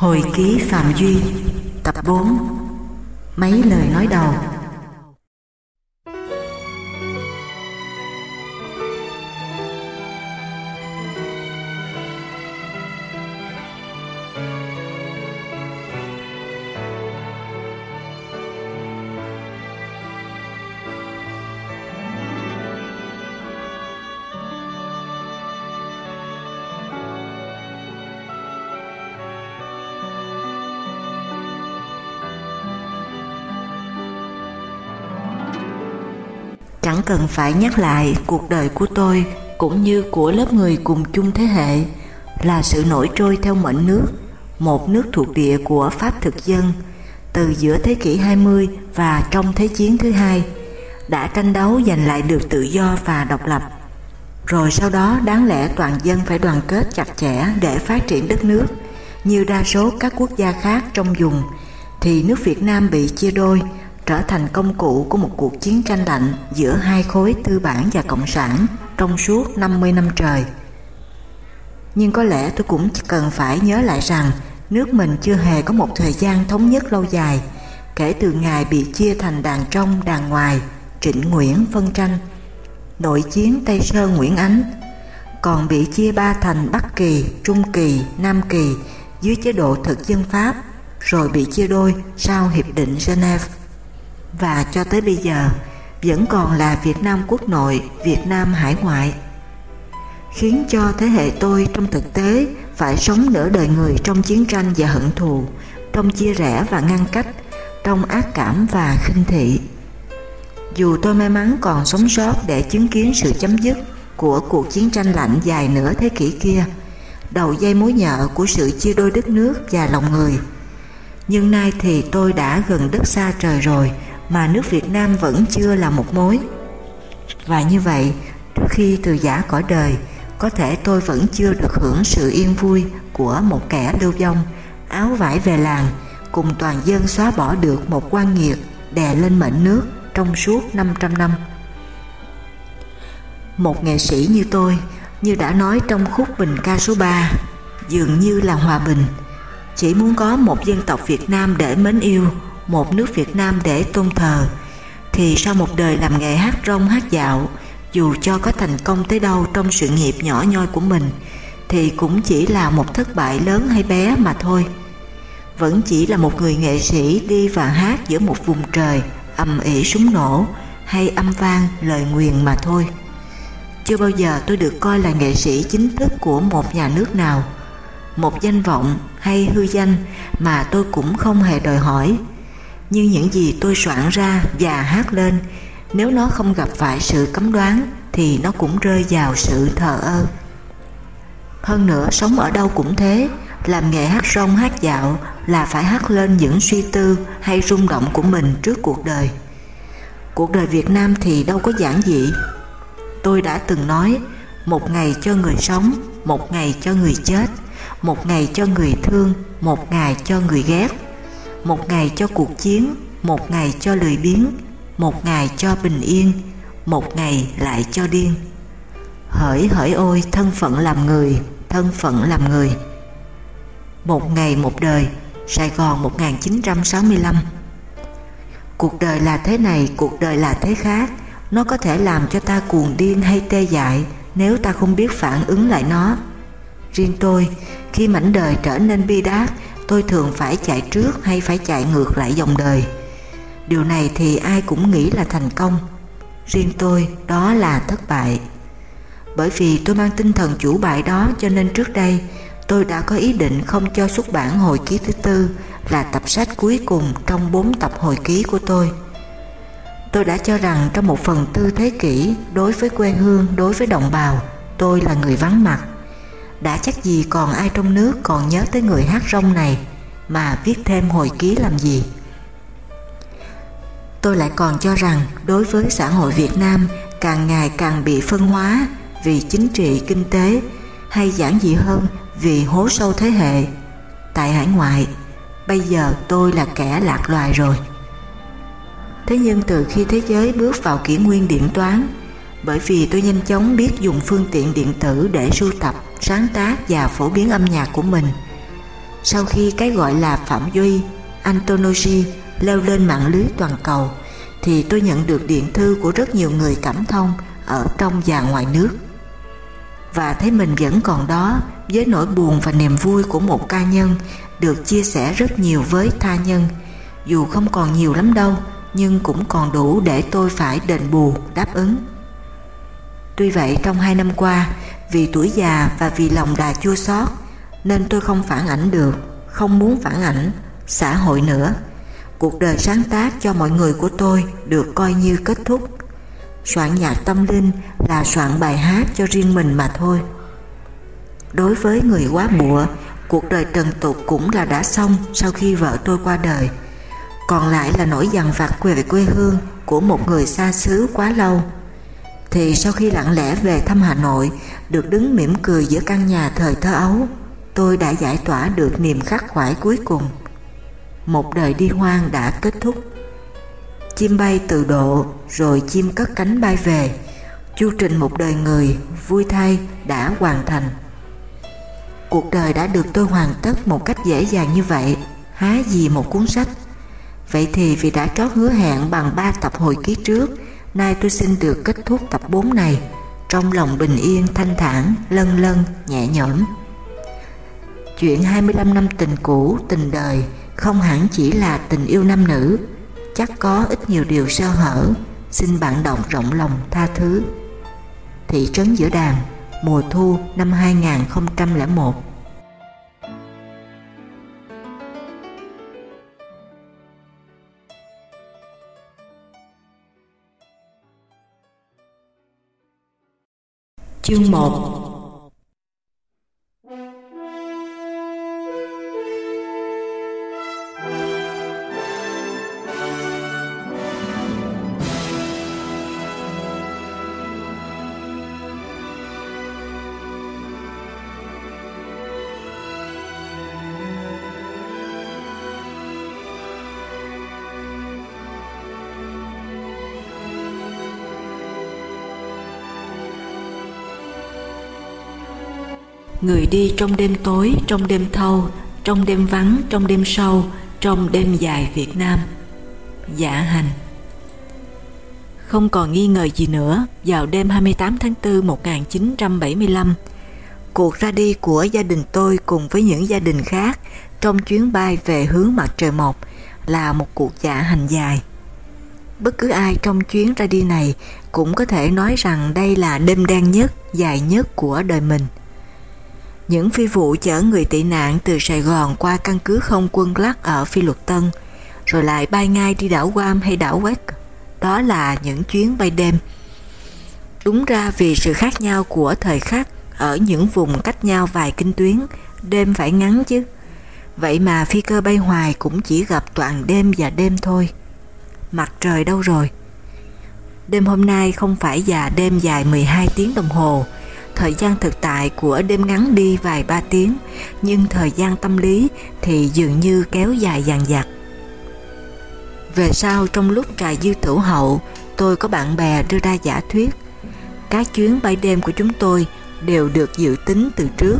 Hồi ký Phạm Duy Tập 4 Mấy lời nói đầu. Cần phải nhắc lại cuộc đời của tôi cũng như của lớp người cùng chung thế hệ là sự nổi trôi theo mệnh nước, một nước thuộc địa của Pháp thực dân từ giữa thế kỷ 20 và trong Thế chiến thứ hai đã tranh đấu giành lại được tự do và độc lập. Rồi sau đó đáng lẽ toàn dân phải đoàn kết chặt chẽ để phát triển đất nước như đa số các quốc gia khác trong vùng thì nước Việt Nam bị chia đôi trở thành công cụ của một cuộc chiến tranh lạnh giữa hai khối tư bản và cộng sản trong suốt 50 năm trời. Nhưng có lẽ tôi cũng cần phải nhớ lại rằng nước mình chưa hề có một thời gian thống nhất lâu dài kể từ ngày bị chia thành đàn trong đàn ngoài Trịnh Nguyễn phân tranh nội chiến Tây Sơn Nguyễn Ánh còn bị chia ba thành Bắc Kỳ, Trung Kỳ, Nam Kỳ dưới chế độ thực dân Pháp rồi bị chia đôi sau Hiệp định Geneva và cho tới bây giờ vẫn còn là Việt Nam quốc nội, Việt Nam hải ngoại. Khiến cho thế hệ tôi trong thực tế phải sống nửa đời người trong chiến tranh và hận thù, trong chia rẽ và ngăn cách, trong ác cảm và khinh thị. Dù tôi may mắn còn sống sót để chứng kiến sự chấm dứt của cuộc chiến tranh lạnh dài nửa thế kỷ kia, đầu dây mối nhợ của sự chia đôi đất nước và lòng người. Nhưng nay thì tôi đã gần đất xa trời rồi, mà nước Việt Nam vẫn chưa là một mối. Và như vậy, trước khi từ giả cõi đời, có thể tôi vẫn chưa được hưởng sự yên vui của một kẻ lưu vong, áo vải về làng, cùng toàn dân xóa bỏ được một quan nghiệt đè lên mệnh nước trong suốt 500 năm. Một nghệ sĩ như tôi, như đã nói trong khúc bình ca số 3, dường như là hòa bình, chỉ muốn có một dân tộc Việt Nam để mến yêu, một nước Việt Nam để tôn thờ, thì sau một đời làm nghề hát rong, hát dạo, dù cho có thành công tới đâu trong sự nghiệp nhỏ nhoi của mình, thì cũng chỉ là một thất bại lớn hay bé mà thôi. Vẫn chỉ là một người nghệ sĩ đi và hát giữa một vùng trời, ầm ĩ súng nổ hay âm vang, lời nguyền mà thôi. Chưa bao giờ tôi được coi là nghệ sĩ chính thức của một nhà nước nào, một danh vọng hay hư danh mà tôi cũng không hề đòi hỏi như những gì tôi soạn ra và hát lên, nếu nó không gặp phải sự cấm đoán thì nó cũng rơi vào sự thờ ơ. Hơn nữa, sống ở đâu cũng thế, làm nghề hát rong hát dạo là phải hát lên những suy tư hay rung động của mình trước cuộc đời. Cuộc đời Việt Nam thì đâu có giản dị. Tôi đã từng nói, một ngày cho người sống, một ngày cho người chết, một ngày cho người thương, một ngày cho người ghét một ngày cho cuộc chiến, một ngày cho lười biếng, một ngày cho bình yên, một ngày lại cho điên. Hỡi hỡi ôi thân phận làm người, thân phận làm người. Một ngày một đời, Sài Gòn 1965 Cuộc đời là thế này, cuộc đời là thế khác, nó có thể làm cho ta cuồng điên hay tê dại nếu ta không biết phản ứng lại nó. Riêng tôi, khi mảnh đời trở nên bi đát tôi thường phải chạy trước hay phải chạy ngược lại dòng đời. Điều này thì ai cũng nghĩ là thành công. Riêng tôi đó là thất bại. Bởi vì tôi mang tinh thần chủ bại đó cho nên trước đây tôi đã có ý định không cho xuất bản hồi ký thứ tư là tập sách cuối cùng trong bốn tập hồi ký của tôi. Tôi đã cho rằng trong một phần tư thế kỷ đối với quê hương, đối với đồng bào, tôi là người vắng mặt đã chắc gì còn ai trong nước còn nhớ tới người hát rong này mà viết thêm hồi ký làm gì. Tôi lại còn cho rằng đối với xã hội Việt Nam càng ngày càng bị phân hóa vì chính trị kinh tế hay giản dị hơn vì hố sâu thế hệ. Tại hải ngoại, bây giờ tôi là kẻ lạc loài rồi. Thế nhưng từ khi thế giới bước vào kỷ nguyên điện toán, bởi vì tôi nhanh chóng biết dùng phương tiện điện tử để sưu tập sáng tác và phổ biến âm nhạc của mình sau khi cái gọi là Phạm Duy, Antonogy leo lên mạng lưới toàn cầu, thì tôi nhận được điện thư của rất nhiều người cảm thông ở trong và ngoài nước. Và thấy mình vẫn còn đó với nỗi buồn và niềm vui của một ca nhân được chia sẻ rất nhiều với tha nhân, dù không còn nhiều lắm đâu, nhưng cũng còn đủ để tôi phải đền bù, đáp ứng. Tuy vậy trong hai năm qua, vì tuổi già và vì lòng đà chua xót nên tôi không phản ảnh được, không muốn phản ảnh xã hội nữa. Cuộc đời sáng tác cho mọi người của tôi được coi như kết thúc. Soạn nhạc tâm linh là soạn bài hát cho riêng mình mà thôi. Đối với người quá bụa, cuộc đời trần tục cũng là đã xong sau khi vợ tôi qua đời. Còn lại là nỗi dằn vặt về quê hương của một người xa xứ quá lâu. Thì sau khi lặng lẽ về thăm Hà Nội, được đứng mỉm cười giữa căn nhà thời thơ ấu, tôi đã giải tỏa được niềm khắc khoải cuối cùng. Một đời đi hoang đã kết thúc. Chim bay từ độ rồi chim cất cánh bay về, chu trình một đời người vui thay đã hoàn thành. Cuộc đời đã được tôi hoàn tất một cách dễ dàng như vậy, há gì một cuốn sách. Vậy thì vì đã trót hứa hẹn bằng ba tập hồi ký trước, nay tôi xin được kết thúc tập 4 này trong lòng bình yên thanh thản, lân lân, nhẹ nhõm. Chuyện 25 năm tình cũ, tình đời không hẳn chỉ là tình yêu nam nữ, chắc có ít nhiều điều sơ hở, xin bạn đọc rộng lòng tha thứ. Thị trấn giữa đàn, mùa thu năm 2001 Chương 1 Người đi trong đêm tối, trong đêm thâu, trong đêm vắng, trong đêm sâu, trong đêm dài Việt Nam. Dạ hành Không còn nghi ngờ gì nữa, vào đêm 28 tháng 4 1975, cuộc ra đi của gia đình tôi cùng với những gia đình khác trong chuyến bay về hướng mặt trời mọc là một cuộc dạ hành dài. Bất cứ ai trong chuyến ra đi này cũng có thể nói rằng đây là đêm đen nhất, dài nhất của đời mình – những phi vụ chở người tị nạn từ Sài Gòn qua căn cứ không quân lắc ở Phi Luật Tân, rồi lại bay ngay đi đảo Guam hay đảo West. Đó là những chuyến bay đêm. Đúng ra vì sự khác nhau của thời khắc ở những vùng cách nhau vài kinh tuyến, đêm phải ngắn chứ. Vậy mà phi cơ bay hoài cũng chỉ gặp toàn đêm và đêm thôi. Mặt trời đâu rồi? Đêm hôm nay không phải già đêm dài 12 tiếng đồng hồ, thời gian thực tại của đêm ngắn đi vài ba tiếng, nhưng thời gian tâm lý thì dường như kéo dài dằng dặc. Về sau trong lúc trà dư thủ hậu, tôi có bạn bè đưa ra giả thuyết. Các chuyến bay đêm của chúng tôi đều được dự tính từ trước.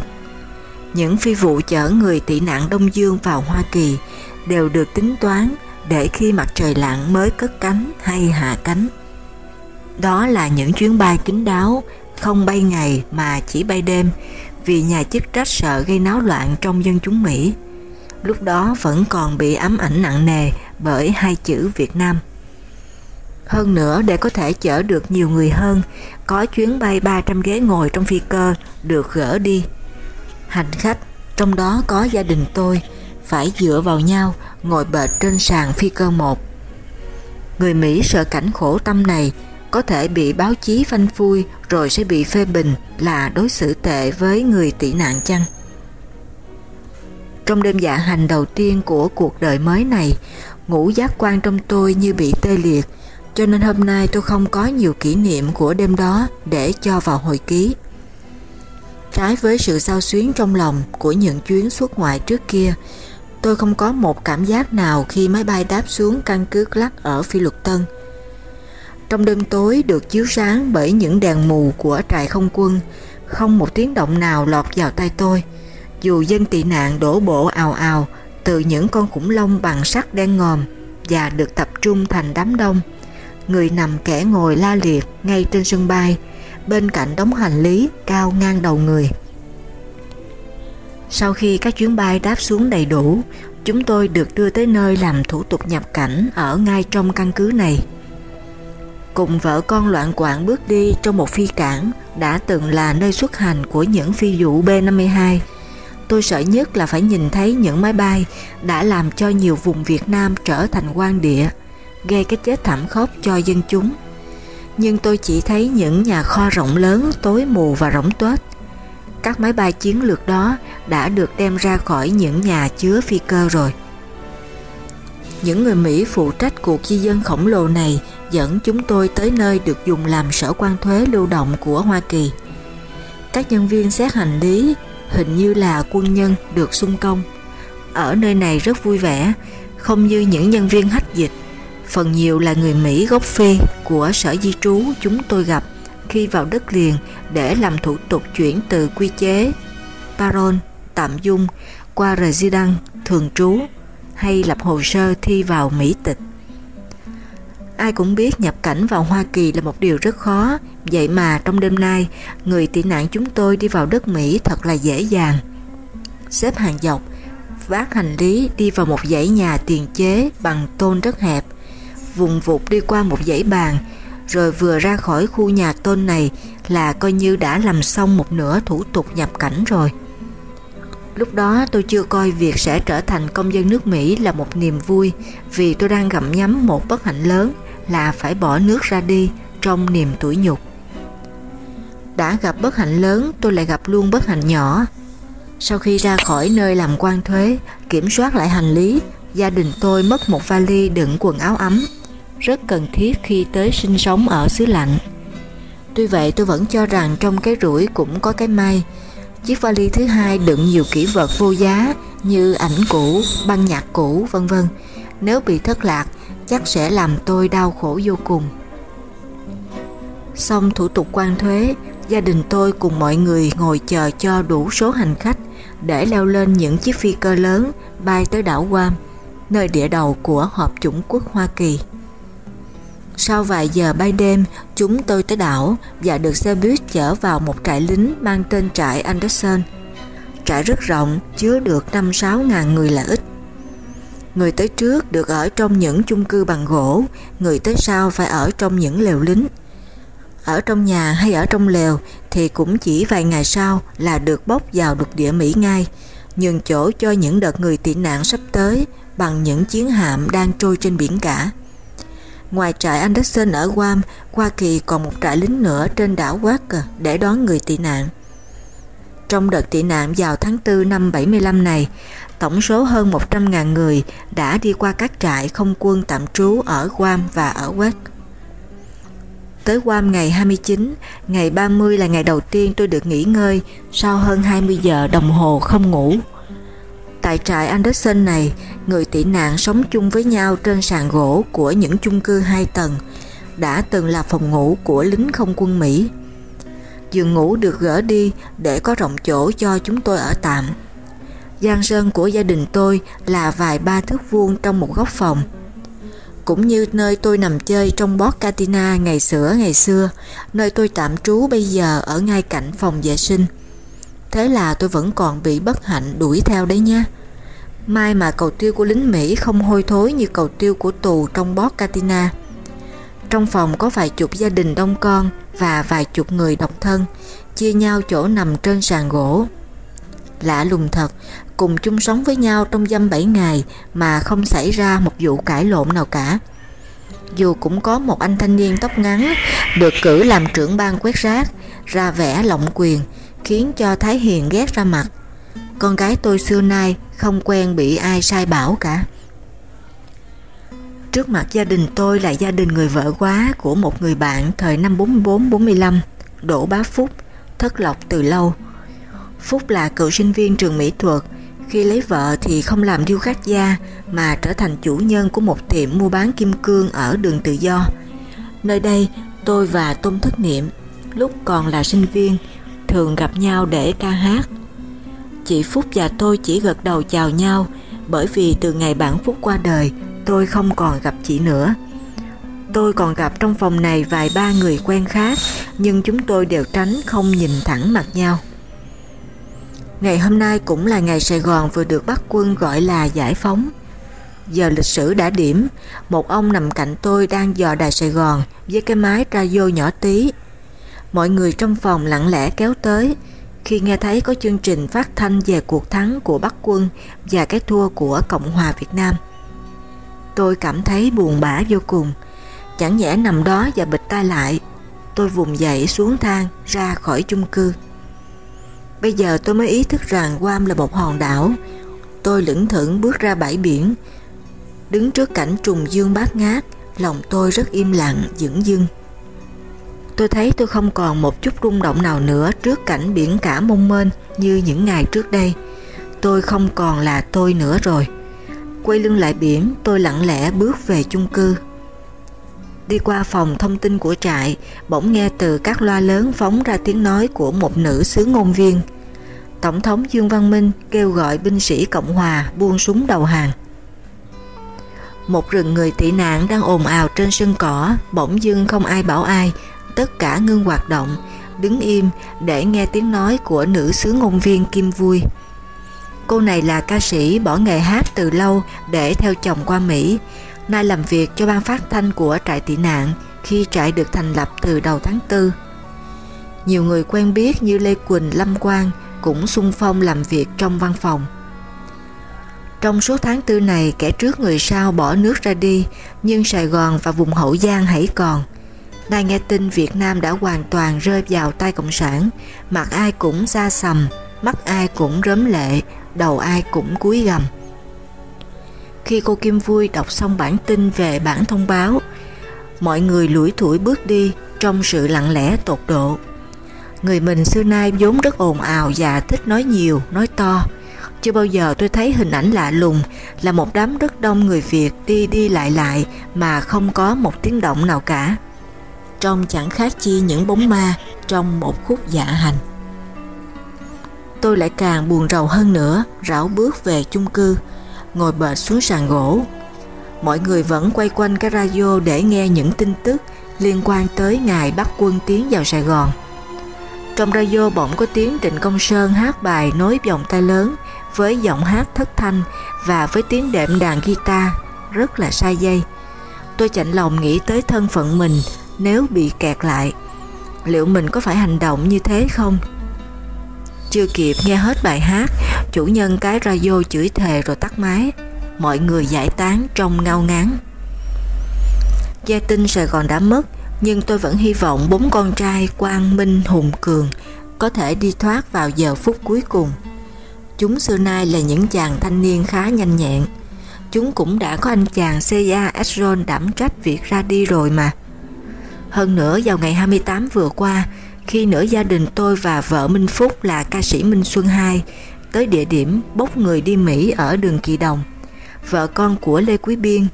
Những phi vụ chở người tị nạn Đông Dương vào Hoa Kỳ đều được tính toán để khi mặt trời lặn mới cất cánh hay hạ cánh. Đó là những chuyến bay kín đáo không bay ngày mà chỉ bay đêm vì nhà chức trách sợ gây náo loạn trong dân chúng Mỹ. Lúc đó vẫn còn bị ám ảnh nặng nề bởi hai chữ Việt Nam. Hơn nữa để có thể chở được nhiều người hơn, có chuyến bay 300 ghế ngồi trong phi cơ được gỡ đi. Hành khách, trong đó có gia đình tôi, phải dựa vào nhau ngồi bệt trên sàn phi cơ một. Người Mỹ sợ cảnh khổ tâm này có thể bị báo chí phanh phui rồi sẽ bị phê bình là đối xử tệ với người tị nạn chăng? Trong đêm dạ hành đầu tiên của cuộc đời mới này, ngũ giác quan trong tôi như bị tê liệt, cho nên hôm nay tôi không có nhiều kỷ niệm của đêm đó để cho vào hồi ký. Trái với sự sao xuyến trong lòng của những chuyến xuất ngoại trước kia, tôi không có một cảm giác nào khi máy bay đáp xuống căn cứ Clark ở Phi Luật Tân – trong đêm tối được chiếu sáng bởi những đèn mù của trại không quân, không một tiếng động nào lọt vào tay tôi, dù dân tị nạn đổ bộ ào ào từ những con khủng long bằng sắt đen ngòm và được tập trung thành đám đông. Người nằm kẻ ngồi la liệt ngay trên sân bay, bên cạnh đống hành lý cao ngang đầu người. Sau khi các chuyến bay đáp xuống đầy đủ, chúng tôi được đưa tới nơi làm thủ tục nhập cảnh ở ngay trong căn cứ này. Cùng vợ con loạn quạng bước đi trong một phi cảng đã từng là nơi xuất hành của những phi vụ B-52. Tôi sợ nhất là phải nhìn thấy những máy bay đã làm cho nhiều vùng Việt Nam trở thành quan địa, gây cái chết thảm khốc cho dân chúng. Nhưng tôi chỉ thấy những nhà kho rộng lớn tối mù và rỗng tuếch. Các máy bay chiến lược đó đã được đem ra khỏi những nhà chứa phi cơ rồi. Những người Mỹ phụ trách cuộc di dân khổng lồ này dẫn chúng tôi tới nơi được dùng làm sở quan thuế lưu động của Hoa Kỳ. Các nhân viên xét hành lý hình như là quân nhân được xung công. Ở nơi này rất vui vẻ, không như những nhân viên hách dịch. Phần nhiều là người Mỹ gốc Phi của sở di trú chúng tôi gặp khi vào đất liền để làm thủ tục chuyển từ quy chế parole tạm dung qua resident thường trú hay lập hồ sơ thi vào Mỹ tịch. Ai cũng biết nhập cảnh vào Hoa Kỳ là một điều rất khó, vậy mà trong đêm nay, người tị nạn chúng tôi đi vào đất Mỹ thật là dễ dàng. Xếp hàng dọc, vác hành lý đi vào một dãy nhà tiền chế bằng tôn rất hẹp, vùng vụt đi qua một dãy bàn, rồi vừa ra khỏi khu nhà tôn này là coi như đã làm xong một nửa thủ tục nhập cảnh rồi. Lúc đó tôi chưa coi việc sẽ trở thành công dân nước Mỹ là một niềm vui vì tôi đang gặm nhắm một bất hạnh lớn là phải bỏ nước ra đi trong niềm tủi nhục. Đã gặp bất hạnh lớn tôi lại gặp luôn bất hạnh nhỏ. Sau khi ra khỏi nơi làm quan thuế, kiểm soát lại hành lý, gia đình tôi mất một vali đựng quần áo ấm, rất cần thiết khi tới sinh sống ở xứ lạnh. Tuy vậy tôi vẫn cho rằng trong cái rủi cũng có cái may. Chiếc vali thứ hai đựng nhiều kỷ vật vô giá như ảnh cũ, băng nhạc cũ, vân vân. Nếu bị thất lạc chắc sẽ làm tôi đau khổ vô cùng. Xong thủ tục quan thuế, gia đình tôi cùng mọi người ngồi chờ cho đủ số hành khách để leo lên những chiếc phi cơ lớn bay tới đảo Guam, nơi địa đầu của Hợp chủng quốc Hoa Kỳ. Sau vài giờ bay đêm, chúng tôi tới đảo và được xe buýt chở vào một trại lính mang tên trại Anderson. Trại rất rộng, chứa được 5-6 ngàn người là ít. Người tới trước được ở trong những chung cư bằng gỗ, người tới sau phải ở trong những lều lính. Ở trong nhà hay ở trong lều thì cũng chỉ vài ngày sau là được bốc vào lục địa Mỹ ngay, nhường chỗ cho những đợt người tị nạn sắp tới bằng những chiến hạm đang trôi trên biển cả. Ngoài trại Anderson ở Guam, Hoa Kỳ còn một trại lính nữa trên đảo Walker để đón người tị nạn. Trong đợt tị nạn vào tháng 4 năm 75 này, tổng số hơn 100.000 người đã đi qua các trại không quân tạm trú ở Guam và ở West. Tới Guam ngày 29, ngày 30 là ngày đầu tiên tôi được nghỉ ngơi sau hơn 20 giờ đồng hồ không ngủ. Tại trại Anderson này, người tị nạn sống chung với nhau trên sàn gỗ của những chung cư hai tầng, đã từng là phòng ngủ của lính không quân Mỹ. Giường ngủ được gỡ đi để có rộng chỗ cho chúng tôi ở tạm. Gian sơn của gia đình tôi là vài ba thước vuông trong một góc phòng. Cũng như nơi tôi nằm chơi trong bót Katina ngày sửa ngày xưa, nơi tôi tạm trú bây giờ ở ngay cạnh phòng vệ sinh. Thế là tôi vẫn còn bị bất hạnh đuổi theo đấy nha. Mai mà cầu tiêu của lính Mỹ không hôi thối như cầu tiêu của tù trong bót Katina. Trong phòng có vài chục gia đình đông con và vài chục người độc thân, chia nhau chỗ nằm trên sàn gỗ. Lạ lùng thật, cùng chung sống với nhau trong dăm 7 ngày mà không xảy ra một vụ cãi lộn nào cả. Dù cũng có một anh thanh niên tóc ngắn được cử làm trưởng ban quét rác, ra vẻ lộng quyền, khiến cho Thái Hiền ghét ra mặt. Con gái tôi xưa nay không quen bị ai sai bảo cả. Trước mặt gia đình tôi là gia đình người vợ quá của một người bạn thời năm 44-45, Đỗ Bá Phúc, thất lộc từ lâu. Phúc là cựu sinh viên trường mỹ thuật, khi lấy vợ thì không làm điêu khắc gia, mà trở thành chủ nhân của một tiệm mua bán kim cương ở đường Tự Do. Nơi đây, tôi và Tôn Thất Niệm, lúc còn là sinh viên, thường gặp nhau để ca hát. chị Phúc và tôi chỉ gật đầu chào nhau, bởi vì từ ngày bạn Phúc qua đời, tôi không còn gặp chị nữa. Tôi còn gặp trong phòng này vài ba người quen khác, nhưng chúng tôi đều tránh không nhìn thẳng mặt nhau. Ngày hôm nay cũng là ngày Sài Gòn vừa được bắt quân gọi là giải phóng. Giờ lịch sử đã điểm, một ông nằm cạnh tôi đang dò đài Sài Gòn với cái máy radio nhỏ tí. Mọi người trong phòng lặng lẽ kéo tới khi nghe thấy có chương trình phát thanh về cuộc thắng của Bắc quân và cái thua của Cộng hòa Việt Nam. Tôi cảm thấy buồn bã vô cùng, chẳng nhẽ nằm đó và bịch tay lại. Tôi vùng dậy xuống thang ra khỏi chung cư. Bây giờ tôi mới ý thức rằng Guam là một hòn đảo. Tôi lững thững bước ra bãi biển. Đứng trước cảnh trùng dương bát ngát, lòng tôi rất im lặng, dững dưng. Tôi thấy tôi không còn một chút rung động nào nữa trước cảnh biển cả mông mênh như những ngày trước đây. Tôi không còn là tôi nữa rồi. Quay lưng lại biển, tôi lặng lẽ bước về chung cư. Đi qua phòng thông tin của trại, bỗng nghe từ các loa lớn phóng ra tiếng nói của một nữ sứ ngôn viên. Tổng thống Dương Văn Minh kêu gọi binh sĩ Cộng Hòa buông súng đầu hàng. Một rừng người tị nạn đang ồn ào trên sân cỏ, bỗng dưng không ai bảo ai, tất cả ngưng hoạt động, đứng im để nghe tiếng nói của nữ sứ ngôn viên Kim Vui. Cô này là ca sĩ bỏ nghề hát từ lâu để theo chồng qua Mỹ, nay làm việc cho ban phát thanh của trại tị nạn khi trại được thành lập từ đầu tháng 4. Nhiều người quen biết như Lê Quỳnh, Lâm Quang cũng xung phong làm việc trong văn phòng. Trong số tháng tư này, kẻ trước người sau bỏ nước ra đi, nhưng Sài Gòn và vùng Hậu Giang hãy còn. Nay nghe tin Việt Nam đã hoàn toàn rơi vào tay Cộng sản, mặt ai cũng xa sầm, mắt ai cũng rớm lệ, đầu ai cũng cúi gầm. Khi cô Kim Vui đọc xong bản tin về bản thông báo, mọi người lủi thủi bước đi trong sự lặng lẽ tột độ. Người mình xưa nay vốn rất ồn ào và thích nói nhiều, nói to. Chưa bao giờ tôi thấy hình ảnh lạ lùng là một đám rất đông người Việt đi đi lại lại mà không có một tiếng động nào cả. Trông chẳng khác chi những bóng ma trong một khúc dạ hành. Tôi lại càng buồn rầu hơn nữa, rảo bước về chung cư, ngồi bệt xuống sàn gỗ. Mọi người vẫn quay quanh cái radio để nghe những tin tức liên quan tới ngày bắt quân tiến vào Sài Gòn. Trong radio bỗng có tiếng Trịnh Công Sơn hát bài nối vòng tay lớn với giọng hát thất thanh và với tiếng đệm đàn guitar rất là sai dây. Tôi chạnh lòng nghĩ tới thân phận mình nếu bị kẹt lại. Liệu mình có phải hành động như thế không? Chưa kịp nghe hết bài hát, chủ nhân cái radio chửi thề rồi tắt máy. Mọi người giải tán trong ngao ngán. Gia tinh Sài Gòn đã mất, nhưng tôi vẫn hy vọng bốn con trai Quang Minh Hùng Cường có thể đi thoát vào giờ phút cuối cùng. Chúng xưa nay là những chàng thanh niên khá nhanh nhẹn. Chúng cũng đã có anh chàng Seiya Esron đảm trách việc ra đi rồi mà. Hơn nữa vào ngày 28 vừa qua, khi nửa gia đình tôi và vợ Minh Phúc là ca sĩ Minh Xuân Hai tới địa điểm bốc người đi Mỹ ở đường Kỳ Đồng, vợ con của Lê Quý Biên,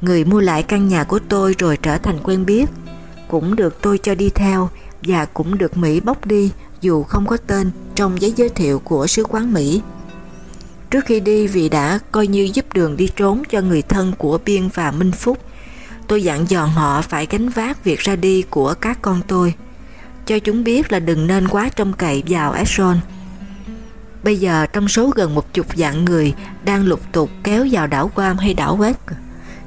người mua lại căn nhà của tôi rồi trở thành quen biết, cũng được tôi cho đi theo và cũng được Mỹ bốc đi dù không có tên trong giấy giới thiệu của sứ quán Mỹ. Trước khi đi vì đã coi như giúp đường đi trốn cho người thân của Biên và Minh Phúc, tôi dặn dò họ phải gánh vác việc ra đi của các con tôi, cho chúng biết là đừng nên quá trông cậy vào Exxon. Bây giờ trong số gần một chục dạng người đang lục tục kéo vào đảo Guam hay đảo West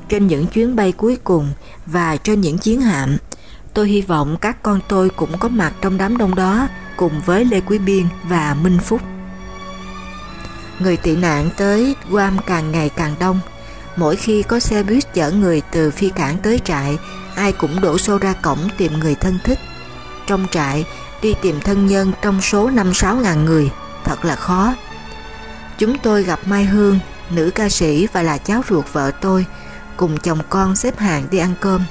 trên những chuyến bay cuối cùng và trên những chiến hạm, tôi hy vọng các con tôi cũng có mặt trong đám đông đó cùng với Lê Quý Biên và Minh Phúc. Người tị nạn tới Guam càng ngày càng đông. Mỗi khi có xe buýt chở người từ phi cảng tới trại, ai cũng đổ xô ra cổng tìm người thân thích. Trong trại, đi tìm thân nhân trong số 5-6 ngàn người, thật là khó. Chúng tôi gặp Mai Hương, nữ ca sĩ và là cháu ruột vợ tôi, cùng chồng con xếp hàng đi ăn cơm.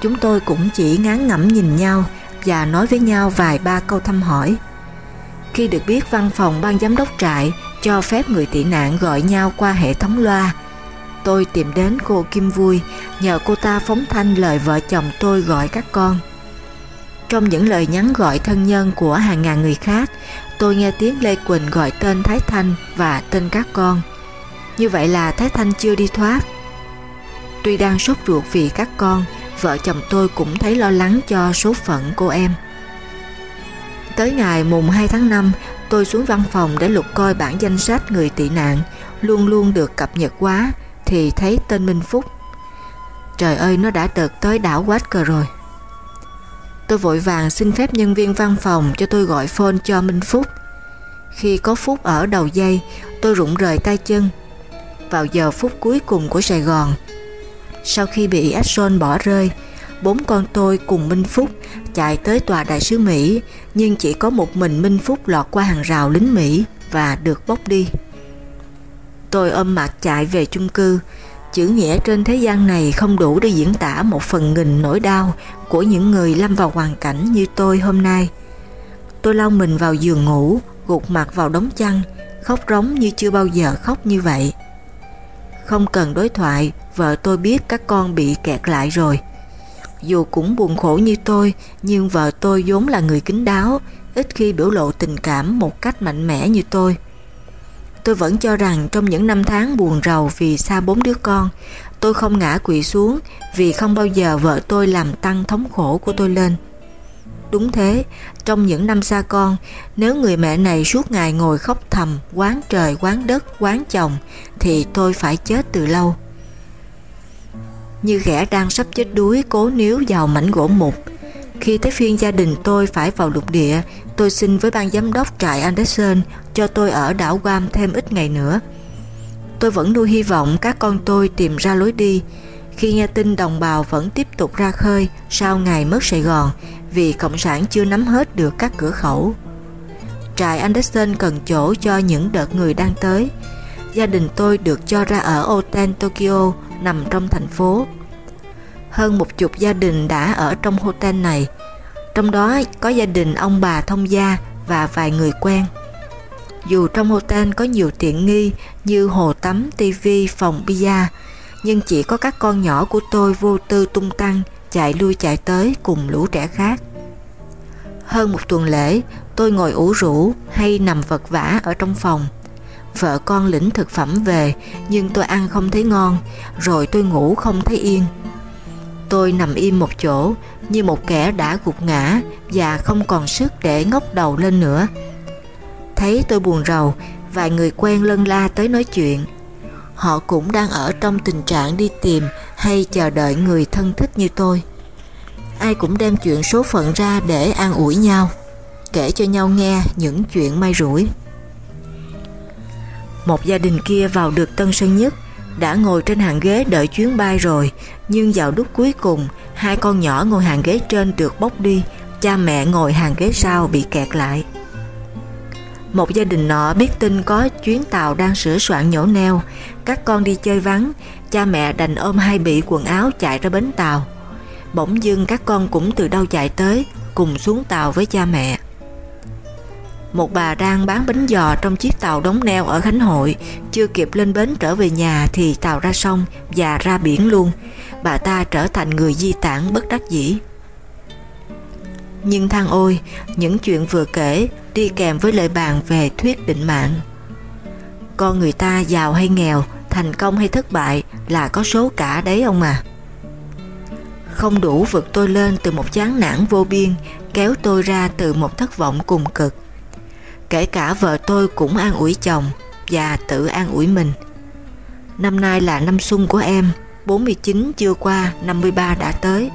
Chúng tôi cũng chỉ ngán ngẩm nhìn nhau và nói với nhau vài ba câu thăm hỏi. Khi được biết văn phòng ban giám đốc trại cho phép người tị nạn gọi nhau qua hệ thống loa, tôi tìm đến cô Kim Vui nhờ cô ta phóng thanh lời vợ chồng tôi gọi các con. Trong những lời nhắn gọi thân nhân của hàng ngàn người khác, tôi nghe tiếng Lê Quỳnh gọi tên Thái Thanh và tên các con. Như vậy là Thái Thanh chưa đi thoát. Tuy đang sốt ruột vì các con, vợ chồng tôi cũng thấy lo lắng cho số phận cô em. Tới ngày mùng 2 tháng 5, tôi xuống văn phòng để lục coi bản danh sách người tị nạn, luôn luôn được cập nhật quá, thì thấy tên Minh Phúc. Trời ơi, nó đã đợt tới đảo Quát rồi. Tôi vội vàng xin phép nhân viên văn phòng cho tôi gọi phone cho Minh Phúc. Khi có Phúc ở đầu dây, tôi rụng rời tay chân. Vào giờ phút cuối cùng của Sài Gòn, sau khi bị Exxon bỏ rơi, bốn con tôi cùng Minh Phúc chạy tới tòa đại sứ Mỹ, nhưng chỉ có một mình Minh Phúc lọt qua hàng rào lính Mỹ và được bốc đi. Tôi ôm mặt chạy về chung cư, chữ nghĩa trên thế gian này không đủ để diễn tả một phần nghìn nỗi đau của những người lâm vào hoàn cảnh như tôi hôm nay. Tôi lau mình vào giường ngủ, gục mặt vào đống chăn, khóc rống như chưa bao giờ khóc như vậy. Không cần đối thoại, vợ tôi biết các con bị kẹt lại rồi. Dù cũng buồn khổ như tôi, nhưng vợ tôi vốn là người kính đáo, ít khi biểu lộ tình cảm một cách mạnh mẽ như tôi. Tôi vẫn cho rằng trong những năm tháng buồn rầu vì xa bốn đứa con, tôi không ngã quỵ xuống vì không bao giờ vợ tôi làm tăng thống khổ của tôi lên. Đúng thế, trong những năm xa con, nếu người mẹ này suốt ngày ngồi khóc thầm, quán trời, quán đất, quán chồng, thì tôi phải chết từ lâu. Như ghẻ đang sắp chết đuối cố níu vào mảnh gỗ mục. Khi tới phiên gia đình tôi phải vào lục địa, tôi xin với ban giám đốc trại Anderson cho tôi ở đảo Guam thêm ít ngày nữa. Tôi vẫn nuôi hy vọng các con tôi tìm ra lối đi. Khi nghe tin đồng bào vẫn tiếp tục ra khơi sau ngày mất Sài Gòn vì Cộng sản chưa nắm hết được các cửa khẩu. Trại Anderson cần chỗ cho những đợt người đang tới. Gia đình tôi được cho ra ở Oten, Tokyo, nằm trong thành phố. Hơn một chục gia đình đã ở trong hotel này, trong đó có gia đình ông bà thông gia và vài người quen. Dù trong hotel có nhiều tiện nghi như hồ tắm, tivi, phòng bia, nhưng chỉ có các con nhỏ của tôi vô tư tung tăng, chạy lui chạy tới cùng lũ trẻ khác. Hơn một tuần lễ, tôi ngồi ủ rũ hay nằm vật vã ở trong phòng. Vợ con lĩnh thực phẩm về, nhưng tôi ăn không thấy ngon, rồi tôi ngủ không thấy yên. Tôi nằm im một chỗ, như một kẻ đã gục ngã và không còn sức để ngóc đầu lên nữa. Thấy tôi buồn rầu, vài người quen lân la tới nói chuyện. Họ cũng đang ở trong tình trạng đi tìm hay chờ đợi người thân thích như tôi. Ai cũng đem chuyện số phận ra để an ủi nhau, kể cho nhau nghe những chuyện may rủi. Một gia đình kia vào được Tân Sơn Nhất, đã ngồi trên hàng ghế đợi chuyến bay rồi, nhưng vào lúc cuối cùng, hai con nhỏ ngồi hàng ghế trên được bốc đi, cha mẹ ngồi hàng ghế sau bị kẹt lại. Một gia đình nọ biết tin có chuyến tàu đang sửa soạn nhổ neo, các con đi chơi vắng, cha mẹ đành ôm hai bị quần áo chạy ra bến tàu. Bỗng dưng các con cũng từ đâu chạy tới, cùng xuống tàu với cha mẹ. Một bà đang bán bánh giò trong chiếc tàu đóng neo ở Khánh Hội, chưa kịp lên bến trở về nhà thì tàu ra sông và ra biển luôn. Bà ta trở thành người di tản bất đắc dĩ. Nhưng thang ôi, những chuyện vừa kể đi kèm với lời bàn về thuyết định mạng. Con người ta giàu hay nghèo, thành công hay thất bại là có số cả đấy ông à. Không đủ vực tôi lên từ một chán nản vô biên, kéo tôi ra từ một thất vọng cùng cực. Kể cả vợ tôi cũng an ủi chồng và tự an ủi mình. Năm nay là năm xuân của em, 49 chưa qua, 53 đã tới,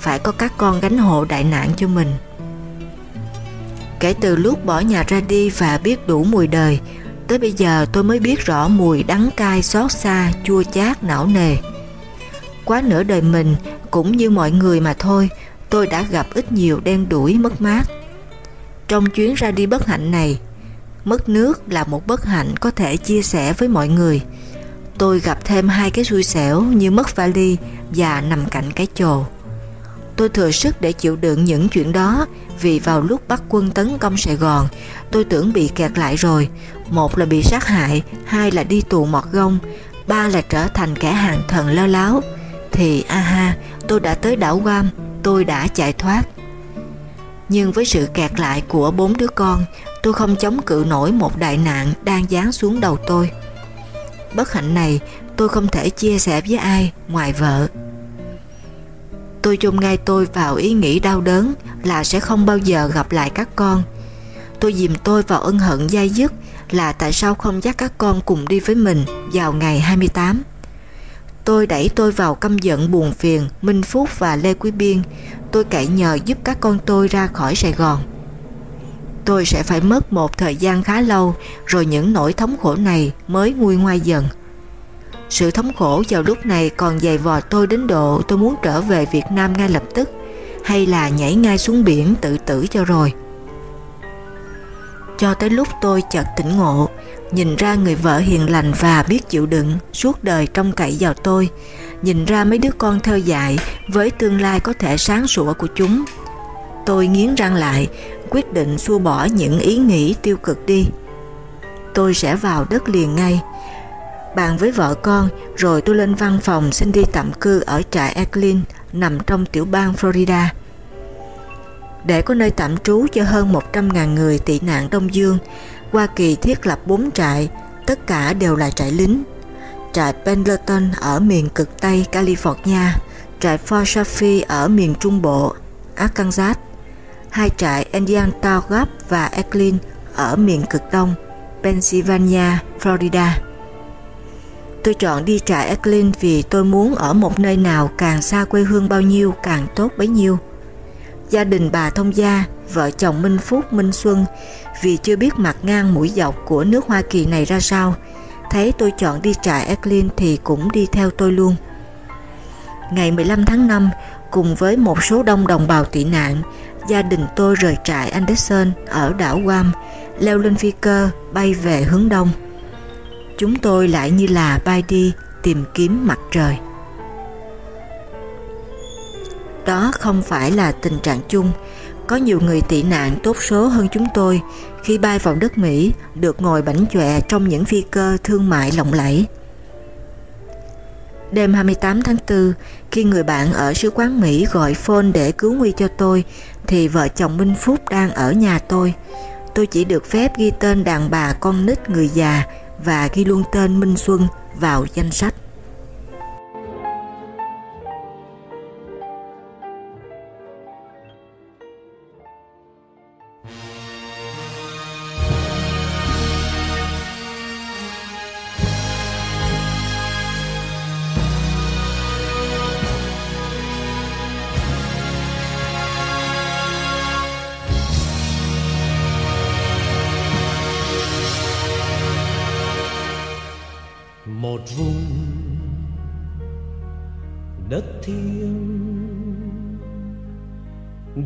phải có các con gánh hộ đại nạn cho mình. Kể từ lúc bỏ nhà ra đi và biết đủ mùi đời, tới bây giờ tôi mới biết rõ mùi đắng cay xót xa, chua chát, não nề. Quá nửa đời mình, cũng như mọi người mà thôi, tôi đã gặp ít nhiều đen đuổi mất mát. Trong chuyến ra đi bất hạnh này, mất nước là một bất hạnh có thể chia sẻ với mọi người. Tôi gặp thêm hai cái xui xẻo như mất vali và nằm cạnh cái chồ. Tôi thừa sức để chịu đựng những chuyện đó vì vào lúc bắt quân tấn công Sài Gòn, tôi tưởng bị kẹt lại rồi. Một là bị sát hại, hai là đi tù mọt gông, ba là trở thành kẻ hàng thần lơ láo. Thì aha, tôi đã tới đảo Guam, tôi đã chạy thoát. Nhưng với sự kẹt lại của bốn đứa con, tôi không chống cự nổi một đại nạn đang giáng xuống đầu tôi. Bất hạnh này tôi không thể chia sẻ với ai ngoài vợ. Tôi chôn ngay tôi vào ý nghĩ đau đớn là sẽ không bao giờ gặp lại các con. Tôi dìm tôi vào ân hận dai dứt là tại sao không dắt các con cùng đi với mình vào ngày 28. Tôi đẩy tôi vào căm giận buồn phiền, Minh Phúc và Lê Quý Biên. Tôi cậy nhờ giúp các con tôi ra khỏi Sài Gòn. Tôi sẽ phải mất một thời gian khá lâu rồi những nỗi thống khổ này mới nguôi ngoai dần. Sự thống khổ vào lúc này còn dày vò tôi đến độ tôi muốn trở về Việt Nam ngay lập tức hay là nhảy ngay xuống biển tự tử cho rồi. Cho tới lúc tôi chợt tỉnh ngộ, nhìn ra người vợ hiền lành và biết chịu đựng suốt đời trông cậy vào tôi, nhìn ra mấy đứa con thơ dại với tương lai có thể sáng sủa của chúng. Tôi nghiến răng lại, quyết định xua bỏ những ý nghĩ tiêu cực đi. Tôi sẽ vào đất liền ngay, bàn với vợ con rồi tôi lên văn phòng xin đi tạm cư ở trại Eklin nằm trong tiểu bang Florida. Để có nơi tạm trú cho hơn 100.000 người tị nạn Đông Dương, Hoa Kỳ thiết lập 4 trại, tất cả đều là trại lính. Trại Pendleton ở miền cực Tây California, trại Fort Chaffee ở miền Trung Bộ Arkansas, hai trại Indian Town Gap và Eklin ở miền cực Đông Pennsylvania, Florida. Tôi chọn đi trại Eklin vì tôi muốn ở một nơi nào càng xa quê hương bao nhiêu càng tốt bấy nhiêu. Gia đình bà Thông Gia, vợ chồng Minh Phúc, Minh Xuân vì chưa biết mặt ngang mũi dọc của nước Hoa Kỳ này ra sao, thấy tôi chọn đi trại Eklin thì cũng đi theo tôi luôn. Ngày 15 tháng 5, cùng với một số đông đồng bào tị nạn, gia đình tôi rời trại Anderson ở đảo Guam, leo lên phi cơ bay về hướng đông chúng tôi lại như là bay đi tìm kiếm mặt trời. Đó không phải là tình trạng chung, có nhiều người tị nạn tốt số hơn chúng tôi khi bay vào đất Mỹ được ngồi bảnh chọe trong những phi cơ thương mại lộng lẫy. Đêm 28 tháng 4, khi người bạn ở sứ quán Mỹ gọi phone để cứu nguy cho tôi, thì vợ chồng Minh Phúc đang ở nhà tôi. Tôi chỉ được phép ghi tên đàn bà con nít người già và ghi luôn tên Minh Xuân vào danh sách.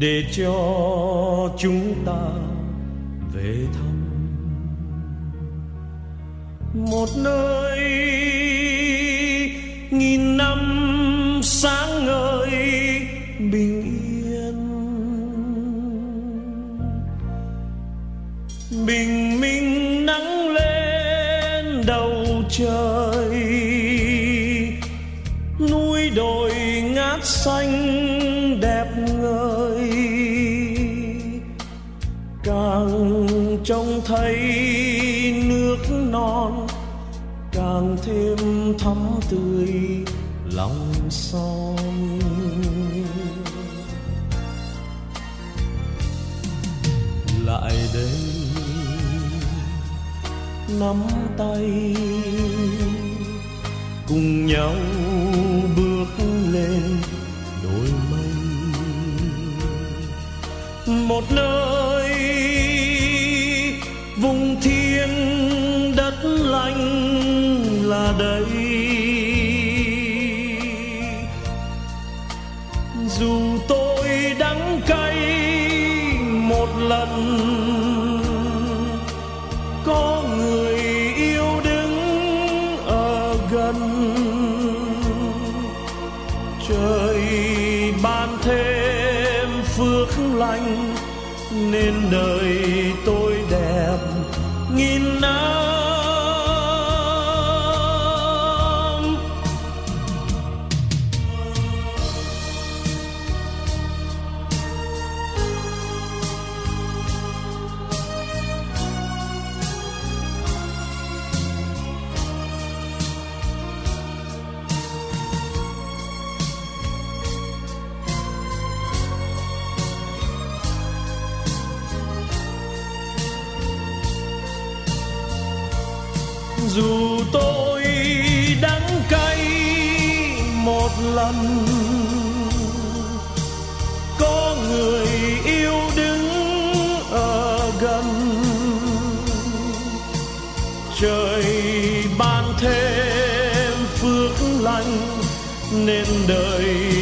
Để cho chúng ta về thăm. Một nơi nghìn năm sáng ngời bình yên. Bình minh nắng lên đầu trời, núi đồi ngát xanh trông thấy nước non, càng thêm thắm tươi lòng son. Lại đây, nắm tay, cùng nhau bước lên đôi mây. Một nơi nên đời.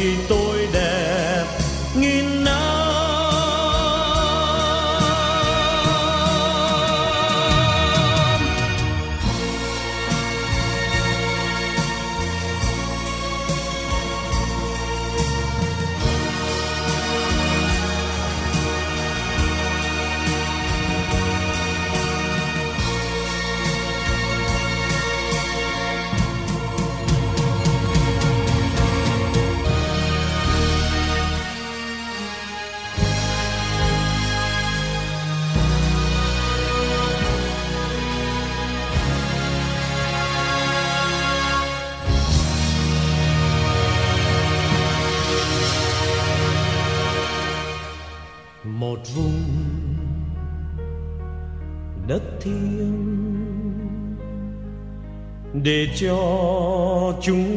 Để cho chúng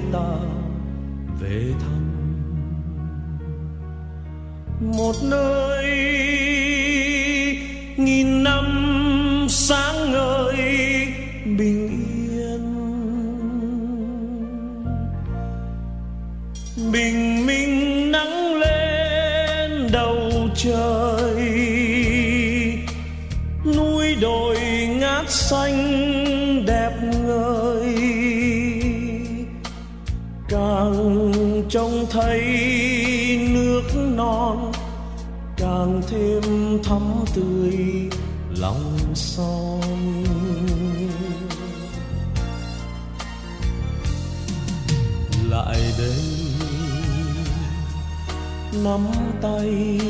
nắm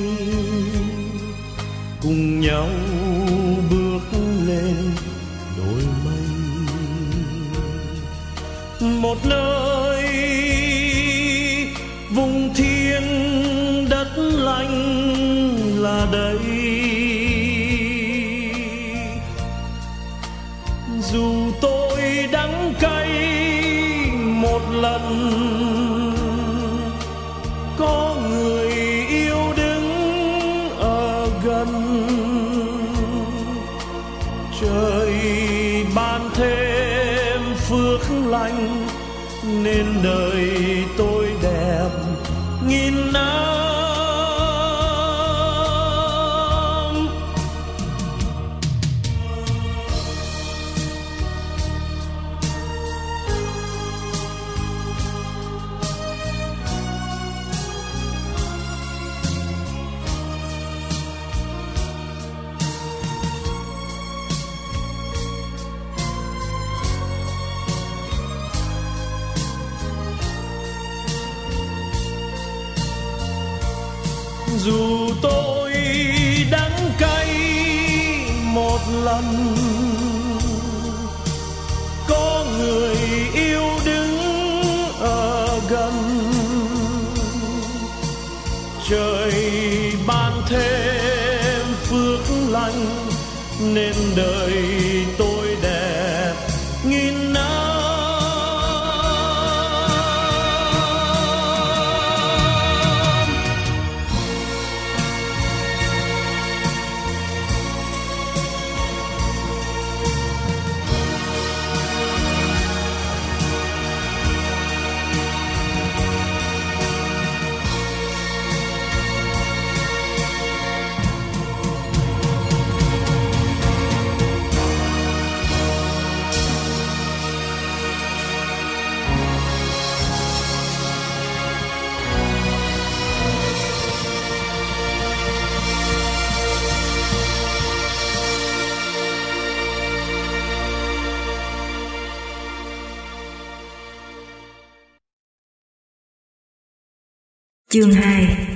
Chương 2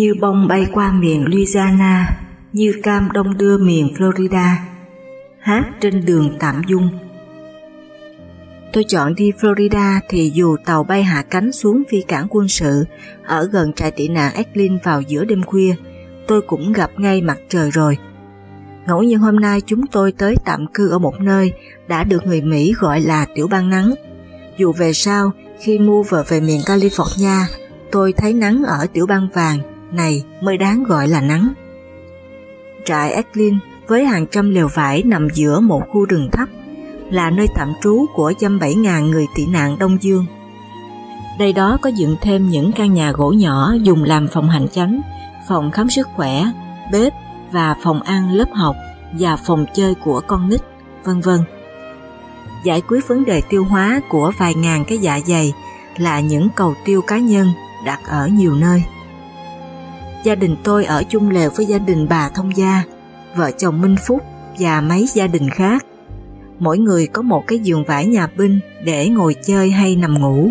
như bông bay qua miền Louisiana, như cam đông đưa miền Florida, hát trên đường tạm dung. Tôi chọn đi Florida thì dù tàu bay hạ cánh xuống phi cảng quân sự ở gần trại tị nạn Eklin vào giữa đêm khuya, tôi cũng gặp ngay mặt trời rồi. Ngẫu nhiên hôm nay chúng tôi tới tạm cư ở một nơi đã được người Mỹ gọi là tiểu bang nắng. Dù về sau, khi mua vợ về miền California, tôi thấy nắng ở tiểu bang vàng này mới đáng gọi là nắng. Trại Eklin với hàng trăm lều vải nằm giữa một khu rừng thấp là nơi tạm trú của dăm 7.000 người tị nạn Đông Dương. Đây đó có dựng thêm những căn nhà gỗ nhỏ dùng làm phòng hành chánh, phòng khám sức khỏe, bếp và phòng ăn lớp học và phòng chơi của con nít, vân vân. Giải quyết vấn đề tiêu hóa của vài ngàn cái dạ dày là những cầu tiêu cá nhân đặt ở nhiều nơi. Gia đình tôi ở chung lều với gia đình bà Thông Gia, vợ chồng Minh Phúc và mấy gia đình khác. Mỗi người có một cái giường vải nhà binh để ngồi chơi hay nằm ngủ.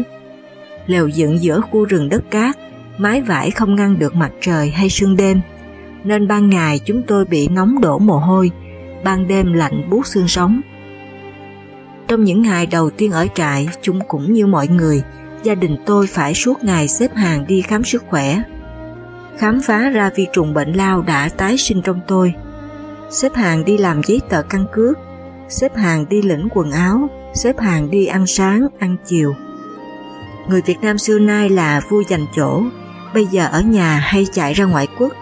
Lều dựng giữa khu rừng đất cát, mái vải không ngăn được mặt trời hay sương đêm, nên ban ngày chúng tôi bị nóng đổ mồ hôi, ban đêm lạnh buốt xương sống. Trong những ngày đầu tiên ở trại, chúng cũng như mọi người, gia đình tôi phải suốt ngày xếp hàng đi khám sức khỏe. Khám phá ra vi trùng bệnh lao đã tái sinh trong tôi. Xếp hàng đi làm giấy tờ căn cước, xếp hàng đi lĩnh quần áo, xếp hàng đi ăn sáng, ăn chiều. Người Việt Nam xưa nay là vui dành chỗ, bây giờ ở nhà hay chạy ra ngoại quốc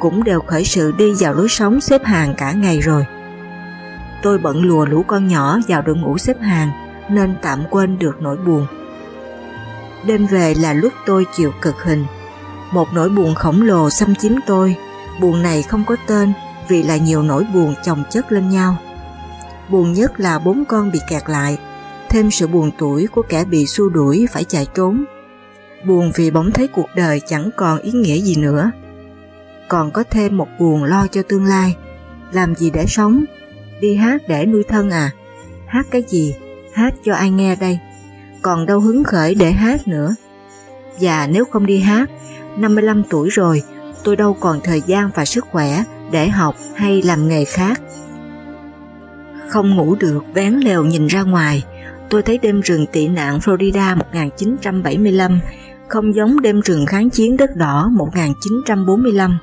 cũng đều khởi sự đi vào lối sống xếp hàng cả ngày rồi. Tôi bận lùa lũ con nhỏ vào đội ngũ xếp hàng nên tạm quên được nỗi buồn. Đêm về là lúc tôi chịu cực hình. Một nỗi buồn khổng lồ xâm chiếm tôi, buồn này không có tên vì là nhiều nỗi buồn chồng chất lên nhau. Buồn nhất là bốn con bị kẹt lại, thêm sự buồn tuổi của kẻ bị xua đuổi phải chạy trốn. Buồn vì bỗng thấy cuộc đời chẳng còn ý nghĩa gì nữa. Còn có thêm một buồn lo cho tương lai, làm gì để sống, đi hát để nuôi thân à, hát cái gì, hát cho ai nghe đây còn đâu hứng khởi để hát nữa. Và nếu không đi hát, 55 tuổi rồi, tôi đâu còn thời gian và sức khỏe để học hay làm nghề khác. Không ngủ được, vén lều nhìn ra ngoài, tôi thấy đêm rừng tị nạn Florida 1975 không giống đêm rừng kháng chiến đất đỏ 1945.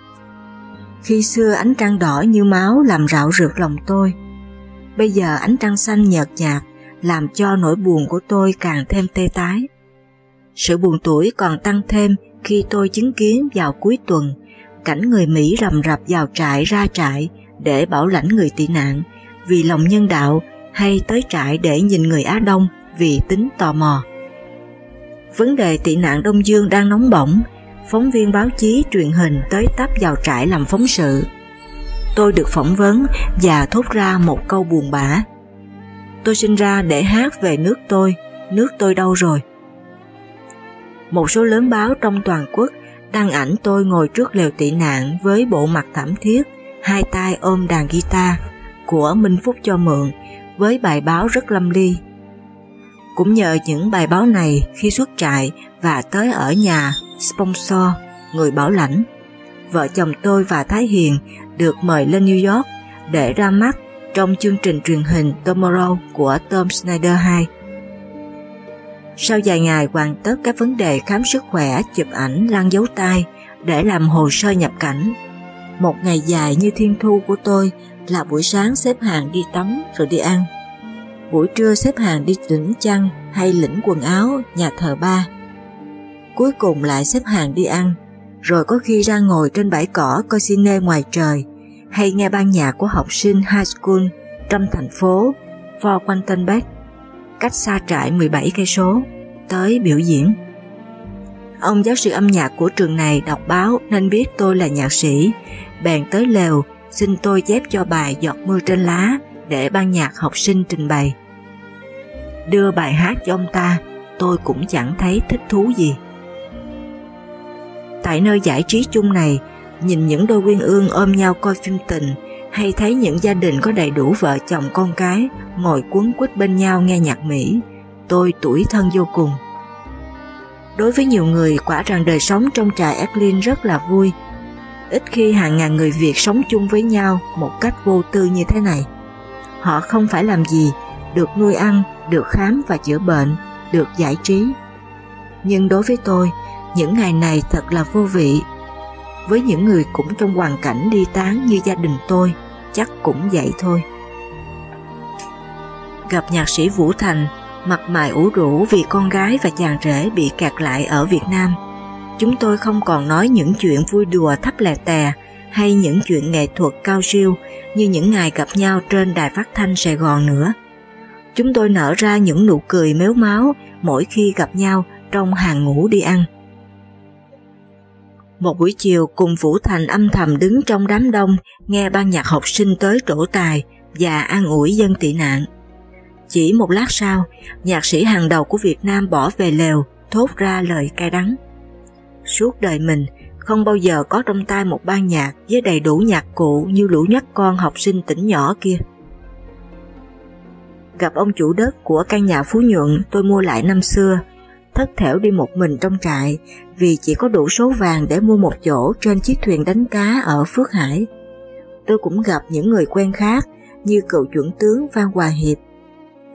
Khi xưa ánh trăng đỏ như máu làm rạo rực lòng tôi, bây giờ ánh trăng xanh nhợt nhạt làm cho nỗi buồn của tôi càng thêm tê tái. Sự buồn tuổi còn tăng thêm khi tôi chứng kiến vào cuối tuần cảnh người Mỹ rầm rập vào trại ra trại để bảo lãnh người tị nạn vì lòng nhân đạo hay tới trại để nhìn người Á Đông vì tính tò mò. Vấn đề tị nạn Đông Dương đang nóng bỏng, phóng viên báo chí truyền hình tới tấp vào trại làm phóng sự. Tôi được phỏng vấn và thốt ra một câu buồn bã. Tôi sinh ra để hát về nước tôi, nước tôi đâu rồi? Một số lớn báo trong toàn quốc đăng ảnh tôi ngồi trước lều tị nạn với bộ mặt thảm thiết, hai tay ôm đàn guitar của Minh Phúc cho mượn với bài báo rất lâm ly. Cũng nhờ những bài báo này khi xuất trại và tới ở nhà sponsor, người bảo lãnh, vợ chồng tôi và Thái Hiền được mời lên New York để ra mắt trong chương trình truyền hình Tomorrow của Tom Snyder 2. Sau vài ngày hoàn tất các vấn đề khám sức khỏe, chụp ảnh, lăn dấu tay để làm hồ sơ nhập cảnh, một ngày dài như thiên thu của tôi là buổi sáng xếp hàng đi tắm rồi đi ăn, buổi trưa xếp hàng đi lĩnh chăn hay lĩnh quần áo nhà thờ ba, cuối cùng lại xếp hàng đi ăn, rồi có khi ra ngồi trên bãi cỏ coi cine ngoài trời hay nghe ban nhạc của học sinh high school trong thành phố Fort Quantenbeck, cách xa trại 17 cây số, tới biểu diễn. Ông giáo sư âm nhạc của trường này đọc báo nên biết tôi là nhạc sĩ, bèn tới lều xin tôi chép cho bài giọt mưa trên lá để ban nhạc học sinh trình bày. Đưa bài hát cho ông ta, tôi cũng chẳng thấy thích thú gì. Tại nơi giải trí chung này, nhìn những đôi quyên ương ôm nhau coi phim tình hay thấy những gia đình có đầy đủ vợ chồng con cái ngồi cuốn quýt bên nhau nghe nhạc Mỹ, tôi tuổi thân vô cùng. Đối với nhiều người, quả rằng đời sống trong trại Eklin rất là vui. Ít khi hàng ngàn người Việt sống chung với nhau một cách vô tư như thế này. Họ không phải làm gì, được nuôi ăn, được khám và chữa bệnh, được giải trí. Nhưng đối với tôi, những ngày này thật là vô vị. Với những người cũng trong hoàn cảnh đi tán như gia đình tôi, chắc cũng vậy thôi. Gặp nhạc sĩ Vũ Thành, mặt mày ủ rũ vì con gái và chàng rể bị kẹt lại ở Việt Nam. Chúng tôi không còn nói những chuyện vui đùa thấp lè tè hay những chuyện nghệ thuật cao siêu như những ngày gặp nhau trên đài phát thanh Sài Gòn nữa. Chúng tôi nở ra những nụ cười méo máu mỗi khi gặp nhau trong hàng ngũ đi ăn. Một buổi chiều cùng Vũ Thành âm thầm đứng trong đám đông nghe ban nhạc học sinh tới trổ tài và an ủi dân tị nạn. Chỉ một lát sau, nhạc sĩ hàng đầu của Việt Nam bỏ về lều, thốt ra lời cay đắng. Suốt đời mình, không bao giờ có trong tay một ban nhạc với đầy đủ nhạc cụ như lũ nhắc con học sinh tỉnh nhỏ kia. Gặp ông chủ đất của căn nhà Phú Nhuận tôi mua lại năm xưa, thất thểu đi một mình trong trại vì chỉ có đủ số vàng để mua một chỗ trên chiếc thuyền đánh cá ở Phước Hải. Tôi cũng gặp những người quen khác như cựu chuẩn tướng Phan Hòa Hiệp,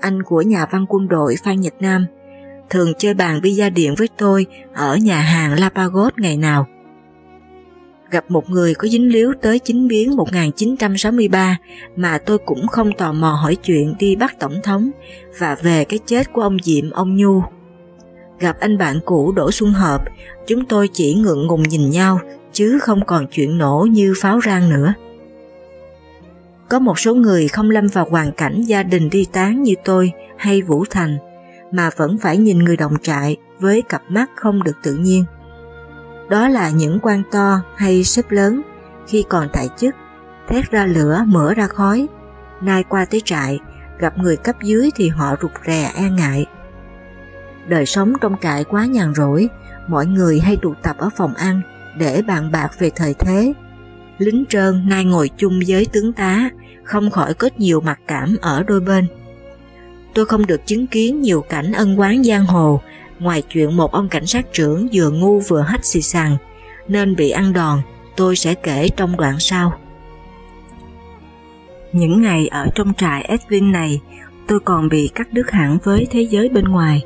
anh của nhà văn quân đội Phan Nhật Nam, thường chơi bàn bi gia điện với tôi ở nhà hàng Lapagos ngày nào. Gặp một người có dính líu tới chính biến 1963 mà tôi cũng không tò mò hỏi chuyện đi bắt tổng thống và về cái chết của ông Diệm ông Nhu. Gặp anh bạn cũ Đỗ Xuân Hợp, chúng tôi chỉ ngượng ngùng nhìn nhau chứ không còn chuyện nổ như pháo rang nữa. Có một số người không lâm vào hoàn cảnh gia đình đi tán như tôi hay Vũ Thành, mà vẫn phải nhìn người đồng trại với cặp mắt không được tự nhiên. Đó là những quan to hay sếp lớn khi còn tại chức, thét ra lửa mở ra khói, nay qua tới trại, gặp người cấp dưới thì họ rụt rè e ngại. Đời sống trong trại quá nhàn rỗi, mọi người hay tụ tập ở phòng ăn để bàn bạc về thời thế. Lính trơn nay ngồi chung với tướng tá, không khỏi có nhiều mặc cảm ở đôi bên. Tôi không được chứng kiến nhiều cảnh ân quán giang hồ, ngoài chuyện một ông cảnh sát trưởng vừa ngu vừa hách xì xằng, nên bị ăn đòn, tôi sẽ kể trong đoạn sau. Những ngày ở trong trại Edwin này, tôi còn bị cắt đứt hẳn với thế giới bên ngoài.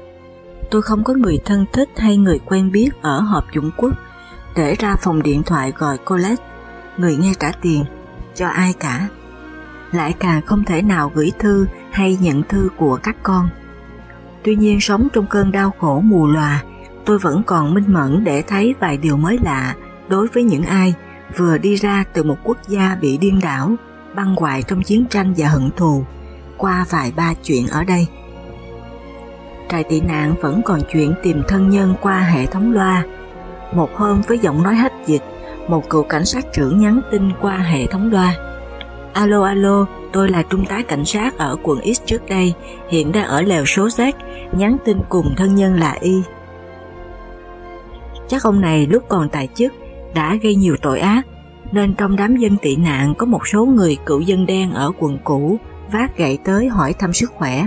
Tôi không có người thân thích hay người quen biết ở họp Trung Quốc để ra phòng điện thoại gọi Colette, người nghe trả tiền, cho ai cả. Lại càng không thể nào gửi thư hay nhận thư của các con. Tuy nhiên sống trong cơn đau khổ mù lòa, tôi vẫn còn minh mẫn để thấy vài điều mới lạ đối với những ai vừa đi ra từ một quốc gia bị điên đảo, băng hoại trong chiến tranh và hận thù, qua vài ba chuyện ở đây. Trại tị nạn vẫn còn chuyện tìm thân nhân qua hệ thống loa. Một hôm với giọng nói hết dịch, một cựu cảnh sát trưởng nhắn tin qua hệ thống loa. Alo alo, tôi là trung tá cảnh sát ở quận X trước đây, hiện đang ở lều số Z, nhắn tin cùng thân nhân là Y. Chắc ông này lúc còn tại chức đã gây nhiều tội ác, nên trong đám dân tị nạn có một số người cựu dân đen ở quận cũ vác gậy tới hỏi thăm sức khỏe.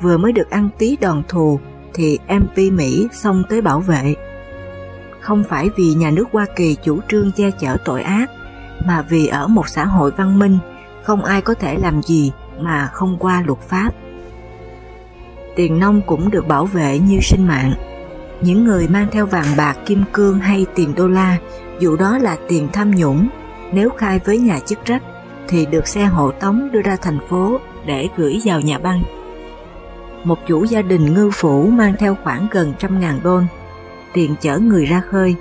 Vừa mới được ăn tí đòn thù thì MP Mỹ xông tới bảo vệ. Không phải vì nhà nước Hoa Kỳ chủ trương che chở tội ác, mà vì ở một xã hội văn minh không ai có thể làm gì mà không qua luật pháp. Tiền nông cũng được bảo vệ như sinh mạng. Những người mang theo vàng bạc kim cương hay tiền đô la, dù đó là tiền tham nhũng, nếu khai với nhà chức trách thì được xe hộ tống đưa ra thành phố để gửi vào nhà băng. Một chủ gia đình ngư phủ mang theo khoảng gần trăm ngàn đôn, tiền chở người ra khơi,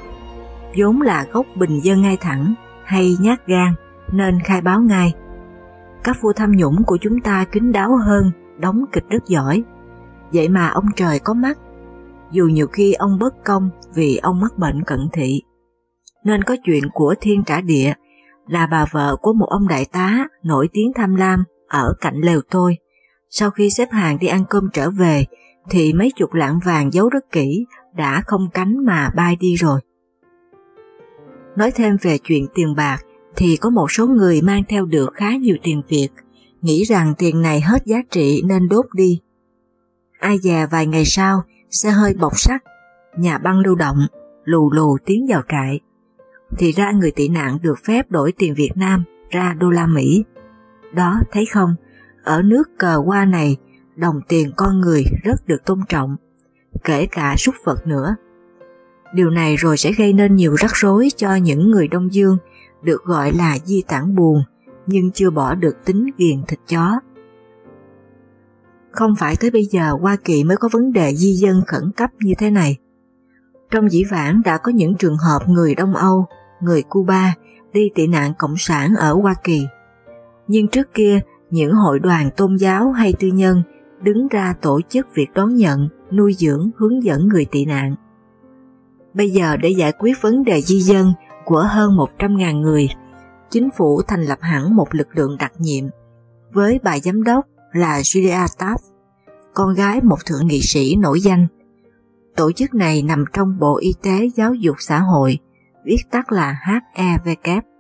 vốn là gốc bình dân ngay thẳng hay nhát gan nên khai báo ngay. Các vua tham nhũng của chúng ta kín đáo hơn, đóng kịch rất giỏi. Vậy mà ông trời có mắt, dù nhiều khi ông bất công vì ông mắc bệnh cận thị. Nên có chuyện của thiên trả địa là bà vợ của một ông đại tá nổi tiếng tham lam ở cạnh lều tôi. Sau khi xếp hàng đi ăn cơm trở về thì mấy chục lạng vàng giấu rất kỹ đã không cánh mà bay đi rồi. Nói thêm về chuyện tiền bạc thì có một số người mang theo được khá nhiều tiền Việt, nghĩ rằng tiền này hết giá trị nên đốt đi. Ai già vài ngày sau, xe hơi bọc sắt, nhà băng lưu động, lù lù tiến vào trại. Thì ra người tị nạn được phép đổi tiền Việt Nam ra đô la Mỹ. Đó thấy không, ở nước cờ qua này, đồng tiền con người rất được tôn trọng, kể cả súc vật nữa. Điều này rồi sẽ gây nên nhiều rắc rối cho những người Đông Dương được gọi là di tản buồn nhưng chưa bỏ được tính ghiền thịt chó. Không phải tới bây giờ Hoa Kỳ mới có vấn đề di dân khẩn cấp như thế này. Trong dĩ vãng đã có những trường hợp người Đông Âu, người Cuba đi tị nạn Cộng sản ở Hoa Kỳ. Nhưng trước kia, những hội đoàn tôn giáo hay tư nhân đứng ra tổ chức việc đón nhận, nuôi dưỡng, hướng dẫn người tị nạn. Bây giờ để giải quyết vấn đề di dân của hơn 100.000 người, chính phủ thành lập hẳn một lực lượng đặc nhiệm với bà giám đốc là Julia Taft, con gái một thượng nghị sĩ nổi danh. Tổ chức này nằm trong Bộ Y tế Giáo dục Xã hội, viết tắt là HEVK.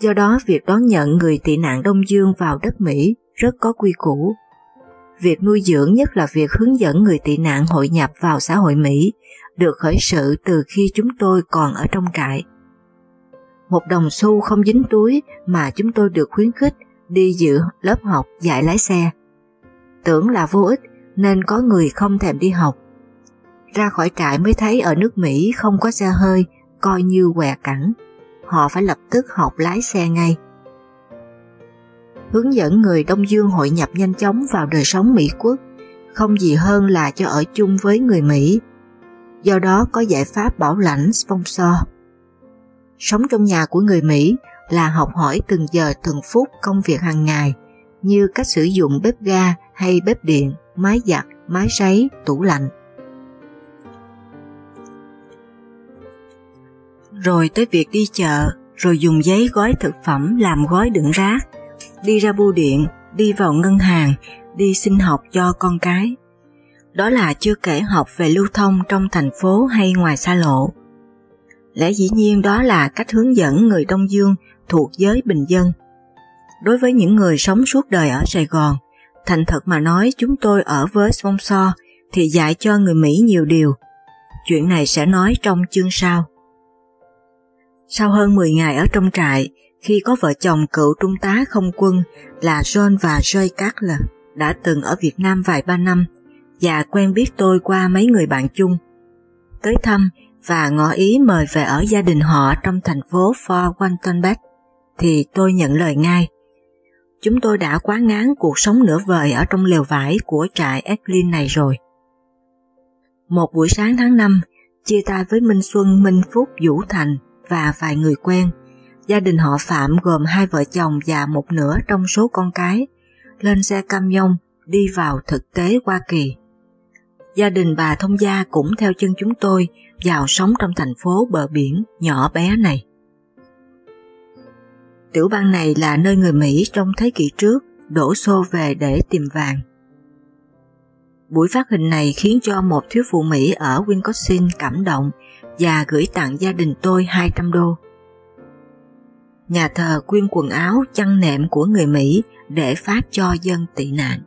Do đó việc đón nhận người tị nạn Đông Dương vào đất Mỹ rất có quy củ. Việc nuôi dưỡng nhất là việc hướng dẫn người tị nạn hội nhập vào xã hội Mỹ được khởi sự từ khi chúng tôi còn ở trong trại. Một đồng xu không dính túi mà chúng tôi được khuyến khích đi dự lớp học dạy lái xe. Tưởng là vô ích nên có người không thèm đi học. Ra khỏi trại mới thấy ở nước Mỹ không có xe hơi, coi như què cẳng. Họ phải lập tức học lái xe ngay. Hướng dẫn người Đông Dương hội nhập nhanh chóng vào đời sống Mỹ quốc, không gì hơn là cho ở chung với người Mỹ. Do đó có giải pháp bảo lãnh sponsor. Sống trong nhà của người Mỹ là học hỏi từng giờ từng phút công việc hàng ngày như cách sử dụng bếp ga hay bếp điện, máy giặt, máy sấy, tủ lạnh. Rồi tới việc đi chợ, rồi dùng giấy gói thực phẩm làm gói đựng rác, đi ra bưu điện, đi vào ngân hàng, đi xin học cho con cái. Đó là chưa kể học về lưu thông trong thành phố hay ngoài xa lộ. Lẽ dĩ nhiên đó là cách hướng dẫn người Đông Dương thuộc giới bình dân. Đối với những người sống suốt đời ở Sài Gòn, thành thật mà nói chúng tôi ở với sponsor thì dạy cho người Mỹ nhiều điều. Chuyện này sẽ nói trong chương sau. Sau hơn 10 ngày ở trong trại, khi có vợ chồng cựu trung tá không quân là John và Joy Cutler đã từng ở Việt Nam vài ba năm và quen biết tôi qua mấy người bạn chung. Tới thăm và ngỏ ý mời về ở gia đình họ trong thành phố Fort Walton thì tôi nhận lời ngay. Chúng tôi đã quá ngán cuộc sống nửa vời ở trong lều vải của trại Eklin này rồi. Một buổi sáng tháng 5, chia tay với Minh Xuân, Minh Phúc, Vũ Thành và vài người quen. Gia đình họ Phạm gồm hai vợ chồng và một nửa trong số con cái, lên xe cam nhông đi vào thực tế Hoa Kỳ. Gia đình bà thông gia cũng theo chân chúng tôi vào sống trong thành phố bờ biển nhỏ bé này. Tiểu bang này là nơi người Mỹ trong thế kỷ trước đổ xô về để tìm vàng. Buổi phát hình này khiến cho một thiếu phụ Mỹ ở Wisconsin cảm động và gửi tặng gia đình tôi 200 đô. Nhà thờ quyên quần áo chăn nệm của người Mỹ để phát cho dân tị nạn.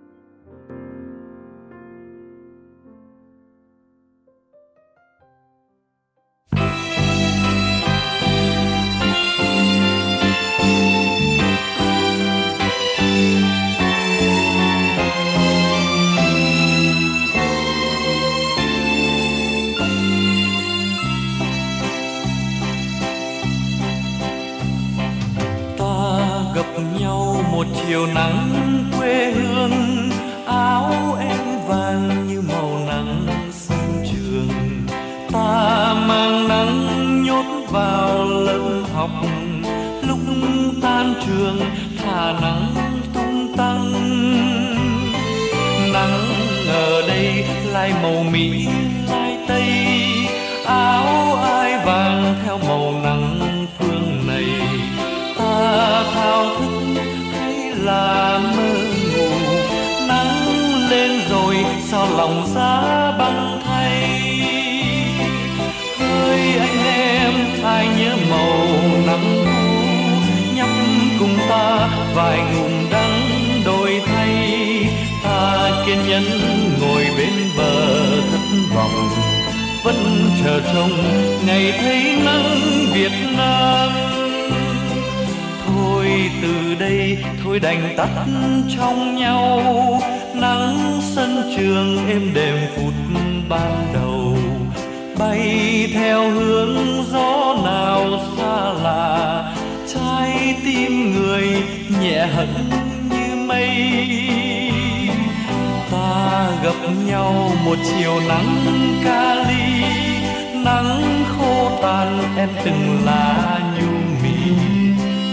Chiều nắng quê hương, áo em vàng như màu nắng sân trường. Ta mang nắng nhốt vào lớp học, lúc tan trường thả nắng tung tăng. Nắng ở đây lại màu mị vài ngụm đắng đổi thay ta kiên nhẫn ngồi bên bờ thất vọng. Vẫn chờ trông ngày thấy nắng Việt Nam. Thôi từ đây, thôi đành tắt trong nhau. Nắng sân trường êm đềm phút ban đầu. Bay theo hướng gió nào xa lạ trái tim người nhẹ hẳn như mây. Ta gặp nhau một chiều nắng kali nắng khô tàn em từng là nhu mì.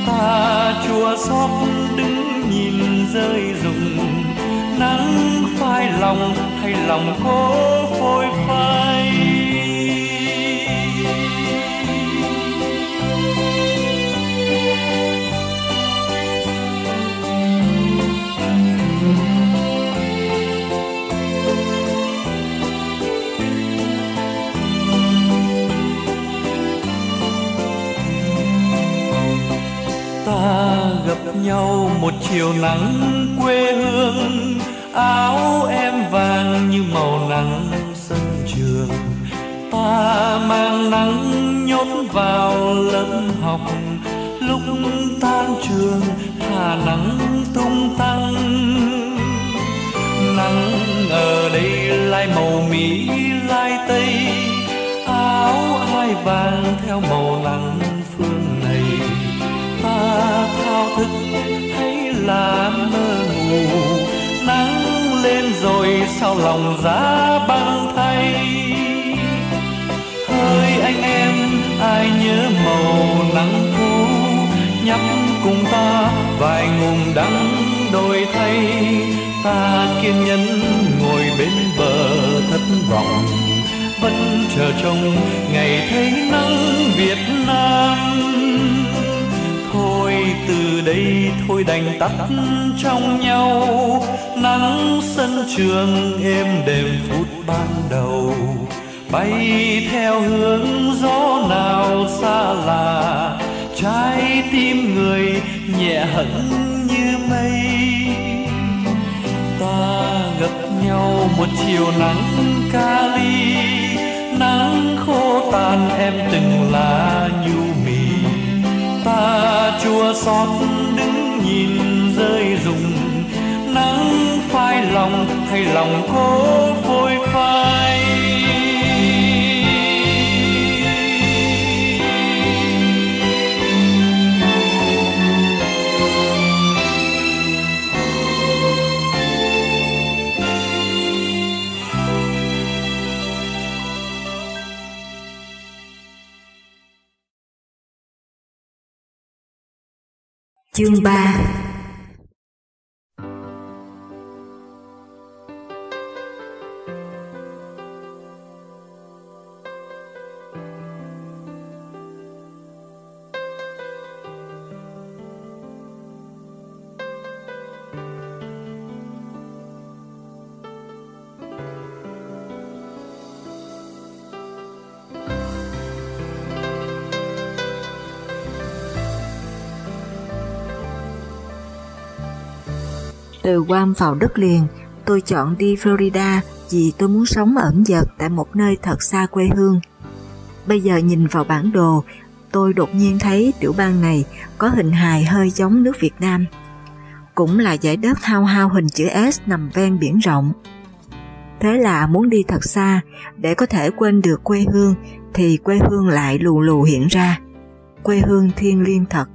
Ta chua xót đứng nhìn rơi rụng, nắng phai lòng hay lòng cố phôi phai. Gặp nhau một chiều nắng quê hương. Áo em vàng như màu nắng sân trường. Ta mang nắng nhốt vào lớp học. Lúc tan trường, thả nắng tung tăng. Nắng ở đây lai màu mỹ, lai tây. Áo ai vàng theo màu nắng thao thức hay là mơ ngủ. Nắng lên rồi sao lòng giá băng thay? Hơi anh em, ai nhớ màu nắng cũ? Nhắm cùng ta vài ngụm đắng đôi thay. Ta kiên nhẫn ngồi bên bờ thất vọng. Vẫn chờ trông ngày thấy nắng Việt Nam từ đây thôi đành tắt trong nhau. Nắng sân trường êm đềm phút ban đầu, bay theo hướng gió nào xa lạ. Trái tim người nhẹ hẳn như mây. Ta gặp nhau một chiều nắng kali nắng khô tàn em từng là ta chua xót đứng nhìn rơi rụng. Nắng phai lòng hay lòng cố phôi phai? Chương 3 Từ Guam vào đất liền, tôi chọn đi Florida vì tôi muốn sống ẩn dật tại một nơi thật xa quê hương. Bây giờ nhìn vào bản đồ, tôi đột nhiên thấy tiểu bang này có hình hài hơi giống nước Việt Nam. Cũng là giải đất hao hao hình chữ S nằm ven biển rộng. Thế là muốn đi thật xa để có thể quên được quê hương thì quê hương lại lù lù hiện ra. Quê hương thiên liêng thật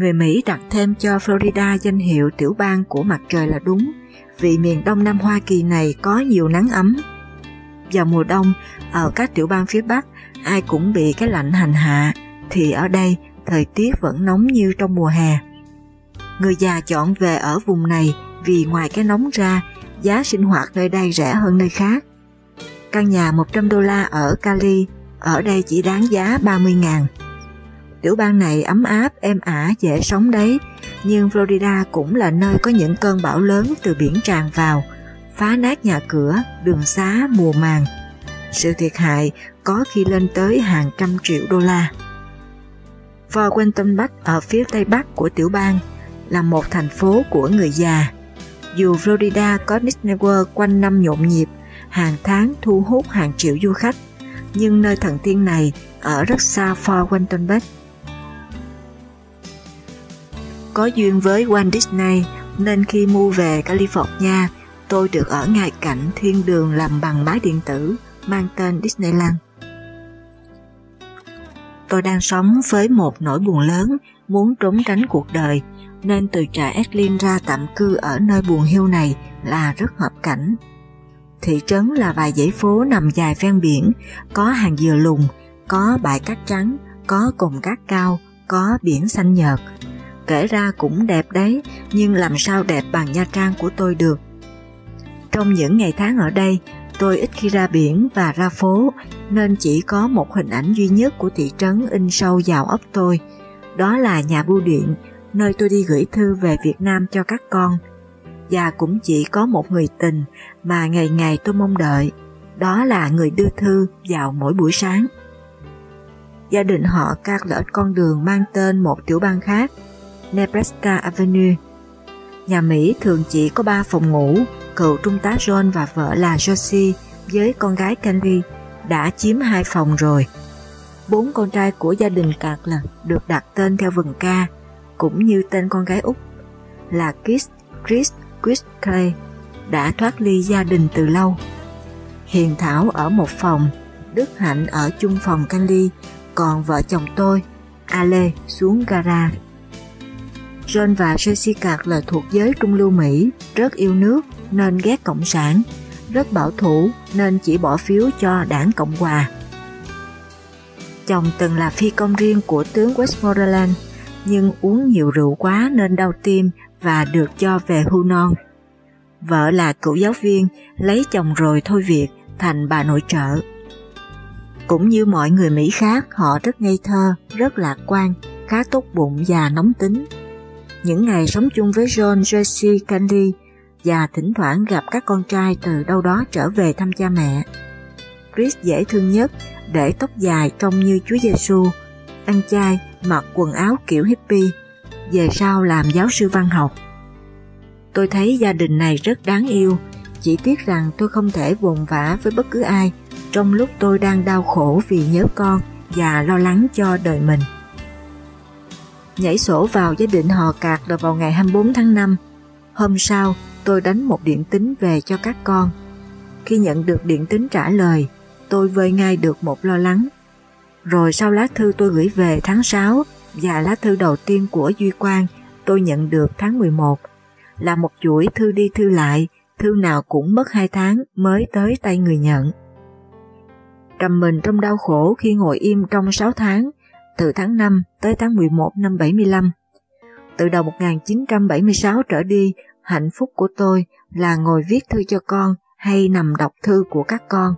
người Mỹ đặt thêm cho Florida danh hiệu tiểu bang của mặt trời là đúng, vì miền đông Nam Hoa Kỳ này có nhiều nắng ấm. Vào mùa đông, ở các tiểu bang phía Bắc, ai cũng bị cái lạnh hành hạ, thì ở đây thời tiết vẫn nóng như trong mùa hè. Người già chọn về ở vùng này vì ngoài cái nóng ra, giá sinh hoạt nơi đây rẻ hơn nơi khác. Căn nhà 100 đô la ở Cali, ở đây chỉ đáng giá 30 ngàn. Tiểu bang này ấm áp, êm ả, dễ sống đấy, nhưng Florida cũng là nơi có những cơn bão lớn từ biển tràn vào, phá nát nhà cửa, đường xá, mùa màng. Sự thiệt hại có khi lên tới hàng trăm triệu đô la. Fort Quentin Bắc ở phía tây bắc của tiểu bang là một thành phố của người già. Dù Florida có Disney World quanh năm nhộn nhịp, hàng tháng thu hút hàng triệu du khách, nhưng nơi thần tiên này ở rất xa Fort Quentin Beach. Có duyên với Walt Disney nên khi mua về California, tôi được ở ngay cạnh thiên đường làm bằng máy điện tử mang tên Disneyland. Tôi đang sống với một nỗi buồn lớn, muốn trốn tránh cuộc đời, nên từ trại Edlin ra tạm cư ở nơi buồn hiu này là rất hợp cảnh. Thị trấn là vài dãy phố nằm dài ven biển, có hàng dừa lùng, có bãi cát trắng, có cồn cát cao, có biển xanh nhợt. Kể ra cũng đẹp đấy, nhưng làm sao đẹp bằng Nha Trang của tôi được. Trong những ngày tháng ở đây, tôi ít khi ra biển và ra phố, nên chỉ có một hình ảnh duy nhất của thị trấn in sâu vào óc tôi. Đó là nhà bưu điện, nơi tôi đi gửi thư về Việt Nam cho các con. Và cũng chỉ có một người tình mà ngày ngày tôi mong đợi, đó là người đưa thư vào mỗi buổi sáng. Gia đình họ cát lỡ con đường mang tên một tiểu bang khác, Nebraska Avenue. Nhà Mỹ thường chỉ có 3 phòng ngủ, cựu trung tá John và vợ là Josie với con gái Candy đã chiếm hai phòng rồi. Bốn con trai của gia đình Cạc là được đặt tên theo vần ca, cũng như tên con gái Úc là Kiss, Chris, Chris Clay đã thoát ly gia đình từ lâu. Hiền Thảo ở một phòng, Đức Hạnh ở chung phòng Candy, còn vợ chồng tôi, Ale, xuống gara. John và Jessica là thuộc giới trung lưu Mỹ, rất yêu nước nên ghét Cộng sản, rất bảo thủ nên chỉ bỏ phiếu cho đảng Cộng Hòa. Chồng từng là phi công riêng của tướng Westmoreland, nhưng uống nhiều rượu quá nên đau tim và được cho về hưu non. Vợ là cựu giáo viên, lấy chồng rồi thôi việc, thành bà nội trợ. Cũng như mọi người Mỹ khác, họ rất ngây thơ, rất lạc quan, khá tốt bụng và nóng tính. Những ngày sống chung với John, Jesse, Candy và thỉnh thoảng gặp các con trai từ đâu đó trở về thăm cha mẹ. Chris dễ thương nhất, để tóc dài trông như Chúa Giêsu, ăn chay, mặc quần áo kiểu hippie, về sau làm giáo sư văn học. Tôi thấy gia đình này rất đáng yêu, chỉ tiếc rằng tôi không thể vùng vã với bất cứ ai trong lúc tôi đang đau khổ vì nhớ con và lo lắng cho đời mình. Nhảy sổ vào gia đình họ cạc là vào ngày 24 tháng 5. Hôm sau, tôi đánh một điện tín về cho các con. Khi nhận được điện tín trả lời, tôi vơi ngay được một lo lắng. Rồi sau lá thư tôi gửi về tháng 6 và lá thư đầu tiên của Duy Quang tôi nhận được tháng 11 là một chuỗi thư đi thư lại, thư nào cũng mất 2 tháng mới tới tay người nhận. Trầm mình trong đau khổ khi ngồi im trong 6 tháng, từ tháng 5 tới tháng 11 năm 75. Từ đầu 1976 trở đi, hạnh phúc của tôi là ngồi viết thư cho con hay nằm đọc thư của các con.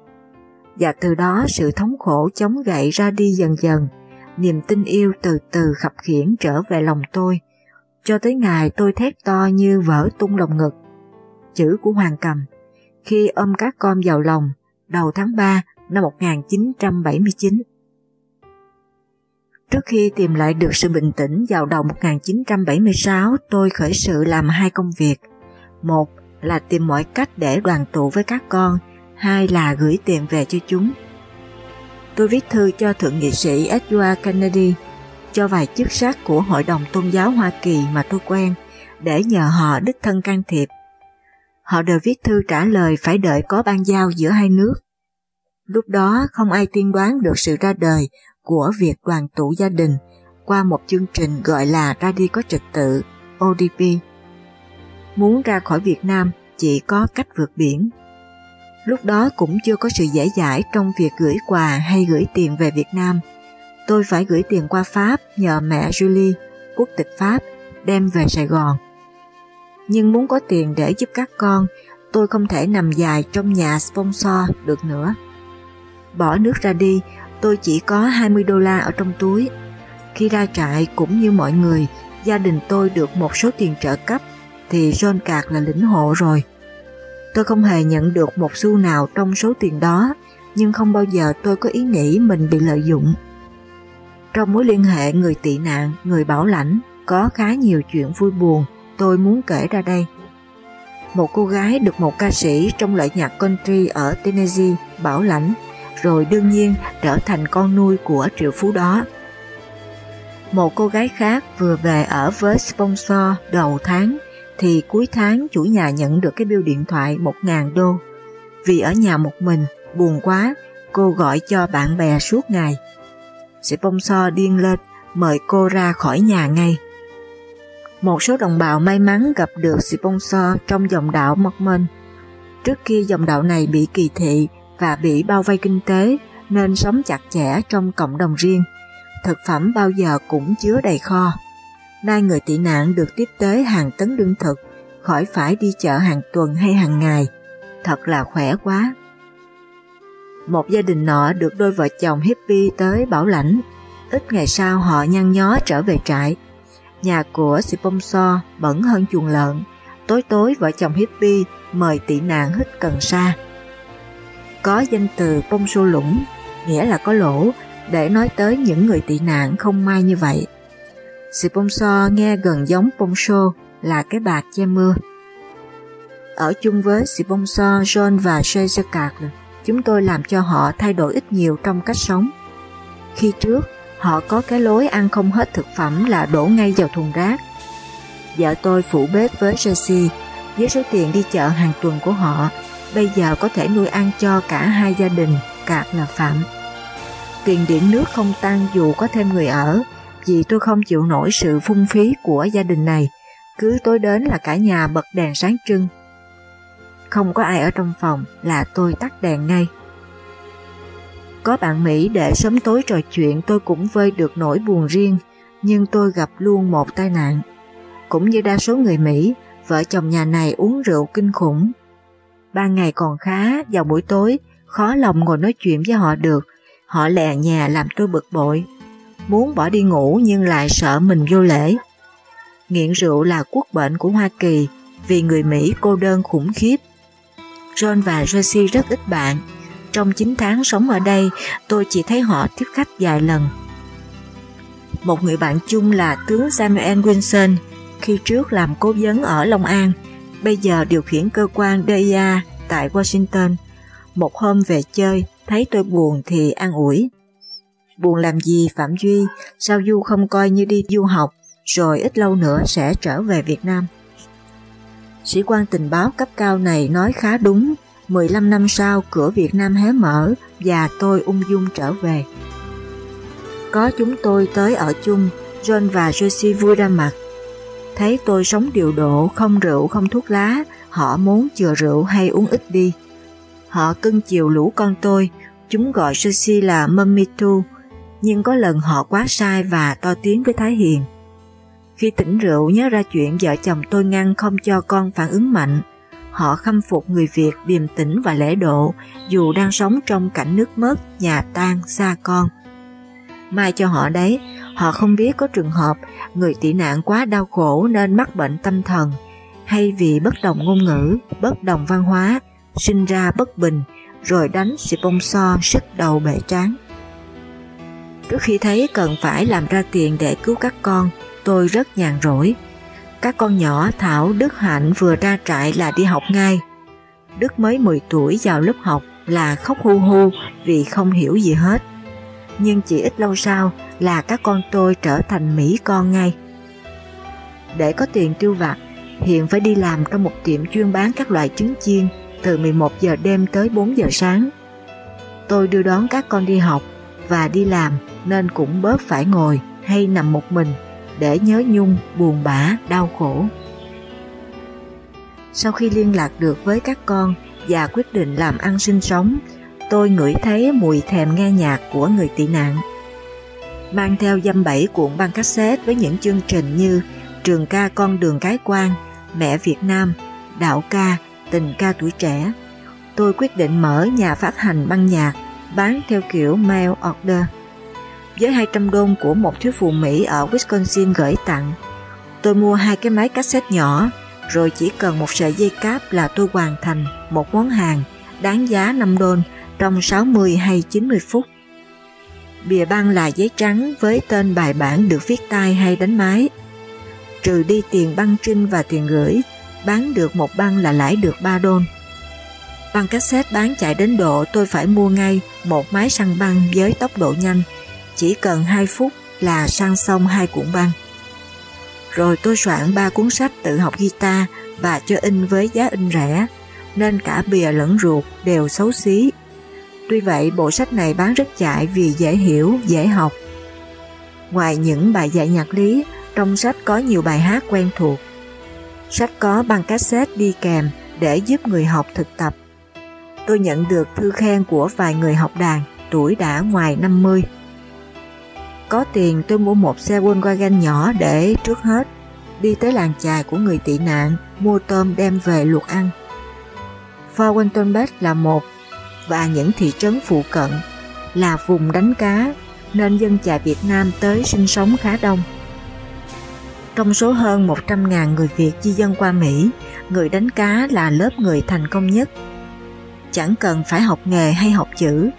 Và từ đó sự thống khổ chống gậy ra đi dần dần, niềm tin yêu từ từ khập khiển trở về lòng tôi, cho tới ngày tôi thét to như vỡ tung lồng ngực. Chữ của Hoàng Cầm, khi ôm các con vào lòng, đầu tháng 3 năm 1979. Trước khi tìm lại được sự bình tĩnh vào đầu 1976, tôi khởi sự làm hai công việc. Một là tìm mọi cách để đoàn tụ với các con, hai là gửi tiền về cho chúng. Tôi viết thư cho Thượng nghị sĩ Edward Kennedy, cho vài chức sắc của Hội đồng Tôn giáo Hoa Kỳ mà tôi quen, để nhờ họ đích thân can thiệp. Họ đều viết thư trả lời phải đợi có ban giao giữa hai nước. Lúc đó không ai tiên đoán được sự ra đời của việc đoàn tụ gia đình qua một chương trình gọi là Ra đi có trật tự, ODP. Muốn ra khỏi Việt Nam chỉ có cách vượt biển. Lúc đó cũng chưa có sự dễ dãi trong việc gửi quà hay gửi tiền về Việt Nam. Tôi phải gửi tiền qua Pháp nhờ mẹ Julie, quốc tịch Pháp, đem về Sài Gòn. Nhưng muốn có tiền để giúp các con, tôi không thể nằm dài trong nhà sponsor được nữa. Bỏ nước ra đi, tôi chỉ có 20 đô la ở trong túi. Khi ra trại cũng như mọi người, gia đình tôi được một số tiền trợ cấp, thì John Cạc là lĩnh hộ rồi. Tôi không hề nhận được một xu nào trong số tiền đó, nhưng không bao giờ tôi có ý nghĩ mình bị lợi dụng. Trong mối liên hệ người tị nạn, người bảo lãnh, có khá nhiều chuyện vui buồn tôi muốn kể ra đây. một cô gái được một ca sĩ trong loại nhạc country ở Tennessee bảo lãnh, rồi đương nhiên trở thành con nuôi của triệu phú đó. Một cô gái khác vừa về ở với sponsor đầu tháng thì cuối tháng chủ nhà nhận được cái bill điện thoại 1.000 đô. Vì ở nhà một mình, buồn quá, cô gọi cho bạn bè suốt ngày. Sponsor điên lên, mời cô ra khỏi nhà ngay. Một số đồng bào may mắn gặp được sponsor trong dòng đạo Mormon. Trước kia dòng đạo này bị kỳ thị và bị bao vây kinh tế nên sống chặt chẽ trong cộng đồng riêng. Thực phẩm bao giờ cũng chứa đầy kho. Nay người tị nạn được tiếp tế hàng tấn lương thực, khỏi phải đi chợ hàng tuần hay hàng ngày. Thật là khỏe quá. Một gia đình nọ được đôi vợ chồng hippie tới bảo lãnh. Ít ngày sau họ nhăn nhó trở về trại. Nhà của Sipomso bẩn hơn chuồng lợn. Tối tối vợ chồng hippie mời tị nạn hít cần sa. Có danh từ bông xô lũng, nghĩa là có lỗ, để nói tới những người tị nạn không may như vậy. Sponsor nghe gần giống Poncho là cái bạc che mưa. Ở chung với sponsor John và Shazakar, chúng tôi làm cho họ thay đổi ít nhiều trong cách sống. Khi trước, họ có cái lối ăn không hết thực phẩm là đổ ngay vào thùng rác. Vợ tôi phụ bếp với Jessie, với số tiền đi chợ hàng tuần của họ, bây giờ có thể nuôi ăn cho cả hai gia đình, cạc là Phạm. Tiền điện nước không tăng dù có thêm người ở, vì tôi không chịu nổi sự phung phí của gia đình này, cứ tối đến là cả nhà bật đèn sáng trưng. Không có ai ở trong phòng là tôi tắt đèn ngay. Có bạn Mỹ để sớm tối trò chuyện tôi cũng vơi được nỗi buồn riêng, nhưng tôi gặp luôn một tai nạn. Cũng như đa số người Mỹ, vợ chồng nhà này uống rượu kinh khủng. Ban ngày còn khá, vào buổi tối, khó lòng ngồi nói chuyện với họ được, họ lè nhà làm tôi bực bội muốn bỏ đi ngủ nhưng lại sợ mình vô lễ. Nghiện rượu là quốc bệnh của Hoa Kỳ vì người Mỹ cô đơn khủng khiếp. John và Josie rất ít bạn. Trong 9 tháng sống ở đây, tôi chỉ thấy họ tiếp khách vài lần. Một người bạn chung là tướng Samuel Wilson, khi trước làm cố vấn ở Long An, bây giờ điều khiển cơ quan DIA tại Washington. Một hôm về chơi, thấy tôi buồn thì an ủi. Buồn làm gì Phạm Duy, sao Du không coi như đi du học, rồi ít lâu nữa sẽ trở về Việt Nam. Sĩ quan tình báo cấp cao này nói khá đúng, 15 năm sau cửa Việt Nam hé mở và tôi ung dung trở về. Có chúng tôi tới ở chung, John và Josie vui ra mặt. Thấy tôi sống điều độ, không rượu, không thuốc lá, họ muốn chừa rượu hay uống ít đi. Họ cưng chiều lũ con tôi, chúng gọi sushi là Mummy Tu, nhưng có lần họ quá sai và to tiếng với Thái Hiền. Khi tỉnh rượu nhớ ra chuyện vợ chồng tôi ngăn không cho con phản ứng mạnh, họ khâm phục người Việt điềm tĩnh và lễ độ dù đang sống trong cảnh nước mất, nhà tan, xa con. Mai cho họ đấy, họ không biết có trường hợp người tị nạn quá đau khổ nên mắc bệnh tâm thần hay vì bất đồng ngôn ngữ, bất đồng văn hóa, sinh ra bất bình rồi đánh xì bông so sức đầu bể trán. Trước khi thấy cần phải làm ra tiền để cứu các con, tôi rất nhàn rỗi. Các con nhỏ Thảo, Đức Hạnh vừa ra trại là đi học ngay. Đức mới 10 tuổi vào lớp học là khóc hu hu vì không hiểu gì hết. Nhưng chỉ ít lâu sau là các con tôi trở thành Mỹ con ngay. Để có tiền tiêu vặt, hiện phải đi làm trong một tiệm chuyên bán các loại trứng chiên từ 11 giờ đêm tới 4 giờ sáng. Tôi đưa đón các con đi học và đi làm nên cũng bớt phải ngồi hay nằm một mình để nhớ nhung, buồn bã, đau khổ. Sau khi liên lạc được với các con và quyết định làm ăn sinh sống, tôi ngửi thấy mùi thèm nghe nhạc của người tị nạn. Mang theo dâm bảy cuộn băng cassette với những chương trình như Trường ca con đường cái quan, Mẹ Việt Nam, Đạo ca, Tình ca tuổi trẻ, tôi quyết định mở nhà phát hành băng nhạc bán theo kiểu mail order với 200 đô của một thiếu phụ Mỹ ở Wisconsin gửi tặng. Tôi mua hai cái máy cassette nhỏ, rồi chỉ cần một sợi dây cáp là tôi hoàn thành một món hàng đáng giá 5 đô trong 60 hay 90 phút. Bìa băng là giấy trắng với tên bài bản được viết tay hay đánh máy. Trừ đi tiền băng trinh và tiền gửi, bán được một băng là lãi được 3 đôn. Băng cassette bán chạy đến độ tôi phải mua ngay một máy săn băng với tốc độ nhanh, chỉ cần 2 phút là săn xong hai cuộn băng. Rồi tôi soạn ba cuốn sách tự học guitar và cho in với giá in rẻ, nên cả bìa lẫn ruột đều xấu xí. Tuy vậy bộ sách này bán rất chạy vì dễ hiểu, dễ học. Ngoài những bài dạy nhạc lý, trong sách có nhiều bài hát quen thuộc. Sách có băng cassette đi kèm để giúp người học thực tập. Tôi nhận được thư khen của vài người học đàn tuổi đã ngoài 50. Có tiền tôi mua một xe Volkswagen nhỏ để trước hết đi tới làng chài của người tị nạn mua tôm đem về luộc ăn. Fort Winton là một và những thị trấn phụ cận là vùng đánh cá nên dân chài Việt Nam tới sinh sống khá đông. Trong số hơn 100.000 người Việt di dân qua Mỹ, người đánh cá là lớp người thành công nhất. Chẳng cần phải học nghề hay học chữ,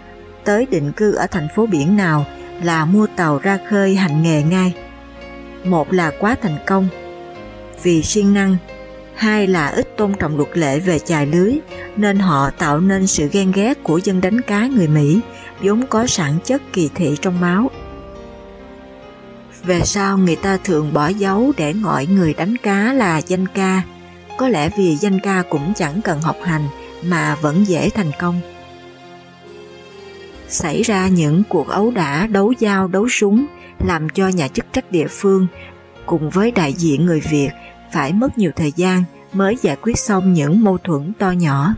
tới định cư ở thành phố biển nào là mua tàu ra khơi hành nghề ngay. Một là quá thành công, vì siêng năng, hai là ít tôn trọng luật lệ về chài lưới, nên họ tạo nên sự ghen ghét của dân đánh cá người Mỹ, vốn có sản chất kỳ thị trong máu. Về sau người ta thường bỏ dấu để gọi người đánh cá là danh ca, có lẽ vì danh ca cũng chẳng cần học hành mà vẫn dễ thành công. Xảy ra những cuộc ấu đả đấu dao đấu súng làm cho nhà chức trách địa phương cùng với đại diện người Việt phải mất nhiều thời gian mới giải quyết xong những mâu thuẫn to nhỏ.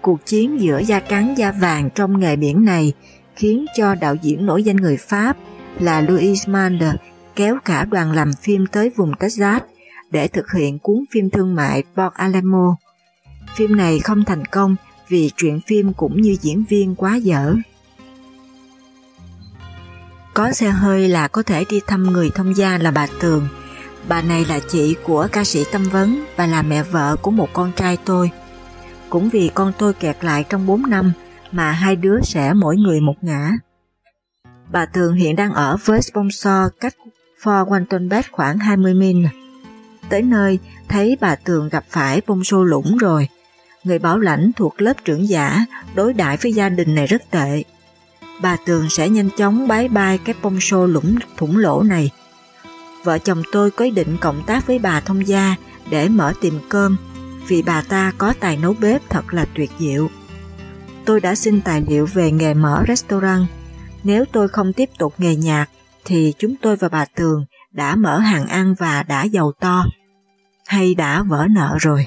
Cuộc chiến giữa da trắng da vàng trong nghề biển này khiến cho đạo diễn nổi danh người Pháp là Louis Mander kéo cả đoàn làm phim tới vùng Texas để thực hiện cuốn phim thương mại Port Alamo. Phim này không thành công vì truyện phim cũng như diễn viên quá dở. Có xe hơi là có thể đi thăm người thông gia là bà Tường. Bà này là chị của ca sĩ Tâm Vấn và là mẹ vợ của một con trai tôi. Cũng vì con tôi kẹt lại trong 4 năm mà hai đứa sẽ mỗi người một ngã. Bà Tường hiện đang ở với sponsor cách Fort Walton khoảng 20 min. Tới nơi, thấy bà Tường gặp phải bông xô lũng rồi. Người bảo lãnh thuộc lớp trưởng giả đối đãi với gia đình này rất tệ. Bà Tường sẽ nhanh chóng bái bai cái bông xô lũng thủng lỗ này. Vợ chồng tôi có ý định cộng tác với bà thông gia để mở tiệm cơm vì bà ta có tài nấu bếp thật là tuyệt diệu. Tôi đã xin tài liệu về nghề mở restaurant nếu tôi không tiếp tục nghề nhạc thì chúng tôi và bà Tường đã mở hàng ăn và đã giàu to, hay đã vỡ nợ rồi.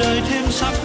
đời thêm sắc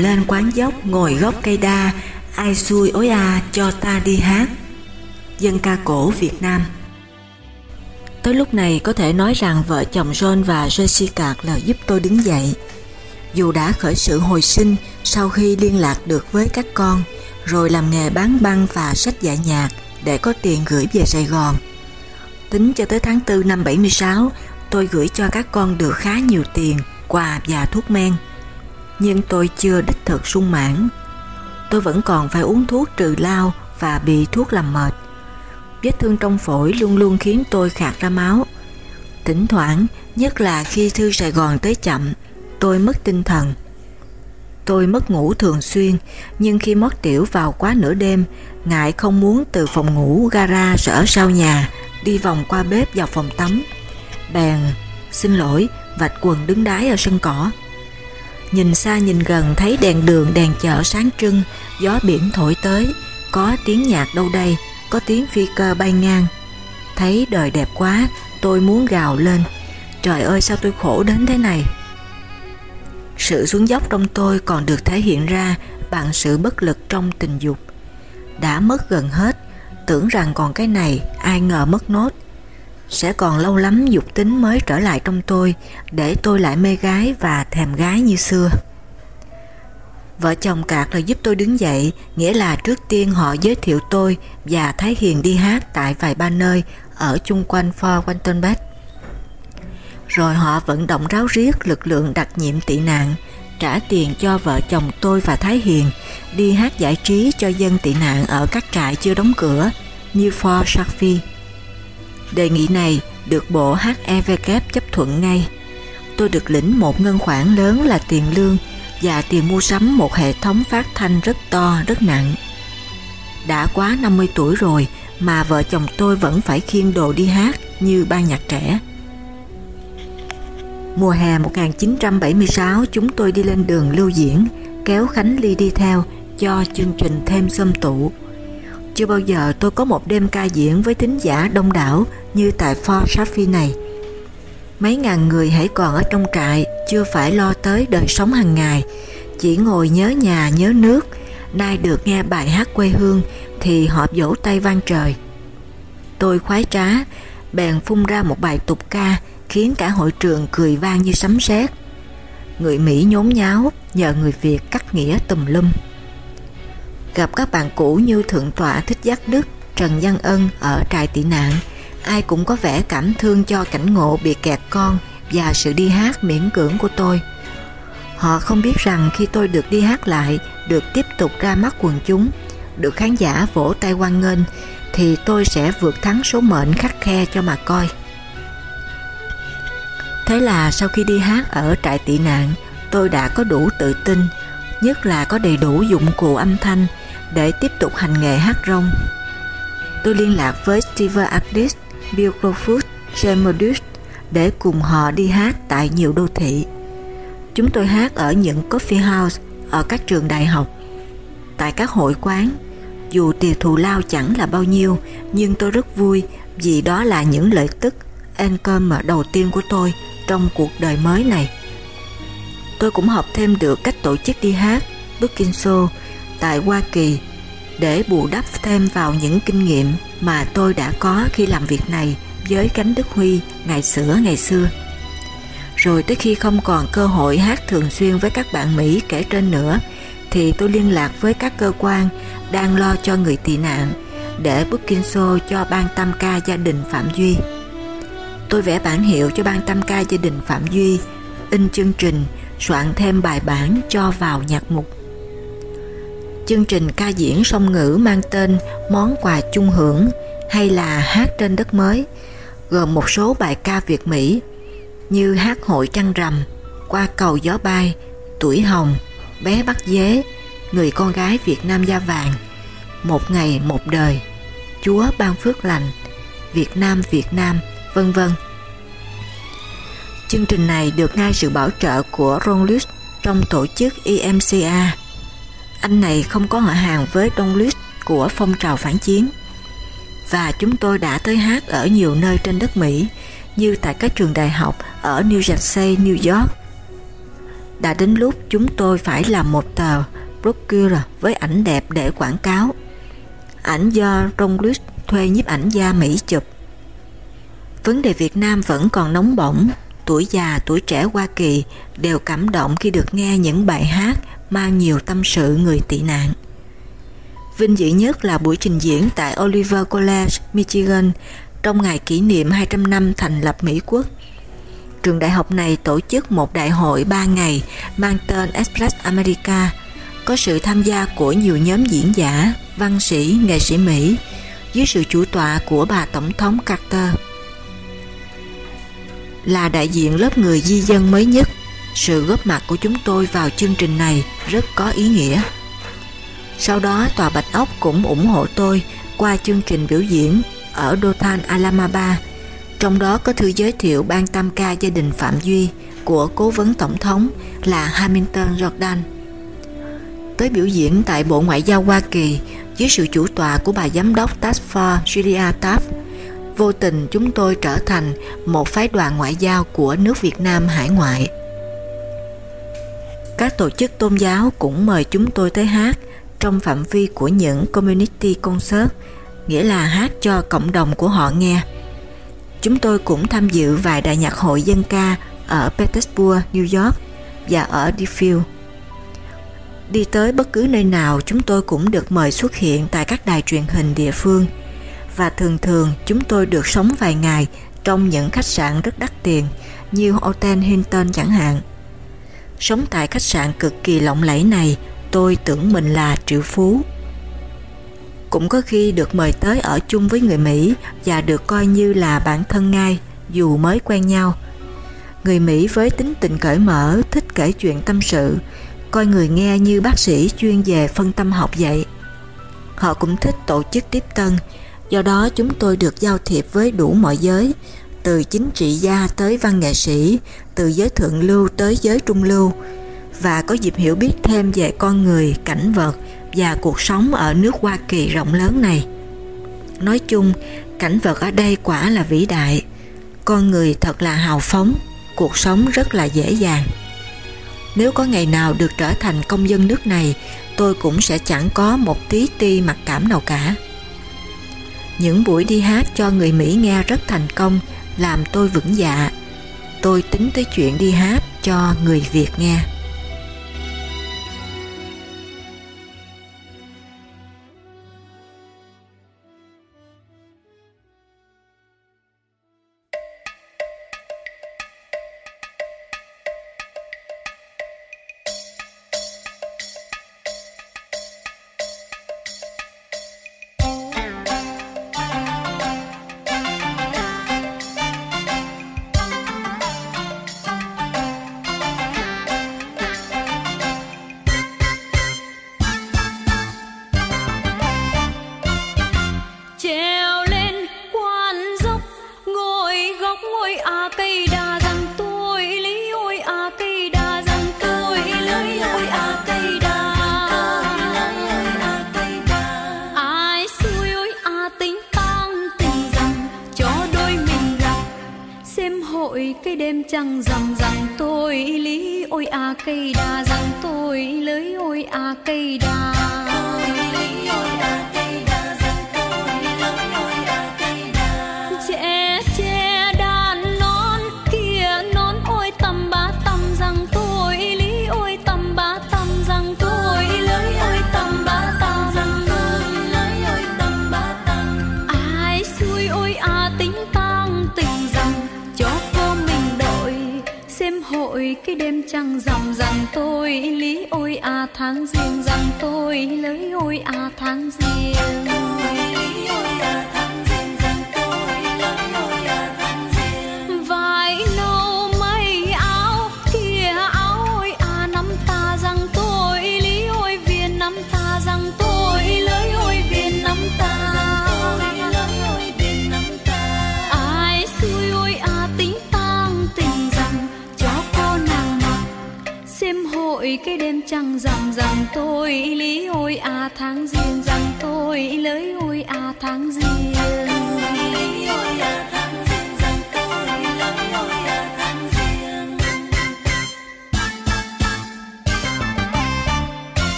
lên quán dốc ngồi gốc cây đa Ai xui ối a cho ta đi hát Dân ca cổ Việt Nam Tới lúc này có thể nói rằng vợ chồng John và Jessica là giúp tôi đứng dậy. Dù đã khởi sự hồi sinh sau khi liên lạc được với các con, rồi làm nghề bán băng và sách dạy nhạc để có tiền gửi về Sài Gòn. Tính cho tới tháng 4 năm 76, tôi gửi cho các con được khá nhiều tiền, quà và thuốc men. Nhưng tôi chưa đích thực sung mãn. Tôi vẫn còn phải uống thuốc trừ lao và bị thuốc làm mệt. Vết thương trong phổi luôn luôn khiến tôi khạc ra máu. Thỉnh thoảng, nhất là khi thư Sài Gòn tới chậm, tôi mất tinh thần. Tôi mất ngủ thường xuyên, nhưng khi mất tiểu vào quá nửa đêm, ngại không muốn từ phòng ngủ gara sở sau nhà đi vòng qua bếp vào phòng tắm. Bèn, xin lỗi, vạch quần đứng đái ở sân cỏ. Nhìn xa nhìn gần thấy đèn đường đèn chợ sáng trưng, gió biển thổi tới, có tiếng nhạc đâu đây, có tiếng phi cơ bay ngang. Thấy đời đẹp quá, tôi muốn gào lên. Trời ơi sao tôi khổ đến thế này. Sự xuống dốc trong tôi còn được thể hiện ra bằng sự bất lực trong tình dục. Đã mất gần hết, tưởng rằng còn cái này ai ngờ mất nốt. Sẽ còn lâu lắm dục tính mới trở lại trong tôi để tôi lại mê gái và thèm gái như xưa. Vợ chồng Cạc là giúp tôi đứng dậy, nghĩa là trước tiên họ giới thiệu tôi và Thái Hiền đi hát tại vài ba nơi ở chung quanh Fort Walton Rồi họ vận động ráo riết lực lượng đặc nhiệm tị nạn, trả tiền cho vợ chồng tôi và Thái Hiền đi hát giải trí cho dân tị nạn ở các trại chưa đóng cửa như Fort Sarphy. Đề nghị này được bộ HEVK chấp thuận ngay. Tôi được lĩnh một ngân khoản lớn là tiền lương và tiền mua sắm một hệ thống phát thanh rất to, rất nặng. Đã quá 50 tuổi rồi mà vợ chồng tôi vẫn phải khiêng đồ đi hát như ban nhạc trẻ. Mùa hè 1976 chúng tôi đi lên đường lưu diễn, kéo Khánh Ly đi theo cho chương trình thêm xâm tụ. Chưa bao giờ tôi có một đêm ca diễn với thính giả đông đảo như tại Fort Safi này. Mấy ngàn người hãy còn ở trong trại chưa phải lo tới đời sống hàng ngày, chỉ ngồi nhớ nhà nhớ nước, nay được nghe bài hát quê hương thì họ vỗ tay vang trời. Tôi khoái trá, bèn phun ra một bài tục ca khiến cả hội trường cười vang như sấm sét. Người Mỹ nhốn nháo nhờ người Việt cắt nghĩa tùm lum. Gặp các bạn cũ như Thượng tọa Thích Giác Đức, Trần Văn Ân ở trại tị nạn, ai cũng có vẻ cảm thương cho cảnh ngộ bị kẹt con và sự đi hát miễn cưỡng của tôi. Họ không biết rằng khi tôi được đi hát lại, được tiếp tục ra mắt quần chúng, được khán giả vỗ tay hoan nghênh, thì tôi sẽ vượt thắng số mệnh khắc khe cho mà coi. Thế là sau khi đi hát ở trại tị nạn, tôi đã có đủ tự tin, nhất là có đầy đủ dụng cụ âm thanh để tiếp tục hành nghề hát rong. Tôi liên lạc với Steve Ackles, Bill Crawford, James để cùng họ đi hát tại nhiều đô thị. Chúng tôi hát ở những coffee house ở các trường đại học, tại các hội quán. Dù tiền thù lao chẳng là bao nhiêu, nhưng tôi rất vui vì đó là những lợi tức income đầu tiên của tôi trong cuộc đời mới này. Tôi cũng học thêm được cách tổ chức đi hát, booking show tại Hoa Kỳ để bù đắp thêm vào những kinh nghiệm mà tôi đã có khi làm việc này với cánh Đức Huy ngày xưa ngày xưa. Rồi tới khi không còn cơ hội hát thường xuyên với các bạn Mỹ kể trên nữa, thì tôi liên lạc với các cơ quan đang lo cho người tị nạn để booking show cho ban tam ca gia đình Phạm Duy. Tôi vẽ bản hiệu cho ban tam ca gia đình Phạm Duy, in chương trình, soạn thêm bài bản cho vào nhạc mục. Chương trình ca diễn song ngữ mang tên Món quà chung hưởng hay là Hát trên đất mới, gồm một số bài ca Việt Mỹ như Hát hội trăng rằm, Qua cầu gió bay, Tuổi hồng, Bé bắt dế, Người con gái Việt Nam da vàng, Một ngày một đời, Chúa ban phước lành, Việt Nam Việt Nam, vân vân. Chương trình này được ngay sự bảo trợ của Ron Lewis trong tổ chức EMCA. Anh này không có họ hàng với Don Luis của phong trào phản chiến. Và chúng tôi đã tới hát ở nhiều nơi trên đất Mỹ, như tại các trường đại học ở New Jersey, New York. Đã đến lúc chúng tôi phải làm một tờ brochure với ảnh đẹp để quảng cáo. Ảnh do Don Luis thuê nhiếp ảnh gia Mỹ chụp. Vấn đề Việt Nam vẫn còn nóng bỏng, tuổi già, tuổi trẻ Hoa Kỳ đều cảm động khi được nghe những bài hát mang nhiều tâm sự người tị nạn. Vinh dự nhất là buổi trình diễn tại Oliver College, Michigan trong ngày kỷ niệm 200 năm thành lập Mỹ Quốc. Trường đại học này tổ chức một đại hội 3 ngày mang tên Express America, có sự tham gia của nhiều nhóm diễn giả, văn sĩ, nghệ sĩ Mỹ, dưới sự chủ tọa của bà Tổng thống Carter. Là đại diện lớp người di dân mới nhất, sự góp mặt của chúng tôi vào chương trình này rất có ý nghĩa. Sau đó Tòa Bạch Ốc cũng ủng hộ tôi qua chương trình biểu diễn ở Dothan, Alabama, trong đó có thư giới thiệu ban tam ca gia đình Phạm Duy của cố vấn tổng thống là Hamilton Jordan. Tới biểu diễn tại Bộ Ngoại giao Hoa Kỳ dưới sự chủ tọa của bà giám đốc Task Force Julia Taft, vô tình chúng tôi trở thành một phái đoàn ngoại giao của nước Việt Nam hải ngoại. Các tổ chức tôn giáo cũng mời chúng tôi tới hát trong phạm vi của những community concert, nghĩa là hát cho cộng đồng của họ nghe. Chúng tôi cũng tham dự vài đại nhạc hội dân ca ở Petersburg, New York và ở Deerfield. Đi tới bất cứ nơi nào chúng tôi cũng được mời xuất hiện tại các đài truyền hình địa phương và thường thường chúng tôi được sống vài ngày trong những khách sạn rất đắt tiền như Hotel Hilton chẳng hạn. Sống tại khách sạn cực kỳ lộng lẫy này, tôi tưởng mình là triệu phú. Cũng có khi được mời tới ở chung với người Mỹ và được coi như là bạn thân ngay dù mới quen nhau. Người Mỹ với tính tình cởi mở, thích kể chuyện tâm sự, coi người nghe như bác sĩ chuyên về phân tâm học vậy. Họ cũng thích tổ chức tiếp tân, do đó chúng tôi được giao thiệp với đủ mọi giới, từ chính trị gia tới văn nghệ sĩ, từ giới thượng lưu tới giới trung lưu, và có dịp hiểu biết thêm về con người, cảnh vật và cuộc sống ở nước Hoa Kỳ rộng lớn này. Nói chung, cảnh vật ở đây quả là vĩ đại, con người thật là hào phóng, cuộc sống rất là dễ dàng. Nếu có ngày nào được trở thành công dân nước này, tôi cũng sẽ chẳng có một tí ti mặc cảm nào cả. Những buổi đi hát cho người Mỹ nghe rất thành công, làm tôi vững dạ. Tôi tính tới chuyện đi hát cho người Việt nghe.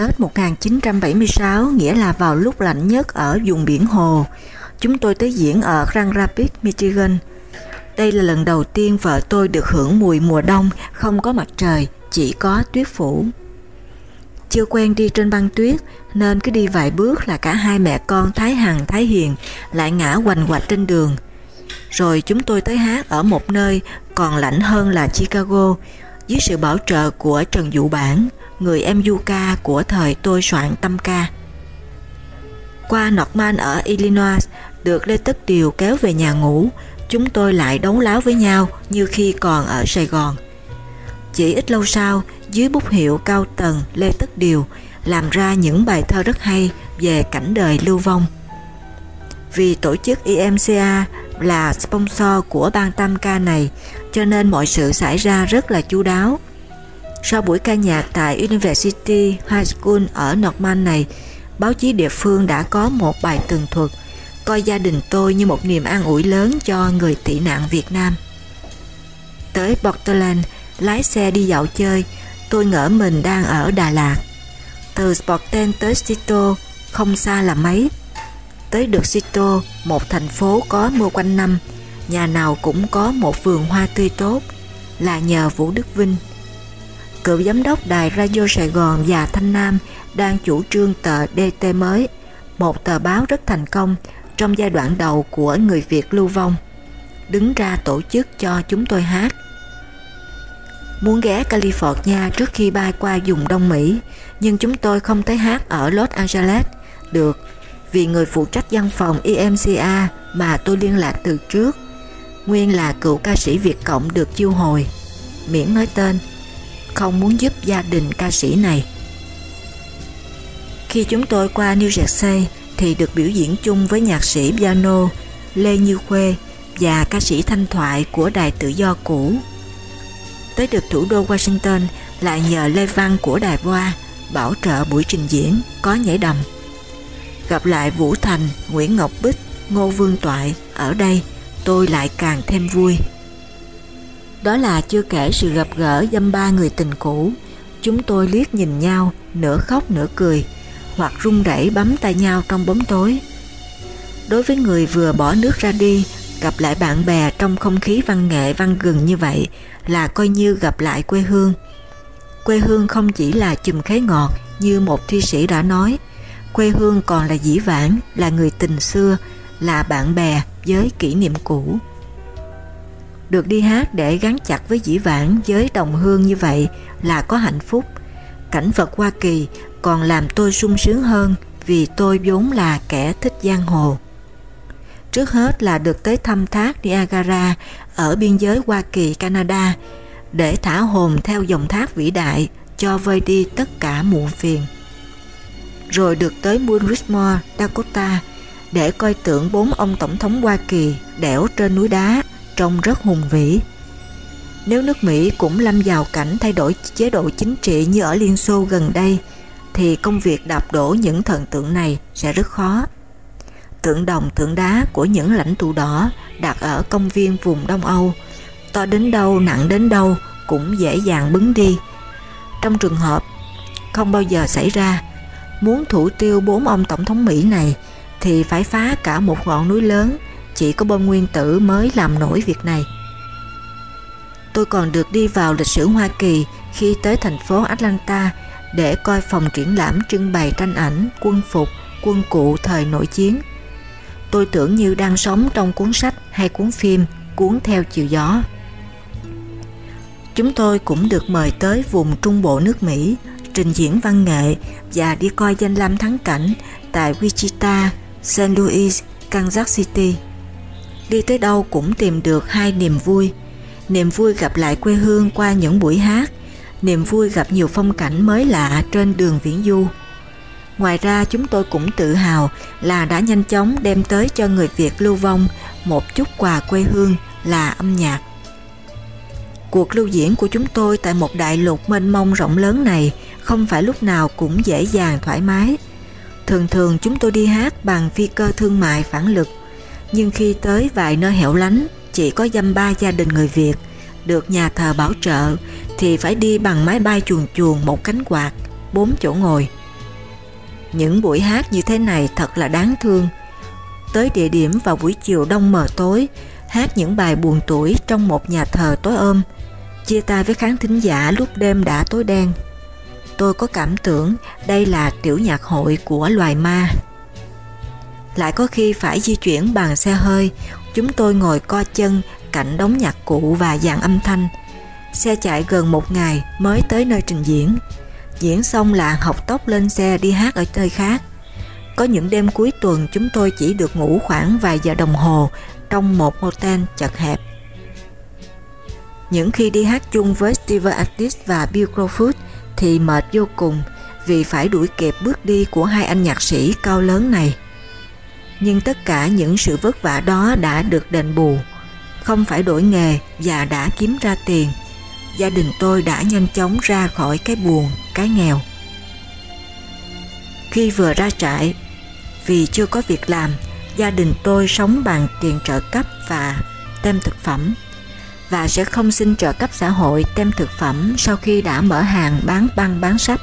Tết 1976, nghĩa là vào lúc lạnh nhất ở vùng biển Hồ. Chúng tôi tới diễn ở Grand Rapids, Michigan. Đây là lần đầu tiên vợ tôi được hưởng mùi mùa đông, không có mặt trời, chỉ có tuyết phủ. Chưa quen đi trên băng tuyết, nên cứ đi vài bước là cả hai mẹ con Thái Hằng, Thái Hiền lại ngã hoành hoạch trên đường. Rồi chúng tôi tới hát ở một nơi còn lạnh hơn là Chicago, dưới sự bảo trợ của Trần Dụ Bản, người em du ca của thời tôi soạn tâm ca. Qua Norman ở Illinois, được Lê Tất Điều kéo về nhà ngủ, chúng tôi lại đấu láo với nhau như khi còn ở Sài Gòn. Chỉ ít lâu sau, dưới bút hiệu cao tầng Lê Tất Điều làm ra những bài thơ rất hay về cảnh đời lưu vong. Vì tổ chức EMCA là sponsor của ban tam ca này cho nên mọi sự xảy ra rất là chu đáo. Sau buổi ca nhạc tại University High School ở Norman này, báo chí địa phương đã có một bài tường thuật coi gia đình tôi như một niềm an ủi lớn cho người tị nạn Việt Nam. Tới Portland, lái xe đi dạo chơi, tôi ngỡ mình đang ở Đà Lạt. Từ Portland tới Sito không xa là mấy. Tới được Sito, một thành phố có mưa quanh năm, nhà nào cũng có một vườn hoa tươi tốt, là nhờ Vũ Đức Vinh. Cựu giám đốc đài Radio Sài Gòn và Thanh Nam đang chủ trương tờ DT mới, một tờ báo rất thành công trong giai đoạn đầu của người Việt lưu vong, đứng ra tổ chức cho chúng tôi hát. Muốn ghé California trước khi bay qua vùng Đông Mỹ, nhưng chúng tôi không tới hát ở Los Angeles được vì người phụ trách văn phòng EMCA mà tôi liên lạc từ trước nguyên là cựu ca sĩ Việt Cộng được chiêu hồi miễn nói tên không muốn giúp gia đình ca sĩ này khi chúng tôi qua New Jersey thì được biểu diễn chung với nhạc sĩ piano Lê Như Khuê và ca sĩ thanh thoại của Đài Tự Do cũ. Tới được thủ đô Washington lại nhờ Lê Văn của Đài Voa bảo trợ buổi trình diễn có nhảy đầm. Gặp lại Vũ Thành, Nguyễn Ngọc Bích, Ngô Vương Toại ở đây tôi lại càng thêm vui. Đó là chưa kể sự gặp gỡ dăm ba người tình cũ. Chúng tôi liếc nhìn nhau, nửa khóc nửa cười, hoặc run rẩy bấm tay nhau trong bóng tối. Đối với người vừa bỏ nước ra đi, gặp lại bạn bè trong không khí văn nghệ văn gừng như vậy là coi như gặp lại quê hương. Quê hương không chỉ là chùm khế ngọt như một thi sĩ đã nói, quê hương còn là dĩ vãng, là người tình xưa, là bạn bè với kỷ niệm cũ. Được đi hát để gắn chặt với dĩ vãng với đồng hương như vậy là có hạnh phúc. Cảnh vật Hoa Kỳ còn làm tôi sung sướng hơn vì tôi vốn là kẻ thích giang hồ. Trước hết là được tới thăm thác Niagara ở biên giới Hoa Kỳ, Canada để thả hồn theo dòng thác vĩ đại cho vơi đi tất cả muộn phiền. Rồi được tới Moore, Dakota để coi tượng bốn ông tổng thống Hoa Kỳ đẻo trên núi đá trông rất hùng vĩ. Nếu nước Mỹ cũng lâm vào cảnh thay đổi chế độ chính trị như ở Liên Xô gần đây thì công việc đạp đổ những thần tượng này sẽ rất khó. Tượng đồng tượng đá của những lãnh tụ đỏ đặt ở công viên vùng Đông Âu, to đến đâu nặng đến đâu cũng dễ dàng bứng đi. Trong trường hợp không bao giờ xảy ra, muốn thủ tiêu bốn ông tổng thống Mỹ này thì phải phá cả một ngọn núi lớn, chỉ có bom nguyên tử mới làm nổi việc này. Tôi còn được đi vào lịch sử Hoa Kỳ khi tới thành phố Atlanta để coi phòng triển lãm trưng bày tranh ảnh, quân phục, quân cụ thời nội chiến. Tôi tưởng như đang sống trong cuốn sách hay cuốn phim cuốn theo chiều gió. Chúng tôi cũng được mời tới vùng trung bộ nước Mỹ trình diễn văn nghệ và đi coi danh lam thắng cảnh tại Wichita, St. Louis, Kansas City. Đi tới đâu cũng tìm được hai niềm vui. Niềm vui gặp lại quê hương qua những buổi hát niềm vui gặp nhiều phong cảnh mới lạ trên đường viễn du. Ngoài ra chúng tôi cũng tự hào là đã nhanh chóng đem tới cho người Việt lưu vong một chút quà quê hương là âm nhạc. Cuộc lưu diễn của chúng tôi tại một đại lục mênh mông rộng lớn này không phải lúc nào cũng dễ dàng thoải mái. Thường thường chúng tôi đi hát bằng phi cơ thương mại phản lực, nhưng khi tới vài nơi hẻo lánh chỉ có dăm ba gia đình người Việt được nhà thờ bảo trợ thì phải đi bằng máy bay chuồn chuồn một cánh quạt, bốn chỗ ngồi. Những buổi hát như thế này thật là đáng thương. Tới địa điểm vào buổi chiều đông mờ tối, hát những bài buồn tuổi trong một nhà thờ tối ôm, chia tay với khán thính giả lúc đêm đã tối đen. Tôi có cảm tưởng đây là tiểu nhạc hội của loài ma. Lại có khi phải di chuyển bằng xe hơi, chúng tôi ngồi co chân cạnh đống nhạc cụ và dàn âm thanh, Xe chạy gần một ngày mới tới nơi trình diễn. Diễn xong là học tốc lên xe đi hát ở nơi khác. Có những đêm cuối tuần chúng tôi chỉ được ngủ khoảng vài giờ đồng hồ trong một hotel chật hẹp. Những khi đi hát chung với Steve Addis và Bill Crawford thì mệt vô cùng vì phải đuổi kịp bước đi của hai anh nhạc sĩ cao lớn này. Nhưng tất cả những sự vất vả đó đã được đền bù, không phải đổi nghề và đã kiếm ra tiền. Gia đình tôi đã nhanh chóng ra khỏi cái buồn, cái nghèo. Khi vừa ra trại, vì chưa có việc làm, gia đình tôi sống bằng tiền trợ cấp và tem thực phẩm và sẽ không xin trợ cấp xã hội tem thực phẩm sau khi đã mở hàng bán băng bán sách.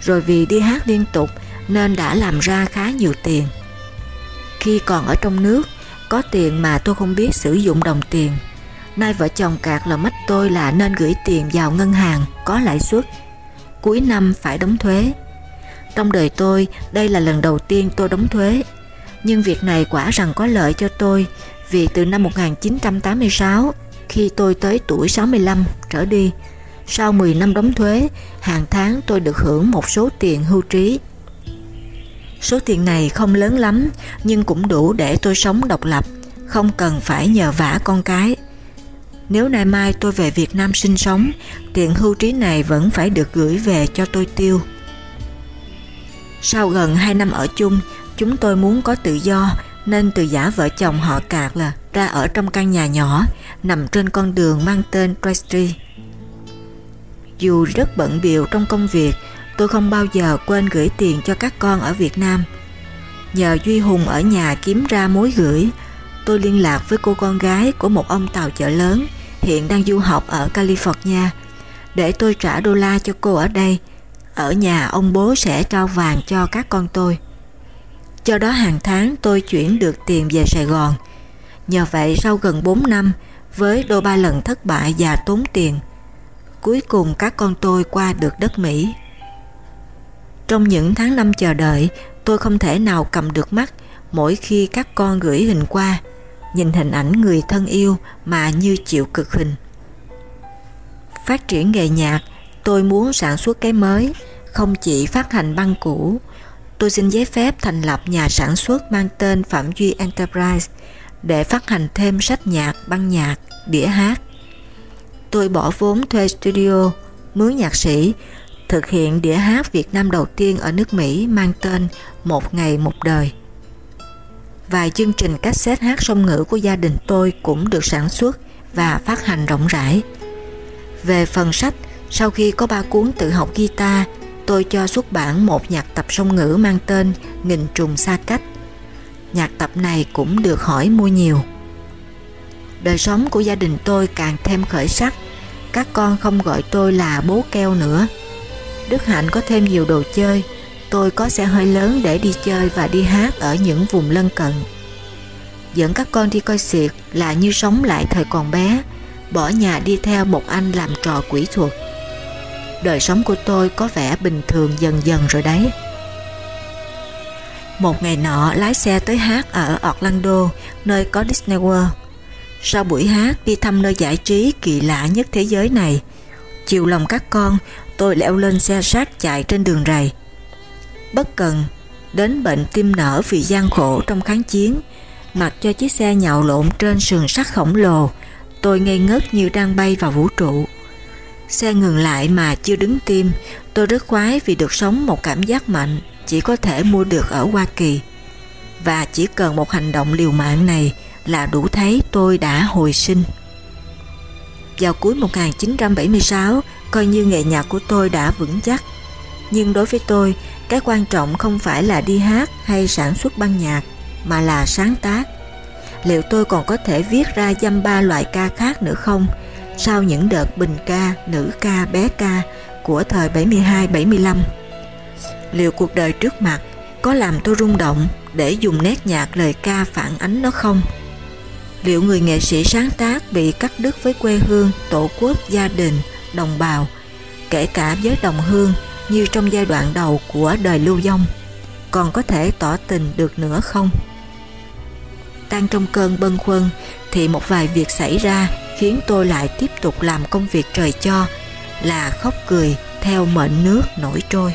Rồi vì đi hát liên tục nên đã làm ra khá nhiều tiền. Khi còn ở trong nước, có tiền mà tôi không biết sử dụng đồng tiền. Nay vợ chồng cạc là mách tôi là nên gửi tiền vào ngân hàng có lãi suất. Cuối năm phải đóng thuế. Trong đời tôi, đây là lần đầu tiên tôi đóng thuế. Nhưng việc này quả rằng có lợi cho tôi vì từ năm 1986 khi tôi tới tuổi 65 trở đi, sau 10 năm đóng thuế, hàng tháng tôi được hưởng một số tiền hưu trí. Số tiền này không lớn lắm nhưng cũng đủ để tôi sống độc lập, không cần phải nhờ vả con cái. Nếu nay mai tôi về Việt Nam sinh sống, tiền hưu trí này vẫn phải được gửi về cho tôi tiêu. Sau gần 2 năm ở chung, chúng tôi muốn có tự do nên từ giả vợ chồng họ cạc là ra ở trong căn nhà nhỏ nằm trên con đường mang tên Street. Dù rất bận biệu trong công việc, tôi không bao giờ quên gửi tiền cho các con ở Việt Nam. Nhờ Duy Hùng ở nhà kiếm ra mối gửi, tôi liên lạc với cô con gái của một ông tàu chợ lớn hiện đang du học ở California để tôi trả đô la cho cô ở đây. Ở nhà ông bố sẽ trao vàng cho các con tôi. cho đó hàng tháng tôi chuyển được tiền về Sài Gòn. Nhờ vậy sau gần 4 năm, với đôi ba lần thất bại và tốn tiền, cuối cùng các con tôi qua được đất Mỹ. Trong những tháng năm chờ đợi, tôi không thể nào cầm được mắt mỗi khi các con gửi hình qua, nhìn hình ảnh người thân yêu mà như chịu cực hình. Phát triển nghề nhạc, tôi muốn sản xuất cái mới, không chỉ phát hành băng cũ, tôi xin giấy phép thành lập nhà sản xuất mang tên Phạm Duy Enterprise để phát hành thêm sách nhạc, băng nhạc, đĩa hát. Tôi bỏ vốn thuê studio, mướn nhạc sĩ, thực hiện đĩa hát Việt Nam đầu tiên ở nước Mỹ mang tên Một Ngày Một Đời. Vài chương trình cassette hát song ngữ của gia đình tôi cũng được sản xuất và phát hành rộng rãi. Về phần sách, sau khi có ba cuốn tự học guitar tôi cho xuất bản một nhạc tập song ngữ mang tên Nghìn trùng xa cách. Nhạc tập này cũng được hỏi mua nhiều. Đời sống của gia đình tôi càng thêm khởi sắc, các con không gọi tôi là bố keo nữa. Đức Hạnh có thêm nhiều đồ chơi, tôi có xe hơi lớn để đi chơi và đi hát ở những vùng lân cận. Dẫn các con đi coi xiệt là như sống lại thời còn bé, bỏ nhà đi theo một anh làm trò quỷ thuật đời sống của tôi có vẻ bình thường dần dần rồi đấy. Một ngày nọ lái xe tới hát ở Orlando, nơi có Disney World. Sau buổi hát đi thăm nơi giải trí kỳ lạ nhất thế giới này, chiều lòng các con, tôi leo lên xe sát chạy trên đường rầy. Bất cần, đến bệnh tim nở vì gian khổ trong kháng chiến, mặc cho chiếc xe nhào lộn trên sườn sắt khổng lồ, tôi ngây ngất như đang bay vào vũ trụ. Xe ngừng lại mà chưa đứng tim, tôi rất khoái vì được sống một cảm giác mạnh chỉ có thể mua được ở Hoa Kỳ. Và chỉ cần một hành động liều mạng này là đủ thấy tôi đã hồi sinh. Vào cuối 1976, coi như nghề nhạc của tôi đã vững chắc. Nhưng đối với tôi, cái quan trọng không phải là đi hát hay sản xuất băng nhạc, mà là sáng tác. Liệu tôi còn có thể viết ra dăm ba loại ca khác nữa không? sau những đợt bình ca, nữ ca, bé ca của thời 72-75. Liệu cuộc đời trước mặt có làm tôi rung động để dùng nét nhạc lời ca phản ánh nó không? Liệu người nghệ sĩ sáng tác bị cắt đứt với quê hương, tổ quốc, gia đình, đồng bào, kể cả với đồng hương như trong giai đoạn đầu của đời lưu vong, còn có thể tỏ tình được nữa không? Đang trong cơn bâng khuâng thì một vài việc xảy ra khiến tôi lại tiếp tục làm công việc trời cho là khóc cười theo mệnh nước nổi trôi.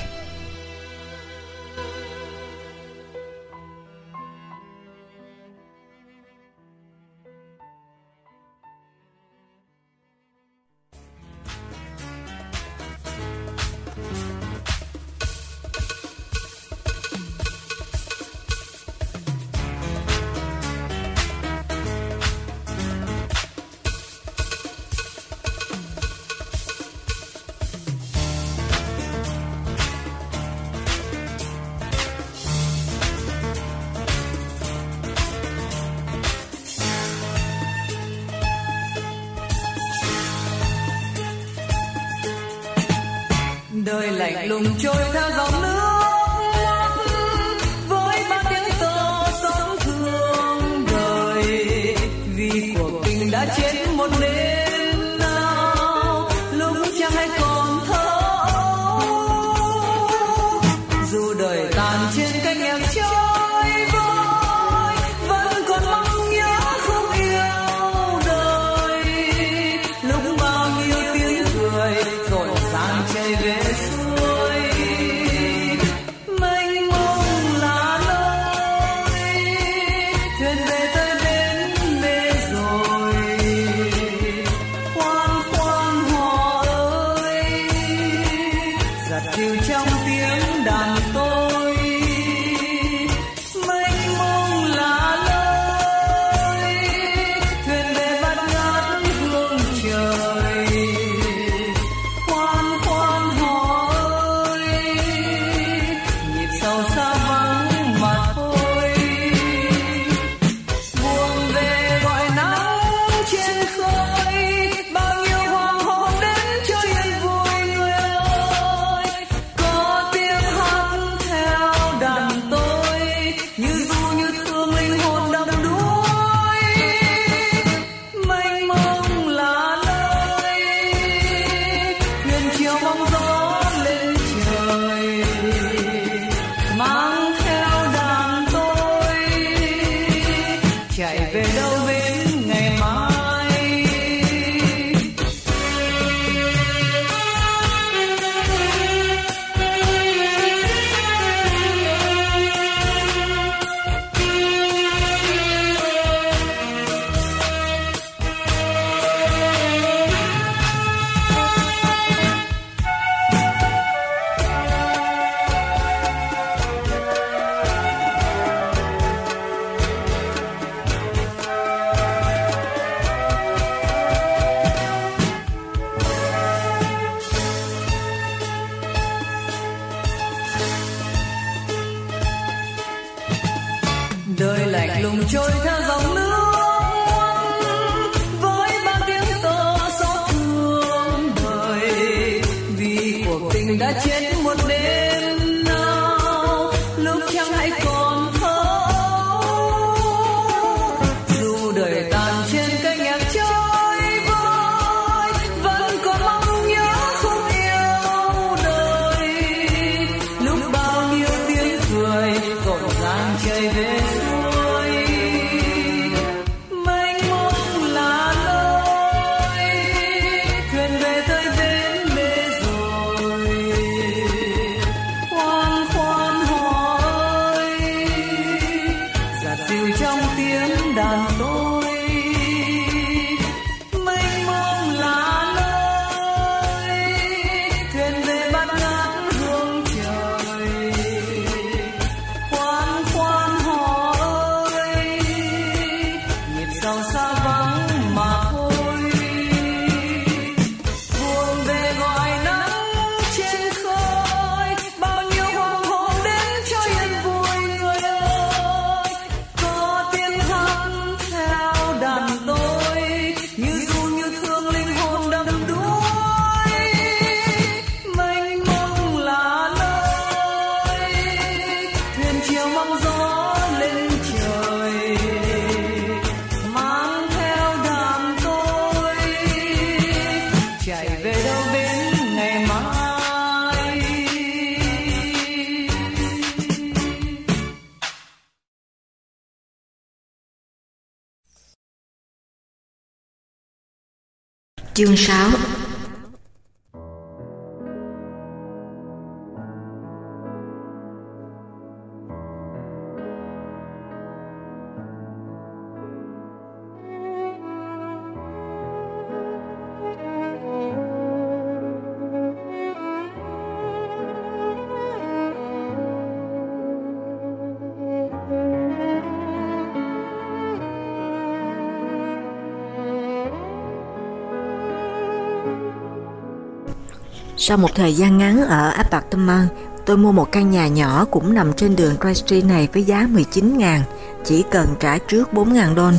Sau một thời gian ngắn ở Apartment, tôi mua một căn nhà nhỏ cũng nằm trên đường Christ Street này với giá 19.000, chỉ cần trả trước 4.000 đô.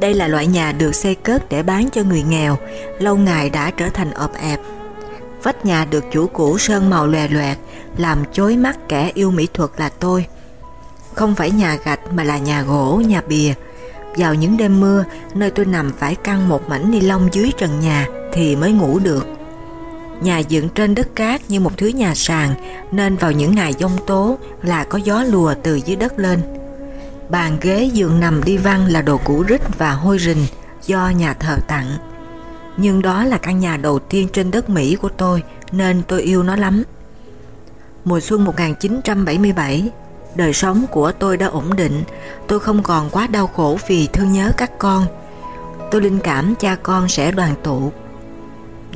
Đây là loại nhà được xây cất để bán cho người nghèo, lâu ngày đã trở thành ọp ẹp. Vách nhà được chủ cũ sơn màu lòe loẹt, làm chối mắt kẻ yêu mỹ thuật là tôi. Không phải nhà gạch mà là nhà gỗ, nhà bìa. Vào những đêm mưa, nơi tôi nằm phải căng một mảnh ni lông dưới trần nhà thì mới ngủ được. Nhà dựng trên đất cát như một thứ nhà sàn nên vào những ngày giông tố là có gió lùa từ dưới đất lên. Bàn ghế giường nằm đi văn là đồ cũ rích và hôi rình do nhà thờ tặng. Nhưng đó là căn nhà đầu tiên trên đất Mỹ của tôi nên tôi yêu nó lắm. Mùa xuân 1977, đời sống của tôi đã ổn định, tôi không còn quá đau khổ vì thương nhớ các con. Tôi linh cảm cha con sẽ đoàn tụ.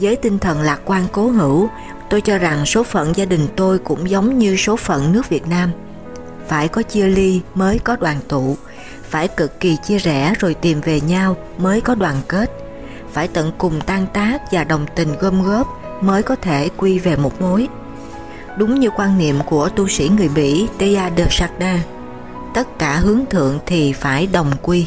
Với tinh thần lạc quan cố hữu, tôi cho rằng số phận gia đình tôi cũng giống như số phận nước Việt Nam. Phải có chia ly mới có đoàn tụ, phải cực kỳ chia rẽ rồi tìm về nhau mới có đoàn kết, phải tận cùng tan tác và đồng tình gom góp mới có thể quy về một mối. Đúng như quan niệm của tu sĩ người Bỉ Teilhard de Chardin, tất cả hướng thượng thì phải đồng quy.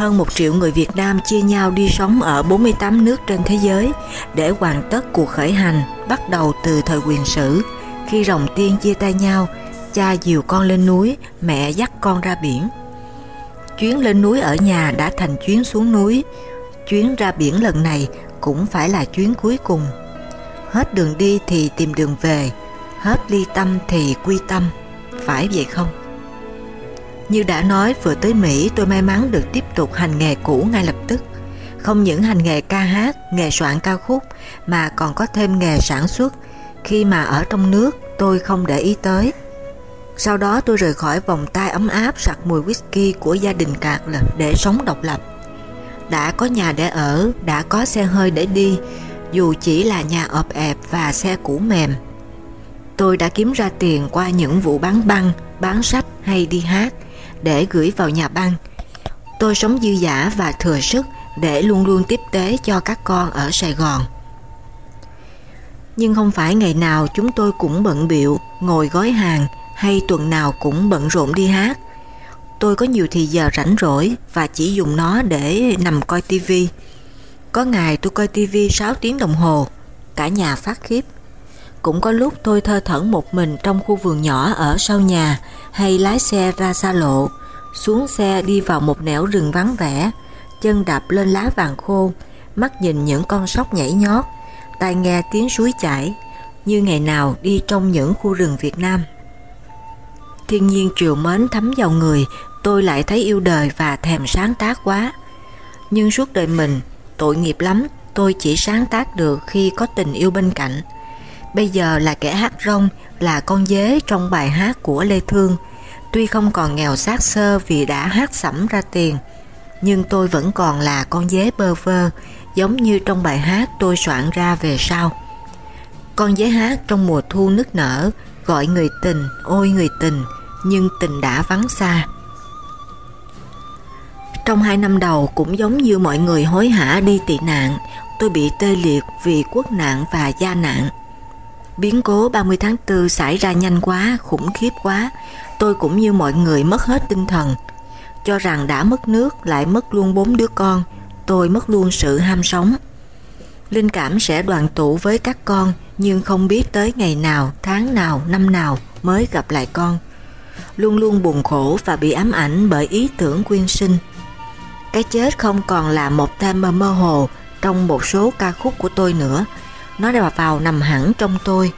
Hơn một triệu người Việt Nam chia nhau đi sống ở 48 nước trên thế giới để hoàn tất cuộc khởi hành bắt đầu từ thời quyền sử, khi rồng tiên chia tay nhau, cha dìu con lên núi, mẹ dắt con ra biển. Chuyến lên núi ở nhà đã thành chuyến xuống núi, chuyến ra biển lần này cũng phải là chuyến cuối cùng. Hết đường đi thì tìm đường về, hết ly tâm thì quy tâm, phải vậy không? Như đã nói vừa tới Mỹ tôi may mắn được tiếp tục hành nghề cũ ngay lập tức. Không những hành nghề ca hát, nghề soạn ca khúc mà còn có thêm nghề sản xuất. Khi mà ở trong nước tôi không để ý tới. Sau đó tôi rời khỏi vòng tay ấm áp sặc mùi whisky của gia đình cạc để sống độc lập. Đã có nhà để ở, đã có xe hơi để đi, dù chỉ là nhà ọp ẹp và xe cũ mềm. Tôi đã kiếm ra tiền qua những vụ bán băng, bán sách hay đi hát để gửi vào nhà băng. Tôi sống dư giả và thừa sức để luôn luôn tiếp tế cho các con ở Sài Gòn. Nhưng không phải ngày nào chúng tôi cũng bận biệu, ngồi gói hàng hay tuần nào cũng bận rộn đi hát. Tôi có nhiều thì giờ rảnh rỗi và chỉ dùng nó để nằm coi tivi. Có ngày tôi coi tivi 6 tiếng đồng hồ, cả nhà phát khiếp. Cũng có lúc tôi thơ thẩn một mình trong khu vườn nhỏ ở sau nhà hay lái xe ra xa lộ, xuống xe đi vào một nẻo rừng vắng vẻ, chân đạp lên lá vàng khô, mắt nhìn những con sóc nhảy nhót, tai nghe tiếng suối chảy, như ngày nào đi trong những khu rừng Việt Nam. Thiên nhiên triều mến thấm vào người, tôi lại thấy yêu đời và thèm sáng tác quá. Nhưng suốt đời mình, tội nghiệp lắm, tôi chỉ sáng tác được khi có tình yêu bên cạnh. Bây giờ là kẻ hát rong, là con dế trong bài hát của Lê Thương. Tuy không còn nghèo sát sơ vì đã hát sẫm ra tiền, nhưng tôi vẫn còn là con dế bơ vơ, giống như trong bài hát tôi soạn ra về sau. Con dế hát trong mùa thu nức nở, gọi người tình, ôi người tình, nhưng tình đã vắng xa. Trong hai năm đầu cũng giống như mọi người hối hả đi tị nạn, tôi bị tê liệt vì quốc nạn và gia nạn. Biến cố 30 tháng 4 xảy ra nhanh quá, khủng khiếp quá, tôi cũng như mọi người mất hết tinh thần. Cho rằng đã mất nước lại mất luôn bốn đứa con, tôi mất luôn sự ham sống. Linh cảm sẽ đoàn tụ với các con nhưng không biết tới ngày nào, tháng nào, năm nào mới gặp lại con. Luôn luôn buồn khổ và bị ám ảnh bởi ý tưởng quyên sinh. Cái chết không còn là một tema mơ hồ trong một số ca khúc của tôi nữa, nó đã vào nằm hẳn trong tôi.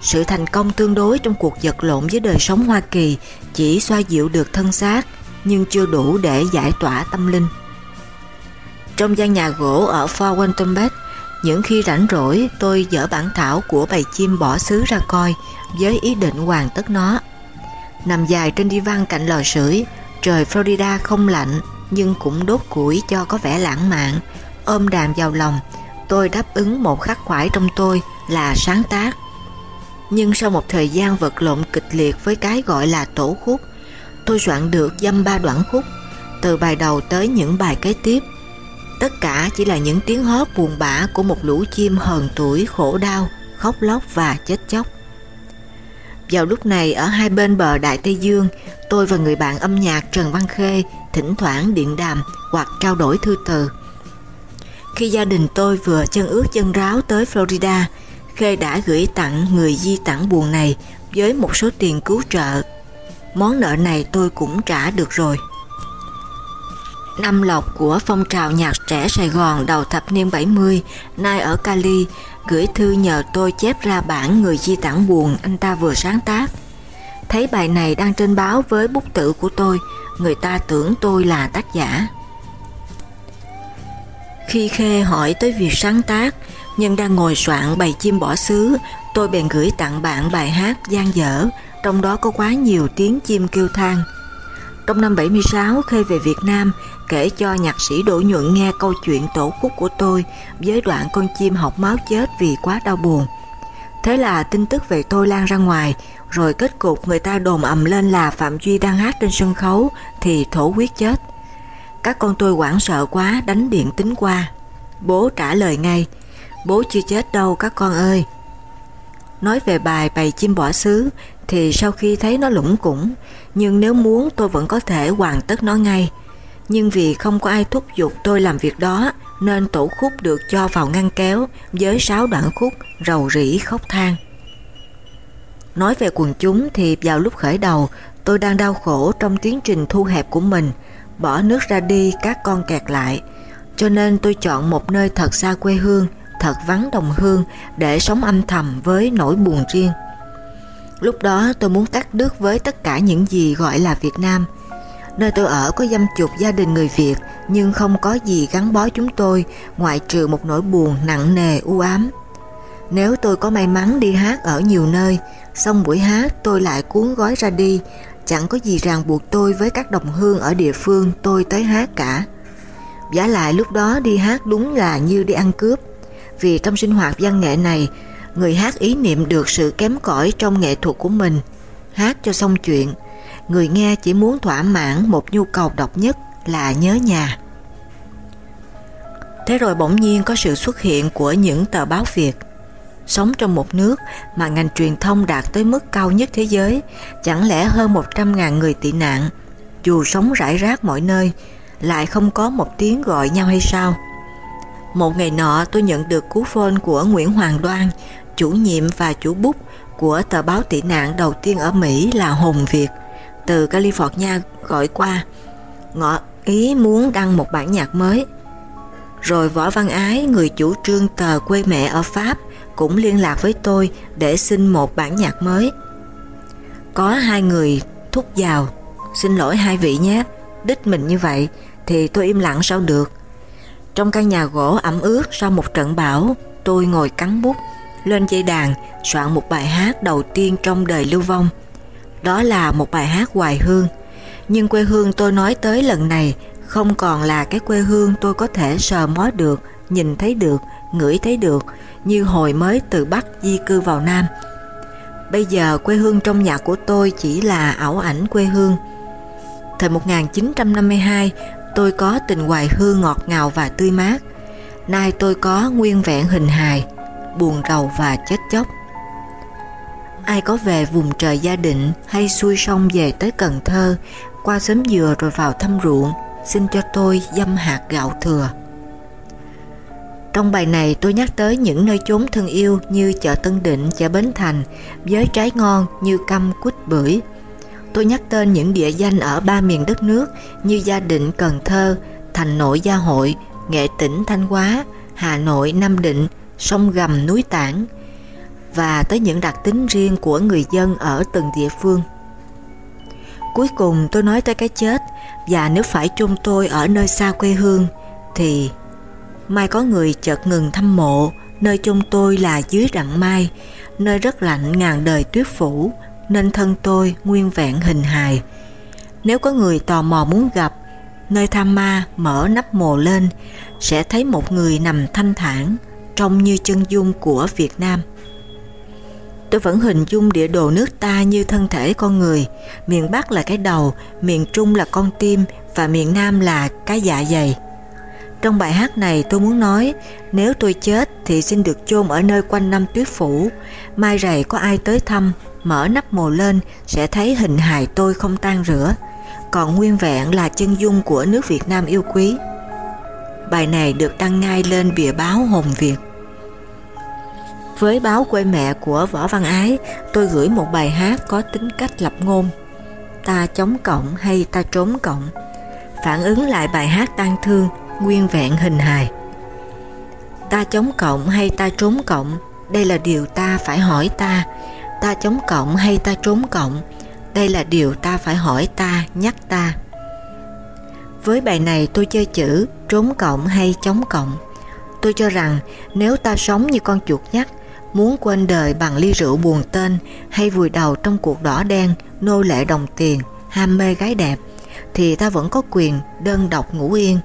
Sự thành công tương đối trong cuộc vật lộn với đời sống Hoa Kỳ chỉ xoa dịu được thân xác, nhưng chưa đủ để giải tỏa tâm linh. Trong gian nhà gỗ ở Fort Walton Beach, những khi rảnh rỗi tôi dở bản thảo của bầy chim bỏ xứ ra coi với ý định hoàn tất nó. Nằm dài trên đi văn cạnh lò sưởi, trời Florida không lạnh nhưng cũng đốt củi cho có vẻ lãng mạn, ôm đàn vào lòng, tôi đáp ứng một khắc khoải trong tôi là sáng tác. Nhưng sau một thời gian vật lộn kịch liệt với cái gọi là tổ khúc, tôi soạn được dăm ba đoạn khúc, từ bài đầu tới những bài kế tiếp. Tất cả chỉ là những tiếng hót buồn bã của một lũ chim hờn tuổi khổ đau, khóc lóc và chết chóc. Vào lúc này ở hai bên bờ Đại Tây Dương, tôi và người bạn âm nhạc Trần Văn Khê thỉnh thoảng điện đàm hoặc trao đổi thư từ. Khi gia đình tôi vừa chân ướt chân ráo tới Florida, Khê đã gửi tặng người di tản buồn này với một số tiền cứu trợ. Món nợ này tôi cũng trả được rồi. Năm Lộc của phong trào nhạc trẻ Sài Gòn đầu thập niên 70, nay ở Cali, gửi thư nhờ tôi chép ra bản người di tản buồn anh ta vừa sáng tác. Thấy bài này đang trên báo với bút tự của tôi, người ta tưởng tôi là tác giả. Khi Khê hỏi tới việc sáng tác, nhân đang ngồi soạn bài chim bỏ xứ, tôi bèn gửi tặng bạn bài hát gian dở, trong đó có quá nhiều tiếng chim kêu than. Trong năm 76, Khê về Việt Nam, kể cho nhạc sĩ Đỗ Nhuận nghe câu chuyện tổ khúc của tôi với đoạn con chim học máu chết vì quá đau buồn. Thế là tin tức về tôi lan ra ngoài, rồi kết cục người ta đồn ầm lên là Phạm Duy đang hát trên sân khấu thì thổ huyết chết. Các con tôi hoảng sợ quá đánh điện tính qua. Bố trả lời ngay, bố chưa chết đâu các con ơi. Nói về bài bày chim bỏ xứ thì sau khi thấy nó lũng củng, nhưng nếu muốn tôi vẫn có thể hoàn tất nó ngay. Nhưng vì không có ai thúc giục tôi làm việc đó nên tổ khúc được cho vào ngăn kéo với sáu đoạn khúc rầu rĩ khóc than. Nói về quần chúng thì vào lúc khởi đầu tôi đang đau khổ trong tiến trình thu hẹp của mình, bỏ nước ra đi các con kẹt lại. Cho nên tôi chọn một nơi thật xa quê hương, thật vắng đồng hương để sống âm thầm với nỗi buồn riêng. Lúc đó tôi muốn cắt đứt với tất cả những gì gọi là Việt Nam. Nơi tôi ở có dăm chục gia đình người Việt nhưng không có gì gắn bó chúng tôi ngoại trừ một nỗi buồn nặng nề u ám. Nếu tôi có may mắn đi hát ở nhiều nơi, xong buổi hát tôi lại cuốn gói ra đi, chẳng có gì ràng buộc tôi với các đồng hương ở địa phương tôi tới hát cả. Giả lại lúc đó đi hát đúng là như đi ăn cướp, vì trong sinh hoạt văn nghệ này, người hát ý niệm được sự kém cỏi trong nghệ thuật của mình, hát cho xong chuyện, người nghe chỉ muốn thỏa mãn một nhu cầu độc nhất là nhớ nhà. Thế rồi bỗng nhiên có sự xuất hiện của những tờ báo Việt sống trong một nước mà ngành truyền thông đạt tới mức cao nhất thế giới, chẳng lẽ hơn 100.000 người tị nạn, dù sống rải rác mọi nơi, lại không có một tiếng gọi nhau hay sao? Một ngày nọ tôi nhận được cú phone của Nguyễn Hoàng Đoan, chủ nhiệm và chủ bút của tờ báo tị nạn đầu tiên ở Mỹ là Hùng Việt, từ California gọi qua, ngọ ý muốn đăng một bản nhạc mới. Rồi Võ Văn Ái, người chủ trương tờ quê mẹ ở Pháp, cũng liên lạc với tôi để xin một bản nhạc mới. Có hai người thúc vào, xin lỗi hai vị nhé, đích mình như vậy thì tôi im lặng sao được. Trong căn nhà gỗ ẩm ướt sau một trận bão, tôi ngồi cắn bút, lên dây đàn soạn một bài hát đầu tiên trong đời lưu vong. Đó là một bài hát hoài hương. Nhưng quê hương tôi nói tới lần này không còn là cái quê hương tôi có thể sờ mó được, nhìn thấy được, ngửi thấy được như hồi mới từ Bắc di cư vào Nam. Bây giờ quê hương trong nhà của tôi chỉ là ảo ảnh quê hương. Thời 1952, tôi có tình hoài hương ngọt ngào và tươi mát. Nay tôi có nguyên vẹn hình hài, buồn rầu và chết chóc. Ai có về vùng trời gia định hay xuôi sông về tới Cần Thơ, qua xóm dừa rồi vào thăm ruộng, xin cho tôi dâm hạt gạo thừa. Trong bài này tôi nhắc tới những nơi chốn thân yêu như chợ Tân Định, chợ Bến Thành, với trái ngon như căm quýt bưởi. Tôi nhắc tên những địa danh ở ba miền đất nước như Gia Định, Cần Thơ, Thành Nội Gia Hội, Nghệ Tĩnh, Thanh Hóa, Hà Nội, Nam Định, sông Gầm, núi Tảng và tới những đặc tính riêng của người dân ở từng địa phương. Cuối cùng tôi nói tới cái chết và nếu phải chôn tôi ở nơi xa quê hương thì mai có người chợt ngừng thăm mộ, nơi chôn tôi là dưới rặng mai, nơi rất lạnh ngàn đời tuyết phủ, nên thân tôi nguyên vẹn hình hài. Nếu có người tò mò muốn gặp, nơi tham ma mở nắp mồ lên, sẽ thấy một người nằm thanh thản, trông như chân dung của Việt Nam. Tôi vẫn hình dung địa đồ nước ta như thân thể con người, miền Bắc là cái đầu, miền Trung là con tim và miền Nam là cái dạ dày. Trong bài hát này tôi muốn nói nếu tôi chết thì xin được chôn ở nơi quanh năm tuyết phủ mai rày có ai tới thăm mở nắp mồ lên sẽ thấy hình hài tôi không tan rửa còn nguyên vẹn là chân dung của nước Việt Nam yêu quý. bài này được đăng ngay lên bìa báo Hồn Việt. Với báo quê mẹ của Võ Văn Ái, tôi gửi một bài hát có tính cách lập ngôn. Ta chống cộng hay ta trốn cộng, phản ứng lại bài hát tang thương, nguyên vẹn hình hài. Ta chống cộng hay ta trốn cộng, đây là điều ta phải hỏi ta. Ta chống cộng hay ta trốn cộng, đây là điều ta phải hỏi ta, nhắc ta. Với bài này tôi chơi chữ trốn cộng hay chống cộng. Tôi cho rằng nếu ta sống như con chuột nhắt, muốn quên đời bằng ly rượu buồn tên hay vùi đầu trong cuộc đỏ đen, nô lệ đồng tiền, ham mê gái đẹp, thì ta vẫn có quyền đơn độc ngủ yên.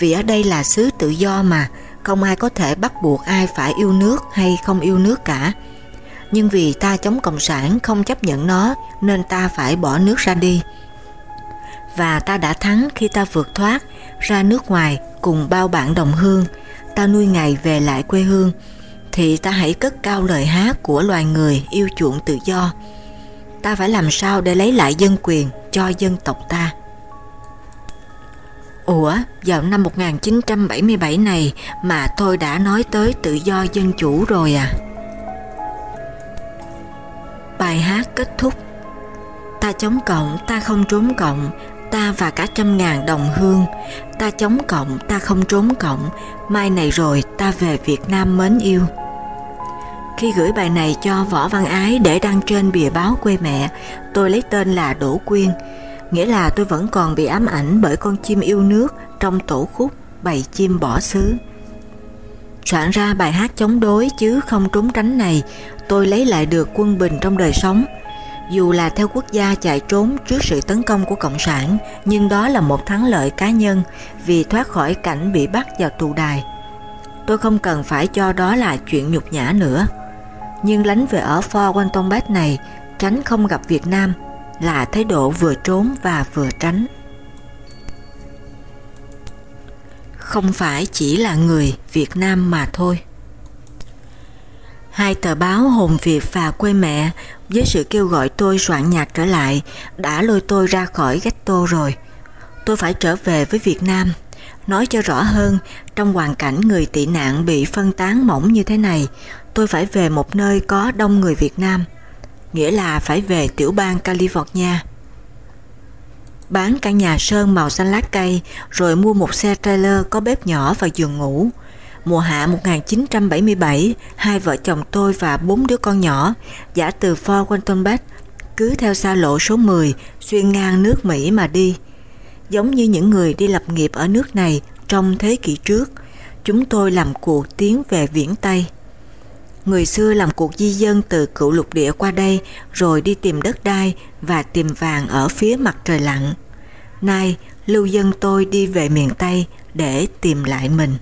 Vì ở đây là xứ tự do mà, không ai có thể bắt buộc ai phải yêu nước hay không yêu nước cả. Nhưng vì ta chống Cộng sản không chấp nhận nó nên ta phải bỏ nước ra đi. Và ta đã thắng khi ta vượt thoát ra nước ngoài cùng bao bạn đồng hương, ta nuôi ngày về lại quê hương, thì ta hãy cất cao lời hát của loài người yêu chuộng tự do. Ta phải làm sao để lấy lại dân quyền cho dân tộc ta. Ủa, vào năm 1977 này mà tôi đã nói tới tự do dân chủ rồi à? Bài hát kết thúc Ta chống cộng, ta không trốn cộng, ta và cả trăm ngàn đồng hương, ta chống cộng, ta không trốn cộng, mai này rồi ta về Việt Nam mến yêu. Khi gửi bài này cho Võ Văn Ái để đăng trên bìa báo quê mẹ, tôi lấy tên là Đỗ Quyên, nghĩa là tôi vẫn còn bị ám ảnh bởi con chim yêu nước trong tổ khúc Bầy chim bỏ xứ. Soạn ra bài hát chống đối chứ không trốn tránh này, tôi lấy lại được quân bình trong đời sống. Dù là theo quốc gia chạy trốn trước sự tấn công của Cộng sản, nhưng đó là một thắng lợi cá nhân vì thoát khỏi cảnh bị bắt vào tù đài. Tôi không cần phải cho đó là chuyện nhục nhã nữa. Nhưng lánh về ở Fort Walton Bay này, tránh không gặp Việt Nam là thái độ vừa trốn và vừa tránh. Không phải chỉ là người Việt Nam mà thôi. Hai tờ báo Hồn Việt và Quê Mẹ với sự kêu gọi tôi soạn nhạc trở lại đã lôi tôi ra khỏi ghetto rồi. Tôi phải trở về với Việt Nam. Nói cho rõ hơn, trong hoàn cảnh người tị nạn bị phân tán mỏng như thế này, tôi phải về một nơi có đông người Việt Nam – nghĩa là phải về tiểu bang California. Bán căn nhà sơn màu xanh lá cây rồi mua một xe trailer có bếp nhỏ và giường ngủ. Mùa hạ 1977, hai vợ chồng tôi và bốn đứa con nhỏ giả từ Fort Walton Beach cứ theo xa lộ số 10 xuyên ngang nước Mỹ mà đi. Giống như những người đi lập nghiệp ở nước này trong thế kỷ trước, chúng tôi làm cuộc tiến về viễn Tây. Người xưa làm cuộc di dân từ cựu lục địa qua đây rồi đi tìm đất đai và tìm vàng ở phía mặt trời lặn. Nay, lưu dân tôi đi về miền Tây để tìm lại mình.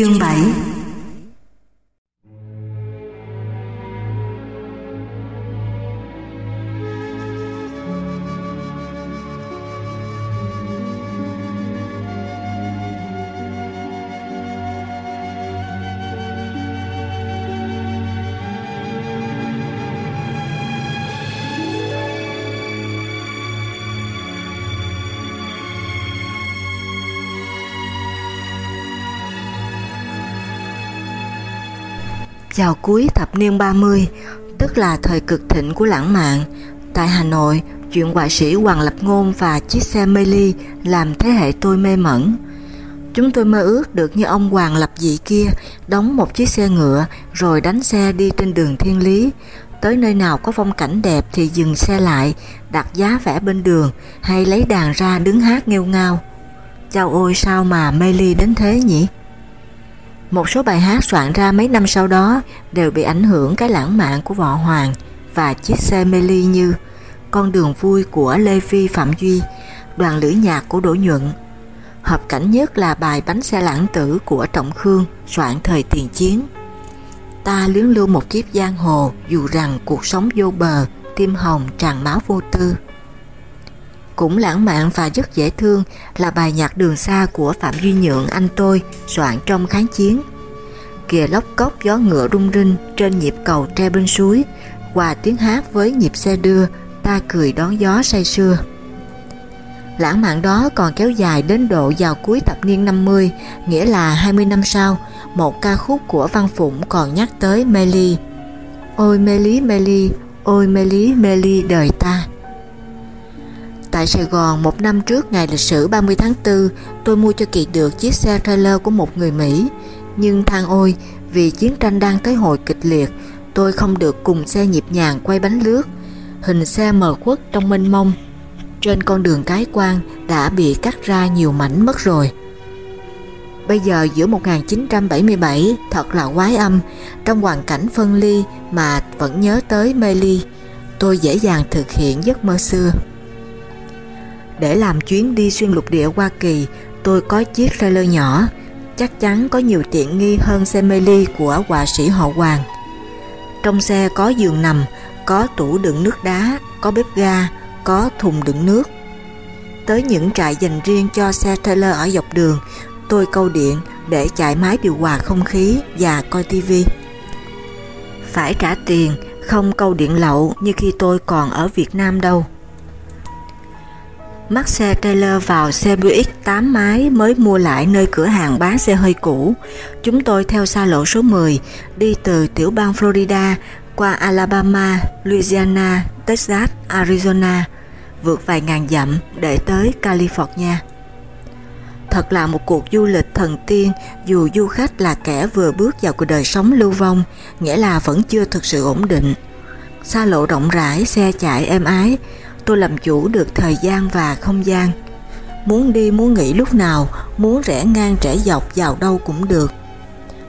Chương 7 Vào cuối thập niên 30, tức là thời cực thịnh của lãng mạn, tại Hà Nội, chuyện họa sĩ Hoàng Lập Ngôn và chiếc xe Meli làm thế hệ tôi mê mẩn. Chúng tôi mơ ước được như ông Hoàng Lập Dị kia, đóng một chiếc xe ngựa rồi đánh xe đi trên đường thiên lý. Tới nơi nào có phong cảnh đẹp thì dừng xe lại, đặt giá vẽ bên đường hay lấy đàn ra đứng hát nghêu ngao. Chao ôi sao mà mê ly đến thế nhỉ? Một số bài hát soạn ra mấy năm sau đó đều bị ảnh hưởng cái lãng mạn của Võ Hoàng và chiếc xe mê ly như Con đường vui của Lê Phi Phạm Duy, đoàn lữ nhạc của Đỗ Nhuận. Hợp cảnh nhất là bài Bánh xe lãng tử của Trọng Khương soạn thời tiền chiến. Ta luyến lưu một kiếp giang hồ dù rằng cuộc sống vô bờ, tim hồng tràn máu vô tư. Cũng lãng mạn và rất dễ thương là bài nhạc đường xa của Phạm Duy Nhượng anh tôi soạn trong kháng chiến. Kìa lóc cốc gió ngựa rung rinh trên nhịp cầu tre bên suối, hòa tiếng hát với nhịp xe đưa, ta cười đón gió say sưa. Lãng mạn đó còn kéo dài đến độ vào cuối thập niên 50, nghĩa là 20 năm sau, một ca khúc của Văn Phụng còn nhắc tới Meli. Ôi Meli Meli, ôi Meli Meli đời ta. Tại Sài Gòn, một năm trước ngày lịch sử 30 tháng 4, tôi mua cho Kiệt được chiếc xe trailer của một người Mỹ. Nhưng than ôi, vì chiến tranh đang tới hồi kịch liệt, tôi không được cùng xe nhịp nhàng quay bánh lướt. Hình xe mờ khuất trong mênh mông. Trên con đường cái quan đã bị cắt ra nhiều mảnh mất rồi. Bây giờ giữa 1977 thật là quái âm, trong hoàn cảnh phân ly mà vẫn nhớ tới mê ly, tôi dễ dàng thực hiện giấc mơ xưa. Để làm chuyến đi xuyên lục địa Hoa Kỳ, tôi có chiếc trailer nhỏ, chắc chắn có nhiều tiện nghi hơn xe mê ly của họa sĩ họ Hoàng. Trong xe có giường nằm, có tủ đựng nước đá, có bếp ga, có thùng đựng nước. Tới những trại dành riêng cho xe trailer ở dọc đường, tôi câu điện để chạy máy điều hòa không khí và coi tivi. Phải trả tiền, không câu điện lậu như khi tôi còn ở Việt Nam đâu. Mắc xe trailer vào xe Buick 8 mái mới mua lại nơi cửa hàng bán xe hơi cũ. Chúng tôi theo xa lộ số 10, đi từ tiểu bang Florida qua Alabama, Louisiana, Texas, Arizona, vượt vài ngàn dặm để tới California. Thật là một cuộc du lịch thần tiên dù du khách là kẻ vừa bước vào cuộc đời sống lưu vong, nghĩa là vẫn chưa thực sự ổn định. Xa lộ rộng rãi, xe chạy êm ái, tôi làm chủ được thời gian và không gian. Muốn đi muốn nghỉ lúc nào, muốn rẽ ngang rẽ dọc vào đâu cũng được.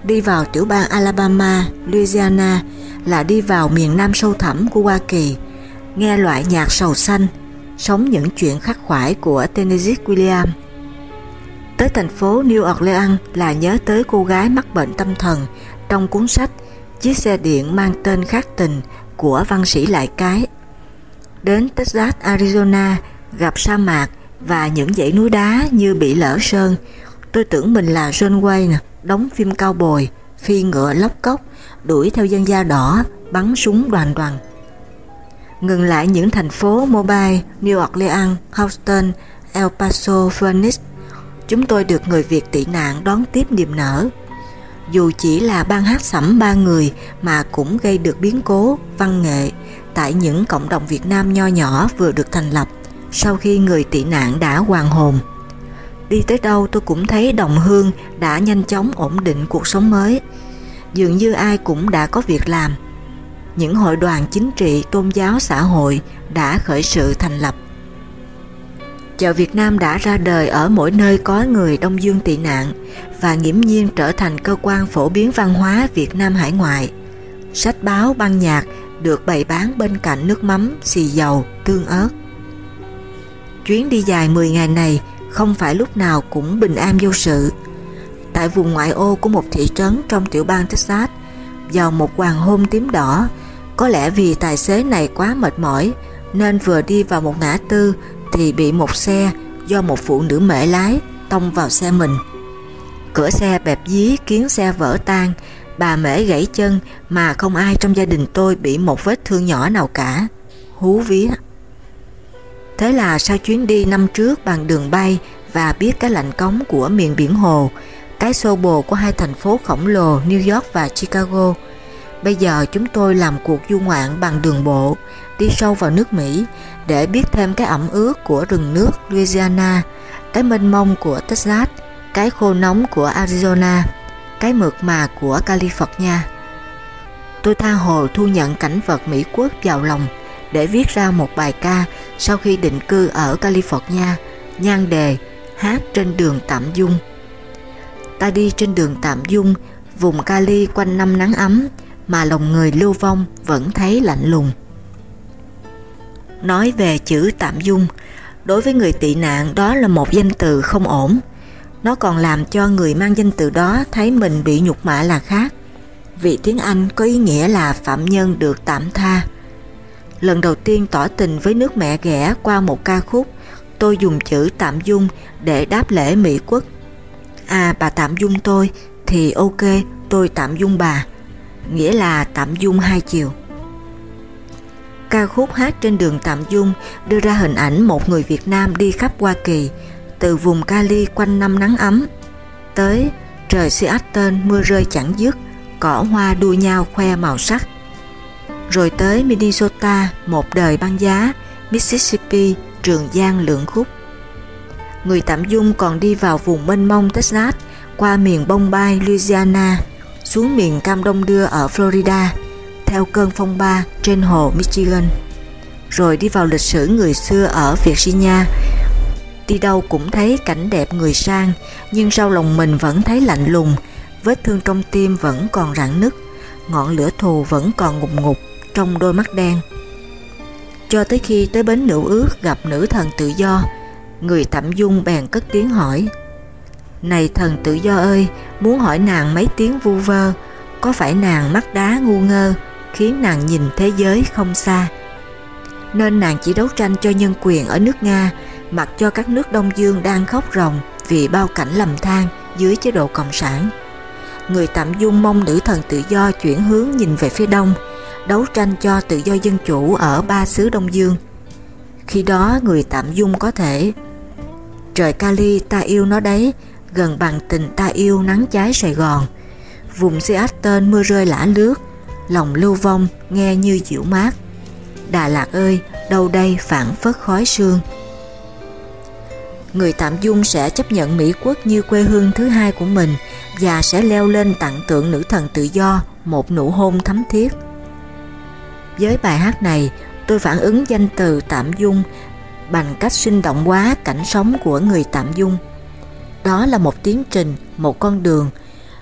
Đi vào tiểu bang Alabama, Louisiana là đi vào miền nam sâu thẳm của Hoa Kỳ, nghe loại nhạc sầu xanh, sống những chuyện khắc khoải của Tennessee Williams. Tới thành phố New Orleans là nhớ tới cô gái mắc bệnh tâm thần trong cuốn sách Chiếc xe điện mang tên khác tình của văn sĩ Lại Cái đến Texas, Arizona, gặp sa mạc và những dãy núi đá như bị lỡ sơn. Tôi tưởng mình là John Wayne, đóng phim cao bồi, phi ngựa lóc cốc, đuổi theo dân da đỏ, bắn súng đoàn đoàn. Ngừng lại những thành phố Mobile, New Orleans, Houston, El Paso, Phoenix, chúng tôi được người Việt tị nạn đón tiếp niềm nở. Dù chỉ là ban hát sẩm ba người mà cũng gây được biến cố, văn nghệ tại những cộng đồng Việt Nam nho nhỏ vừa được thành lập sau khi người tị nạn đã hoàn hồn. Đi tới đâu tôi cũng thấy đồng hương đã nhanh chóng ổn định cuộc sống mới. Dường như ai cũng đã có việc làm. Những hội đoàn chính trị, tôn giáo, xã hội đã khởi sự thành lập. Chợ Việt Nam đã ra đời ở mỗi nơi có người Đông Dương tị nạn và nghiễm nhiên trở thành cơ quan phổ biến văn hóa Việt Nam hải ngoại. Sách báo, băng nhạc được bày bán bên cạnh nước mắm, xì dầu, tương ớt. Chuyến đi dài 10 ngày này không phải lúc nào cũng bình an vô sự. Tại vùng ngoại ô của một thị trấn trong tiểu bang Texas, vào một hoàng hôn tím đỏ, có lẽ vì tài xế này quá mệt mỏi nên vừa đi vào một ngã tư thì bị một xe do một phụ nữ mẹ lái tông vào xe mình. Cửa xe bẹp dí khiến xe vỡ tan, bà mễ gãy chân mà không ai trong gia đình tôi bị một vết thương nhỏ nào cả. Hú vía. Thế là sau chuyến đi năm trước bằng đường bay và biết cái lạnh cống của miền biển hồ, cái xô bồ của hai thành phố khổng lồ New York và Chicago, bây giờ chúng tôi làm cuộc du ngoạn bằng đường bộ, đi sâu vào nước Mỹ để biết thêm cái ẩm ướt của rừng nước Louisiana, cái mênh mông của Texas, cái khô nóng của Arizona, cái mượt mà của California. Tôi tha hồ thu nhận cảnh vật Mỹ quốc vào lòng để viết ra một bài ca sau khi định cư ở California, nhan đề Hát trên đường Tạm Dung. Ta đi trên đường Tạm Dung, vùng Cali quanh năm nắng ấm, mà lòng người lưu vong vẫn thấy lạnh lùng. Nói về chữ Tạm Dung, đối với người tị nạn đó là một danh từ không ổn. Nó còn làm cho người mang danh từ đó thấy mình bị nhục mạ là khác. Vì tiếng Anh có ý nghĩa là phạm nhân được tạm tha lần đầu tiên tỏ tình với nước mẹ ghẻ qua một ca khúc, tôi dùng chữ tạm dung để đáp lễ Mỹ quốc. À bà tạm dung tôi thì ok tôi tạm dung bà, nghĩa là tạm dung hai chiều. Ca khúc hát trên đường tạm dung đưa ra hình ảnh một người Việt Nam đi khắp Hoa Kỳ, từ vùng Cali quanh năm nắng ấm, tới trời Seattle mưa rơi chẳng dứt, cỏ hoa đua nhau khoe màu sắc rồi tới Minnesota, một đời băng giá, Mississippi, Trường Giang lượng khúc. Người tạm dung còn đi vào vùng mênh mông Texas, qua miền bông bay Louisiana, xuống miền Cam Đông Đưa ở Florida, theo cơn phong ba trên hồ Michigan, rồi đi vào lịch sử người xưa ở Virginia. Đi đâu cũng thấy cảnh đẹp người sang, nhưng sau lòng mình vẫn thấy lạnh lùng, vết thương trong tim vẫn còn rạn nứt, ngọn lửa thù vẫn còn ngục ngục trong đôi mắt đen. Cho tới khi tới bến nữ ước gặp nữ thần tự do, người thẩm dung bèn cất tiếng hỏi. Này thần tự do ơi, muốn hỏi nàng mấy tiếng vu vơ, có phải nàng mắt đá ngu ngơ, khiến nàng nhìn thế giới không xa. Nên nàng chỉ đấu tranh cho nhân quyền ở nước Nga, mặc cho các nước Đông Dương đang khóc ròng vì bao cảnh lầm than dưới chế độ Cộng sản. Người tạm dung mong nữ thần tự do chuyển hướng nhìn về phía đông, đấu tranh cho tự do dân chủ ở ba xứ Đông Dương. Khi đó người tạm dung có thể Trời Cali ta yêu nó đấy, gần bằng tình ta yêu nắng cháy Sài Gòn. Vùng Seattle mưa rơi lã lướt, lòng lưu vong nghe như dịu mát. Đà Lạt ơi, đâu đây phản phất khói sương. Người tạm dung sẽ chấp nhận Mỹ quốc như quê hương thứ hai của mình và sẽ leo lên tặng tượng nữ thần tự do một nụ hôn thấm thiết. Với bài hát này, tôi phản ứng danh từ tạm dung bằng cách sinh động quá cảnh sống của người tạm dung. Đó là một tiến trình, một con đường,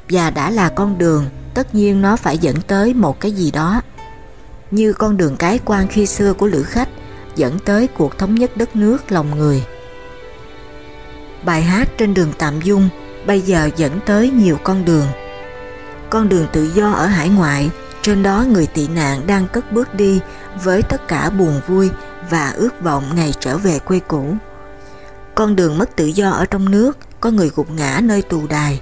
và đã là con đường, tất nhiên nó phải dẫn tới một cái gì đó. Như con đường cái quan khi xưa của lữ khách dẫn tới cuộc thống nhất đất nước lòng người. Bài hát trên đường tạm dung bây giờ dẫn tới nhiều con đường. Con đường tự do ở hải ngoại Trên đó người tị nạn đang cất bước đi với tất cả buồn vui và ước vọng ngày trở về quê cũ. Con đường mất tự do ở trong nước, có người gục ngã nơi tù đài,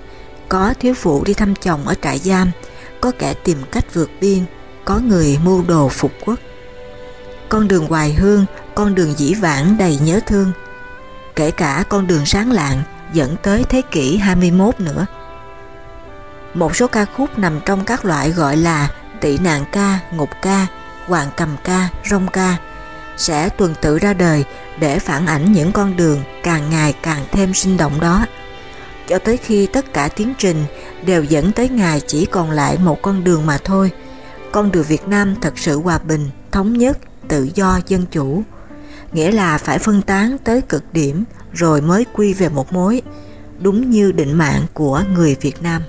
có thiếu phụ đi thăm chồng ở trại giam, có kẻ tìm cách vượt biên, có người mưu đồ phục quốc. Con đường hoài hương, con đường dĩ vãng đầy nhớ thương, kể cả con đường sáng lạng dẫn tới thế kỷ 21 nữa. Một số ca khúc nằm trong các loại gọi là tị nạn ca, ngục ca, hoàng cầm ca, rong ca sẽ tuần tự ra đời để phản ảnh những con đường càng ngày càng thêm sinh động đó. Cho tới khi tất cả tiến trình đều dẫn tới ngày chỉ còn lại một con đường mà thôi. Con đường Việt Nam thật sự hòa bình, thống nhất, tự do, dân chủ. Nghĩa là phải phân tán tới cực điểm rồi mới quy về một mối, đúng như định mạng của người Việt Nam.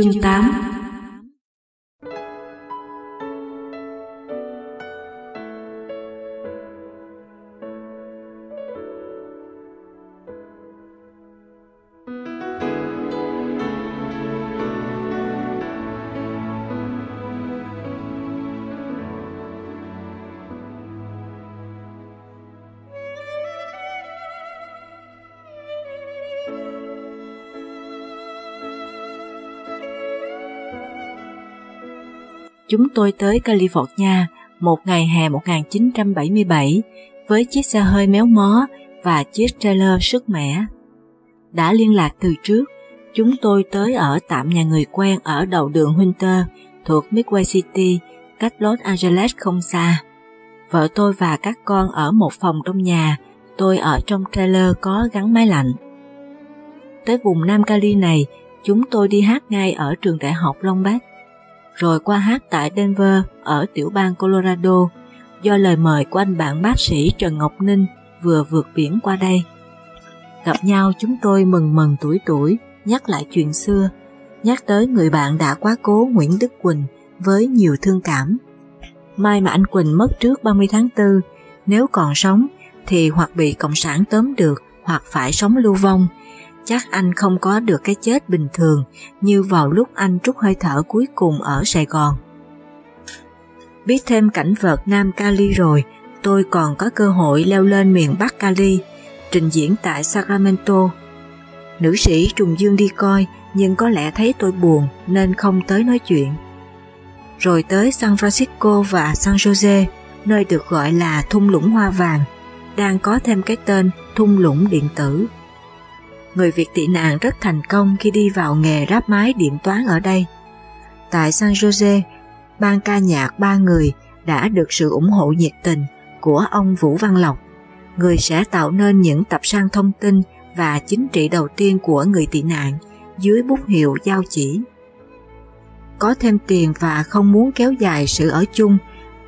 Chương 8 chúng tôi tới California một ngày hè 1977 với chiếc xe hơi méo mó và chiếc trailer sức mẻ. Đã liên lạc từ trước, chúng tôi tới ở tạm nhà người quen ở đầu đường Winter thuộc Midway City, cách Los Angeles không xa. Vợ tôi và các con ở một phòng trong nhà, tôi ở trong trailer có gắn máy lạnh. Tới vùng Nam Cali này, chúng tôi đi hát ngay ở trường đại học Long Beach rồi qua hát tại Denver ở tiểu bang Colorado do lời mời của anh bạn bác sĩ Trần Ngọc Ninh vừa vượt biển qua đây. Gặp nhau chúng tôi mừng mừng tuổi tuổi, nhắc lại chuyện xưa, nhắc tới người bạn đã quá cố Nguyễn Đức Quỳnh với nhiều thương cảm. May mà anh Quỳnh mất trước 30 tháng 4, nếu còn sống thì hoặc bị Cộng sản tóm được hoặc phải sống lưu vong, chắc anh không có được cái chết bình thường như vào lúc anh trút hơi thở cuối cùng ở Sài Gòn. Biết thêm cảnh vật Nam Cali rồi, tôi còn có cơ hội leo lên miền Bắc Cali, trình diễn tại Sacramento. Nữ sĩ trùng dương đi coi, nhưng có lẽ thấy tôi buồn nên không tới nói chuyện. Rồi tới San Francisco và San Jose, nơi được gọi là thung lũng hoa vàng, đang có thêm cái tên thung lũng điện tử người Việt tị nạn rất thành công khi đi vào nghề ráp mái điện toán ở đây. Tại San Jose, ban ca nhạc ba người đã được sự ủng hộ nhiệt tình của ông Vũ Văn Lộc, người sẽ tạo nên những tập san thông tin và chính trị đầu tiên của người tị nạn dưới bút hiệu giao chỉ. Có thêm tiền và không muốn kéo dài sự ở chung,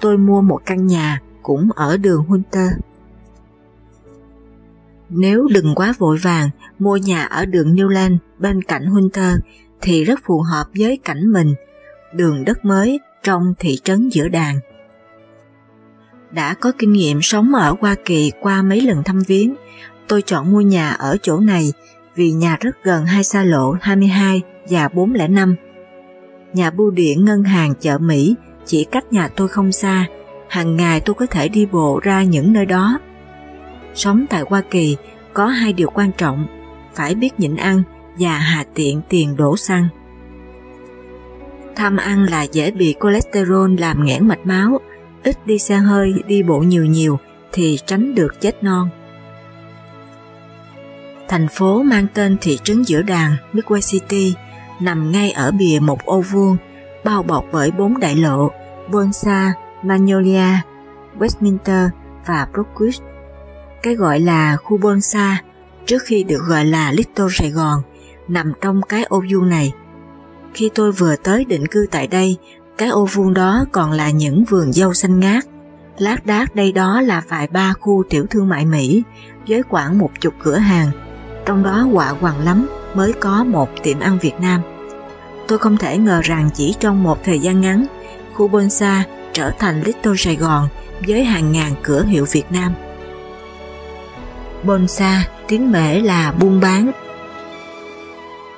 tôi mua một căn nhà cũng ở đường Hunter. Nếu đừng quá vội vàng mua nhà ở đường Newland bên cạnh Hunter thì rất phù hợp với cảnh mình, đường đất mới trong thị trấn giữa đàn. Đã có kinh nghiệm sống ở Hoa Kỳ qua mấy lần thăm viếng, tôi chọn mua nhà ở chỗ này vì nhà rất gần hai xa lộ 22 và 405. Nhà bưu điện ngân hàng chợ Mỹ chỉ cách nhà tôi không xa, hàng ngày tôi có thể đi bộ ra những nơi đó. Sống tại Hoa Kỳ có hai điều quan trọng, phải biết nhịn ăn và hà tiện tiền đổ xăng. Tham ăn là dễ bị cholesterol làm nghẽn mạch máu, ít đi xe hơi, đi bộ nhiều nhiều thì tránh được chết non. Thành phố mang tên thị trấn giữa đàn Midway City nằm ngay ở bìa một ô vuông, bao bọc bởi bốn đại lộ Bonsa, Magnolia, Westminster và Brookwood. Cái gọi là khu Bonsa trước khi được gọi là Little Sài Gòn nằm trong cái ô vuông này. Khi tôi vừa tới định cư tại đây, cái ô vuông đó còn là những vườn dâu xanh ngát. Lát đác đây đó là vài ba khu tiểu thương mại Mỹ với khoảng một chục cửa hàng, trong đó quạ hoàng lắm mới có một tiệm ăn Việt Nam. Tôi không thể ngờ rằng chỉ trong một thời gian ngắn, khu Bonsa trở thành Little Sài Gòn với hàng ngàn cửa hiệu Việt Nam. Bonsa, tiếng mễ là buôn bán.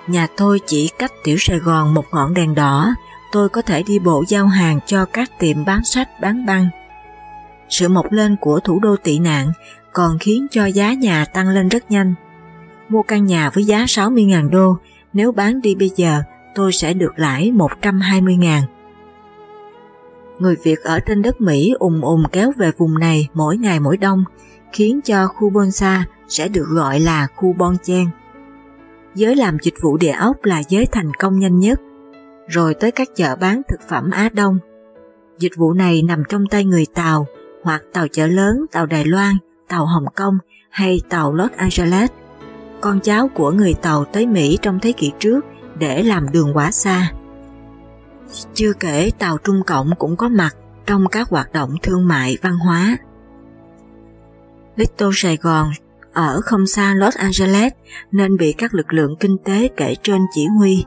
Nhà tôi chỉ cách tiểu Sài Gòn một ngọn đèn đỏ, tôi có thể đi bộ giao hàng cho các tiệm bán sách bán băng. Sự mọc lên của thủ đô tị nạn còn khiến cho giá nhà tăng lên rất nhanh. Mua căn nhà với giá 60.000 đô, nếu bán đi bây giờ tôi sẽ được lãi 120.000. Người Việt ở trên đất Mỹ ùng ùng kéo về vùng này mỗi ngày mỗi đông, khiến cho khu Bonsa sẽ được gọi là khu Bon Chen. Giới làm dịch vụ địa ốc là giới thành công nhanh nhất, rồi tới các chợ bán thực phẩm Á Đông. Dịch vụ này nằm trong tay người Tàu hoặc tàu chợ lớn, tàu Đài Loan, tàu Hồng Kông hay tàu Los Angeles. Con cháu của người Tàu tới Mỹ trong thế kỷ trước để làm đường quá xa. Chưa kể tàu Trung Cộng cũng có mặt trong các hoạt động thương mại văn hóa. Little Sài Gòn ở không xa Los Angeles nên bị các lực lượng kinh tế kể trên chỉ huy.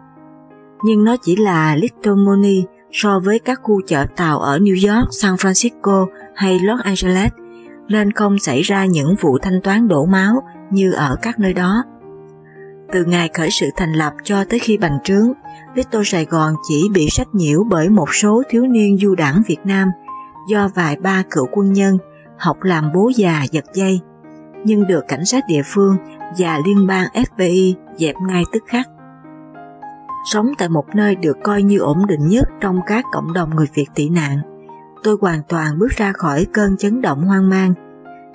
Nhưng nó chỉ là Little Money so với các khu chợ tàu ở New York, San Francisco hay Los Angeles nên không xảy ra những vụ thanh toán đổ máu như ở các nơi đó. Từ ngày khởi sự thành lập cho tới khi bành trướng, Little Sài Gòn chỉ bị sách nhiễu bởi một số thiếu niên du đảng Việt Nam do vài ba cựu quân nhân học làm bố già giật dây, nhưng được cảnh sát địa phương và liên bang FBI dẹp ngay tức khắc. Sống tại một nơi được coi như ổn định nhất trong các cộng đồng người Việt tị nạn, tôi hoàn toàn bước ra khỏi cơn chấn động hoang mang.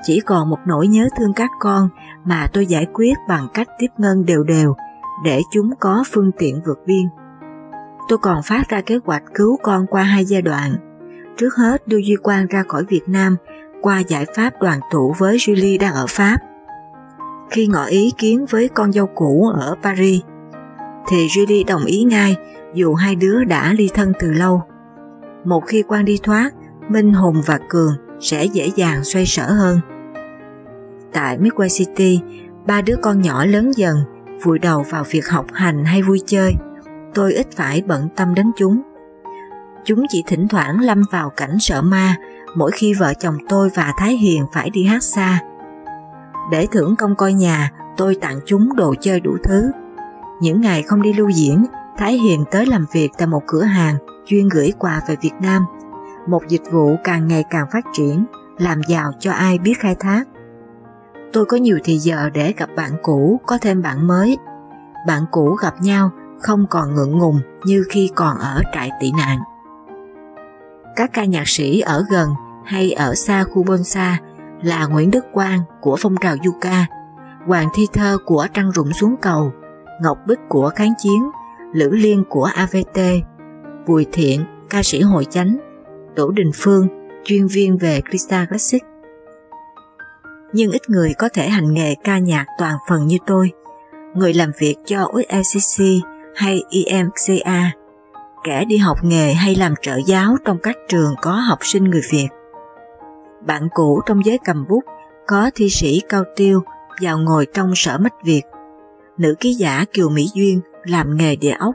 Chỉ còn một nỗi nhớ thương các con mà tôi giải quyết bằng cách tiếp ngân đều đều để chúng có phương tiện vượt biên. Tôi còn phát ra kế hoạch cứu con qua hai giai đoạn. Trước hết đưa Duy Quang ra khỏi Việt Nam qua giải pháp đoàn tụ với Julie đang ở Pháp. Khi ngỏ ý kiến với con dâu cũ ở Paris, thì Julie đồng ý ngay dù hai đứa đã ly thân từ lâu. Một khi quan đi thoát, Minh Hùng và Cường sẽ dễ dàng xoay sở hơn. Tại Midway City, ba đứa con nhỏ lớn dần, vùi đầu vào việc học hành hay vui chơi. Tôi ít phải bận tâm đến chúng. Chúng chỉ thỉnh thoảng lâm vào cảnh sợ ma mỗi khi vợ chồng tôi và Thái Hiền phải đi hát xa. Để thưởng công coi nhà, tôi tặng chúng đồ chơi đủ thứ. Những ngày không đi lưu diễn, Thái Hiền tới làm việc tại một cửa hàng chuyên gửi quà về Việt Nam. Một dịch vụ càng ngày càng phát triển, làm giàu cho ai biết khai thác. Tôi có nhiều thì giờ để gặp bạn cũ, có thêm bạn mới. Bạn cũ gặp nhau không còn ngượng ngùng như khi còn ở trại tị nạn. Các ca nhạc sĩ ở gần hay ở xa khu Bonsa là Nguyễn Đức Quang của phong trào Yuka, Hoàng Thi Thơ của Trăng Rụng Xuống Cầu, Ngọc Bích của Kháng Chiến, Lữ Liên của AVT, Bùi Thiện, ca sĩ Hội Chánh, Đỗ Đình Phương, chuyên viên về Crystal Classic. Nhưng ít người có thể hành nghề ca nhạc toàn phần như tôi, người làm việc cho USCC hay EMCA, kẻ đi học nghề hay làm trợ giáo trong các trường có học sinh người Việt. Bạn cũ trong giới cầm bút, có thi sĩ Cao Tiêu vào ngồi trong sở mách Việt. Nữ ký giả Kiều Mỹ Duyên làm nghề địa ốc.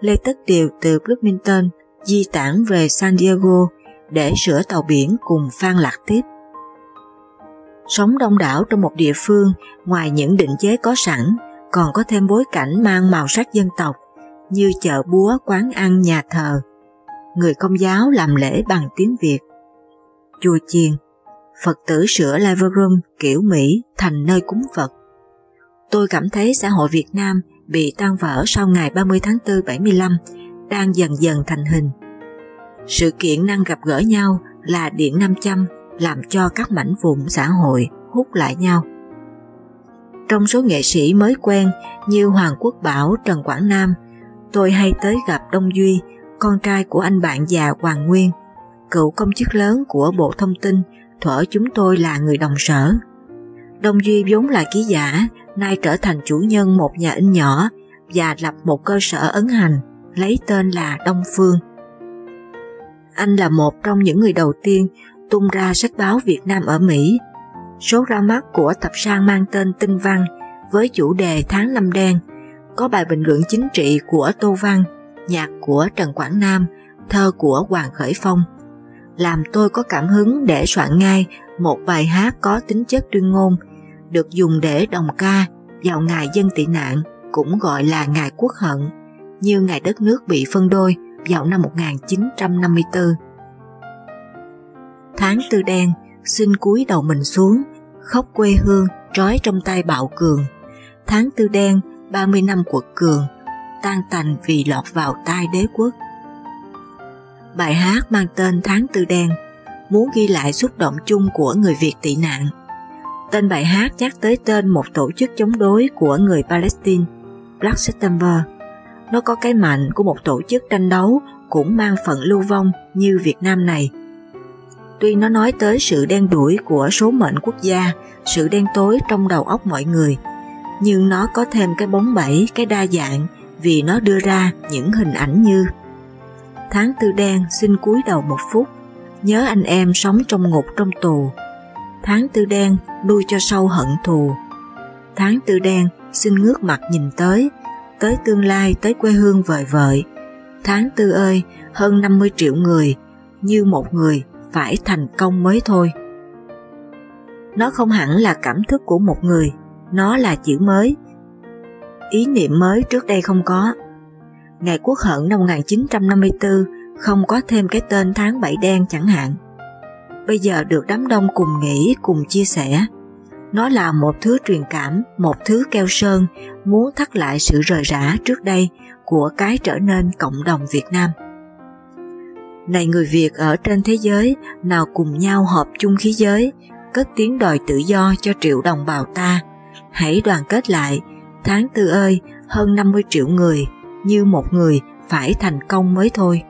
Lê Tất Điều từ Bloomington di tản về San Diego để sửa tàu biển cùng Phan Lạc tiếp. Sống đông đảo trong một địa phương, ngoài những định chế có sẵn, còn có thêm bối cảnh mang màu sắc dân tộc như chợ búa, quán ăn, nhà thờ. Người công giáo làm lễ bằng tiếng Việt. Chùa chiền, Phật tử sửa live room kiểu Mỹ thành nơi cúng Phật. Tôi cảm thấy xã hội Việt Nam bị tan vỡ sau ngày 30 tháng 4 75 đang dần dần thành hình. Sự kiện năng gặp gỡ nhau là điện 500 làm cho các mảnh vụn xã hội hút lại nhau. Trong số nghệ sĩ mới quen như Hoàng Quốc Bảo, Trần Quảng Nam, tôi hay tới gặp Đông Duy, con trai của anh bạn già Hoàng Nguyên, cựu công chức lớn của Bộ Thông tin, thuở chúng tôi là người đồng sở. Đông Duy vốn là ký giả, nay trở thành chủ nhân một nhà in nhỏ và lập một cơ sở ấn hành, lấy tên là Đông Phương. Anh là một trong những người đầu tiên tung ra sách báo Việt Nam ở Mỹ. Số ra mắt của tập san mang tên Tinh Văn với chủ đề Tháng Năm Đen, có bài bình luận chính trị của Tô Văn, nhạc của Trần Quảng Nam, thơ của Hoàng Khởi Phong. Làm tôi có cảm hứng để soạn ngay một bài hát có tính chất tuyên ngôn, được dùng để đồng ca vào ngày dân tị nạn, cũng gọi là ngày quốc hận, như ngày đất nước bị phân đôi vào năm 1954. Tháng tư đen, xin cúi đầu mình xuống, khóc quê hương, trói trong tay bạo cường. Tháng tư đen, 30 năm quật cường, tan tành vì lọt vào tai đế quốc. Bài hát mang tên Tháng tư đen, muốn ghi lại xúc động chung của người Việt tị nạn. Tên bài hát nhắc tới tên một tổ chức chống đối của người Palestine, Black September. Nó có cái mạnh của một tổ chức tranh đấu cũng mang phận lưu vong như Việt Nam này. Tuy nó nói tới sự đen đuổi của số mệnh quốc gia, sự đen tối trong đầu óc mọi người, nhưng nó có thêm cái bóng bẩy, cái đa dạng vì nó đưa ra những hình ảnh như Tháng tư đen xin cúi đầu một phút, nhớ anh em sống trong ngục trong tù. Tháng tư đen nuôi cho sâu hận thù. Tháng tư đen xin ngước mặt nhìn tới, tới tương lai, tới quê hương vời vợi. Tháng tư ơi, hơn 50 triệu người, như một người phải thành công mới thôi. Nó không hẳn là cảm thức của một người, nó là chữ mới. Ý niệm mới trước đây không có. Ngày Quốc hận năm 1954 không có thêm cái tên tháng 7 đen chẳng hạn. Bây giờ được đám đông cùng nghĩ, cùng chia sẻ. Nó là một thứ truyền cảm, một thứ keo sơn muốn thắt lại sự rời rã trước đây của cái trở nên cộng đồng Việt Nam. Này người Việt ở trên thế giới, nào cùng nhau hợp chung khí giới, cất tiếng đòi tự do cho triệu đồng bào ta. Hãy đoàn kết lại, tháng tư ơi, hơn 50 triệu người, như một người phải thành công mới thôi.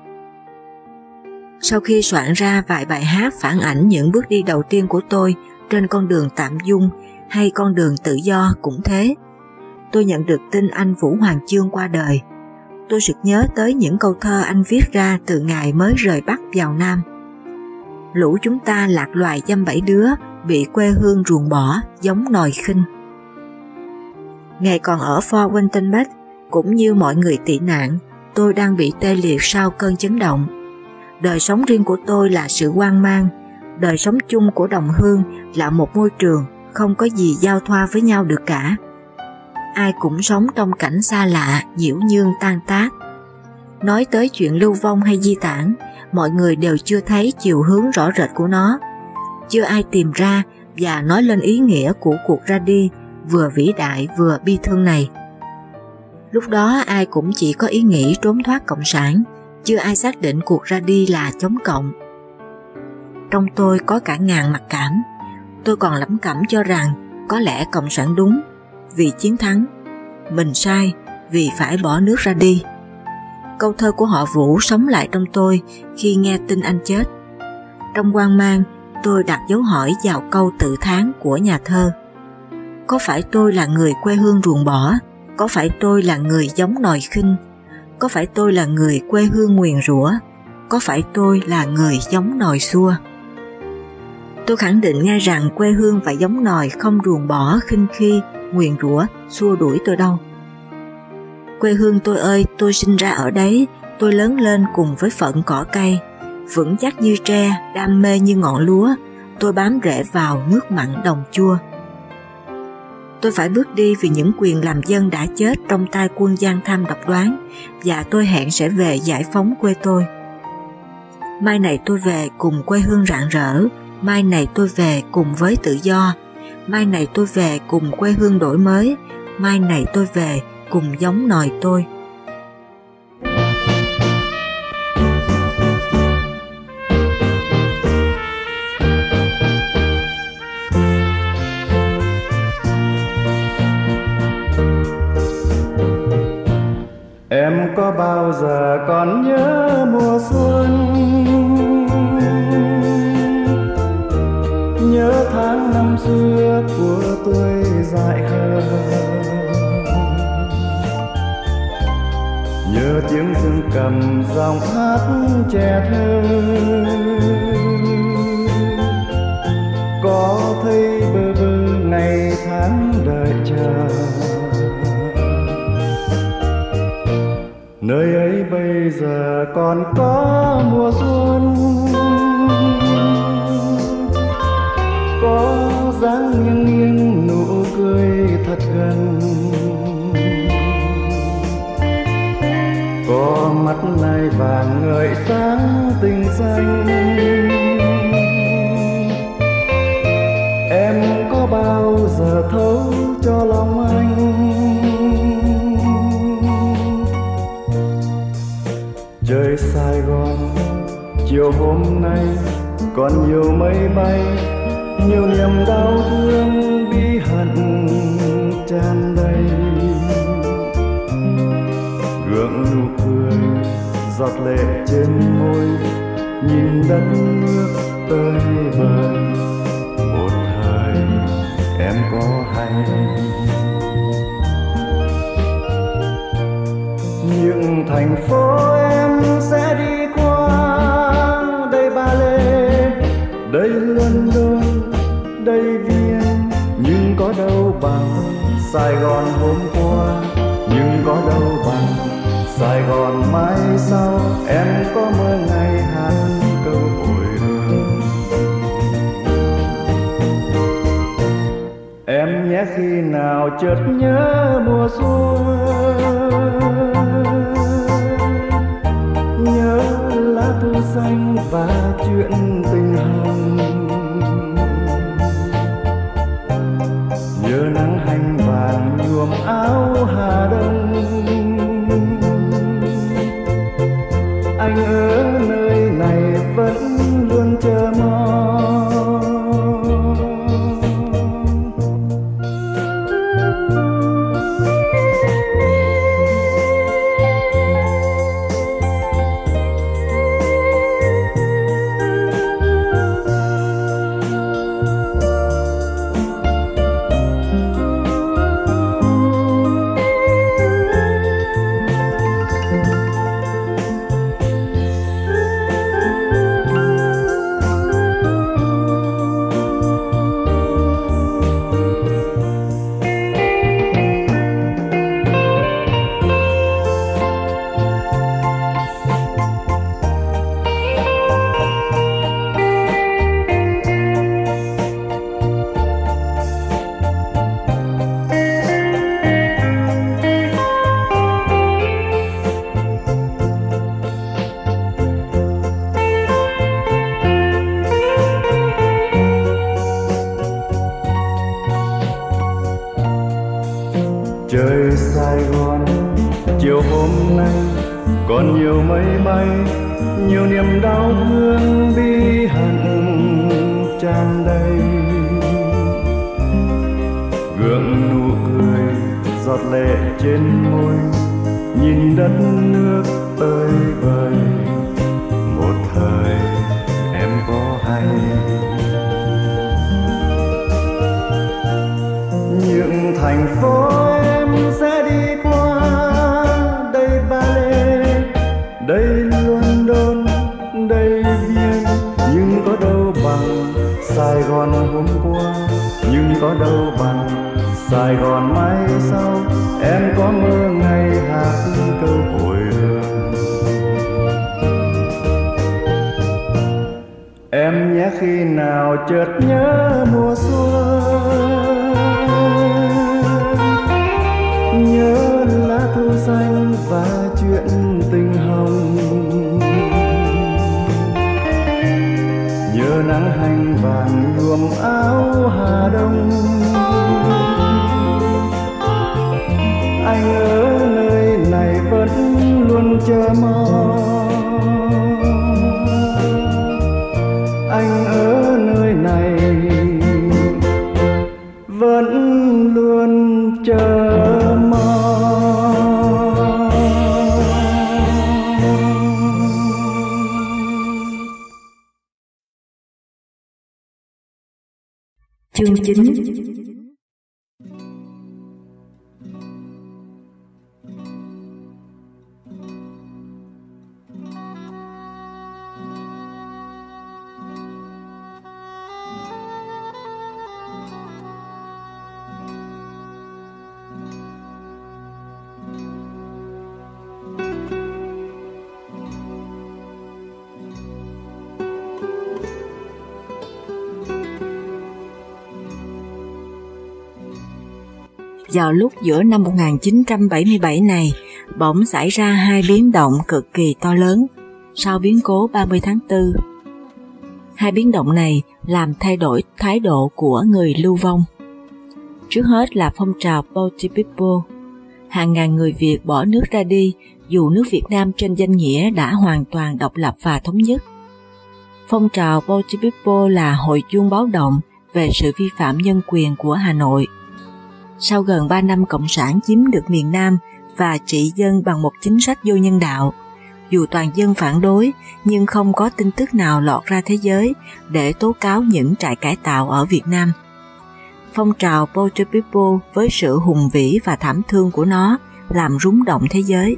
Sau khi soạn ra vài bài hát phản ảnh những bước đi đầu tiên của tôi trên con đường tạm dung hay con đường tự do cũng thế, tôi nhận được tin anh Vũ Hoàng Chương qua đời tôi sực nhớ tới những câu thơ anh viết ra từ ngày mới rời Bắc vào Nam. Lũ chúng ta lạc loài dăm bảy đứa, bị quê hương ruồng bỏ, giống nòi khinh. Ngày còn ở Fort Winton cũng như mọi người tị nạn, tôi đang bị tê liệt sau cơn chấn động. Đời sống riêng của tôi là sự quan mang, đời sống chung của đồng hương là một môi trường không có gì giao thoa với nhau được cả ai cũng sống trong cảnh xa lạ, nhiễu nhương tan tác. Nói tới chuyện lưu vong hay di tản, mọi người đều chưa thấy chiều hướng rõ rệt của nó. Chưa ai tìm ra và nói lên ý nghĩa của cuộc ra đi vừa vĩ đại vừa bi thương này. Lúc đó ai cũng chỉ có ý nghĩ trốn thoát Cộng sản, chưa ai xác định cuộc ra đi là chống Cộng. Trong tôi có cả ngàn mặc cảm, tôi còn lẩm cẩm cho rằng có lẽ Cộng sản đúng, vì chiến thắng, mình sai vì phải bỏ nước ra đi. Câu thơ của họ Vũ sống lại trong tôi khi nghe tin anh chết. Trong quan mang, tôi đặt dấu hỏi vào câu tự tháng của nhà thơ. Có phải tôi là người quê hương ruồng bỏ? Có phải tôi là người giống nòi khinh? Có phải tôi là người quê hương nguyền rủa? Có phải tôi là người giống nòi xua? Tôi khẳng định ngay rằng quê hương và giống nòi không ruồng bỏ, khinh khi, nguyền rủa, xua đuổi tôi đâu. Quê hương tôi ơi, tôi sinh ra ở đấy, tôi lớn lên cùng với phận cỏ cây, vững chắc như tre, đam mê như ngọn lúa, tôi bám rễ vào nước mặn đồng chua. Tôi phải bước đi vì những quyền làm dân đã chết trong tay quân gian tham độc đoán và tôi hẹn sẽ về giải phóng quê tôi. Mai này tôi về cùng quê hương rạng rỡ, mai này tôi về cùng với tự do, mai này tôi về cùng quê hương đổi mới, mai này tôi về cùng giống nòi tôi. Bao giờ còn nhớ mùa xuân. Nhớ tháng năm xưa của tôi dại khờ. Nhớ tiếng dương cầm giọng hát trẻ thơ. Có thấy nơi ấy bây giờ còn có mùa xuân. Có dáng nghiêng nghiêng chiều hôm nay, còn nhiều mây bay, nhiều niềm đau thương bi hận tràn đầy. Gượng nụ cười giọt lệ trên môi, nhìn đất nước tơi bời. Một thời em có hay. Những thành phố chợt nhớ mùa xuân. Nhớ lá thu xanh và chuyện Vào lúc giữa năm 1977 này, bỗng xảy ra hai biến động cực kỳ to lớn sau biến cố 30 tháng 4. Hai biến động này làm thay đổi thái độ của người lưu vong. Trước hết là phong trào Bounty People. Hàng ngàn người Việt bỏ nước ra đi dù nước Việt Nam trên danh nghĩa đã hoàn toàn độc lập và thống nhất. Phong trào Bounty People là hội chuông báo động về sự vi phạm nhân quyền của Hà Nội sau gần 3 năm Cộng sản chiếm được miền Nam và trị dân bằng một chính sách vô nhân đạo. Dù toàn dân phản đối, nhưng không có tin tức nào lọt ra thế giới để tố cáo những trại cải tạo ở Việt Nam. Phong trào Poetry People với sự hùng vĩ và thảm thương của nó làm rúng động thế giới.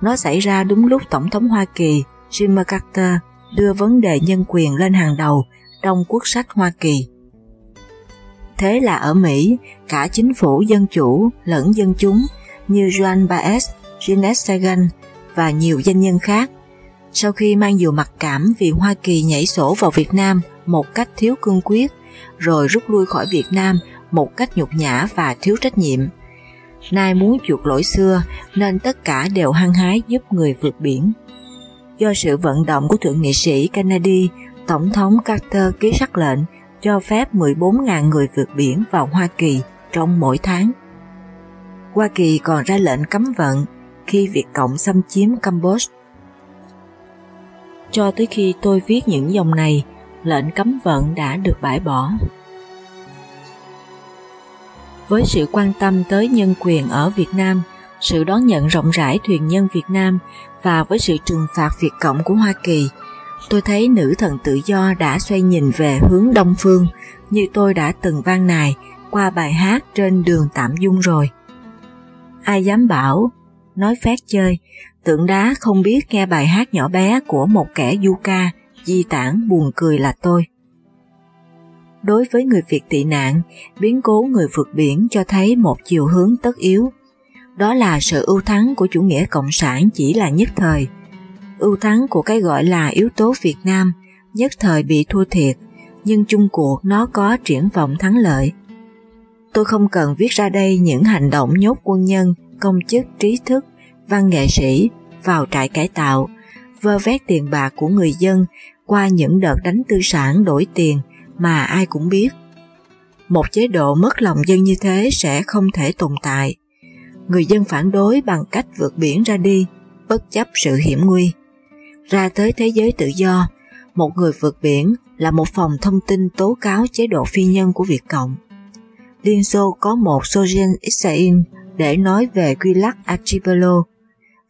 Nó xảy ra đúng lúc Tổng thống Hoa Kỳ Jimmy Carter đưa vấn đề nhân quyền lên hàng đầu trong quốc sách Hoa Kỳ. Thế là ở Mỹ, cả chính phủ dân chủ lẫn dân chúng như Joan Baez, Jeanette Sagan và nhiều doanh nhân khác, sau khi mang nhiều mặc cảm vì Hoa Kỳ nhảy sổ vào Việt Nam một cách thiếu cương quyết, rồi rút lui khỏi Việt Nam một cách nhục nhã và thiếu trách nhiệm. Nay muốn chuộc lỗi xưa nên tất cả đều hăng hái giúp người vượt biển. Do sự vận động của Thượng nghị sĩ Kennedy, Tổng thống Carter ký sắc lệnh cho phép 14.000 người vượt biển vào Hoa Kỳ trong mỗi tháng. Hoa Kỳ còn ra lệnh cấm vận khi Việt Cộng xâm chiếm Campuchia. Cho tới khi tôi viết những dòng này, lệnh cấm vận đã được bãi bỏ. Với sự quan tâm tới nhân quyền ở Việt Nam, sự đón nhận rộng rãi thuyền nhân Việt Nam và với sự trừng phạt Việt Cộng của Hoa Kỳ, tôi thấy nữ thần tự do đã xoay nhìn về hướng đông phương như tôi đã từng vang nài qua bài hát trên đường tạm dung rồi. Ai dám bảo, nói phát chơi, tượng đá không biết nghe bài hát nhỏ bé của một kẻ du ca, di tản buồn cười là tôi. Đối với người Việt tị nạn, biến cố người vượt biển cho thấy một chiều hướng tất yếu. Đó là sự ưu thắng của chủ nghĩa cộng sản chỉ là nhất thời, ưu thắng của cái gọi là yếu tố Việt Nam nhất thời bị thua thiệt, nhưng chung cuộc nó có triển vọng thắng lợi. Tôi không cần viết ra đây những hành động nhốt quân nhân, công chức, trí thức, văn nghệ sĩ vào trại cải tạo, vơ vét tiền bạc của người dân qua những đợt đánh tư sản đổi tiền mà ai cũng biết. Một chế độ mất lòng dân như thế sẽ không thể tồn tại. Người dân phản đối bằng cách vượt biển ra đi, bất chấp sự hiểm nguy ra tới thế giới tự do, một người vượt biển là một phòng thông tin tố cáo chế độ phi nhân của Việt Cộng. Liên Xô có một Sojen Israel để nói về quy lắc Archipelago.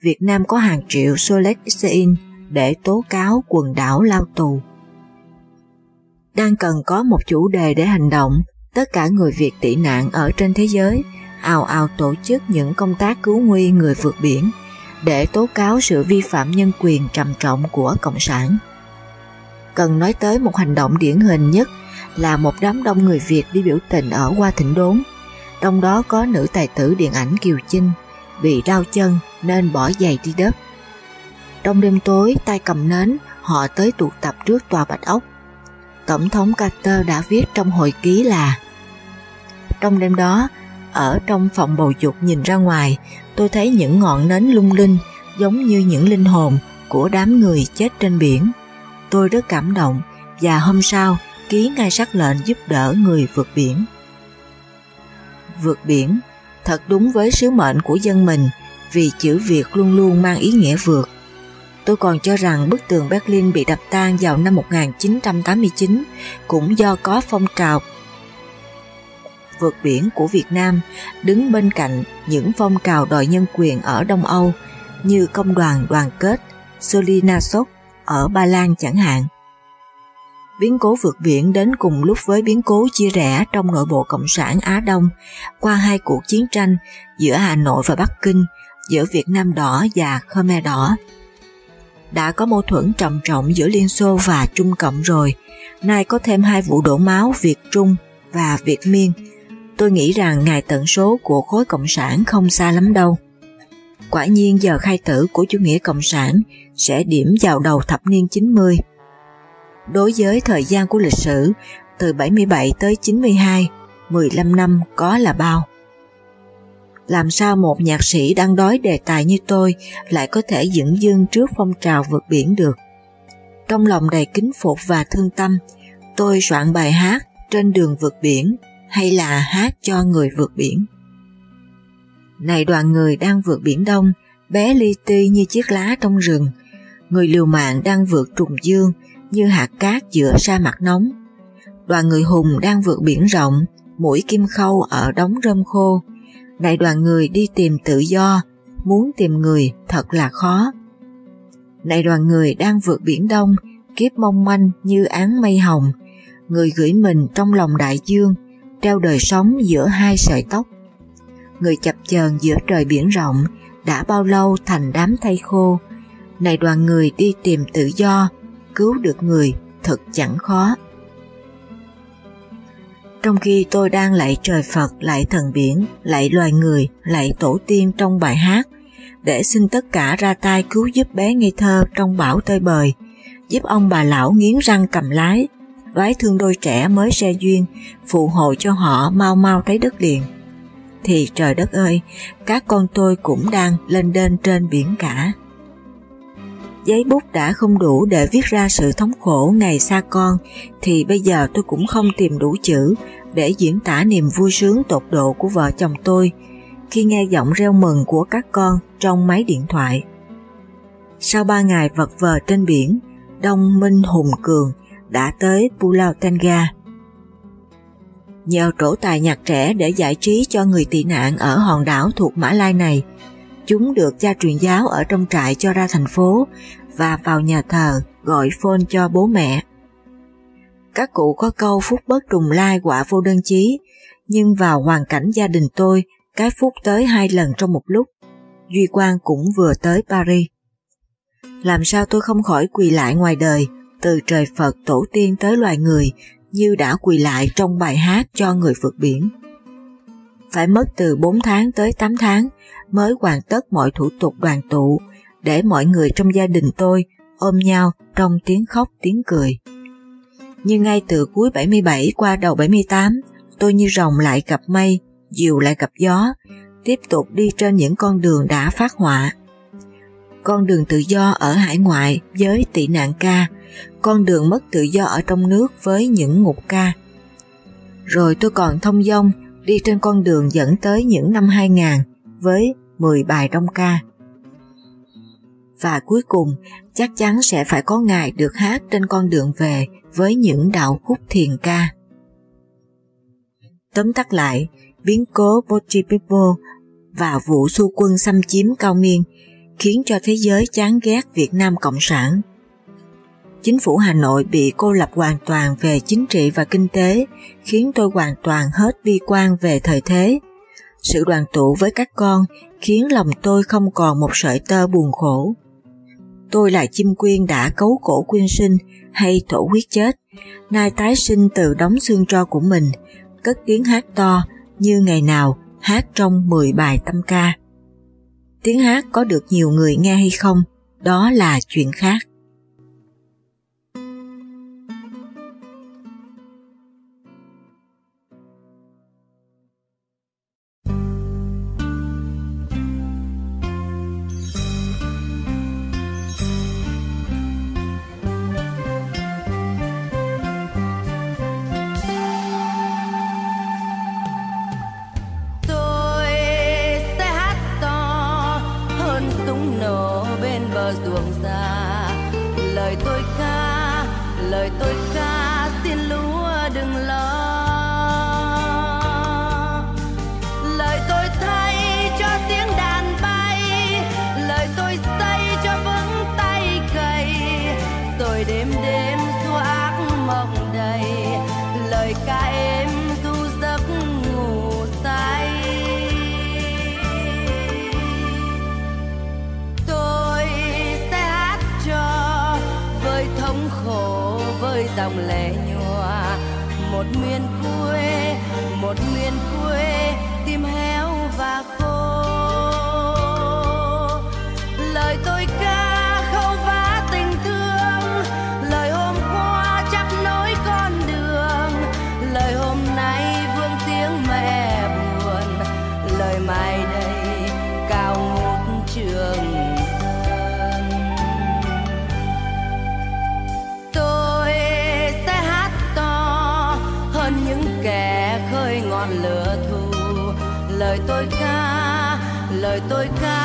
Việt Nam có hàng triệu Solet Israel để tố cáo quần đảo lao tù. Đang cần có một chủ đề để hành động, tất cả người Việt tị nạn ở trên thế giới ào ào tổ chức những công tác cứu nguy người vượt biển để tố cáo sự vi phạm nhân quyền trầm trọng của Cộng sản. Cần nói tới một hành động điển hình nhất là một đám đông người Việt đi biểu tình ở Hoa Thịnh Đốn. Trong đó có nữ tài tử điện ảnh Kiều Chinh bị đau chân nên bỏ giày đi đất. Trong đêm tối, tay cầm nến, họ tới tụ tập trước tòa Bạch Ốc. Tổng thống Carter đã viết trong hồi ký là Trong đêm đó, ở trong phòng bầu dục nhìn ra ngoài, tôi thấy những ngọn nến lung linh giống như những linh hồn của đám người chết trên biển. Tôi rất cảm động và hôm sau ký ngay sắc lệnh giúp đỡ người vượt biển. Vượt biển, thật đúng với sứ mệnh của dân mình, vì chữ Việt luôn luôn mang ý nghĩa vượt. Tôi còn cho rằng bức tường Berlin bị đập tan vào năm 1989 cũng do có phong trào vượt biển của Việt Nam đứng bên cạnh những phong trào đòi nhân quyền ở Đông Âu như công đoàn đoàn kết Solinasok ở Ba Lan chẳng hạn. Biến cố vượt biển đến cùng lúc với biến cố chia rẽ trong nội bộ Cộng sản Á Đông qua hai cuộc chiến tranh giữa Hà Nội và Bắc Kinh, giữa Việt Nam đỏ và Khmer đỏ. Đã có mâu thuẫn trầm trọng giữa Liên Xô và Trung Cộng rồi, nay có thêm hai vụ đổ máu Việt Trung và Việt Miên. Tôi nghĩ rằng ngày tận số của khối Cộng sản không xa lắm đâu. Quả nhiên giờ khai tử của chủ nghĩa Cộng sản sẽ điểm vào đầu thập niên 90. Đối với thời gian của lịch sử, từ 77 tới 92, 15 năm có là bao? Làm sao một nhạc sĩ đang đói đề tài như tôi lại có thể dựng dương trước phong trào vượt biển được? Trong lòng đầy kính phục và thương tâm, tôi soạn bài hát trên đường vượt biển hay là hát cho người vượt biển. Này đoàn người đang vượt biển đông, bé li ti như chiếc lá trong rừng, người liều mạng đang vượt trùng dương như hạt cát giữa sa mạc nóng. Đoàn người hùng đang vượt biển rộng, mũi kim khâu ở đống rơm khô. Này đoàn người đi tìm tự do, muốn tìm người thật là khó. Này đoàn người đang vượt biển đông, kiếp mong manh như áng mây hồng, người gửi mình trong lòng đại dương, treo đời sống giữa hai sợi tóc. Người chập chờn giữa trời biển rộng, đã bao lâu thành đám thay khô. Này đoàn người đi tìm tự do, cứu được người thật chẳng khó. Trong khi tôi đang lạy trời Phật, lạy thần biển, lạy loài người, lạy tổ tiên trong bài hát, để xin tất cả ra tay cứu giúp bé ngây thơ trong bão tơi bời, giúp ông bà lão nghiến răng cầm lái, đoái thương đôi trẻ mới xe duyên, phụ hộ cho họ mau mau thấy đất liền. Thì trời đất ơi, các con tôi cũng đang lên đên trên biển cả. Giấy bút đã không đủ để viết ra sự thống khổ ngày xa con, thì bây giờ tôi cũng không tìm đủ chữ để diễn tả niềm vui sướng tột độ của vợ chồng tôi khi nghe giọng reo mừng của các con trong máy điện thoại. Sau ba ngày vật vờ trên biển, Đông Minh Hùng Cường đã tới Pulau Tanga. Nhờ trổ tài nhạc trẻ để giải trí cho người tị nạn ở hòn đảo thuộc Mã Lai này, chúng được cha truyền giáo ở trong trại cho ra thành phố và vào nhà thờ gọi phone cho bố mẹ. Các cụ có câu phúc bất trùng lai quả vô đơn chí, nhưng vào hoàn cảnh gia đình tôi, cái phúc tới hai lần trong một lúc. Duy Quang cũng vừa tới Paris. Làm sao tôi không khỏi quỳ lại ngoài đời, từ trời Phật tổ tiên tới loài người, như đã quỳ lại trong bài hát cho người vượt biển. Phải mất từ 4 tháng tới 8 tháng mới hoàn tất mọi thủ tục đoàn tụ để mọi người trong gia đình tôi ôm nhau trong tiếng khóc tiếng cười. Nhưng ngay từ cuối 77 qua đầu 78, tôi như rồng lại gặp mây, diều lại gặp gió, tiếp tục đi trên những con đường đã phát họa. Con đường tự do ở hải ngoại với tị nạn ca, con đường mất tự do ở trong nước với những ngục ca. Rồi tôi còn thông dong đi trên con đường dẫn tới những năm 2000 với 10 bài đông ca. Và cuối cùng chắc chắn sẽ phải có ngày được hát trên con đường về với những đạo khúc thiền ca. Tóm tắt lại, biến cố Bochipipo và vụ xu quân xâm chiếm cao miên khiến cho thế giới chán ghét Việt Nam Cộng sản. Chính phủ Hà Nội bị cô lập hoàn toàn về chính trị và kinh tế, khiến tôi hoàn toàn hết bi quan về thời thế. Sự đoàn tụ với các con khiến lòng tôi không còn một sợi tơ buồn khổ. Tôi là chim quyên đã cấu cổ quyên sinh hay thổ huyết chết, nay tái sinh từ đóng xương tro của mình, cất tiếng hát to như ngày nào hát trong 10 bài tâm ca tiếng hát có được nhiều người nghe hay không, đó là chuyện khác. was the one lời tôi ca lời tôi ca.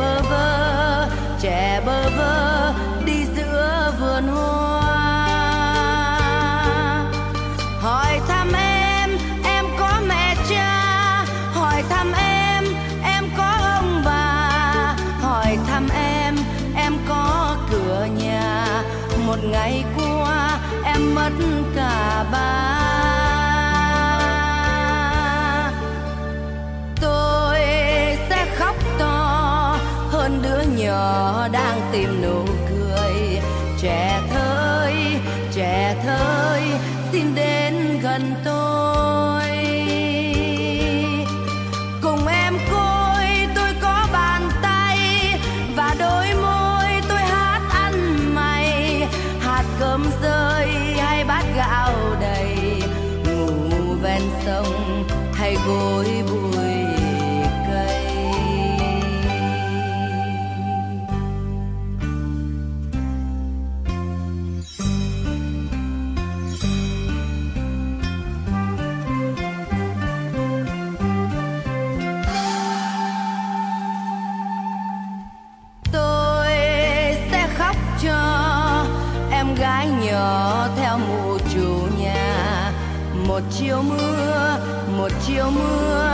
above us. đang tìm nụ cười. Trẻ thơ, trẻ thơ xin đến gần tôi. Cùng em côi tôi có bàn tay và đôi môi tôi hát ăn mày. Hạt cơm rơi hay bát gạo đầy ngủ ven sông hay gối chiều mưa một chiều mưa.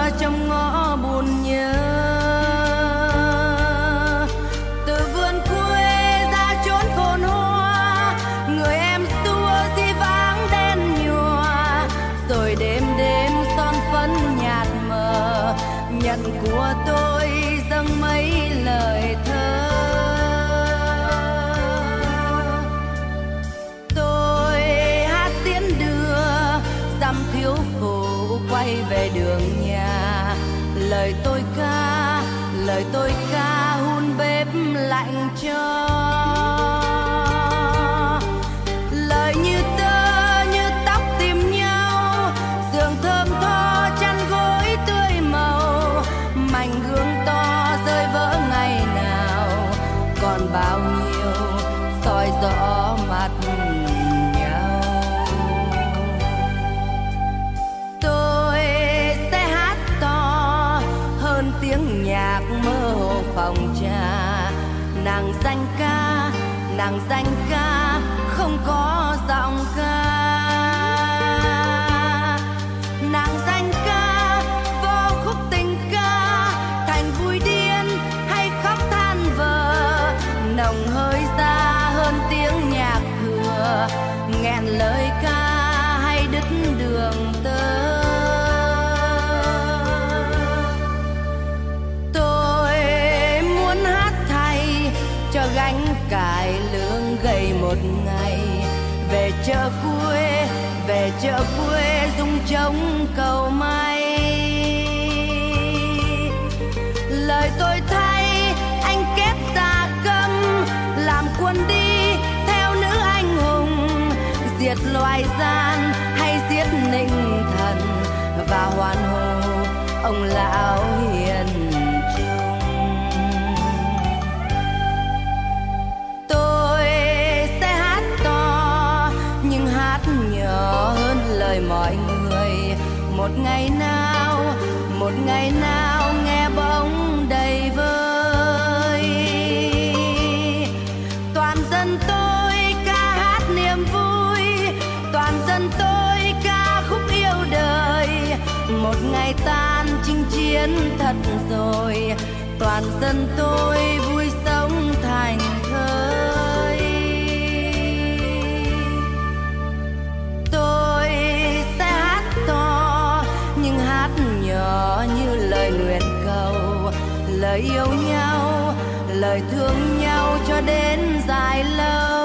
Làng danh ca. về biến thật rồi. Toàn dân tôi vui sống thành thơi. Tôi sẽ hát to, nhưng hát nhỏ như lời nguyện cầu. Lời yêu nhau, lời thương nhau cho đến dài lâu.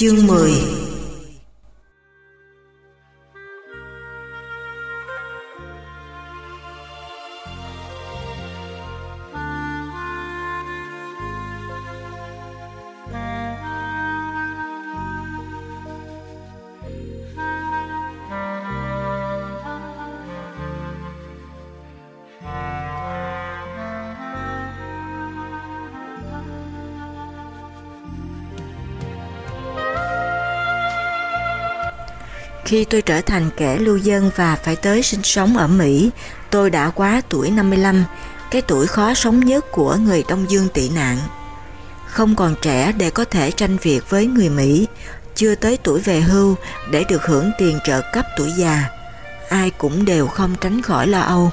Chương 10 Khi tôi trở thành kẻ lưu dân và phải tới sinh sống ở Mỹ, tôi đã quá tuổi 55, cái tuổi khó sống nhất của người Đông Dương tị nạn. Không còn trẻ để có thể tranh việc với người Mỹ, chưa tới tuổi về hưu để được hưởng tiền trợ cấp tuổi già. Ai cũng đều không tránh khỏi lo âu.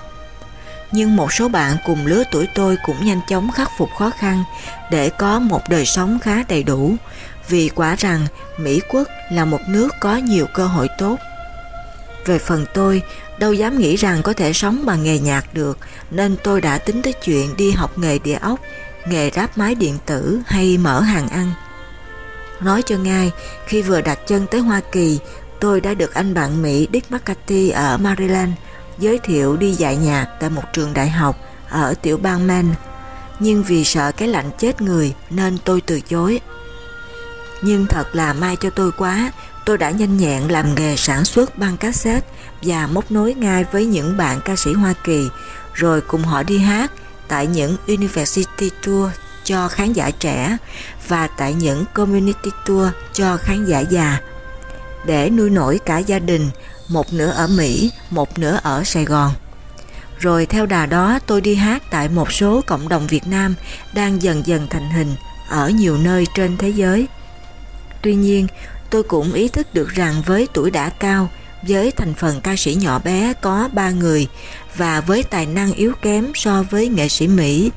Nhưng một số bạn cùng lứa tuổi tôi cũng nhanh chóng khắc phục khó khăn để có một đời sống khá đầy đủ, vì quả rằng Mỹ quốc là một nước có nhiều cơ hội tốt. Về phần tôi, đâu dám nghĩ rằng có thể sống bằng nghề nhạc được, nên tôi đã tính tới chuyện đi học nghề địa ốc, nghề ráp máy điện tử hay mở hàng ăn. Nói cho ngay, khi vừa đặt chân tới Hoa Kỳ, tôi đã được anh bạn Mỹ Dick McCarthy ở Maryland giới thiệu đi dạy nhạc tại một trường đại học ở tiểu bang Maine. Nhưng vì sợ cái lạnh chết người nên tôi từ chối. Nhưng thật là may cho tôi quá, tôi đã nhanh nhẹn làm nghề sản xuất băng cassette và móc nối ngay với những bạn ca sĩ Hoa Kỳ, rồi cùng họ đi hát tại những University Tour cho khán giả trẻ và tại những Community Tour cho khán giả già. Để nuôi nổi cả gia đình, một nửa ở Mỹ, một nửa ở Sài Gòn. Rồi theo đà đó tôi đi hát tại một số cộng đồng Việt Nam đang dần dần thành hình ở nhiều nơi trên thế giới. Tuy nhiên, tôi cũng ý thức được rằng với tuổi đã cao, với thành phần ca sĩ nhỏ bé có ba người và với tài năng yếu kém so với nghệ sĩ Mỹ,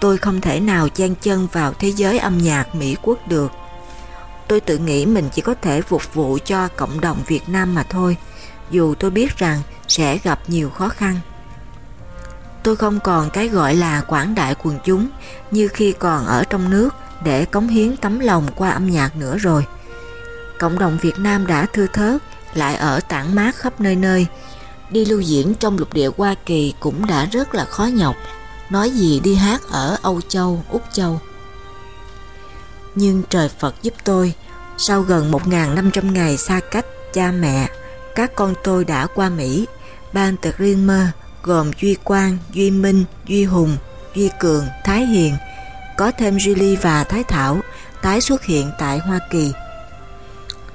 tôi không thể nào chen chân vào thế giới âm nhạc Mỹ quốc được. Tôi tự nghĩ mình chỉ có thể phục vụ cho cộng đồng Việt Nam mà thôi, dù tôi biết rằng sẽ gặp nhiều khó khăn. Tôi không còn cái gọi là quảng đại quần chúng như khi còn ở trong nước để cống hiến tấm lòng qua âm nhạc nữa rồi. Cộng đồng Việt Nam đã thưa thớt, lại ở tản mát khắp nơi nơi. Đi lưu diễn trong lục địa Hoa Kỳ cũng đã rất là khó nhọc, nói gì đi hát ở Âu Châu, Úc Châu. Nhưng trời Phật giúp tôi, sau gần 1.500 ngày xa cách cha mẹ, các con tôi đã qua Mỹ, ban tật riêng mơ gồm Duy Quang, Duy Minh, Duy Hùng, Duy Cường, Thái Hiền, có thêm Julie và Thái Thảo tái xuất hiện tại Hoa Kỳ.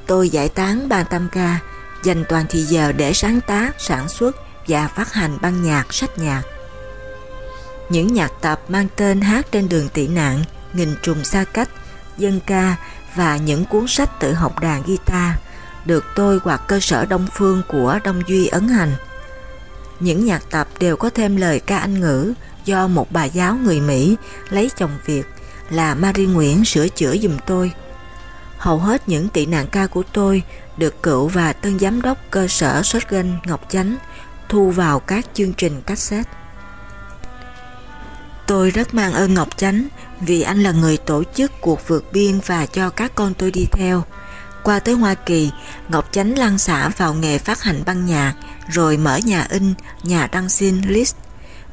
Tôi giải tán ban tam ca, dành toàn thời giờ để sáng tác, sản xuất và phát hành băng nhạc, sách nhạc. Những nhạc tập mang tên Hát trên đường tị nạn, Nghìn trùng xa cách, Dân ca và những cuốn sách tự học đàn guitar được tôi hoặc cơ sở Đông Phương của Đông Duy ấn hành. Những nhạc tập đều có thêm lời ca Anh ngữ do một bà giáo người Mỹ lấy chồng Việt là Marie Nguyễn sửa chữa dùm tôi. Hầu hết những tị nạn ca của tôi được cựu và tân giám đốc cơ sở shotgun Ngọc Chánh thu vào các chương trình cassette. Tôi rất mang ơn Ngọc Chánh vì anh là người tổ chức cuộc vượt biên và cho các con tôi đi theo. Qua tới Hoa Kỳ, Ngọc Chánh lăn xả vào nghề phát hành băng nhạc, rồi mở nhà in, nhà đăng xin list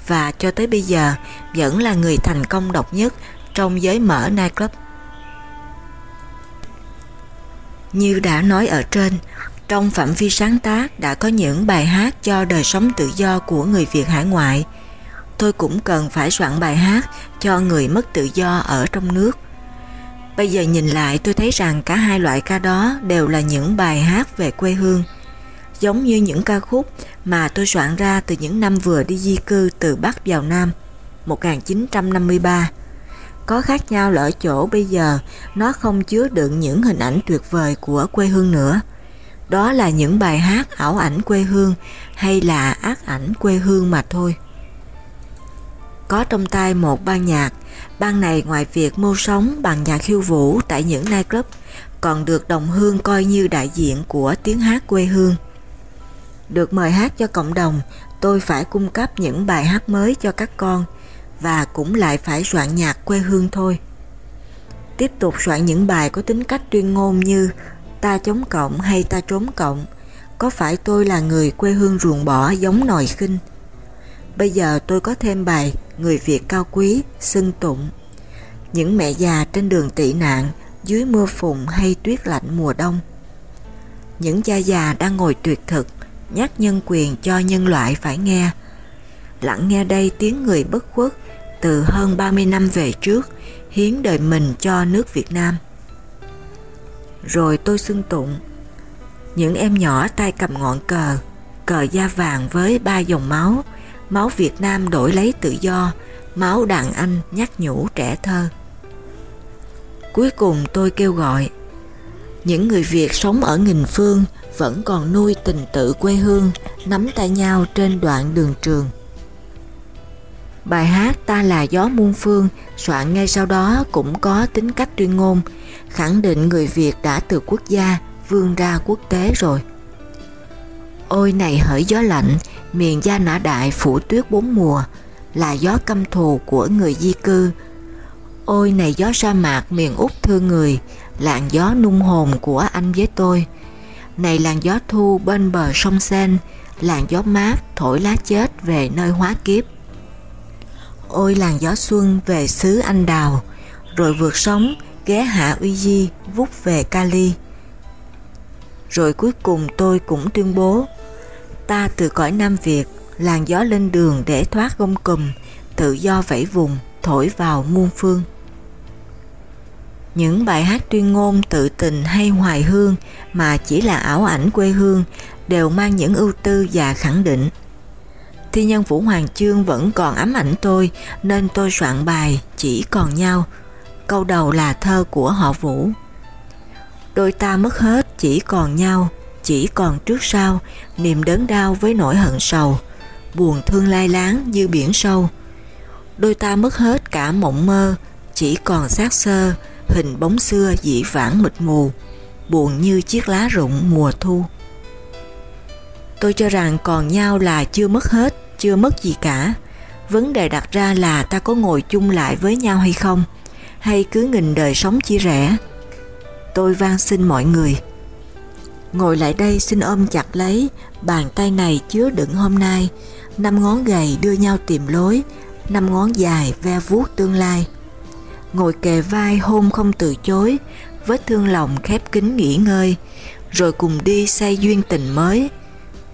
và cho tới bây giờ vẫn là người thành công độc nhất trong giới mở nightclub. Như đã nói ở trên, trong phạm vi sáng tác đã có những bài hát cho đời sống tự do của người Việt hải ngoại. Tôi cũng cần phải soạn bài hát cho người mất tự do ở trong nước. Bây giờ nhìn lại tôi thấy rằng cả hai loại ca đó đều là những bài hát về quê hương, giống như những ca khúc mà tôi soạn ra từ những năm vừa đi di cư từ Bắc vào Nam, 1953. Có khác nhau là ở chỗ bây giờ nó không chứa đựng những hình ảnh tuyệt vời của quê hương nữa. Đó là những bài hát ảo ảnh quê hương hay là ác ảnh quê hương mà thôi. Có trong tay một ban nhạc, ban này ngoài việc mưu sống bằng nhạc khiêu vũ tại những nightclub, còn được đồng hương coi như đại diện của tiếng hát quê hương. Được mời hát cho cộng đồng, tôi phải cung cấp những bài hát mới cho các con và cũng lại phải soạn nhạc quê hương thôi. Tiếp tục soạn những bài có tính cách tuyên ngôn như ta chống cộng hay ta trốn cộng, có phải tôi là người quê hương ruồng bỏ giống nòi khinh. Bây giờ tôi có thêm bài Người Việt cao quý, xưng tụng. Những mẹ già trên đường tị nạn dưới mưa phùn hay tuyết lạnh mùa đông. Những cha già đang ngồi tuyệt thực nhắc nhân quyền cho nhân loại phải nghe. Lặng nghe đây tiếng người bất khuất từ hơn 30 năm về trước hiến đời mình cho nước Việt Nam. Rồi tôi xưng tụng những em nhỏ tay cầm ngọn cờ, cờ da vàng với ba dòng máu, máu Việt Nam đổi lấy tự do, máu đàn anh nhắc nhủ trẻ thơ. Cuối cùng tôi kêu gọi những người Việt sống ở nghìn phương vẫn còn nuôi tình tự quê hương, nắm tay nhau trên đoạn đường trường. Bài hát Ta là gió muôn phương soạn ngay sau đó cũng có tính cách tuyên ngôn, khẳng định người Việt đã từ quốc gia vươn ra quốc tế rồi. Ôi này hỡi gió lạnh, miền gia nã đại phủ tuyết bốn mùa, là gió căm thù của người di cư. Ôi này gió sa mạc miền Úc thương người, làn gió nung hồn của anh với tôi. Này làn gió thu bên bờ sông Sen, làn gió mát thổi lá chết về nơi hóa kiếp. Ôi làn gió xuân về xứ anh đào, rồi vượt sóng ghé hạ uy di vút về Cali. Rồi cuối cùng tôi cũng tuyên bố, ta từ cõi Nam Việt, làn gió lên đường để thoát gông cùm, tự do vẫy vùng, thổi vào muôn phương. Những bài hát tuyên ngôn tự tình hay hoài hương mà chỉ là ảo ảnh quê hương đều mang những ưu tư và khẳng định. Thi nhân Vũ Hoàng Chương vẫn còn ám ảnh tôi nên tôi soạn bài Chỉ còn nhau. Câu đầu là thơ của họ Vũ. Đôi ta mất hết chỉ còn nhau, chỉ còn trước sau, niềm đớn đau với nỗi hận sầu, buồn thương lai láng như biển sâu. Đôi ta mất hết cả mộng mơ, chỉ còn xác sơ, hình bóng xưa dĩ vãng mịt mù, buồn như chiếc lá rụng mùa thu. Tôi cho rằng còn nhau là chưa mất hết, chưa mất gì cả. Vấn đề đặt ra là ta có ngồi chung lại với nhau hay không, hay cứ nghìn đời sống chia rẽ. Tôi van xin mọi người. Ngồi lại đây xin ôm chặt lấy, bàn tay này chứa đựng hôm nay, năm ngón gầy đưa nhau tìm lối, năm ngón dài ve vuốt tương lai. Ngồi kề vai hôn không từ chối, vết thương lòng khép kín nghỉ ngơi, rồi cùng đi xây duyên tình mới.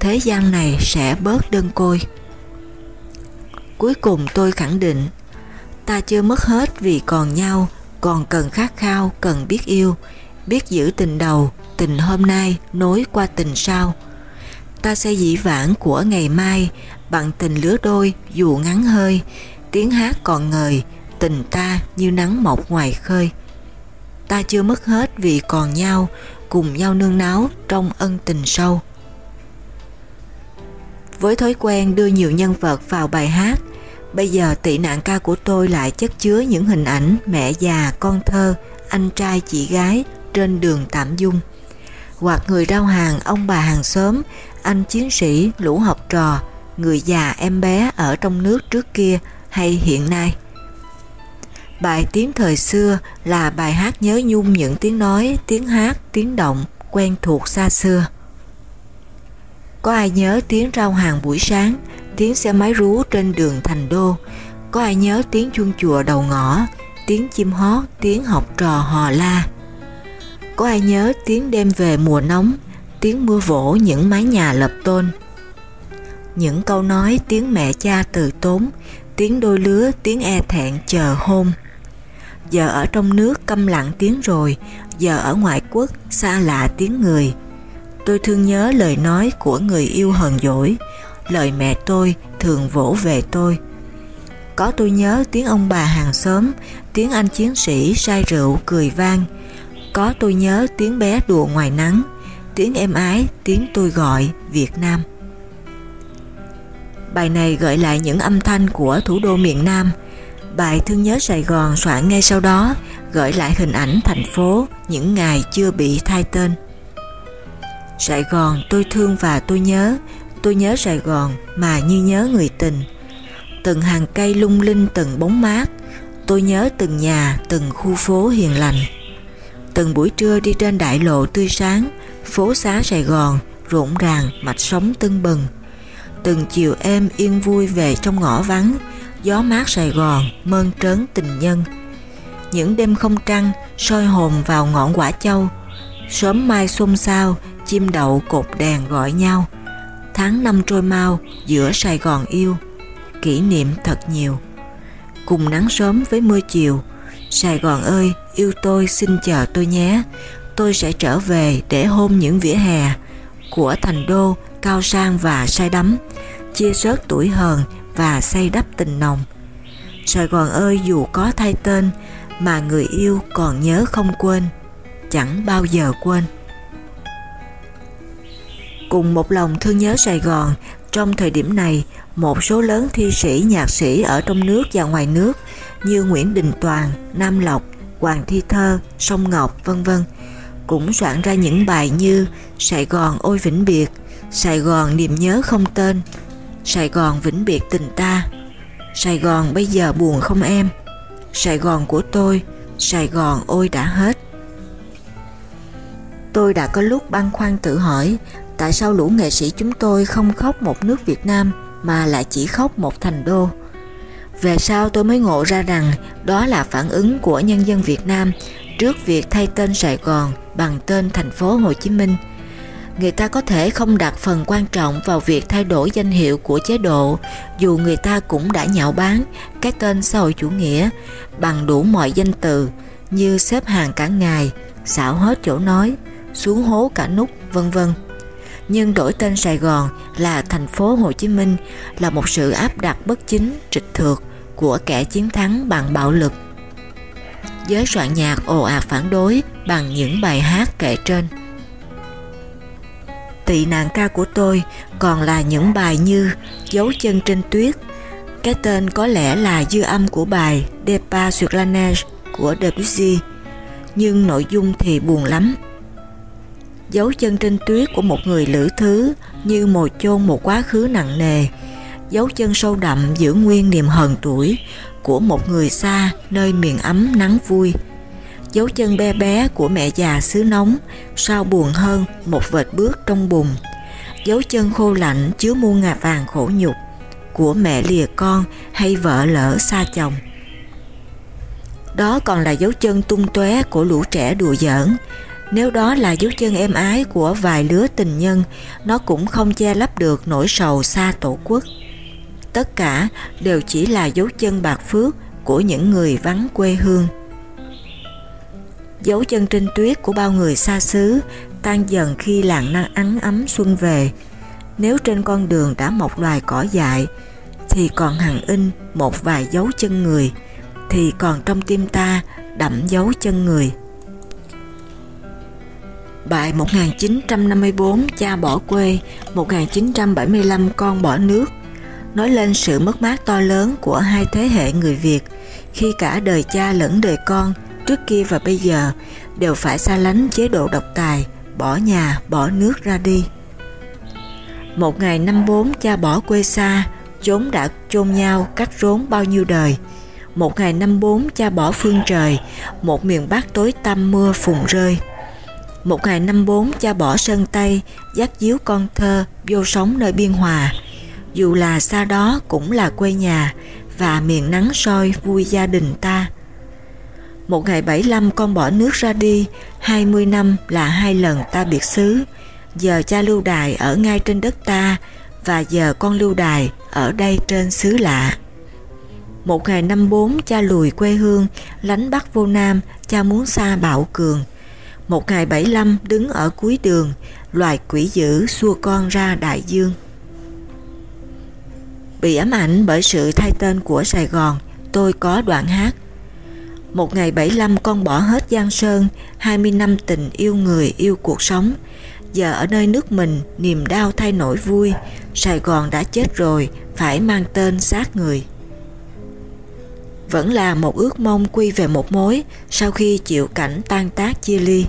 Thế gian này sẽ bớt đơn côi. Cuối cùng tôi khẳng định, ta chưa mất hết vì còn nhau, còn cần khát khao, cần biết yêu, biết giữ tình đầu, tình hôm nay nối qua tình sau. Ta sẽ dĩ vãng của ngày mai bằng tình lứa đôi dù ngắn hơi, tiếng hát còn ngời, tình ta như nắng mọc ngoài khơi. Ta chưa mất hết vì còn nhau, cùng nhau nương náo trong ân tình sâu. Với thói quen đưa nhiều nhân vật vào bài hát, bây giờ tị nạn ca của tôi lại chất chứa những hình ảnh mẹ già, con thơ, anh trai, chị gái trên đường Tạm Dung. Hoặc người rau hàng, ông bà hàng xóm, anh chiến sĩ, lũ học trò, người già em bé ở trong nước trước kia hay hiện nay. Bài tiếng thời xưa là bài hát nhớ nhung những tiếng nói, tiếng hát, tiếng động quen thuộc xa xưa. Có ai nhớ tiếng rau hàng buổi sáng, tiếng xe máy rú trên đường thành đô, có ai nhớ tiếng chuông chùa đầu ngõ, tiếng chim hót, tiếng học trò hò la. Có ai nhớ tiếng đêm về mùa nóng, tiếng mưa vỗ những mái nhà lập tôn. Những câu nói tiếng mẹ cha từ tốn, tiếng đôi lứa, tiếng e thẹn chờ hôn. Giờ ở trong nước câm lặng tiếng rồi, giờ ở ngoại quốc xa lạ tiếng người. Tôi thương nhớ lời nói của người yêu hờn dỗi, lời mẹ tôi thường vỗ về tôi. Có tôi nhớ tiếng ông bà hàng xóm, tiếng anh chiến sĩ say rượu cười vang. Có tôi nhớ tiếng bé đùa ngoài nắng, tiếng êm ái, tiếng tôi gọi Việt Nam. Bài này gợi lại những âm thanh của thủ đô miền Nam. Bài Thương nhớ Sài Gòn soạn ngay sau đó gợi lại hình ảnh thành phố những ngày chưa bị thay tên. Sài Gòn tôi thương và tôi nhớ, tôi nhớ Sài Gòn mà như nhớ người tình. Từng hàng cây lung linh từng bóng mát, tôi nhớ từng nhà, từng khu phố hiền lành. Từng buổi trưa đi trên đại lộ tươi sáng, phố xá Sài Gòn rộn ràng mạch sống tưng bừng. Từng chiều êm yên vui về trong ngõ vắng, gió mát Sài Gòn mơn trớn tình nhân. Những đêm không trăng soi hồn vào ngọn quả châu, sớm mai xôn xao, chim đậu cột đèn gọi nhau. Tháng năm trôi mau giữa Sài Gòn yêu, kỷ niệm thật nhiều. Cùng nắng sớm với mưa chiều, Sài Gòn ơi, yêu tôi xin chờ tôi nhé, tôi sẽ trở về để hôn những vỉa hè của thành đô cao sang và say đắm, chia sớt tuổi hờn và xây đắp tình nồng. Sài Gòn ơi dù có thay tên mà người yêu còn nhớ không quên, chẳng bao giờ quên. Cùng một lòng thương nhớ Sài Gòn, trong thời điểm này, một số lớn thi sĩ, nhạc sĩ ở trong nước và ngoài nước như Nguyễn Đình Toàn, Nam Lộc, Hoàng Thi Thơ, Sông Ngọc, vân vân cũng soạn ra những bài như Sài Gòn ôi vĩnh biệt, Sài Gòn niềm nhớ không tên, Sài Gòn vĩnh biệt tình ta, Sài Gòn bây giờ buồn không em, Sài Gòn của tôi, Sài Gòn ôi đã hết. Tôi đã có lúc băn khoăn tự hỏi tại sao lũ nghệ sĩ chúng tôi không khóc một nước Việt Nam mà lại chỉ khóc một thành đô. Về sau tôi mới ngộ ra rằng đó là phản ứng của nhân dân Việt Nam trước việc thay tên Sài Gòn bằng tên thành phố Hồ Chí Minh. Người ta có thể không đặt phần quan trọng vào việc thay đổi danh hiệu của chế độ dù người ta cũng đã nhạo báng cái tên xã hội chủ nghĩa bằng đủ mọi danh từ như xếp hàng cả ngày, xạo hết chỗ nói, xuống hố cả nút, vân vân. Nhưng đổi tên Sài Gòn là thành phố Hồ Chí Minh là một sự áp đặt bất chính, trịch thược của kẻ chiến thắng bằng bạo lực giới soạn nhạc ồ ạt phản đối bằng những bài hát kể trên. Tị nạn ca của tôi còn là những bài như Dấu chân trên tuyết, cái tên có lẽ là dư âm của bài Depa sur la neige của Debussy, nhưng nội dung thì buồn lắm. Dấu chân trên tuyết của một người lữ thứ như mồi chôn một quá khứ nặng nề, dấu chân sâu đậm giữ nguyên niềm hờn tuổi của một người xa nơi miền ấm nắng vui. Dấu chân bé bé của mẹ già xứ nóng, sao buồn hơn một vệt bước trong bùn. Dấu chân khô lạnh chứa muôn ngà vàng khổ nhục của mẹ lìa con hay vợ lỡ xa chồng. Đó còn là dấu chân tung tóe của lũ trẻ đùa giỡn. Nếu đó là dấu chân êm ái của vài lứa tình nhân, nó cũng không che lấp được nỗi sầu xa tổ quốc. Tất cả đều chỉ là dấu chân bạc phước của những người vắng quê hương. Dấu chân trên tuyết của bao người xa xứ tan dần khi làng nắng ấm ấm xuân về. Nếu trên con đường đã mọc loài cỏ dại, thì còn hằng in một vài dấu chân người, thì còn trong tim ta đậm dấu chân người. Bài 1954 cha bỏ quê, 1975 con bỏ nước nói lên sự mất mát to lớn của hai thế hệ người Việt khi cả đời cha lẫn đời con trước kia và bây giờ đều phải xa lánh chế độ độc tài, bỏ nhà, bỏ nước ra đi. Một ngày năm bốn cha bỏ quê xa, chốn đã chôn nhau cắt rốn bao nhiêu đời. Một ngày năm bốn cha bỏ phương trời, một miền Bắc tối tăm mưa phùn rơi. Một ngày năm bốn cha bỏ sơn Tây, dắt díu con thơ vô sống nơi biên hòa. Dù là xa đó cũng là quê nhà và miền nắng soi vui gia đình ta. Một ngày 75 con bỏ nước ra đi, 20 năm là hai lần ta biệt xứ. Giờ cha lưu đài ở ngay trên đất ta và giờ con lưu đài ở đây trên xứ lạ. Một ngày năm bốn cha lùi quê hương, lánh bắc vô nam, cha muốn xa bạo cường. Một ngày 75 đứng ở cuối đường, loài quỷ dữ xua con ra đại dương. Bị ám ảnh bởi sự thay tên của Sài Gòn, tôi có đoạn hát một ngày 75 con bỏ hết Giang Sơn, 20 năm tình yêu người yêu cuộc sống. Giờ ở nơi nước mình, niềm đau thay nỗi vui, Sài Gòn đã chết rồi, phải mang tên xác người. Vẫn là một ước mong quy về một mối sau khi chịu cảnh tan tác chia ly.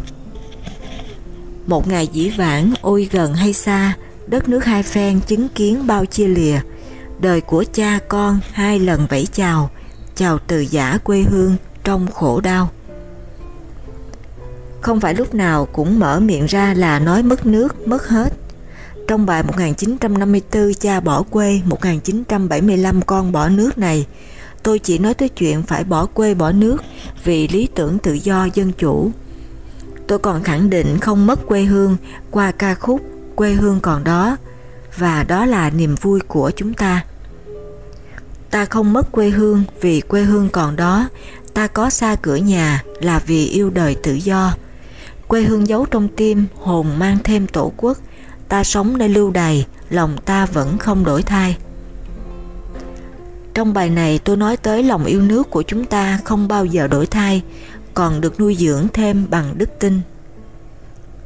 Một ngày dĩ vãng, ôi gần hay xa, đất nước hai phen chứng kiến bao chia lìa. Đời của cha con hai lần vẫy chào, chào từ giả quê hương, trong khổ đau. Không phải lúc nào cũng mở miệng ra là nói mất nước, mất hết. Trong bài 1954 cha bỏ quê, 1975 con bỏ nước này, tôi chỉ nói tới chuyện phải bỏ quê bỏ nước vì lý tưởng tự do dân chủ. Tôi còn khẳng định không mất quê hương qua ca khúc Quê hương còn đó và đó là niềm vui của chúng ta. Ta không mất quê hương vì quê hương còn đó ta có xa cửa nhà là vì yêu đời tự do. Quê hương giấu trong tim, hồn mang thêm tổ quốc, ta sống nơi lưu đày, lòng ta vẫn không đổi thay. Trong bài này tôi nói tới lòng yêu nước của chúng ta không bao giờ đổi thay, còn được nuôi dưỡng thêm bằng đức tin.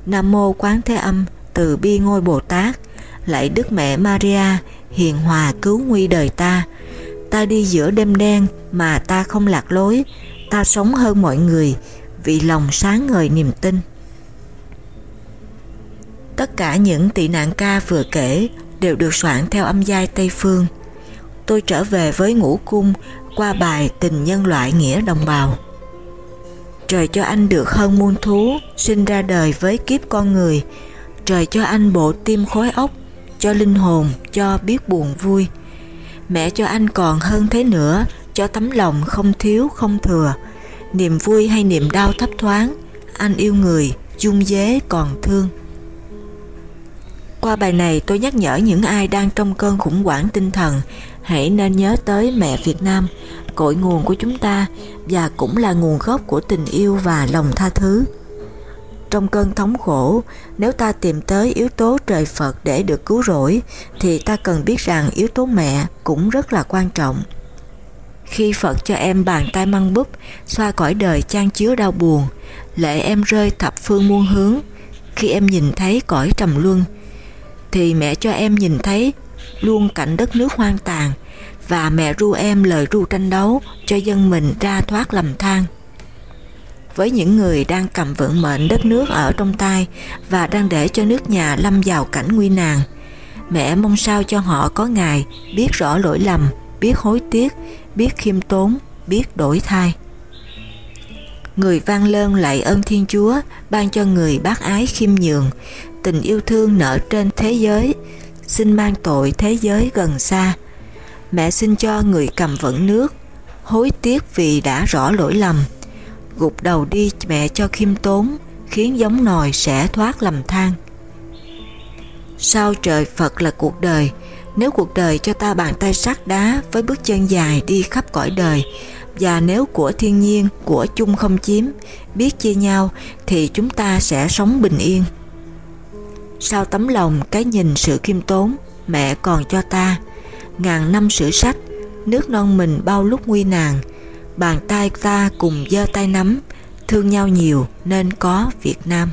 Nam Mô Quán Thế Âm từ bi ngôi Bồ Tát, lạy Đức Mẹ Maria, hiền hòa cứu nguy đời ta, ta đi giữa đêm đen mà ta không lạc lối, ta sống hơn mọi người vì lòng sáng ngời niềm tin. Tất cả những tị nạn ca vừa kể đều được soạn theo âm giai Tây Phương. Tôi trở về với ngũ cung qua bài Tình nhân loại nghĩa đồng bào. Trời cho anh được hơn muôn thú, sinh ra đời với kiếp con người. Trời cho anh bộ tim khối óc, cho linh hồn, cho biết buồn vui mẹ cho anh còn hơn thế nữa, cho tấm lòng không thiếu không thừa, niềm vui hay niềm đau thấp thoáng, anh yêu người, dung dế còn thương. Qua bài này tôi nhắc nhở những ai đang trong cơn khủng hoảng tinh thần hãy nên nhớ tới mẹ Việt Nam, cội nguồn của chúng ta và cũng là nguồn gốc của tình yêu và lòng tha thứ. Trong cơn thống khổ, nếu ta tìm tới yếu tố trời Phật để được cứu rỗi, thì ta cần biết rằng yếu tố mẹ cũng rất là quan trọng. Khi Phật cho em bàn tay măng búp, xoa cõi đời chan chứa đau buồn, lệ em rơi thập phương muôn hướng, khi em nhìn thấy cõi trầm luân, thì mẹ cho em nhìn thấy luôn cảnh đất nước hoang tàn, và mẹ ru em lời ru tranh đấu cho dân mình ra thoát lầm than với những người đang cầm vượng mệnh đất nước ở trong tay và đang để cho nước nhà lâm vào cảnh nguy nan. Mẹ mong sao cho họ có ngày biết rõ lỗi lầm, biết hối tiếc, biết khiêm tốn, biết đổi thay. Người vang lơn lại ơn Thiên Chúa, ban cho người bác ái khiêm nhường, tình yêu thương nở trên thế giới, xin mang tội thế giới gần xa. Mẹ xin cho người cầm vững nước, hối tiếc vì đã rõ lỗi lầm. Gục đầu đi mẹ cho khiêm tốn, khiến giống nòi sẽ thoát lầm than. Sao trời Phật là cuộc đời, nếu cuộc đời cho ta bàn tay sắt đá với bước chân dài đi khắp cõi đời, và nếu của thiên nhiên, của chung không chiếm, biết chia nhau thì chúng ta sẽ sống bình yên. Sau tấm lòng cái nhìn sự khiêm tốn, mẹ còn cho ta, ngàn năm sử sách, nước non mình bao lúc nguy nàng, bàn tay ta cùng giơ tay nắm, thương nhau nhiều nên có Việt Nam.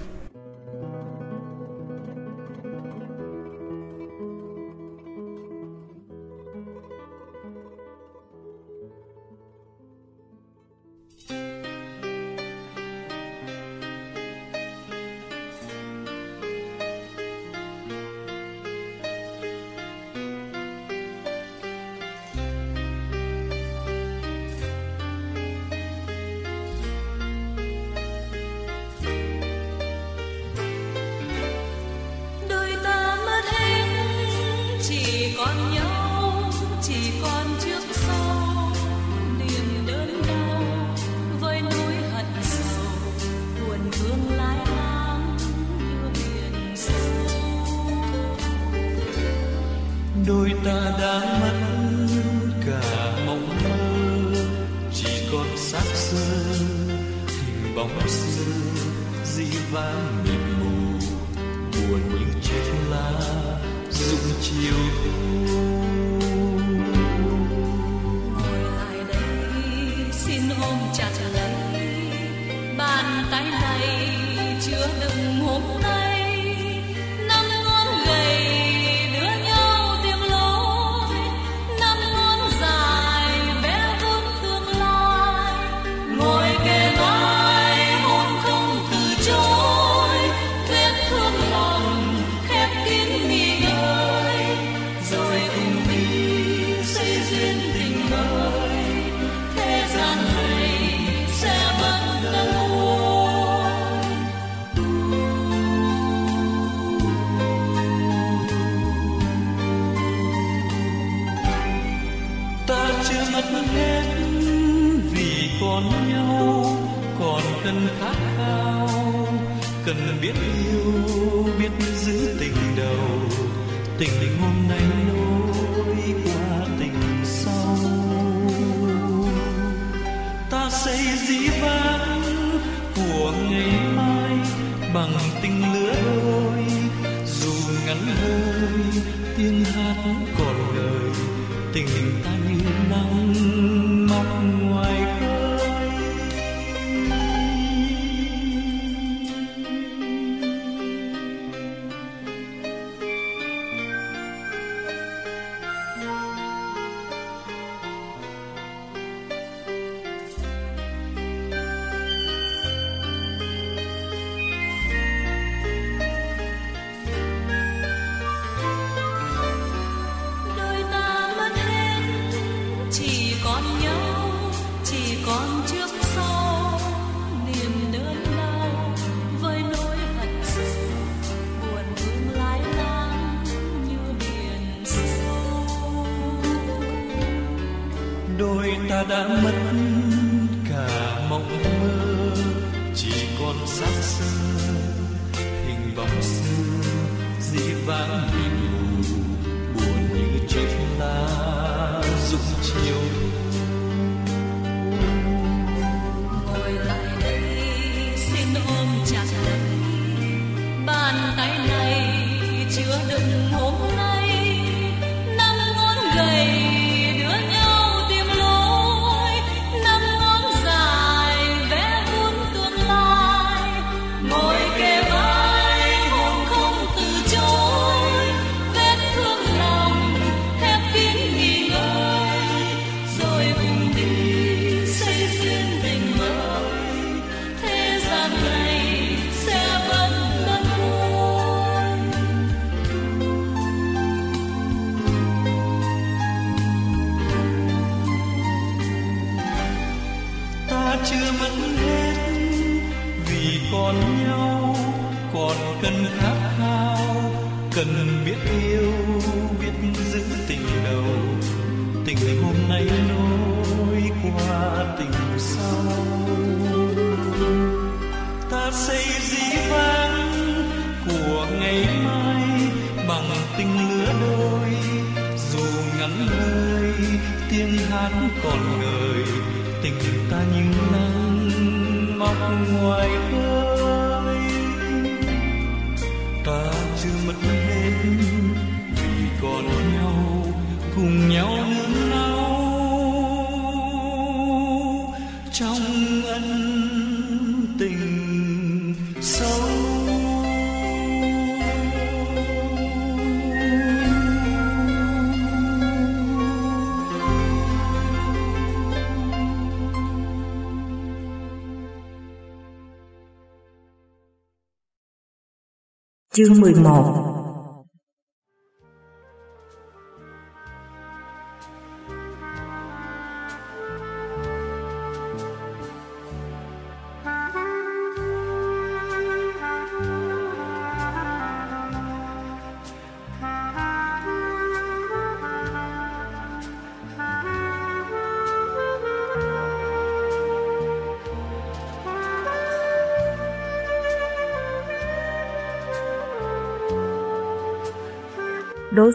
Chương 11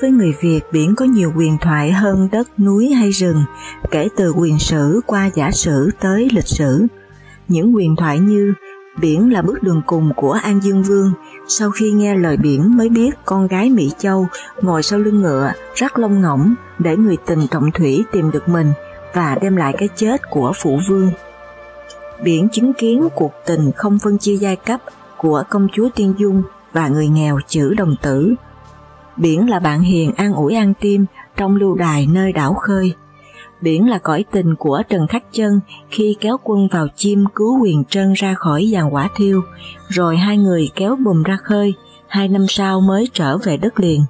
với người Việt, biển có nhiều quyền thoại hơn đất, núi hay rừng, kể từ quyền sử qua giả sử tới lịch sử. Những quyền thoại như biển là bước đường cùng của An Dương Vương, sau khi nghe lời biển mới biết con gái Mỹ Châu ngồi sau lưng ngựa, rắc lông ngỗng để người tình trọng thủy tìm được mình và đem lại cái chết của phụ vương. Biển chứng kiến cuộc tình không phân chia giai cấp của công chúa Tiên Dung và người nghèo chữ đồng tử, Biển là bạn hiền an ủi an tim trong lưu đài nơi đảo khơi. Biển là cõi tình của Trần Khắc Chân khi kéo quân vào chim cứu quyền trân ra khỏi giàn quả thiêu, rồi hai người kéo bùm ra khơi, hai năm sau mới trở về đất liền.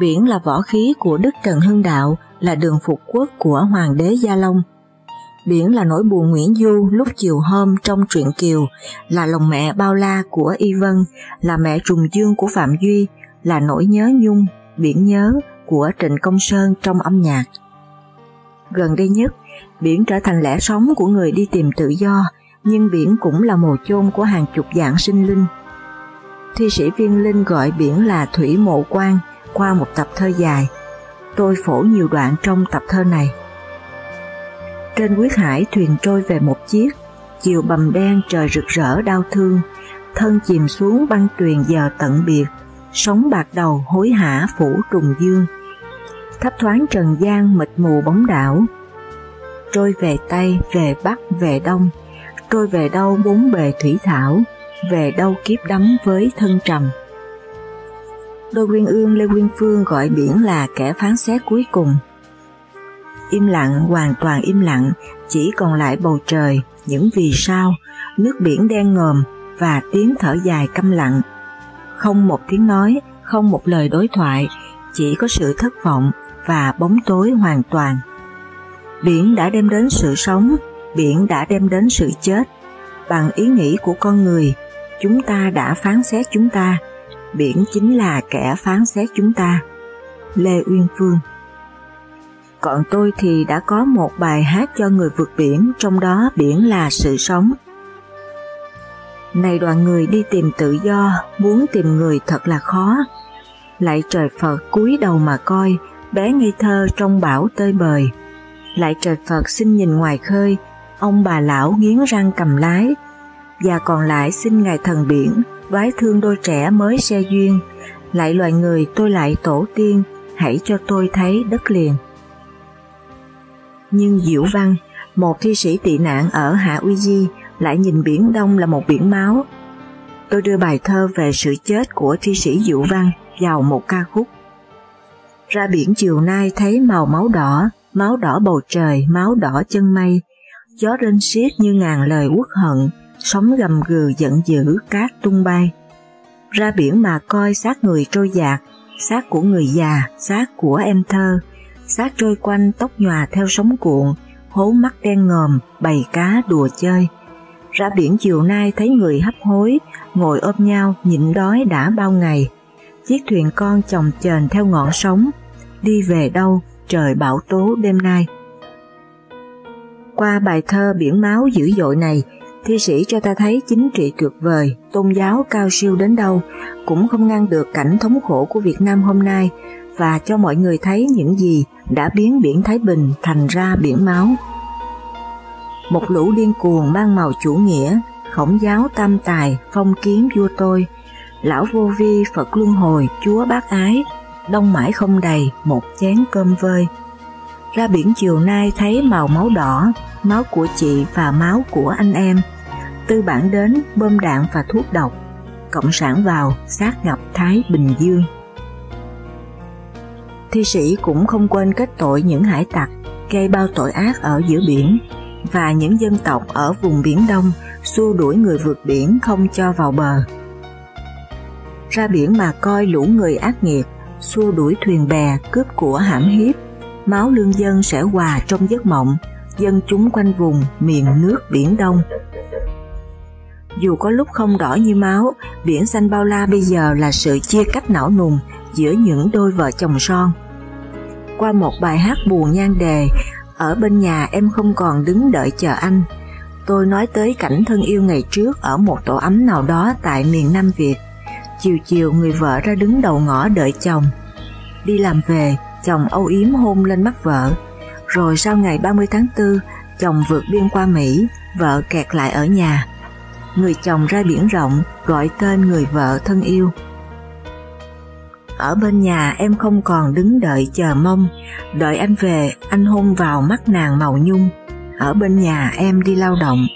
Biển là võ khí của Đức Trần Hưng Đạo, là đường phục quốc của Hoàng đế Gia Long. Biển là nỗi buồn Nguyễn Du lúc chiều hôm trong truyện Kiều, là lòng mẹ bao la của Y Vân, là mẹ trùng dương của Phạm Duy, là nỗi nhớ nhung, biển nhớ của Trịnh Công Sơn trong âm nhạc. Gần đây nhất, biển trở thành lẽ sống của người đi tìm tự do, nhưng biển cũng là mồ chôn của hàng chục dạng sinh linh. Thi sĩ Viên Linh gọi biển là Thủy Mộ Quan qua một tập thơ dài. Tôi phổ nhiều đoạn trong tập thơ này. Trên quyết hải thuyền trôi về một chiếc, chiều bầm đen trời rực rỡ đau thương, thân chìm xuống băng tuyền giờ tận biệt, sóng bạc đầu hối hả phủ trùng dương, thấp thoáng trần gian mịt mù bóng đảo, trôi về Tây, về Bắc, về Đông, trôi về đâu bốn bề thủy thảo, về đâu kiếp đắm với thân trầm. Đôi Quyên Ương Lê Quyên Phương gọi biển là kẻ phán xét cuối cùng. Im lặng, hoàn toàn im lặng, chỉ còn lại bầu trời, những vì sao, nước biển đen ngòm và tiếng thở dài câm lặng không một tiếng nói, không một lời đối thoại, chỉ có sự thất vọng và bóng tối hoàn toàn. Biển đã đem đến sự sống, biển đã đem đến sự chết. Bằng ý nghĩ của con người, chúng ta đã phán xét chúng ta, biển chính là kẻ phán xét chúng ta. Lê Uyên Phương Còn tôi thì đã có một bài hát cho người vượt biển, trong đó biển là sự sống. Này đoàn người đi tìm tự do, muốn tìm người thật là khó. Lại trời Phật cúi đầu mà coi, bé ngây thơ trong bão tơi bời. Lại trời Phật xin nhìn ngoài khơi, ông bà lão nghiến răng cầm lái. Và còn lại xin Ngài Thần Biển, vái thương đôi trẻ mới xe duyên. Lại loài người tôi lại tổ tiên, hãy cho tôi thấy đất liền. Nhưng Diệu Văn, một thi sĩ tị nạn ở Hạ Uy Di, lại nhìn Biển Đông là một biển máu. Tôi đưa bài thơ về sự chết của thi sĩ Dụ Văn vào một ca khúc. Ra biển chiều nay thấy màu máu đỏ, máu đỏ bầu trời, máu đỏ chân mây, gió rên xiết như ngàn lời uất hận, sóng gầm gừ giận dữ cát tung bay. Ra biển mà coi xác người trôi dạt, xác của người già, xác của em thơ, xác trôi quanh tóc nhòa theo sóng cuộn, hố mắt đen ngòm, bầy cá đùa chơi ra biển chiều nay thấy người hấp hối, ngồi ôm nhau nhịn đói đã bao ngày. Chiếc thuyền con chồng chờn theo ngọn sóng, đi về đâu trời bão tố đêm nay. Qua bài thơ biển máu dữ dội này, thi sĩ cho ta thấy chính trị tuyệt vời, tôn giáo cao siêu đến đâu, cũng không ngăn được cảnh thống khổ của Việt Nam hôm nay và cho mọi người thấy những gì đã biến biển Thái Bình thành ra biển máu. Một lũ điên cuồng mang màu chủ nghĩa, khổng giáo tam tài, phong kiến vua tôi, lão vô vi Phật luân hồi, chúa bác ái, đông mãi không đầy một chén cơm vơi. Ra biển chiều nay thấy màu máu đỏ, máu của chị và máu của anh em. Tư bản đến bơm đạn và thuốc độc, cộng sản vào sát ngập Thái Bình Dương. Thi sĩ cũng không quên kết tội những hải tặc gây bao tội ác ở giữa biển và những dân tộc ở vùng Biển Đông xua đuổi người vượt biển không cho vào bờ. Ra biển mà coi lũ người ác nghiệt, xua đuổi thuyền bè, cướp của hãm hiếp, máu lương dân sẽ hòa trong giấc mộng, dân chúng quanh vùng miền nước Biển Đông. Dù có lúc không đỏ như máu, biển xanh bao la bây giờ là sự chia cách não nùng giữa những đôi vợ chồng son. Qua một bài hát buồn nhan đề, ở bên nhà em không còn đứng đợi chờ anh. Tôi nói tới cảnh thân yêu ngày trước ở một tổ ấm nào đó tại miền Nam Việt. Chiều chiều người vợ ra đứng đầu ngõ đợi chồng. Đi làm về, chồng âu yếm hôn lên mắt vợ. Rồi sau ngày 30 tháng 4, chồng vượt biên qua Mỹ, vợ kẹt lại ở nhà. Người chồng ra biển rộng, gọi tên người vợ thân yêu. Ở bên nhà em không còn đứng đợi chờ mong, đợi anh về anh hôn vào mắt nàng màu nhung. Ở bên nhà em đi lao động.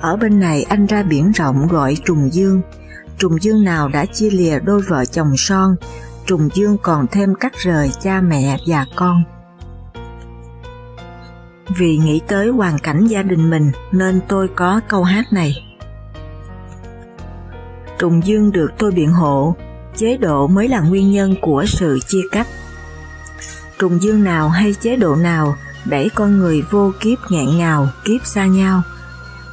Ở bên này anh ra biển rộng gọi trùng dương. Trùng dương nào đã chia lìa đôi vợ chồng son, trùng dương còn thêm cắt rời cha mẹ và con. Vì nghĩ tới hoàn cảnh gia đình mình nên tôi có câu hát này. Trùng dương được tôi biện hộ chế độ mới là nguyên nhân của sự chia cách. Trùng dương nào hay chế độ nào đẩy con người vô kiếp nghẹn ngào, kiếp xa nhau.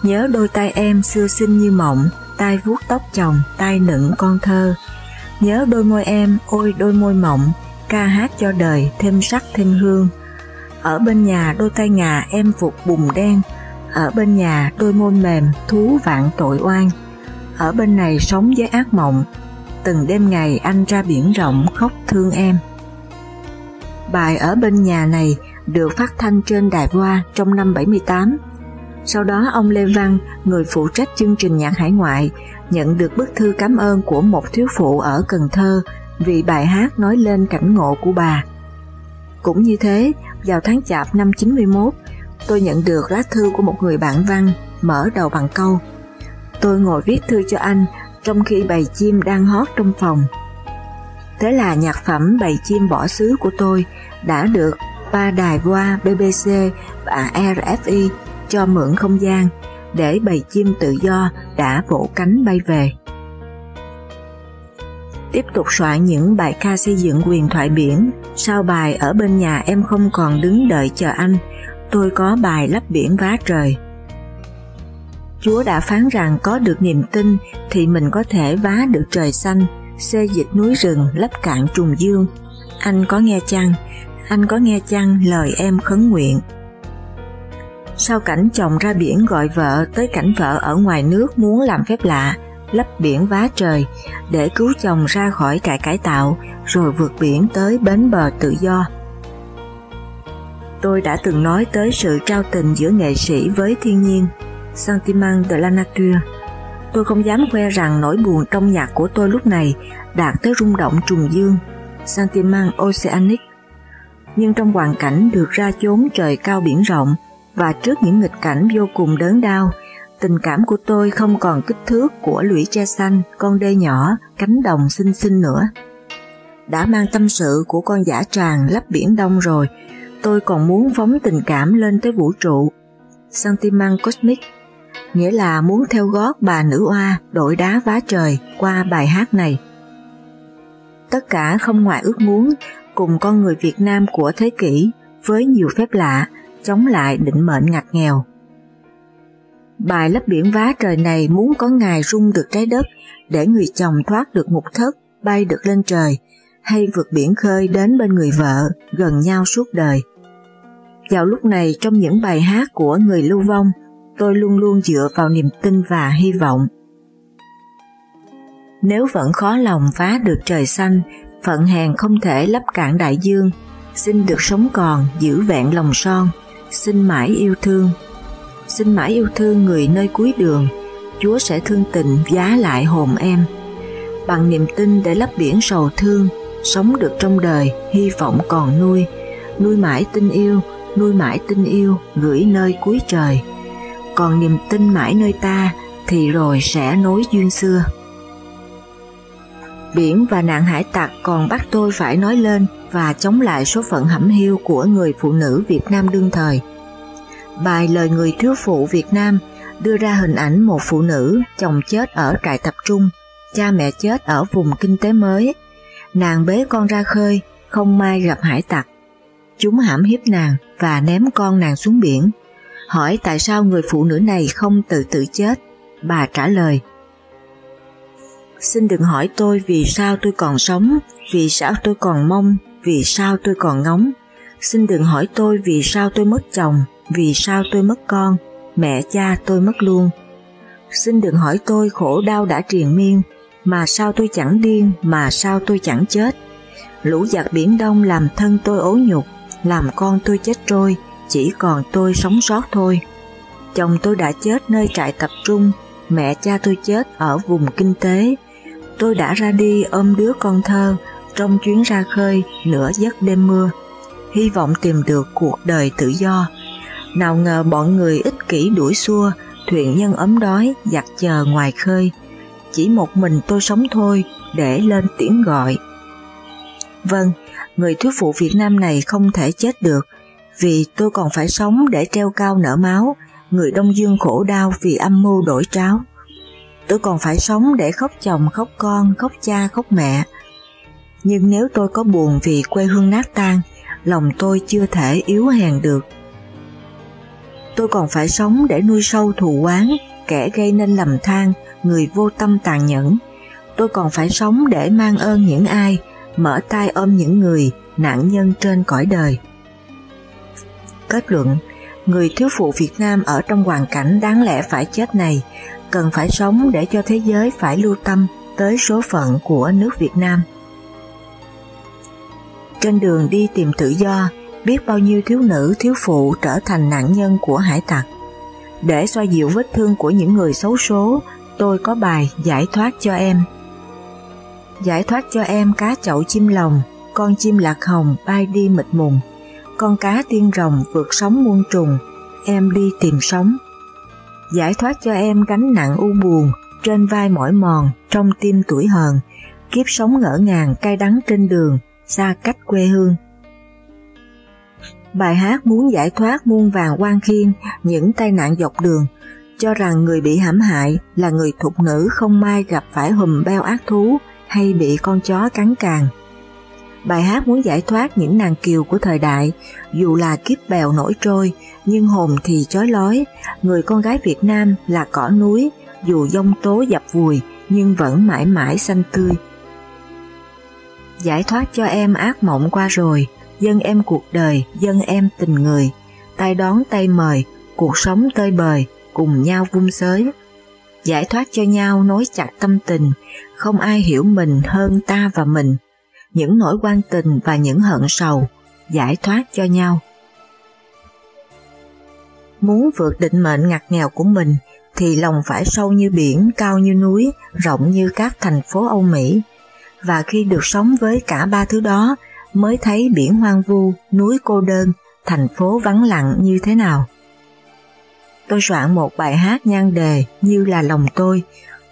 Nhớ đôi tay em xưa xinh như mộng, tay vuốt tóc chồng, tay nựng con thơ. Nhớ đôi môi em, ôi đôi môi mộng, ca hát cho đời thêm sắc thêm hương. Ở bên nhà đôi tay ngà em vụt bùn đen, ở bên nhà đôi môi mềm thú vạn tội oan. Ở bên này sống với ác mộng, từng đêm ngày anh ra biển rộng khóc thương em. Bài ở bên nhà này được phát thanh trên đài Hoa trong năm 78. Sau đó ông Lê Văn, người phụ trách chương trình nhạc hải ngoại, nhận được bức thư cảm ơn của một thiếu phụ ở Cần Thơ vì bài hát nói lên cảnh ngộ của bà. Cũng như thế, vào tháng chạp năm 91, tôi nhận được lá thư của một người bạn văn mở đầu bằng câu Tôi ngồi viết thư cho anh trong khi bầy chim đang hót trong phòng. Thế là nhạc phẩm bầy chim bỏ xứ của tôi đã được ba đài voa BBC và e RFI cho mượn không gian để bầy chim tự do đã vỗ cánh bay về. Tiếp tục soạn những bài ca xây dựng quyền thoại biển, sau bài ở bên nhà em không còn đứng đợi chờ anh, tôi có bài lấp biển vá trời. Chúa đã phán rằng có được niềm tin thì mình có thể vá được trời xanh, xê dịch núi rừng, lấp cạn trùng dương. Anh có nghe chăng? Anh có nghe chăng lời em khấn nguyện? Sau cảnh chồng ra biển gọi vợ tới cảnh vợ ở ngoài nước muốn làm phép lạ, lấp biển vá trời để cứu chồng ra khỏi trại cải tạo rồi vượt biển tới bến bờ tự do. Tôi đã từng nói tới sự trao tình giữa nghệ sĩ với thiên nhiên Sentiment de la Nature. Tôi không dám khoe rằng nỗi buồn trong nhạc của tôi lúc này đạt tới rung động trùng dương, Sentiment Oceanic. Nhưng trong hoàn cảnh được ra chốn trời cao biển rộng và trước những nghịch cảnh vô cùng đớn đau, tình cảm của tôi không còn kích thước của lũy tre xanh, con đê nhỏ, cánh đồng xinh xinh nữa. Đã mang tâm sự của con giả tràng lấp biển đông rồi, tôi còn muốn phóng tình cảm lên tới vũ trụ. Sentiment Cosmic nghĩa là muốn theo gót bà nữ oa đội đá vá trời qua bài hát này. Tất cả không ngoài ước muốn cùng con người Việt Nam của thế kỷ với nhiều phép lạ chống lại định mệnh ngặt nghèo. Bài lấp biển vá trời này muốn có ngày rung được trái đất để người chồng thoát được ngục thất, bay được lên trời, hay vượt biển khơi đến bên người vợ, gần nhau suốt đời. Vào lúc này trong những bài hát của người lưu vong, tôi luôn luôn dựa vào niềm tin và hy vọng. Nếu vẫn khó lòng phá được trời xanh, phận hèn không thể lấp cạn đại dương, xin được sống còn, giữ vẹn lòng son, xin mãi yêu thương. Xin mãi yêu thương người nơi cuối đường, Chúa sẽ thương tình giá lại hồn em. Bằng niềm tin để lấp biển sầu thương, sống được trong đời, hy vọng còn nuôi, nuôi mãi tình yêu, nuôi mãi tình yêu, gửi nơi cuối trời. Còn niềm tin mãi nơi ta, thì rồi sẽ nối duyên xưa. Biển và nạn hải tặc còn bắt tôi phải nói lên và chống lại số phận hẩm hiu của người phụ nữ Việt Nam đương thời. Bài lời người thiếu phụ Việt Nam đưa ra hình ảnh một phụ nữ chồng chết ở trại tập trung, cha mẹ chết ở vùng kinh tế mới. Nàng bế con ra khơi, không may gặp hải tặc. Chúng hãm hiếp nàng và ném con nàng xuống biển. Hỏi tại sao người phụ nữ này không tự tử chết? Bà trả lời, Xin đừng hỏi tôi vì sao tôi còn sống, vì sao tôi còn mong, vì sao tôi còn ngóng. Xin đừng hỏi tôi vì sao tôi mất chồng, vì sao tôi mất con, mẹ cha tôi mất luôn. Xin đừng hỏi tôi khổ đau đã triền miên, mà sao tôi chẳng điên, mà sao tôi chẳng chết. Lũ giặc biển đông làm thân tôi ố nhục, làm con tôi chết trôi, chỉ còn tôi sống sót thôi. Chồng tôi đã chết nơi trại tập trung, mẹ cha tôi chết ở vùng kinh tế. Tôi đã ra đi ôm đứa con thơ, trong chuyến ra khơi nửa giấc đêm mưa, hy vọng tìm được cuộc đời tự do. Nào ngờ bọn người ích kỷ đuổi xua, thuyền nhân ấm đói, giặt chờ ngoài khơi. Chỉ một mình tôi sống thôi, để lên tiếng gọi. Vâng, người thuyết phụ Việt Nam này không thể chết được, vì tôi còn phải sống để treo cao nở máu, người Đông Dương khổ đau vì âm mưu đổi tráo. Tôi còn phải sống để khóc chồng, khóc con, khóc cha, khóc mẹ. Nhưng nếu tôi có buồn vì quê hương nát tan, lòng tôi chưa thể yếu hèn được. Tôi còn phải sống để nuôi sâu thù oán, kẻ gây nên lầm than, người vô tâm tàn nhẫn. Tôi còn phải sống để mang ơn những ai, mở tay ôm những người, nạn nhân trên cõi đời. Kết luận, người thiếu phụ Việt Nam ở trong hoàn cảnh đáng lẽ phải chết này, cần phải sống để cho thế giới phải lưu tâm tới số phận của nước Việt Nam. Trên đường đi tìm tự do, biết bao nhiêu thiếu nữ thiếu phụ trở thành nạn nhân của hải tặc. Để xoa dịu vết thương của những người xấu số, tôi có bài giải thoát cho em. Giải thoát cho em cá chậu chim lồng, con chim lạc hồng bay đi mịt mùng, con cá tiên rồng vượt sóng muôn trùng, em đi tìm sống. Giải thoát cho em gánh nặng u buồn, trên vai mỏi mòn, trong tim tuổi hờn, kiếp sống ngỡ ngàng cay đắng trên đường, xa cách quê hương. Bài hát muốn giải thoát muôn vàng quan khiên những tai nạn dọc đường, cho rằng người bị hãm hại là người thục nữ không may gặp phải hùm beo ác thú hay bị con chó cắn càng. Bài hát muốn giải thoát những nàng kiều của thời đại, dù là kiếp bèo nổi trôi, nhưng hồn thì chói lói, người con gái Việt Nam là cỏ núi, dù dông tố dập vùi, nhưng vẫn mãi mãi xanh tươi. Giải thoát cho em ác mộng qua rồi, dân em cuộc đời, dân em tình người, tay đón tay mời, cuộc sống tơi bời, cùng nhau vung sới. Giải thoát cho nhau nối chặt tâm tình, không ai hiểu mình hơn ta và mình, những nỗi quan tình và những hận sầu, giải thoát cho nhau. Muốn vượt định mệnh ngặt nghèo của mình thì lòng phải sâu như biển, cao như núi, rộng như các thành phố Âu Mỹ. Và khi được sống với cả ba thứ đó mới thấy biển hoang vu, núi cô đơn, thành phố vắng lặng như thế nào. Tôi soạn một bài hát nhan đề như là lòng tôi,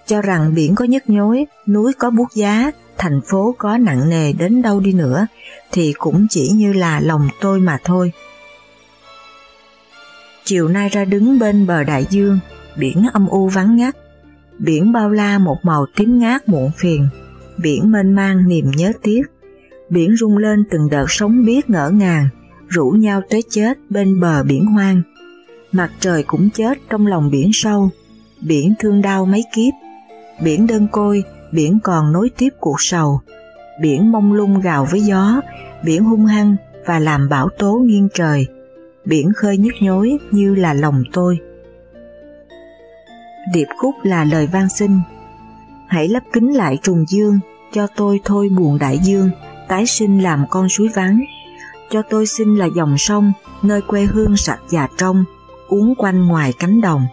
cho rằng biển có nhức nhối, núi có bút giá, thành phố có nặng nề đến đâu đi nữa, thì cũng chỉ như là lòng tôi mà thôi. Chiều nay ra đứng bên bờ đại dương, biển âm u vắng ngắt, biển bao la một màu tím ngát muộn phiền, biển mênh mang niềm nhớ tiếc, biển rung lên từng đợt sóng biếc ngỡ ngàng, rủ nhau tới chết bên bờ biển hoang. mặt trời cũng chết trong lòng biển sâu, biển thương đau mấy kiếp, biển đơn côi, biển còn nối tiếp cuộc sầu, biển mông lung gào với gió, biển hung hăng và làm bão tố nghiêng trời, biển khơi nhức nhối như là lòng tôi. Điệp khúc là lời van sinh, hãy lấp kính lại trùng dương, cho tôi thôi buồn đại dương, tái sinh làm con suối vắng, cho tôi sinh là dòng sông, nơi quê hương sạch và trong, uống quanh ngoài cánh đồng.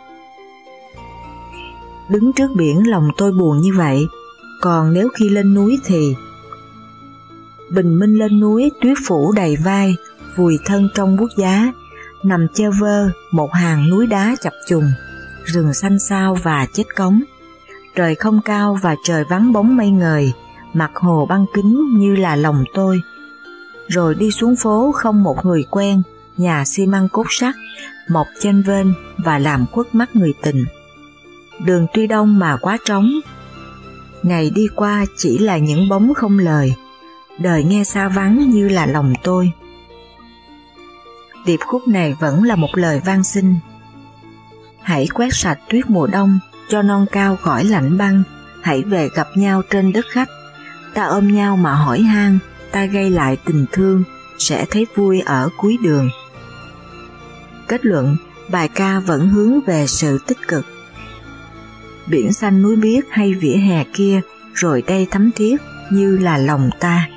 Đứng trước biển lòng tôi buồn như vậy, còn nếu khi lên núi thì Bình minh lên núi tuyết phủ đầy vai, vùi thân trong bút giá, nằm che vơ một hàng núi đá chập trùng, rừng xanh sao và chết cống. Trời không cao và trời vắng bóng mây ngời, mặt hồ băng kính như là lòng tôi. Rồi đi xuống phố không một người quen, nhà xi măng cốt sắt, mọc trên vên và làm quất mắt người tình. Đường tuy đông mà quá trống, ngày đi qua chỉ là những bóng không lời, đời nghe xa vắng như là lòng tôi. Điệp khúc này vẫn là một lời vang sinh. Hãy quét sạch tuyết mùa đông, cho non cao khỏi lạnh băng, hãy về gặp nhau trên đất khách. Ta ôm nhau mà hỏi han, ta gây lại tình thương, sẽ thấy vui ở cuối đường. Kết luận, bài ca vẫn hướng về sự tích cực. Biển xanh núi biếc hay vỉa hè kia, rồi đây thấm thiết như là lòng ta.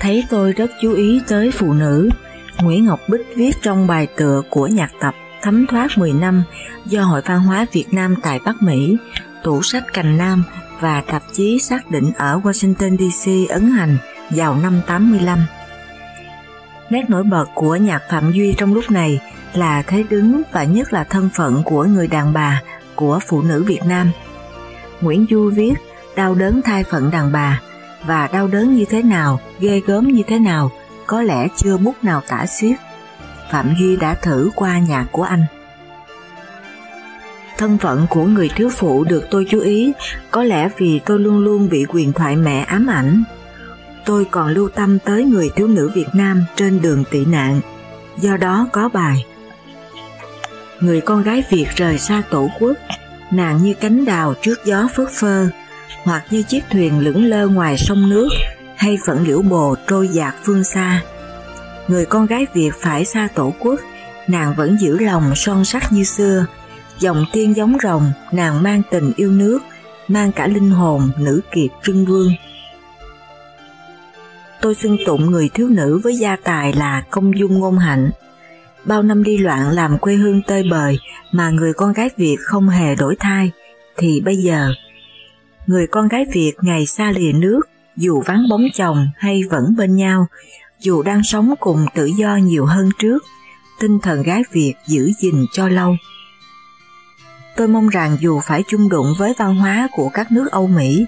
Thấy tôi rất chú ý tới phụ nữ, Nguyễn Ngọc Bích viết trong bài tựa của nhạc tập Thấm thoát 10 năm do Hội Văn hóa Việt Nam tại Bắc Mỹ, tủ sách Cành Nam và tạp chí xác định ở Washington DC ấn hành vào năm 85. Nét nổi bật của nhạc Phạm Duy trong lúc này là thế đứng và nhất là thân phận của người đàn bà của phụ nữ Việt Nam. Nguyễn Du viết đau đớn thai phận đàn bà và đau đớn như thế nào, ghê gớm như thế nào, có lẽ chưa bút nào tả xiết. Phạm Duy đã thử qua nhạc của anh. Thân phận của người thiếu phụ được tôi chú ý, có lẽ vì tôi luôn luôn bị quyền thoại mẹ ám ảnh. Tôi còn lưu tâm tới người thiếu nữ Việt Nam trên đường tị nạn, do đó có bài. Người con gái Việt rời xa tổ quốc, nàng như cánh đào trước gió phất phơ, hoặc như chiếc thuyền lững lơ ngoài sông nước, hay phận liễu bồ trôi dạt phương xa. Người con gái Việt phải xa tổ quốc, nàng vẫn giữ lòng son sắc như xưa, dòng tiên giống rồng, nàng mang tình yêu nước, mang cả linh hồn nữ kiệt trưng vương. Tôi xưng tụng người thiếu nữ với gia tài là công dung ngôn hạnh. Bao năm đi loạn làm quê hương tơi bời mà người con gái Việt không hề đổi thai, thì bây giờ người con gái Việt ngày xa lìa nước, dù vắng bóng chồng hay vẫn bên nhau, dù đang sống cùng tự do nhiều hơn trước, tinh thần gái Việt giữ gìn cho lâu. Tôi mong rằng dù phải chung đụng với văn hóa của các nước Âu Mỹ,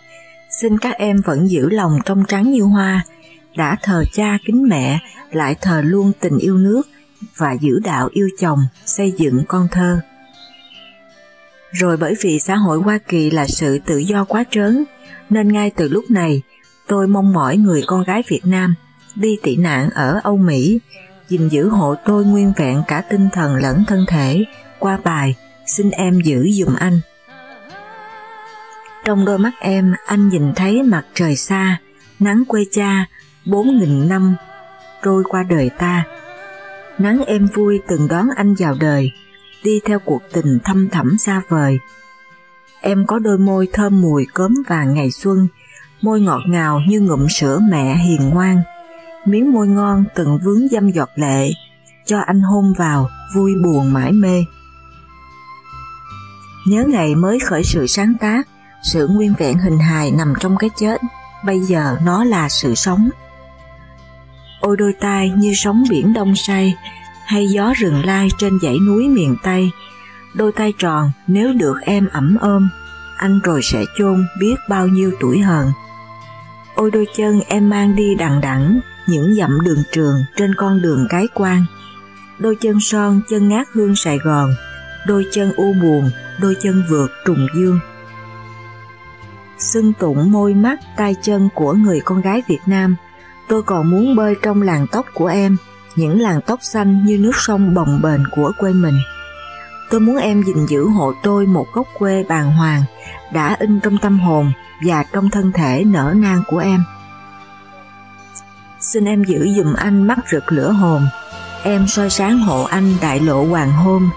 xin các em vẫn giữ lòng trong trắng như hoa, đã thờ cha kính mẹ, lại thờ luôn tình yêu nước và giữ đạo yêu chồng, xây dựng con thơ. Rồi bởi vì xã hội Hoa Kỳ là sự tự do quá trớn, nên ngay từ lúc này, tôi mong mỏi người con gái Việt Nam đi tị nạn ở Âu Mỹ, gìn giữ hộ tôi nguyên vẹn cả tinh thần lẫn thân thể, qua bài xin em giữ dùm anh. Trong đôi mắt em, anh nhìn thấy mặt trời xa, nắng quê cha, bốn nghìn năm trôi qua đời ta. Nắng em vui từng đón anh vào đời, đi theo cuộc tình thâm thẳm xa vời. Em có đôi môi thơm mùi cốm vàng ngày xuân, môi ngọt ngào như ngụm sữa mẹ hiền ngoan, miếng môi ngon từng vướng dâm giọt lệ, cho anh hôn vào, vui buồn mãi mê. Nhớ ngày mới khởi sự sáng tác, sự nguyên vẹn hình hài nằm trong cái chết, bây giờ nó là sự sống. Ôi đôi tai như sóng biển đông say, hay gió rừng lai trên dãy núi miền Tây, đôi tay tròn nếu được em ẩm ôm, anh rồi sẽ chôn biết bao nhiêu tuổi hờn. Ôi đôi chân em mang đi đằng đẵng những dặm đường trường trên con đường cái quan. Đôi chân son chân ngát hương Sài Gòn, đôi chân u buồn, đôi chân vượt trùng dương. Xưng tụng môi mắt tay chân của người con gái Việt Nam, tôi còn muốn bơi trong làng tóc của em, những làn tóc xanh như nước sông bồng bềnh của quê mình. Tôi muốn em gìn giữ hộ tôi một gốc quê bàng hoàng đã in trong tâm hồn và trong thân thể nở nang của em. Xin em giữ dùm anh mắt rực lửa hồn, em soi sáng hộ anh đại lộ hoàng hôn.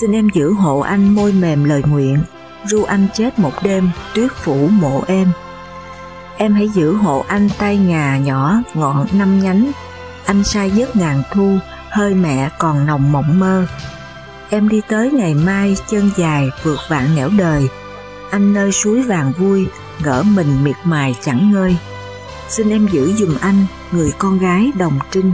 Xin em giữ hộ anh môi mềm lời nguyện, ru anh chết một đêm, tuyết phủ mộ em. Em hãy giữ hộ anh tay ngà nhỏ ngọn năm nhánh, anh sai giấc ngàn thu, hơi mẹ còn nồng mộng mơ. Em đi tới ngày mai chân dài vượt vạn nẻo đời, anh nơi suối vàng vui, gỡ mình miệt mài chẳng ngơi. Xin em giữ dùm anh, người con gái đồng trinh.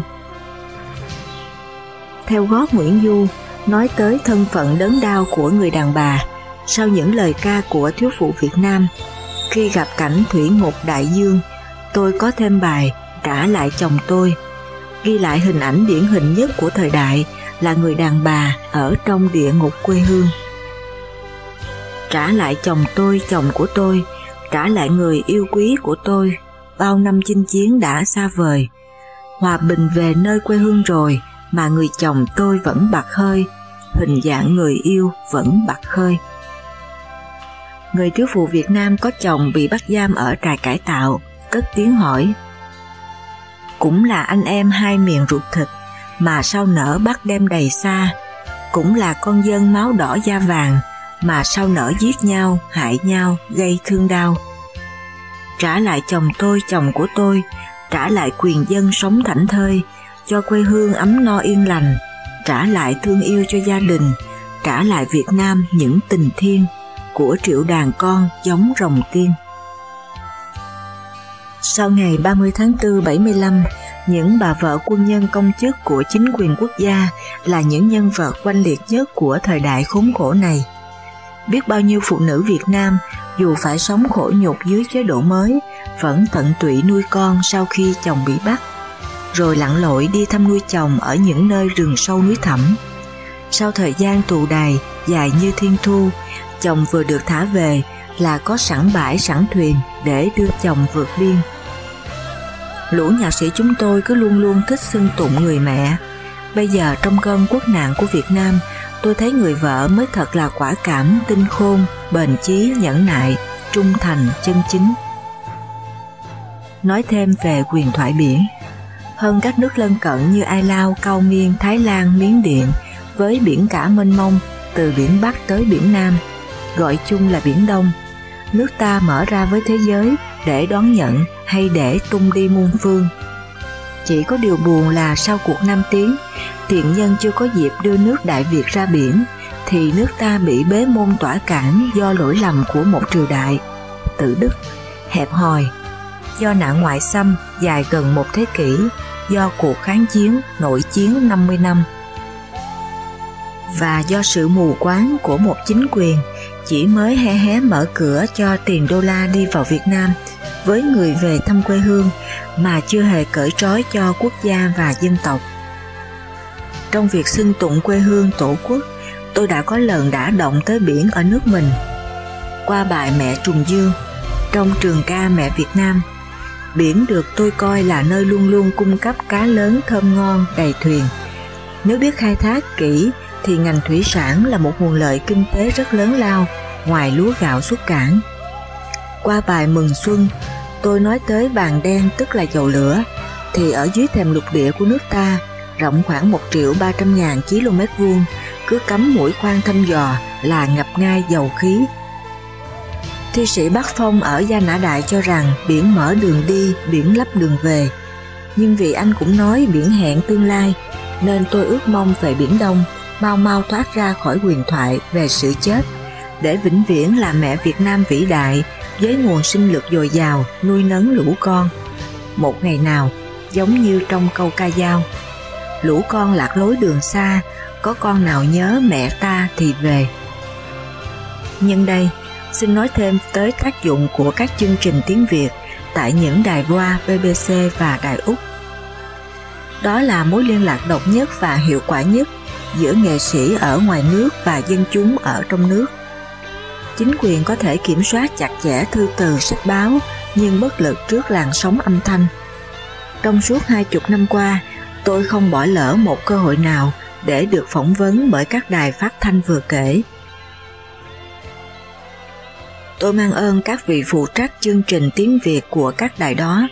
Theo gót Nguyễn Du, nói tới thân phận đớn đau của người đàn bà, sau những lời ca của thiếu phụ Việt Nam, khi gặp cảnh thủy ngục đại dương, tôi có thêm bài trả lại chồng tôi, ghi lại hình ảnh điển hình nhất của thời đại là người đàn bà ở trong địa ngục quê hương trả lại chồng tôi, chồng của tôi, trả lại người yêu quý của tôi, bao năm chinh chiến đã xa vời. Hòa bình về nơi quê hương rồi mà người chồng tôi vẫn bạc hơi, hình dạng người yêu vẫn bạc hơi. Người thiếu phụ Việt Nam có chồng bị bắt giam ở trại cải tạo, cất tiếng hỏi. Cũng là anh em hai miền ruột thịt, mà sao nở bắt đem đầy xa, cũng là con dân máu đỏ da vàng, mà sao nở giết nhau, hại nhau, gây thương đau. Trả lại chồng tôi, chồng của tôi, trả lại quyền dân sống thảnh thơi, cho quê hương ấm no yên lành, trả lại thương yêu cho gia đình, trả lại Việt Nam những tình thiên của triệu đàn con giống rồng tiên. Sau ngày 30 tháng 4 75, những bà vợ quân nhân công chức của chính quyền quốc gia là những nhân vật quanh liệt nhất của thời đại khốn khổ này biết bao nhiêu phụ nữ Việt Nam dù phải sống khổ nhục dưới chế độ mới vẫn tận tụy nuôi con sau khi chồng bị bắt rồi lặn lội đi thăm nuôi chồng ở những nơi rừng sâu núi thẳm. Sau thời gian tù đài dài như thiên thu, chồng vừa được thả về là có sẵn bãi sẵn thuyền để đưa chồng vượt biên. Lũ nhạc sĩ chúng tôi cứ luôn luôn thích xưng tụng người mẹ. Bây giờ trong cơn quốc nạn của Việt Nam, tôi thấy người vợ mới thật là quả cảm, tinh khôn, bền chí, nhẫn nại, trung thành, chân chính. Nói thêm về quyền thoại biển, hơn các nước lân cận như Ai Lao, Cao Miên, Thái Lan, Miến Điện, với biển cả mênh mông từ biển Bắc tới biển Nam, gọi chung là Biển Đông. Nước ta mở ra với thế giới để đón nhận hay để tung đi muôn phương. Chỉ có điều buồn là sau cuộc Nam Tiến, thiện nhân chưa có dịp đưa nước Đại Việt ra biển, thì nước ta bị bế môn tỏa cản do lỗi lầm của một triều đại, tự đức, hẹp hòi, do nạn ngoại xâm dài gần một thế kỷ, do cuộc kháng chiến, nội chiến 50 năm, và do sự mù quáng của một chính quyền chỉ mới hé hé mở cửa cho tiền đô la đi vào Việt Nam với người về thăm quê hương mà chưa hề cởi trói cho quốc gia và dân tộc. Trong việc xưng tụng quê hương tổ quốc, tôi đã có lần đã động tới biển ở nước mình. Qua bài Mẹ Trùng Dương, trong trường ca Mẹ Việt Nam, biển được tôi coi là nơi luôn luôn cung cấp cá lớn thơm ngon đầy thuyền. Nếu biết khai thác kỹ thì ngành thủy sản là một nguồn lợi kinh tế rất lớn lao ngoài lúa gạo xuất cảng. Qua bài Mừng Xuân, tôi nói tới vàng đen tức là dầu lửa, thì ở dưới thềm lục địa của nước ta rộng khoảng 1 triệu 300 ngàn km vuông, cứ cắm mũi khoan thăm dò là ngập ngay dầu khí. Thi sĩ Bắc Phong ở Gia Nã Đại cho rằng biển mở đường đi, biển lấp đường về. Nhưng vì anh cũng nói biển hẹn tương lai, nên tôi ước mong về Biển Đông, mau mau thoát ra khỏi quyền thoại về sự chết, để vĩnh viễn là mẹ Việt Nam vĩ đại với nguồn sinh lực dồi dào nuôi nấng lũ con. Một ngày nào, giống như trong câu ca dao, lũ con lạc lối đường xa, có con nào nhớ mẹ ta thì về. Nhân đây, xin nói thêm tới tác dụng của các chương trình tiếng Việt tại những đài voa BBC và đài Úc. Đó là mối liên lạc độc nhất và hiệu quả nhất giữa nghệ sĩ ở ngoài nước và dân chúng ở trong nước. Chính quyền có thể kiểm soát chặt chẽ thư từ sách báo nhưng bất lực trước làn sóng âm thanh. Trong suốt hai chục năm qua, tôi không bỏ lỡ một cơ hội nào để được phỏng vấn bởi các đài phát thanh vừa kể. Tôi mang ơn các vị phụ trách chương trình tiếng Việt của các đài đó,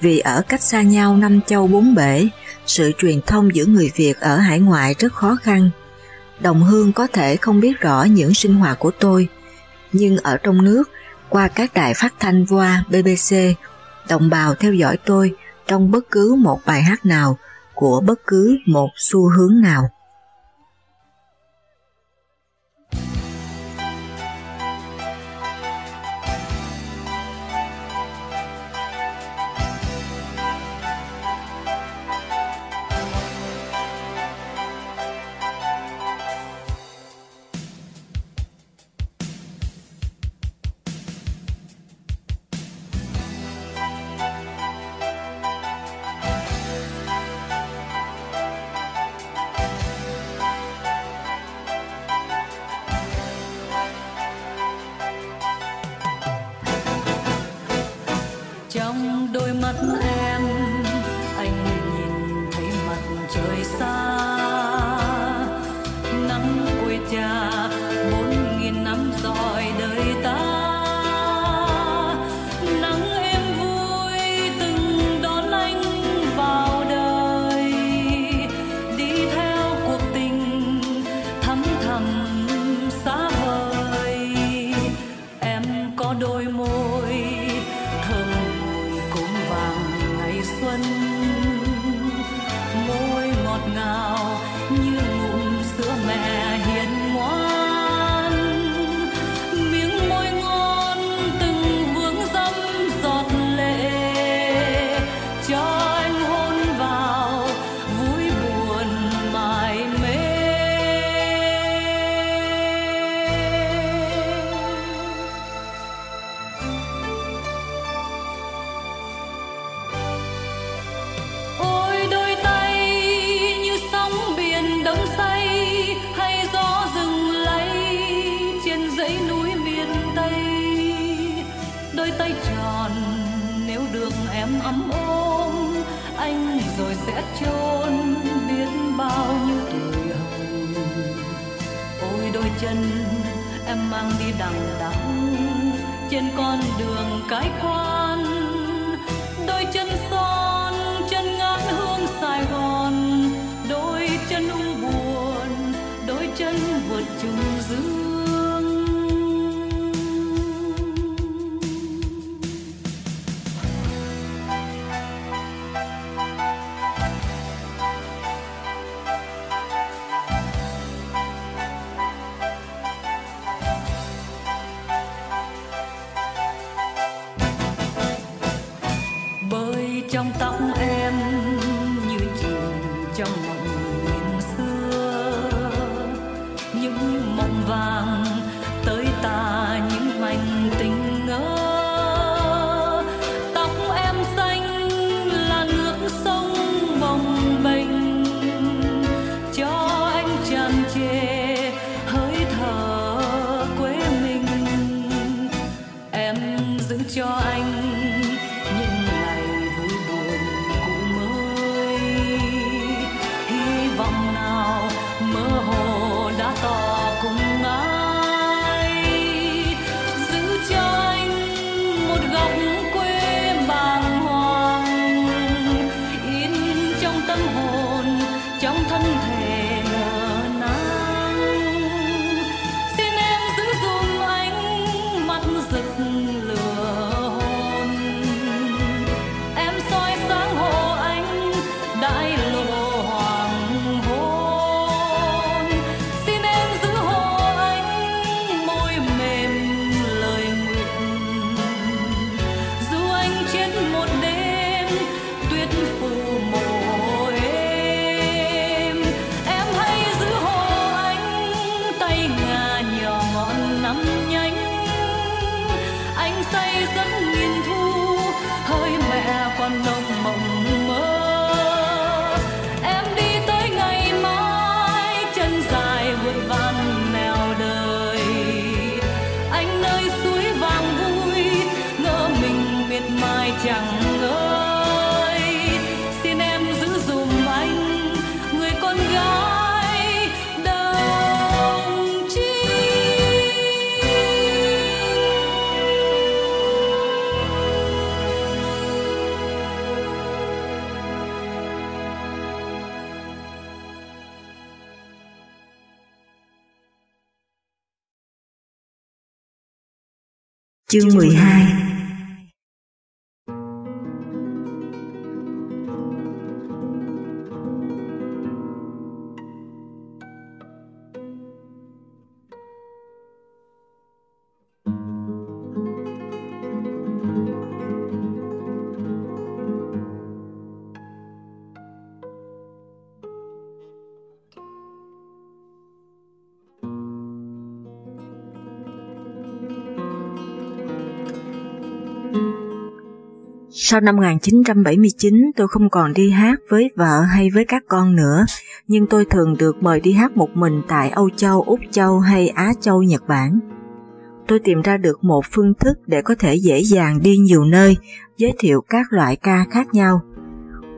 vì ở cách xa nhau năm châu bốn bể, sự truyền thông giữa người Việt ở hải ngoại rất khó khăn. Đồng hương có thể không biết rõ những sinh hoạt của tôi, nhưng ở trong nước, qua các đài phát thanh VOA, BBC, đồng bào theo dõi tôi trong bất cứ một bài hát nào của bất cứ một xu hướng nào. Chương 12 Sau năm 1979 tôi không còn đi hát với vợ hay với các con nữa, nhưng tôi thường được mời đi hát một mình tại Âu Châu, Úc Châu hay Á Châu, Nhật Bản. Tôi tìm ra được một phương thức để có thể dễ dàng đi nhiều nơi, giới thiệu các loại ca khác nhau.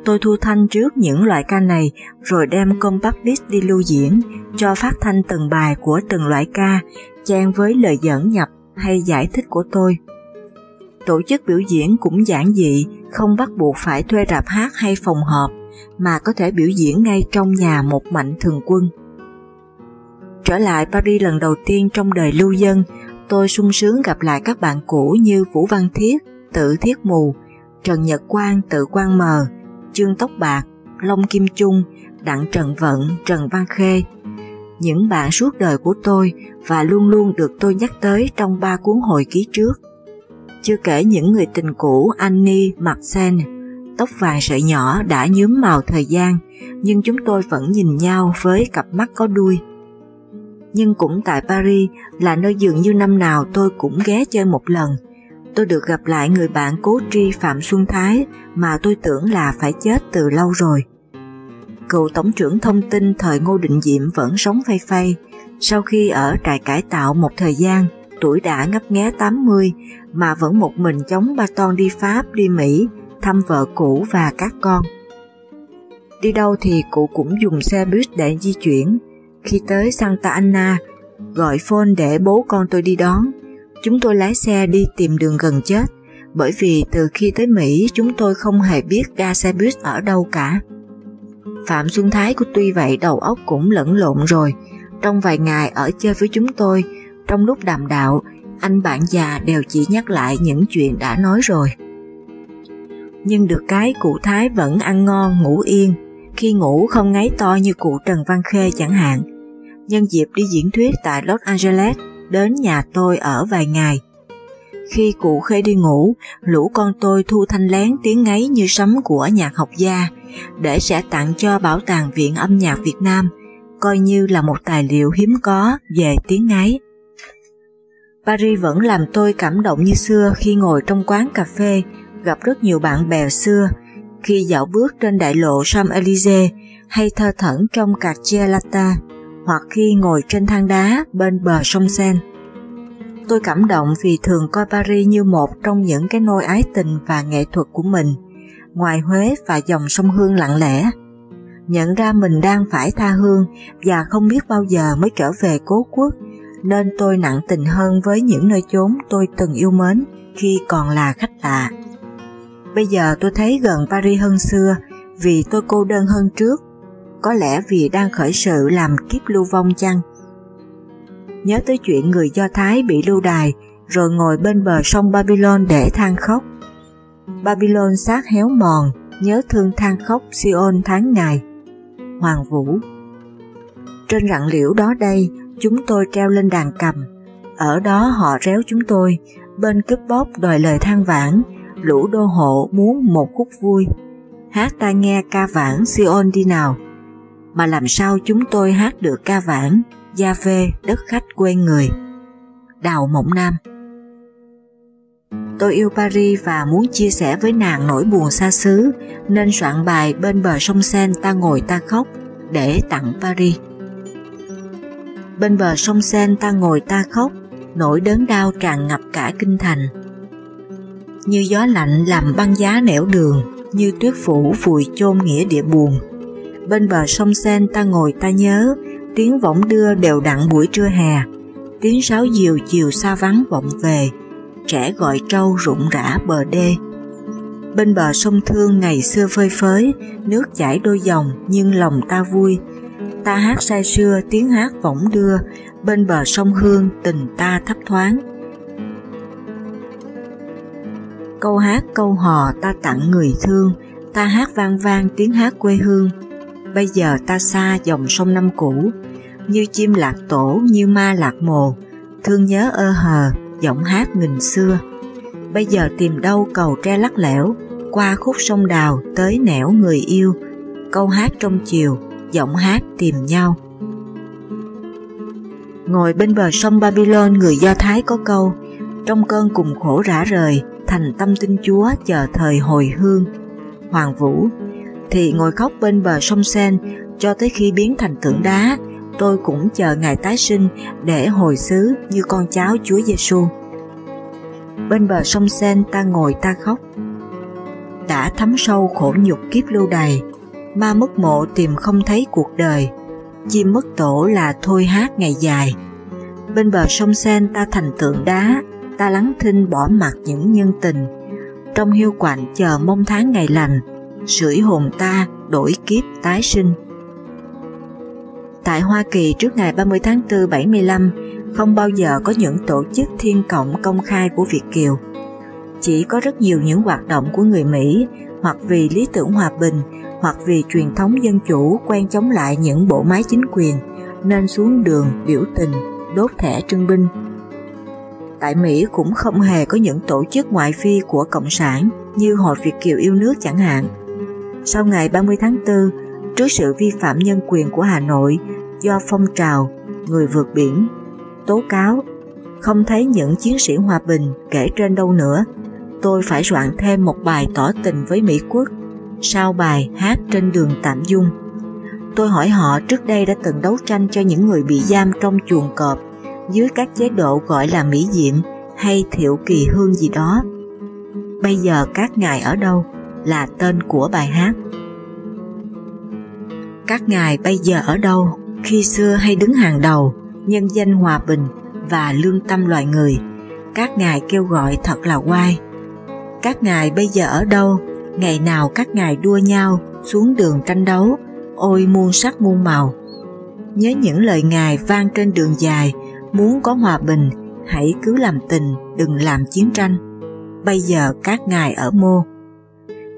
Tôi thu thanh trước những loại ca này rồi đem compact disc đi lưu diễn, cho phát thanh từng bài của từng loại ca, chen với lời dẫn nhập hay giải thích của tôi. Tổ chức biểu diễn cũng giản dị, không bắt buộc phải thuê rạp hát hay phòng họp, mà có thể biểu diễn ngay trong nhà một mạnh thường quân. Trở lại Paris lần đầu tiên trong đời lưu dân, tôi sung sướng gặp lại các bạn cũ như Vũ Văn Thiết, Tự Thiết Mù, Trần Nhật Quang, Tự Quang Mờ, Trương Tóc Bạc, Long Kim Trung, Đặng Trần Vận, Trần Văn Khê. Những bạn suốt đời của tôi và luôn luôn được tôi nhắc tới trong ba cuốn hồi ký trước chưa kể những người tình cũ Annie, sen tóc vàng sợi nhỏ đã nhuốm màu thời gian, nhưng chúng tôi vẫn nhìn nhau với cặp mắt có đuôi. Nhưng cũng tại Paris là nơi dường như năm nào tôi cũng ghé chơi một lần. Tôi được gặp lại người bạn cố tri Phạm Xuân Thái mà tôi tưởng là phải chết từ lâu rồi. Cựu Tổng trưởng Thông tin thời Ngô Định Diệm vẫn sống phay phay, sau khi ở trại cải tạo một thời gian, tuổi đã ngấp nghé 80 mà vẫn một mình chống ba ton đi Pháp, đi Mỹ, thăm vợ cũ và các con. Đi đâu thì cụ cũng dùng xe buýt để di chuyển. Khi tới Santa Anna, gọi phone để bố con tôi đi đón. Chúng tôi lái xe đi tìm đường gần chết, bởi vì từ khi tới Mỹ chúng tôi không hề biết ga xe buýt ở đâu cả. Phạm Xuân Thái của tuy vậy đầu óc cũng lẫn lộn rồi. Trong vài ngày ở chơi với chúng tôi, trong lúc đàm đạo, anh bạn già đều chỉ nhắc lại những chuyện đã nói rồi. Nhưng được cái cụ Thái vẫn ăn ngon ngủ yên, khi ngủ không ngáy to như cụ Trần Văn Khê chẳng hạn. Nhân dịp đi diễn thuyết tại Los Angeles, đến nhà tôi ở vài ngày. Khi cụ Khê đi ngủ, lũ con tôi thu thanh lén tiếng ngáy như sấm của nhạc học gia, để sẽ tặng cho Bảo tàng Viện âm nhạc Việt Nam, coi như là một tài liệu hiếm có về tiếng ngáy. Paris vẫn làm tôi cảm động như xưa khi ngồi trong quán cà phê, gặp rất nhiều bạn bè xưa, khi dạo bước trên đại lộ Champs-Élysées hay thơ thẩn trong Cartier Lata, hoặc khi ngồi trên thang đá bên bờ sông Seine. Tôi cảm động vì thường coi Paris như một trong những cái nôi ái tình và nghệ thuật của mình, ngoài Huế và dòng sông Hương lặng lẽ. Nhận ra mình đang phải tha hương và không biết bao giờ mới trở về cố quốc nên tôi nặng tình hơn với những nơi chốn tôi từng yêu mến khi còn là khách lạ. Bây giờ tôi thấy gần Paris hơn xưa vì tôi cô đơn hơn trước, có lẽ vì đang khởi sự làm kiếp lưu vong chăng. Nhớ tới chuyện người Do Thái bị lưu đài rồi ngồi bên bờ sông Babylon để than khóc. Babylon xác héo mòn, nhớ thương than khóc Sion tháng ngày. Hoàng Vũ Trên rặng liễu đó đây, Chúng tôi treo lên đàn cầm, ở đó họ réo chúng tôi, bên cướp bóp đòi lời than vãn, lũ đô hộ muốn một khúc vui. Hát ta nghe ca vãn Sion đi nào. Mà làm sao chúng tôi hát được ca vãn, gia phê, đất khách quê người. Đào Mộng Nam Tôi yêu Paris và muốn chia sẻ với nàng nỗi buồn xa xứ, nên soạn bài bên bờ sông sen ta ngồi ta khóc để tặng Paris. Bên bờ sông Sen ta ngồi ta khóc, nỗi đớn đau tràn ngập cả kinh thành. Như gió lạnh làm băng giá nẻo đường, như tuyết phủ vùi chôn nghĩa địa buồn. Bên bờ sông Sen ta ngồi ta nhớ, tiếng võng đưa đều đặn buổi trưa hè, tiếng sáo diều chiều xa vắng vọng về, trẻ gọi trâu rụng rã bờ đê. Bên bờ sông Thương ngày xưa phơi phới, nước chảy đôi dòng nhưng lòng ta vui, ta hát say sưa tiếng hát võng đưa, bên bờ sông Hương tình ta thấp thoáng. Câu hát câu hò ta tặng người thương, ta hát vang vang tiếng hát quê hương. Bây giờ ta xa dòng sông năm cũ, như chim lạc tổ như ma lạc mồ, thương nhớ ơ hờ, giọng hát nghìn xưa. Bây giờ tìm đâu cầu tre lắc lẻo, qua khúc sông đào tới nẻo người yêu, câu hát trong chiều, giọng hát tìm nhau. Ngồi bên bờ sông Babylon người Do Thái có câu, trong cơn cùng khổ rã rời, thành tâm tin Chúa chờ thời hồi hương. Hoàng Vũ thì ngồi khóc bên bờ sông Sen cho tới khi biến thành tượng đá, tôi cũng chờ ngày tái sinh để hồi xứ như con cháu Chúa Giêsu. Bên bờ sông Sen ta ngồi ta khóc, đã thấm sâu khổ nhục kiếp lưu đày, ma mất mộ tìm không thấy cuộc đời, chim mất tổ là thôi hát ngày dài. Bên bờ sông Sen ta thành tượng đá, ta lắng thinh bỏ mặt những nhân tình, trong hiu quạnh chờ mong tháng ngày lành, sưởi hồn ta đổi kiếp tái sinh. Tại Hoa Kỳ trước ngày 30 tháng 4 75, không bao giờ có những tổ chức thiên cộng công khai của Việt Kiều. Chỉ có rất nhiều những hoạt động của người Mỹ hoặc vì lý tưởng hòa bình hoặc vì truyền thống dân chủ quen chống lại những bộ máy chính quyền nên xuống đường biểu tình, đốt thẻ trưng binh. Tại Mỹ cũng không hề có những tổ chức ngoại phi của Cộng sản như Hội Việt Kiều yêu nước chẳng hạn. Sau ngày 30 tháng 4, trước sự vi phạm nhân quyền của Hà Nội do phong trào người vượt biển, tố cáo, không thấy những chiến sĩ hòa bình kể trên đâu nữa, tôi phải soạn thêm một bài tỏ tình với Mỹ quốc sau bài hát trên đường Tạm Dung. Tôi hỏi họ trước đây đã từng đấu tranh cho những người bị giam trong chuồng cọp dưới các chế độ gọi là Mỹ Diệm hay Thiệu Kỳ Hương gì đó. Bây giờ các ngài ở đâu là tên của bài hát. Các ngài bây giờ ở đâu khi xưa hay đứng hàng đầu, nhân danh hòa bình và lương tâm loài người các ngài kêu gọi thật là oai các ngài bây giờ ở đâu ngày nào các ngài đua nhau xuống đường tranh đấu, ôi muôn sắc muôn màu. Nhớ những lời ngài vang trên đường dài, muốn có hòa bình, hãy cứ làm tình, đừng làm chiến tranh. Bây giờ các ngài ở mô.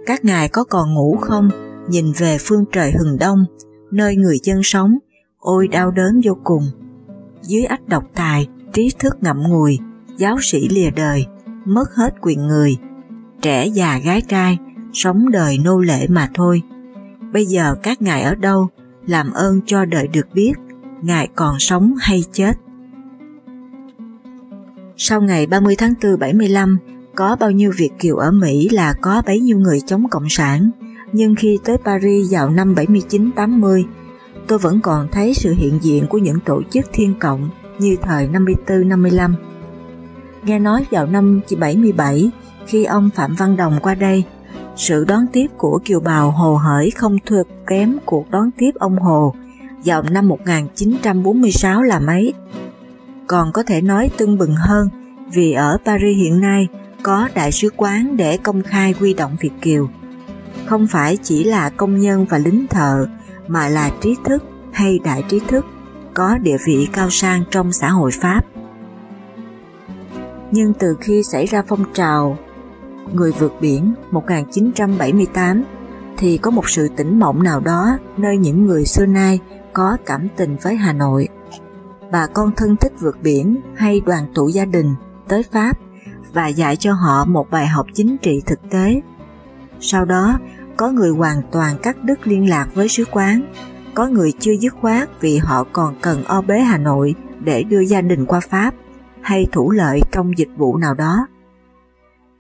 Các ngài có còn ngủ không? Nhìn về phương trời hừng đông, nơi người dân sống, ôi đau đớn vô cùng. Dưới ách độc tài, trí thức ngậm ngùi, giáo sĩ lìa đời, mất hết quyền người. Trẻ già gái trai sống đời nô lệ mà thôi. Bây giờ các ngài ở đâu, làm ơn cho đợi được biết, ngài còn sống hay chết. Sau ngày 30 tháng 4 75, có bao nhiêu Việt Kiều ở Mỹ là có bấy nhiêu người chống Cộng sản, nhưng khi tới Paris vào năm 79-80, tôi vẫn còn thấy sự hiện diện của những tổ chức thiên cộng như thời 54-55. Nghe nói vào năm 77, khi ông Phạm Văn Đồng qua đây, sự đón tiếp của kiều bào Hồ Hởi không thua kém cuộc đón tiếp ông Hồ vào năm 1946 là mấy. Còn có thể nói tưng bừng hơn, vì ở Paris hiện nay có đại sứ quán để công khai quy động Việt Kiều. Không phải chỉ là công nhân và lính thợ, mà là trí thức hay đại trí thức, có địa vị cao sang trong xã hội Pháp. Nhưng từ khi xảy ra phong trào Người vượt biển 1978 thì có một sự tỉnh mộng nào đó nơi những người xưa nay có cảm tình với Hà Nội. Bà con thân thích vượt biển hay đoàn tụ gia đình tới Pháp và dạy cho họ một bài học chính trị thực tế. Sau đó, có người hoàn toàn cắt đứt liên lạc với sứ quán, có người chưa dứt khoát vì họ còn cần o bế Hà Nội để đưa gia đình qua Pháp hay thủ lợi trong dịch vụ nào đó.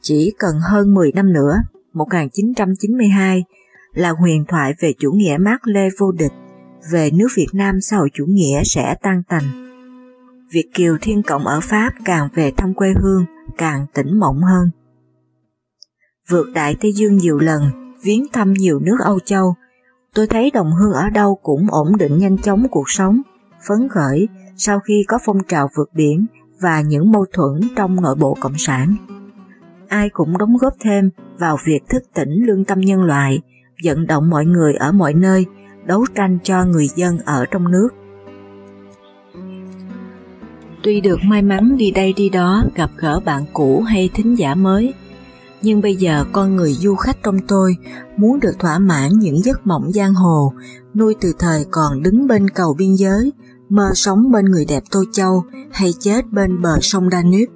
Chỉ cần hơn 10 năm nữa, 1992, là huyền thoại về chủ nghĩa Mác Lê vô địch, về nước Việt Nam xã hội chủ nghĩa sẽ tan tành. Việt Kiều Thiên Cộng ở Pháp càng về thăm quê hương, càng tỉnh mộng hơn. Vượt Đại Tây Dương nhiều lần, viếng thăm nhiều nước Âu Châu, tôi thấy đồng hương ở đâu cũng ổn định nhanh chóng cuộc sống, phấn khởi sau khi có phong trào vượt biển và những mâu thuẫn trong nội bộ Cộng sản ai cũng đóng góp thêm vào việc thức tỉnh lương tâm nhân loại, vận động mọi người ở mọi nơi, đấu tranh cho người dân ở trong nước. Tuy được may mắn đi đây đi đó gặp gỡ bạn cũ hay thính giả mới, Nhưng bây giờ con người du khách trong tôi muốn được thỏa mãn những giấc mộng giang hồ, nuôi từ thời còn đứng bên cầu biên giới, mơ sống bên người đẹp Tô Châu hay chết bên bờ sông Danube.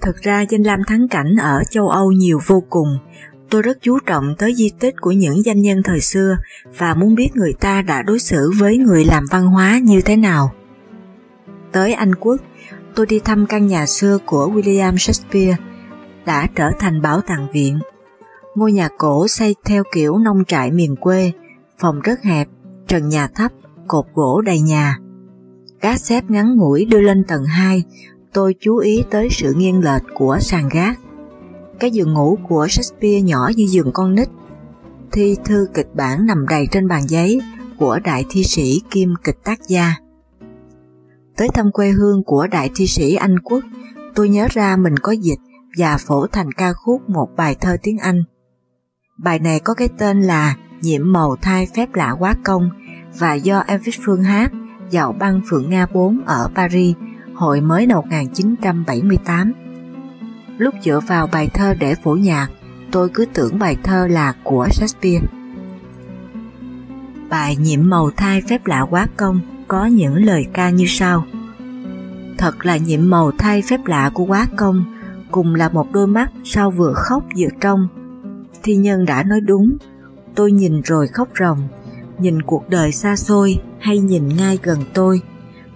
Thực ra danh lam thắng cảnh ở châu Âu nhiều vô cùng, tôi rất chú trọng tới di tích của những danh nhân thời xưa và muốn biết người ta đã đối xử với người làm văn hóa như thế nào. Tới Anh Quốc, tôi đi thăm căn nhà xưa của William Shakespeare, đã trở thành bảo tàng viện. Ngôi nhà cổ xây theo kiểu nông trại miền quê, phòng rất hẹp, trần nhà thấp, cột gỗ đầy nhà. cá xếp ngắn ngủi đưa lên tầng 2, tôi chú ý tới sự nghiêng lệch của sàn gác. Cái giường ngủ của Shakespeare nhỏ như giường con nít. Thi thư kịch bản nằm đầy trên bàn giấy của đại thi sĩ kim kịch tác gia. Tới thăm quê hương của đại thi sĩ Anh Quốc, tôi nhớ ra mình có dịch và phổ thành ca khúc một bài thơ tiếng Anh. Bài này có cái tên là Nhiệm màu thai phép lạ quá công và do Elvis Phương hát dạo băng Phượng Nga 4 ở Paris hội mới năm 1978. Lúc dựa vào bài thơ để phổ nhạc, tôi cứ tưởng bài thơ là của Shakespeare. Bài Nhiệm màu thai phép lạ quá công có những lời ca như sau. Thật là nhiệm màu thai phép lạ của quá công, cùng là một đôi mắt sao vừa khóc vừa trông. Thi nhân đã nói đúng, tôi nhìn rồi khóc ròng, nhìn cuộc đời xa xôi hay nhìn ngay gần tôi,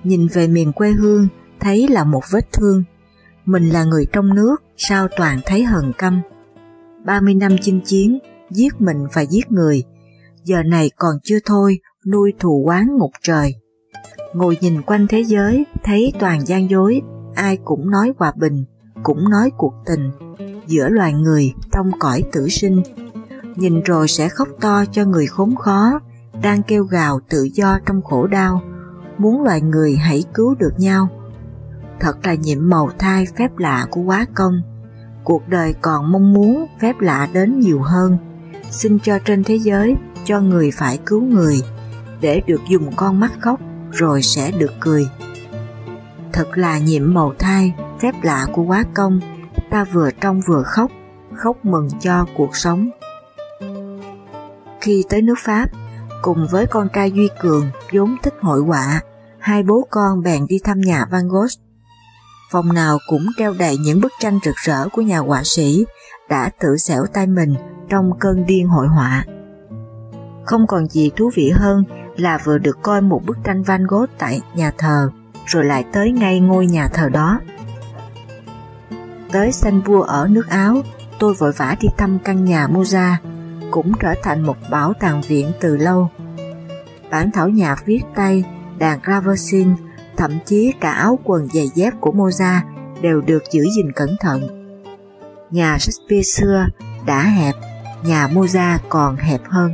nhìn về miền quê hương thấy là một vết thương. Mình là người trong nước, sao toàn thấy hờn căm. 30 năm chinh chiến, giết mình và giết người, giờ này còn chưa thôi, nuôi thù quán ngục trời. Ngồi nhìn quanh thế giới, thấy toàn gian dối, ai cũng nói hòa bình, cũng nói cuộc tình, giữa loài người trong cõi tử sinh. Nhìn rồi sẽ khóc to cho người khốn khó, đang kêu gào tự do trong khổ đau, muốn loài người hãy cứu được nhau. Thật là nhiệm màu thai phép lạ của quá công, cuộc đời còn mong muốn phép lạ đến nhiều hơn. Xin cho trên thế giới, cho người phải cứu người, để được dùng con mắt khóc rồi sẽ được cười. Thật là nhiệm màu thai, phép lạ của quá công, ta vừa trong vừa khóc, khóc mừng cho cuộc sống. Khi tới nước Pháp, cùng với con trai Duy Cường vốn thích hội họa, hai bố con bèn đi thăm nhà Van Gogh. Phòng nào cũng treo đầy những bức tranh rực rỡ của nhà họa sĩ đã tự xẻo tay mình trong cơn điên hội họa. Không còn gì thú vị hơn là vừa được coi một bức tranh Van Gogh tại nhà thờ, rồi lại tới ngay ngôi nhà thờ đó. Tới Sanh Vua ở nước Áo, tôi vội vã đi thăm căn nhà Moza, cũng trở thành một bảo tàng viện từ lâu. Bản thảo nhạc viết tay, đàn Gravessin, thậm chí cả áo quần giày dép của Moza đều được giữ gìn cẩn thận. Nhà Shakespeare xưa đã hẹp, nhà Moza còn hẹp hơn.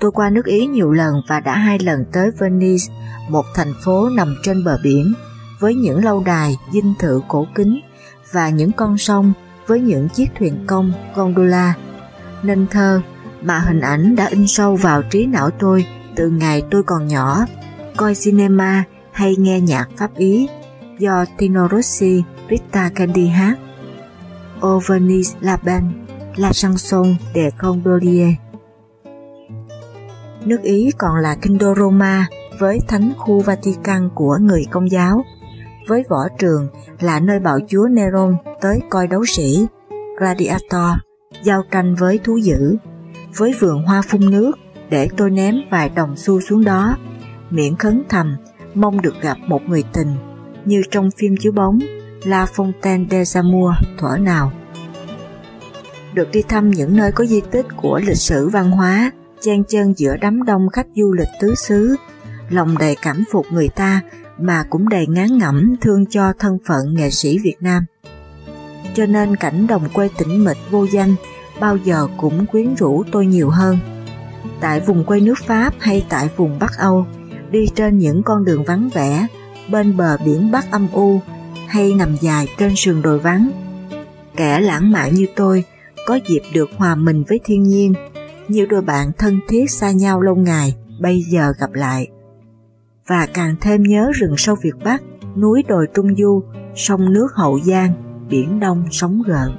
Tôi qua nước Ý nhiều lần và đã hai lần tới Venice, một thành phố nằm trên bờ biển, với những lâu đài, dinh thự cổ kính và những con sông với những chiếc thuyền công, gondola. Nên thơ mà hình ảnh đã in sâu vào trí não tôi từ ngày tôi còn nhỏ, coi cinema hay nghe nhạc Pháp Ý do Tino Rossi, Rita Candy hát. Au Venice la Belle, La Chanson de Gondolier nước Ý còn là kinh đô Roma với thánh khu Vatican của người công giáo, với võ trường là nơi bạo chúa Neron tới coi đấu sĩ, gladiator, giao tranh với thú dữ, với vườn hoa phun nước để tôi ném vài đồng xu xuống đó, miệng khấn thầm, mong được gặp một người tình, như trong phim chiếu bóng La Fontaine des Amours thuở nào. Được đi thăm những nơi có di tích của lịch sử văn hóa chen chân giữa đám đông khách du lịch tứ xứ, lòng đầy cảm phục người ta mà cũng đầy ngán ngẩm thương cho thân phận nghệ sĩ Việt Nam. Cho nên cảnh đồng quê tĩnh mịch vô danh bao giờ cũng quyến rũ tôi nhiều hơn. Tại vùng quê nước Pháp hay tại vùng Bắc Âu, đi trên những con đường vắng vẻ, bên bờ biển Bắc âm u hay nằm dài trên sườn đồi vắng. Kẻ lãng mạn như tôi có dịp được hòa mình với thiên nhiên nhiều đôi bạn thân thiết xa nhau lâu ngày bây giờ gặp lại. Và càng thêm nhớ rừng sâu Việt Bắc, núi đồi Trung Du, sông nước Hậu Giang, biển đông sóng gợn.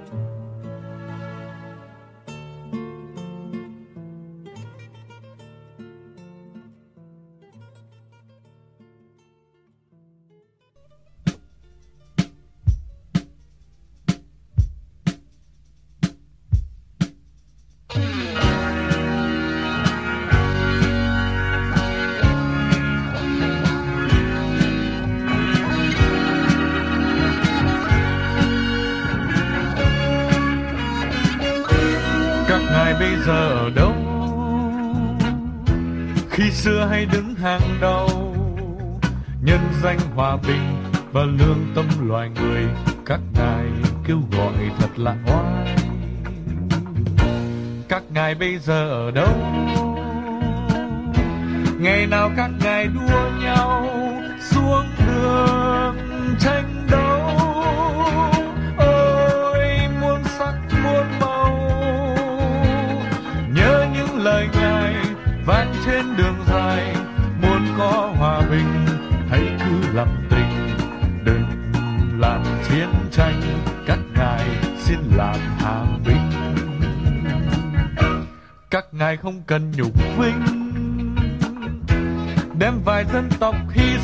Giờ ở đâu? Ngày nào các ngài đua không cần nhục vinh đem vài dân tộc hy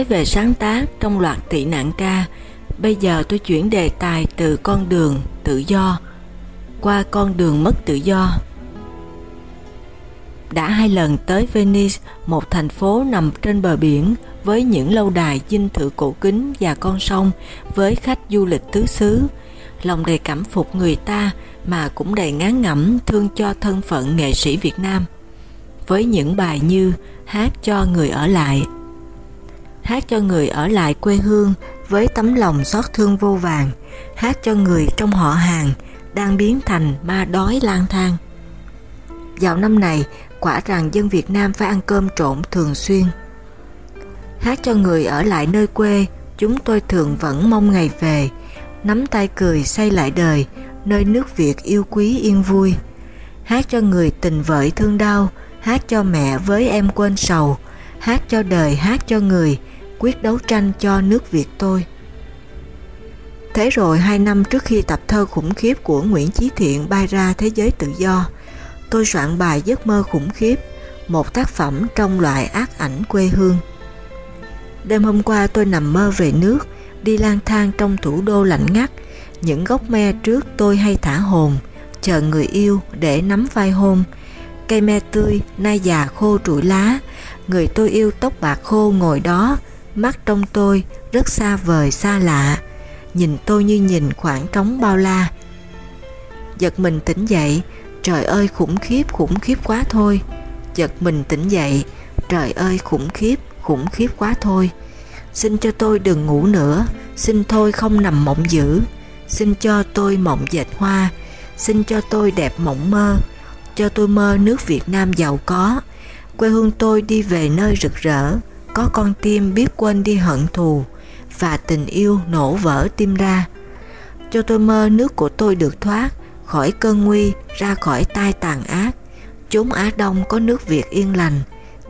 Nói về sáng tác trong loạt tị nạn ca, bây giờ tôi chuyển đề tài từ con đường tự do qua con đường mất tự do. Đã hai lần tới Venice, một thành phố nằm trên bờ biển với những lâu đài dinh thự cổ kính và con sông với khách du lịch tứ xứ. Lòng đầy cảm phục người ta mà cũng đầy ngán ngẩm thương cho thân phận nghệ sĩ Việt Nam. Với những bài như hát cho người ở lại, hát cho người ở lại quê hương với tấm lòng xót thương vô vàng, hát cho người trong họ hàng đang biến thành ma đói lang thang. Dạo năm này, quả rằng dân Việt Nam phải ăn cơm trộn thường xuyên. Hát cho người ở lại nơi quê, chúng tôi thường vẫn mong ngày về, nắm tay cười xây lại đời, nơi nước Việt yêu quý yên vui. hát cho người tình vợi thương đau, hát cho mẹ với em quên sầu, hát cho đời, hát cho người, quyết đấu tranh cho nước Việt tôi. Thế rồi hai năm trước khi tập thơ khủng khiếp của Nguyễn Chí Thiện bay ra thế giới tự do, tôi soạn bài giấc mơ khủng khiếp, một tác phẩm trong loại ác ảnh quê hương. Đêm hôm qua tôi nằm mơ về nước, đi lang thang trong thủ đô lạnh ngắt, những gốc me trước tôi hay thả hồn, chờ người yêu để nắm vai hôn. Cây me tươi, nay già khô trụi lá, người tôi yêu tóc bạc khô ngồi đó, mắt trong tôi rất xa vời xa lạ, nhìn tôi như nhìn khoảng trống bao la. Giật mình tỉnh dậy, trời ơi khủng khiếp khủng khiếp quá thôi. Giật mình tỉnh dậy, trời ơi khủng khiếp khủng khiếp quá thôi. Xin cho tôi đừng ngủ nữa, xin thôi không nằm mộng dữ, xin cho tôi mộng dệt hoa, xin cho tôi đẹp mộng mơ, cho tôi mơ nước Việt Nam giàu có, quê hương tôi đi về nơi rực rỡ, có con tim biết quên đi hận thù và tình yêu nổ vỡ tim ra. Cho tôi mơ nước của tôi được thoát khỏi cơn nguy ra khỏi tai tàn ác, chốn Á Đông có nước Việt yên lành,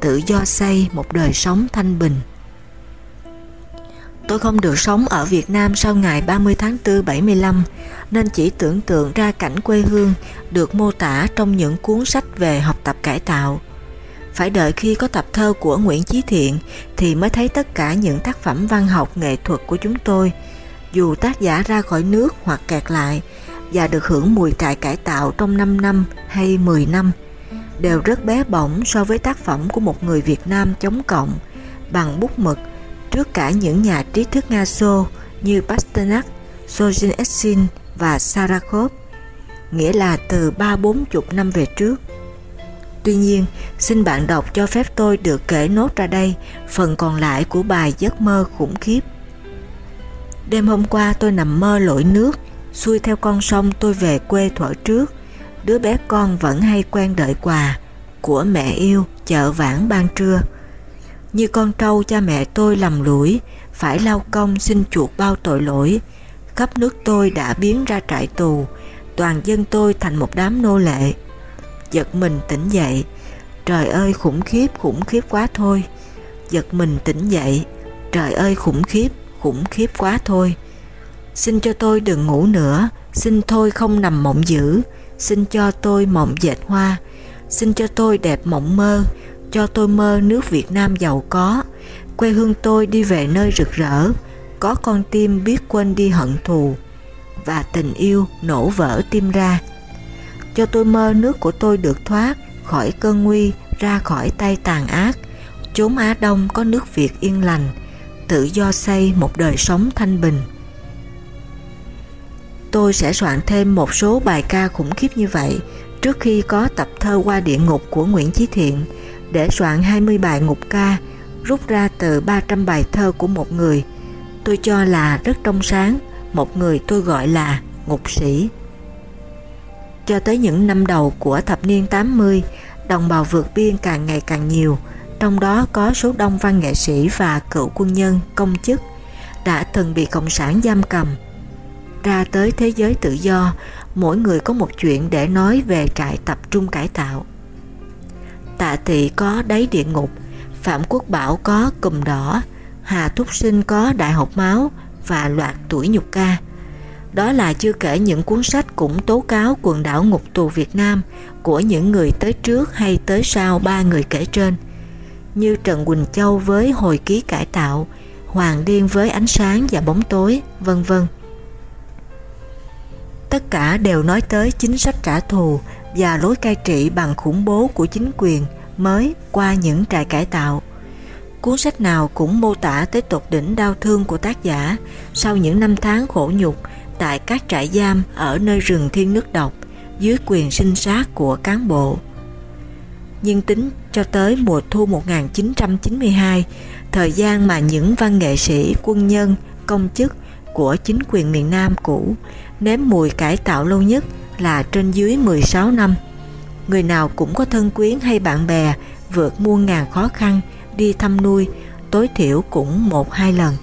tự do xây một đời sống thanh bình. Tôi không được sống ở Việt Nam sau ngày 30 tháng 4 75 nên chỉ tưởng tượng ra cảnh quê hương được mô tả trong những cuốn sách về học tập cải tạo. Phải đợi khi có tập thơ của Nguyễn Chí Thiện thì mới thấy tất cả những tác phẩm văn học nghệ thuật của chúng tôi, dù tác giả ra khỏi nước hoặc kẹt lại và được hưởng mùi trại cải tạo trong 5 năm hay 10 năm, đều rất bé bỏng so với tác phẩm của một người Việt Nam chống cộng bằng bút mực trước cả những nhà trí thức Nga Xô như Pasternak, Solzhenitsyn và Sarakov, nghĩa là từ ba bốn chục năm về trước. Tuy nhiên, xin bạn đọc cho phép tôi được kể nốt ra đây phần còn lại của bài giấc mơ khủng khiếp. Đêm hôm qua tôi nằm mơ lội nước, xuôi theo con sông tôi về quê thuở trước, đứa bé con vẫn hay quen đợi quà của mẹ yêu chợ vãn ban trưa. Như con trâu cha mẹ tôi lầm lũi, phải lao công xin chuộc bao tội lỗi. Khắp nước tôi đã biến ra trại tù, toàn dân tôi thành một đám nô lệ. Giật mình tỉnh dậy, trời ơi khủng khiếp, khủng khiếp quá thôi. Giật mình tỉnh dậy, trời ơi khủng khiếp, khủng khiếp quá thôi. Xin cho tôi đừng ngủ nữa, xin thôi không nằm mộng dữ, xin cho tôi mộng dệt hoa, xin cho tôi đẹp mộng mơ, cho tôi mơ nước Việt Nam giàu có, quê hương tôi đi về nơi rực rỡ, có con tim biết quên đi hận thù, và tình yêu nổ vỡ tim ra. Cho tôi mơ nước của tôi được thoát khỏi cơn nguy ra khỏi tay tàn ác, chốn Á Đông có nước Việt yên lành, tự do xây một đời sống thanh bình. Tôi sẽ soạn thêm một số bài ca khủng khiếp như vậy trước khi có tập thơ qua địa ngục của Nguyễn Chí Thiện để soạn 20 bài ngục ca rút ra từ 300 bài thơ của một người tôi cho là rất trong sáng một người tôi gọi là ngục sĩ. Cho tới những năm đầu của thập niên 80, đồng bào vượt biên càng ngày càng nhiều, trong đó có số đông văn nghệ sĩ và cựu quân nhân, công chức đã từng bị Cộng sản giam cầm. Ra tới thế giới tự do, mỗi người có một chuyện để nói về trại tập trung cải tạo. Tạ Thị có đáy địa ngục, Phạm Quốc Bảo có cùm đỏ, Hà Thúc Sinh có Đại học máu và loạt tuổi nhục ca. Đó là chưa kể những cuốn sách cũng tố cáo quần đảo ngục tù Việt Nam của những người tới trước hay tới sau ba người kể trên, như Trần Quỳnh Châu với hồi ký cải tạo, Hoàng Điên với ánh sáng và bóng tối, vân vân. Tất cả đều nói tới chính sách trả thù và lối cai trị bằng khủng bố của chính quyền mới qua những trại cải tạo. Cuốn sách nào cũng mô tả tới tột đỉnh đau thương của tác giả sau những năm tháng khổ nhục tại các trại giam ở nơi rừng thiên nước độc dưới quyền sinh sát của cán bộ. Nhưng tính cho tới mùa thu 1992, thời gian mà những văn nghệ sĩ, quân nhân, công chức của chính quyền miền Nam cũ nếm mùi cải tạo lâu nhất là trên dưới 16 năm. Người nào cũng có thân quyến hay bạn bè vượt muôn ngàn khó khăn đi thăm nuôi, tối thiểu cũng một hai lần.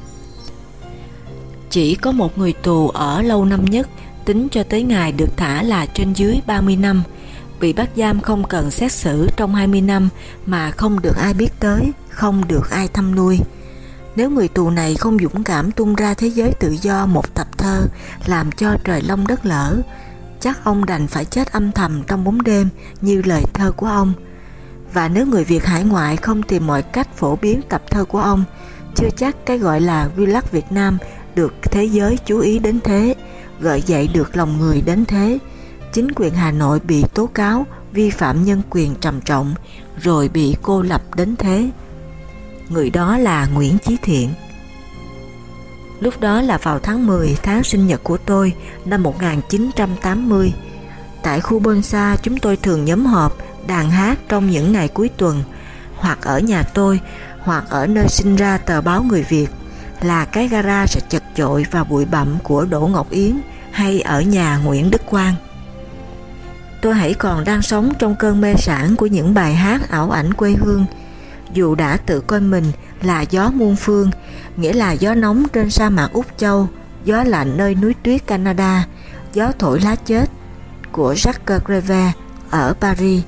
Chỉ có một người tù ở lâu năm nhất tính cho tới ngày được thả là trên dưới 30 năm bị bắt giam không cần xét xử trong 20 năm mà không được ai biết tới, không được ai thăm nuôi. Nếu người tù này không dũng cảm tung ra thế giới tự do một tập thơ làm cho trời long đất lở, chắc ông đành phải chết âm thầm trong bóng đêm như lời thơ của ông. Và nếu người Việt hải ngoại không tìm mọi cách phổ biến tập thơ của ông, chưa chắc cái gọi là Vlog Việt Nam được thế giới chú ý đến thế, gợi dậy được lòng người đến thế. Chính quyền Hà Nội bị tố cáo vi phạm nhân quyền trầm trọng, rồi bị cô lập đến thế. Người đó là Nguyễn Chí Thiện. Lúc đó là vào tháng 10 tháng sinh nhật của tôi năm 1980. Tại khu Bonsa chúng tôi thường nhóm họp đàn hát trong những ngày cuối tuần hoặc ở nhà tôi hoặc ở nơi sinh ra tờ báo Người Việt là cái gara sẽ chật chội và bụi bặm của Đỗ Ngọc Yến hay ở nhà Nguyễn Đức Quang. Tôi hãy còn đang sống trong cơn mê sản của những bài hát ảo ảnh quê hương dù đã tự coi mình là gió muôn phương, nghĩa là gió nóng trên sa mạc Úc Châu, gió lạnh nơi núi tuyết Canada, gió thổi lá chết của Jacques Greve ở Paris,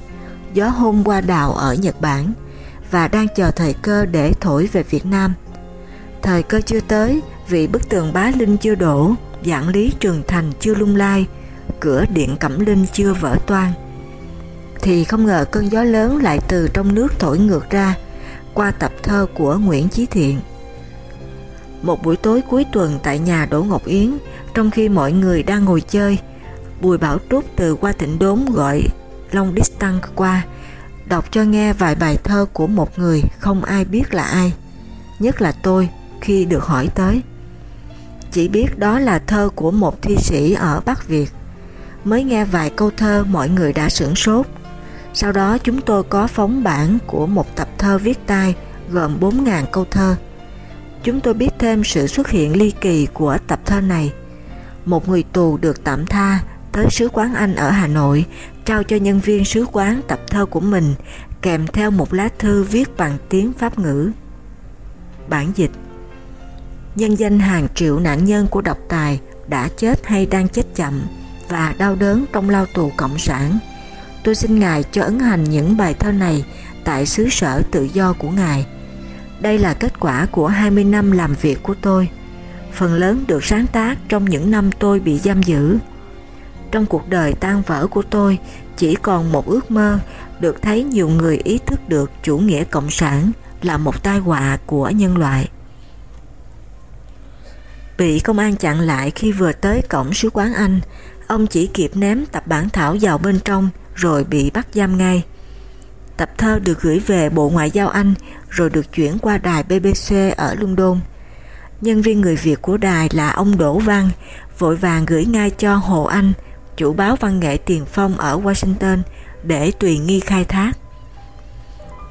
gió hôn qua đào ở Nhật Bản và đang chờ thời cơ để thổi về Việt Nam. Thời cơ chưa tới vì bức tường bá linh chưa đổ, dạng lý trường thành chưa lung lai, cửa điện cẩm linh chưa vỡ toan. Thì không ngờ cơn gió lớn lại từ trong nước thổi ngược ra, qua tập thơ của Nguyễn Chí Thiện. Một buổi tối cuối tuần tại nhà Đỗ Ngọc Yến, trong khi mọi người đang ngồi chơi, Bùi Bảo Trúc từ qua tỉnh Đốn gọi Long Distance qua, đọc cho nghe vài bài thơ của một người không ai biết là ai, nhất là tôi khi được hỏi tới. Chỉ biết đó là thơ của một thi sĩ ở Bắc Việt. Mới nghe vài câu thơ, mọi người đã sửng sốt. Sau đó chúng tôi có phóng bản của một tập thơ viết tay, gồm 4.000 câu thơ. Chúng tôi biết thêm sự xuất hiện ly kỳ của tập thơ này. Một người tù được tạm tha tới sứ quán Anh ở Hà Nội, trao cho nhân viên sứ quán tập thơ của mình, kèm theo một lá thư viết bằng tiếng Pháp ngữ. Bản dịch Nhân danh hàng triệu nạn nhân của độc tài đã chết hay đang chết chậm và đau đớn trong lao tù cộng sản tôi xin Ngài cho ấn hành những bài thơ này tại xứ sở tự do của Ngài. Đây là kết quả của 20 năm làm việc của tôi, phần lớn được sáng tác trong những năm tôi bị giam giữ. Trong cuộc đời tan vỡ của tôi, chỉ còn một ước mơ được thấy nhiều người ý thức được chủ nghĩa cộng sản là một tai họa của nhân loại. Bị công an chặn lại khi vừa tới cổng sứ quán Anh, ông chỉ kịp ném tập bản thảo vào bên trong rồi bị bắt giam ngay. Tập thơ được gửi về Bộ Ngoại giao Anh rồi được chuyển qua đài BBC ở London. Nhân viên người Việt của đài là ông Đỗ Văn, vội vàng gửi ngay cho Hồ Anh, chủ báo văn nghệ tiền phong ở Washington để tùy nghi khai thác.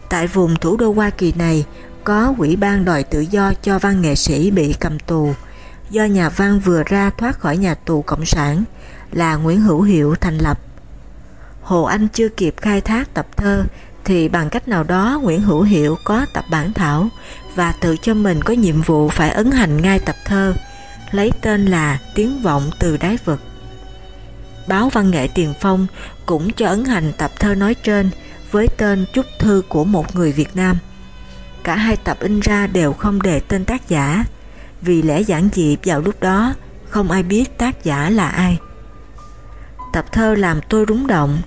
Tại vùng thủ đô Hoa Kỳ này có quỹ ban đòi tự do cho văn nghệ sĩ bị cầm tù do nhà văn vừa ra thoát khỏi nhà tù Cộng sản là Nguyễn Hữu Hiệu thành lập. Hồ Anh chưa kịp khai thác tập thơ thì bằng cách nào đó Nguyễn Hữu Hiệu có tập bản thảo và tự cho mình có nhiệm vụ phải ấn hành ngay tập thơ, lấy tên là Tiếng vọng từ đáy vực. Báo Văn nghệ Tiền Phong cũng cho ấn hành tập thơ nói trên với tên Chúc thư của một người Việt Nam. Cả hai tập in ra đều không đề tên tác giả, vì lẽ giản dị vào lúc đó không ai biết tác giả là ai. Tập thơ làm tôi rúng động,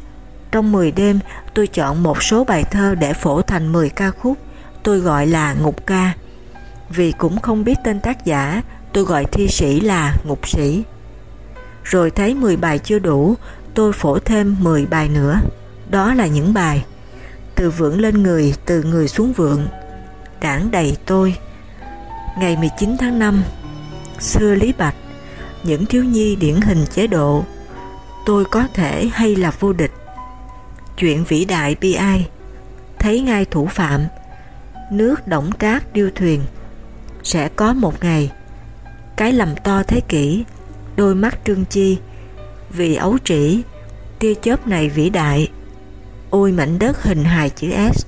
trong 10 đêm, tôi chọn một số bài thơ để phổ thành 10 ca khúc, tôi gọi là ngục ca. Vì cũng không biết tên tác giả, tôi gọi thi sĩ là ngục sĩ. Rồi thấy 10 bài chưa đủ, tôi phổ thêm 10 bài nữa. Đó là những bài Từ vượng lên người, từ người xuống vượng, Đảng đầy tôi, Ngày 19 tháng 5, Xưa Lý Bạch, Những thiếu nhi điển hình chế độ, Tôi có thể hay là vô địch, chuyện vĩ đại bi ai thấy ngay thủ phạm nước đổng trác điêu thuyền sẽ có một ngày cái lầm to thế kỷ đôi mắt trương chi vì ấu trĩ tia chớp này vĩ đại. Ôi mảnh đất hình hài chữ S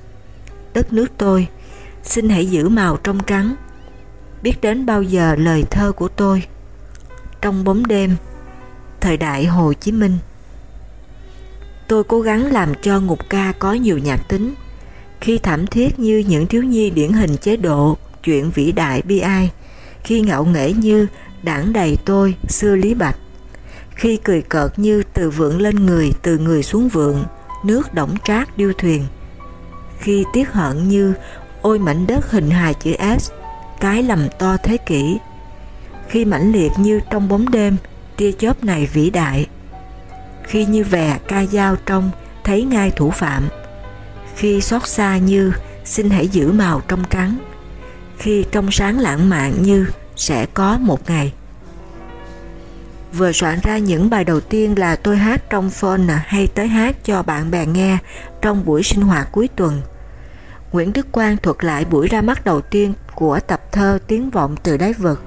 đất nước tôi xin hãy giữ màu trong trắng biết đến bao giờ lời thơ của tôi trong bóng đêm thời đại Hồ Chí Minh Tôi cố gắng làm cho ngục ca có nhiều nhạc tính. Khi thảm thiết như những thiếu nhi điển hình chế độ, chuyện vĩ đại bi ai. Khi ngạo nghễ như đảng đầy tôi, xưa Lý Bạch. Khi cười cợt như từ vượng lên người, từ người xuống vượng, nước đổng trác điêu thuyền. Khi tiếc hận như ôi mảnh đất hình hài chữ S, cái lầm to thế kỷ. Khi mãnh liệt như trong bóng đêm, tia chớp này vĩ đại. Khi như vè ca dao trong, thấy ngay thủ phạm. Khi xót xa như xin hãy giữ màu trong trắng. Khi trong sáng lãng mạn như sẽ có một ngày. Vừa soạn ra những bài đầu tiên là tôi hát trong phone hay tới hát cho bạn bè nghe trong buổi sinh hoạt cuối tuần. Nguyễn Đức Quang thuật lại buổi ra mắt đầu tiên của tập thơ Tiếng vọng từ đáy vực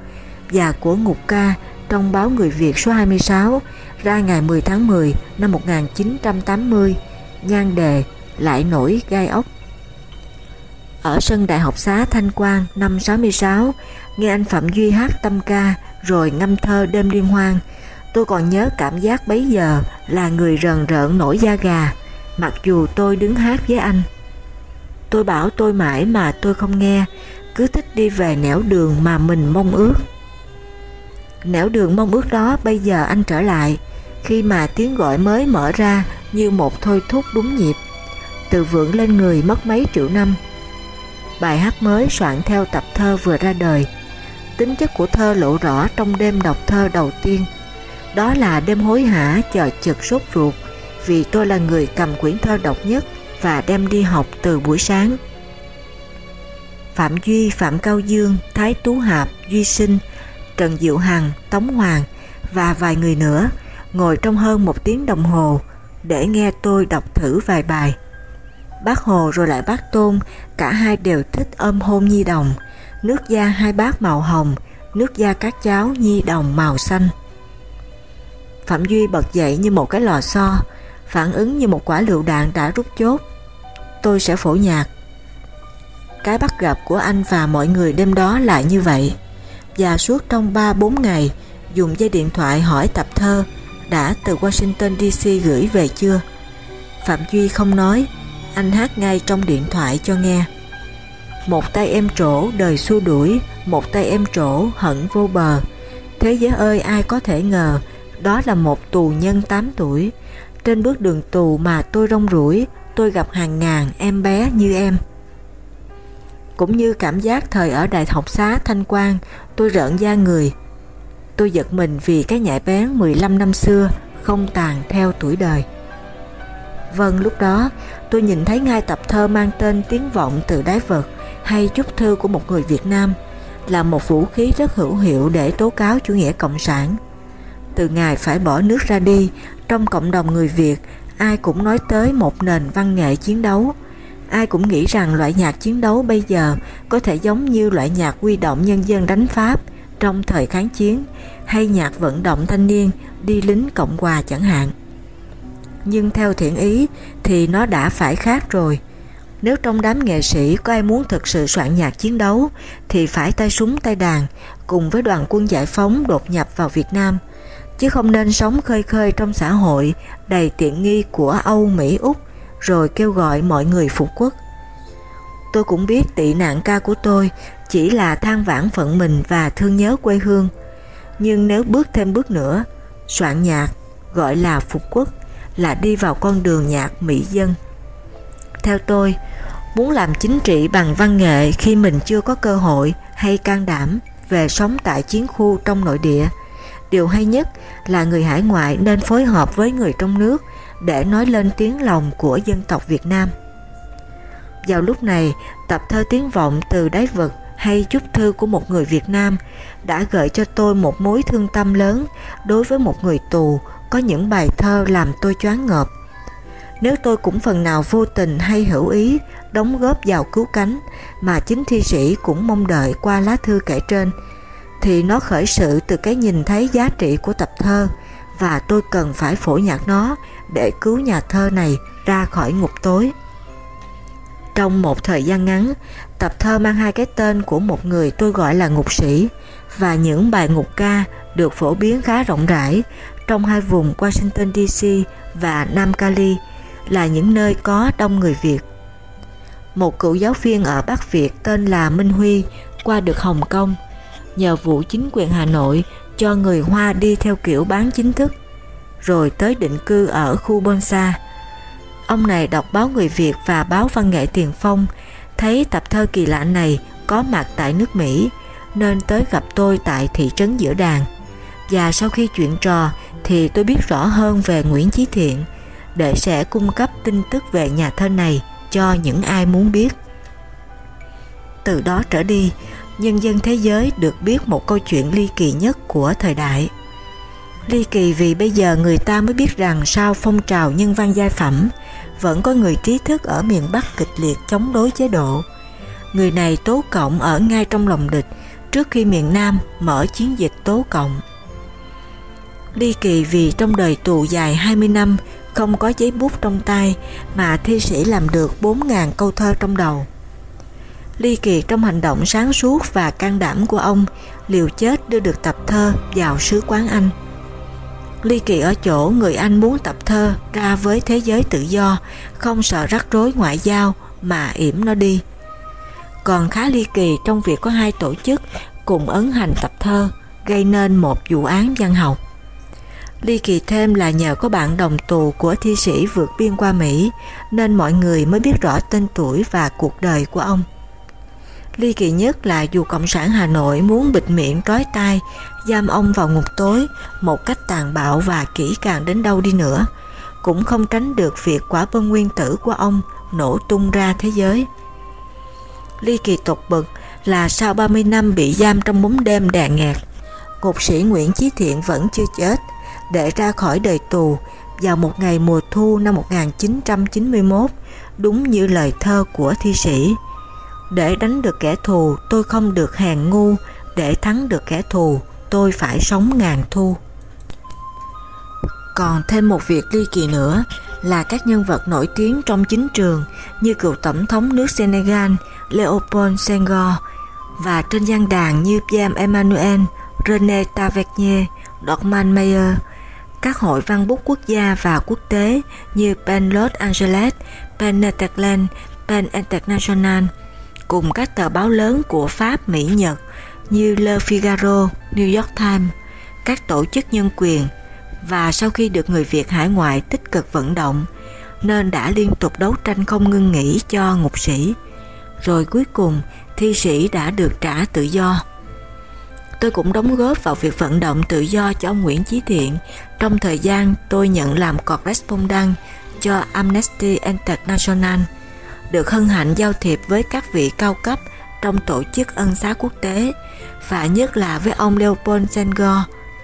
và của Ngục ca trong báo Người Việt số 26 ra ngày 10 tháng 10 năm 1980, nhan đề Lại nổi gai ốc. Ở sân Đại học xá Thanh Quang năm 66, nghe anh Phạm Duy hát tâm ca rồi ngâm thơ đêm liên hoan, tôi còn nhớ cảm giác bấy giờ là người rờn rợn nổi da gà, mặc dù tôi đứng hát với anh. Tôi bảo tôi mãi mà tôi không nghe, cứ thích đi về nẻo đường mà mình mong ước. Nẻo đường mong ước đó bây giờ anh trở lại, khi mà tiếng gọi mới mở ra như một thôi thúc đúng nhịp, từ vượng lên người mất mấy triệu năm. Bài hát mới soạn theo tập thơ vừa ra đời, tính chất của thơ lộ rõ trong đêm đọc thơ đầu tiên. Đó là đêm hối hả chờ chực sốt ruột, vì tôi là người cầm quyển thơ độc nhất và đem đi học từ buổi sáng. Phạm Duy, Phạm Cao Dương, Thái Tú Hạp, Duy Sinh, Trần Diệu Hằng, Tống Hoàng và vài người nữa ngồi trong hơn một tiếng đồng hồ để nghe tôi đọc thử vài bài. Bác Hồ rồi lại bác Tôn, cả hai đều thích ôm hôn nhi đồng, nước da hai bác màu hồng, nước da các cháu nhi đồng màu xanh. Phạm Duy bật dậy như một cái lò xo, phản ứng như một quả lựu đạn đã rút chốt. Tôi sẽ phổ nhạc. Cái bắt gặp của anh và mọi người đêm đó lại như vậy. Và suốt trong 3-4 ngày, dùng dây điện thoại hỏi tập thơ đã từ Washington DC gửi về chưa. Phạm Duy không nói, anh hát ngay trong điện thoại cho nghe. Một tay em trổ đời xua đuổi, một tay em trổ hận vô bờ. Thế giới ơi ai có thể ngờ, đó là một tù nhân 8 tuổi, trên bước đường tù mà tôi rong ruổi, tôi gặp hàng ngàn em bé như em. Cũng như cảm giác thời ở Đại học xá Thanh Quang, tôi rợn da người. Tôi giật mình vì cái nhạy bén 15 năm xưa không tàn theo tuổi đời. Vâng, lúc đó tôi nhìn thấy ngay tập thơ mang tên Tiếng vọng từ đáy vực hay chúc thư của một người Việt Nam là một vũ khí rất hữu hiệu để tố cáo chủ nghĩa cộng sản. Từ ngày phải bỏ nước ra đi, trong cộng đồng người Việt, ai cũng nói tới một nền văn nghệ chiến đấu. Ai cũng nghĩ rằng loại nhạc chiến đấu bây giờ có thể giống như loại nhạc quy động nhân dân đánh Pháp trong thời kháng chiến hay nhạc vận động thanh niên đi lính Cộng Hòa chẳng hạn. Nhưng theo thiện ý thì nó đã phải khác rồi. Nếu trong đám nghệ sĩ có ai muốn thực sự soạn nhạc chiến đấu thì phải tay súng tay đàn cùng với đoàn quân giải phóng đột nhập vào Việt Nam chứ không nên sống khơi khơi trong xã hội đầy tiện nghi của Âu, Mỹ, Úc rồi kêu gọi mọi người phục quốc. Tôi cũng biết tị nạn ca của tôi chỉ là than vãn phận mình và thương nhớ quê hương. Nhưng nếu bước thêm bước nữa, soạn nhạc gọi là phục quốc là đi vào con đường nhạc mỹ dân. Theo tôi, muốn làm chính trị bằng văn nghệ khi mình chưa có cơ hội hay can đảm về sống tại chiến khu trong nội địa Điều hay nhất là người hải ngoại nên phối hợp với người trong nước để nói lên tiếng lòng của dân tộc Việt Nam. Vào lúc này, tập thơ tiếng vọng từ đáy vực hay chúc thư của một người Việt Nam đã gợi cho tôi một mối thương tâm lớn đối với một người tù có những bài thơ làm tôi choáng ngợp. Nếu tôi cũng phần nào vô tình hay hữu ý đóng góp vào cứu cánh mà chính thi sĩ cũng mong đợi qua lá thư kể trên thì nó khởi sự từ cái nhìn thấy giá trị của tập thơ và tôi cần phải phổ nhạc nó để cứu nhà thơ này ra khỏi ngục tối. Trong một thời gian ngắn, tập thơ mang hai cái tên của một người tôi gọi là ngục sĩ và những bài ngục ca được phổ biến khá rộng rãi trong hai vùng Washington DC và Nam Cali là những nơi có đông người Việt. Một cựu giáo viên ở Bắc Việt tên là Minh Huy qua được Hồng Kông nhờ vụ chính quyền Hà Nội cho người Hoa đi theo kiểu bán chính thức rồi tới định cư ở khu Bonsa. Ông này đọc báo Người Việt và báo Văn nghệ Tiền Phong thấy tập thơ kỳ lạ này có mặt tại nước Mỹ nên tới gặp tôi tại thị trấn Giữa Đàn. Và sau khi chuyện trò thì tôi biết rõ hơn về Nguyễn Chí Thiện để sẽ cung cấp tin tức về nhà thơ này cho những ai muốn biết. Từ đó trở đi, nhân dân thế giới được biết một câu chuyện ly kỳ nhất của thời đại. Ly kỳ vì bây giờ người ta mới biết rằng sau phong trào nhân văn giai phẩm, vẫn có người trí thức ở miền Bắc kịch liệt chống đối chế độ. Người này tố cộng ở ngay trong lòng địch trước khi miền Nam mở chiến dịch tố cộng. Ly kỳ vì trong đời tù dài 20 năm không có giấy bút trong tay mà thi sĩ làm được 4.000 câu thơ trong đầu. Ly kỳ trong hành động sáng suốt và can đảm của ông liều chết đưa được tập thơ vào sứ quán Anh. Ly kỳ ở chỗ người Anh muốn tập thơ ra với thế giới tự do, không sợ rắc rối ngoại giao mà yểm nó đi. Còn khá ly kỳ trong việc có hai tổ chức cùng ấn hành tập thơ, gây nên một vụ án văn học. Ly kỳ thêm là nhờ có bạn đồng tù của thi sĩ vượt biên qua Mỹ nên mọi người mới biết rõ tên tuổi và cuộc đời của ông. Ly kỳ nhất là dù Cộng sản Hà Nội muốn bịt miệng trói tai, giam ông vào ngục tối một cách tàn bạo và kỹ càng đến đâu đi nữa, cũng không tránh được việc quả bom nguyên tử của ông nổ tung ra thế giới. Ly kỳ tột bực là sau 30 năm bị giam trong bóng đêm đè nghẹt, ngục sĩ Nguyễn Chí Thiện vẫn chưa chết, để ra khỏi đời tù vào một ngày mùa thu năm 1991, đúng như lời thơ của thi sĩ. Để đánh được kẻ thù tôi không được hèn ngu, để thắng được kẻ thù tôi phải sống ngàn thu. Còn thêm một việc ly kỳ nữa là các nhân vật nổi tiếng trong chính trường như cựu tổng thống nước Senegal Leopold Senghor và trên gian đàn như Pierre Emmanuel, René Tavernier, Dortmund Mayer, các hội văn bút quốc gia và quốc tế như PEN Los Angeles, PEN Netherlands, PEN International, cùng các tờ báo lớn của Pháp, Mỹ, Nhật như Le Figaro, New York Times, các tổ chức nhân quyền và sau khi được người Việt hải ngoại tích cực vận động nên đã liên tục đấu tranh không ngưng nghỉ cho ngục sĩ. Rồi cuối cùng thi sĩ đã được trả tự do. Tôi cũng đóng góp vào việc vận động tự do cho ông Nguyễn Chí Thiện trong thời gian tôi nhận làm correspondent cho Amnesty International được hân hạnh giao thiệp với các vị cao cấp trong tổ chức ân xá quốc tế và nhất là với ông Leopold Senghor,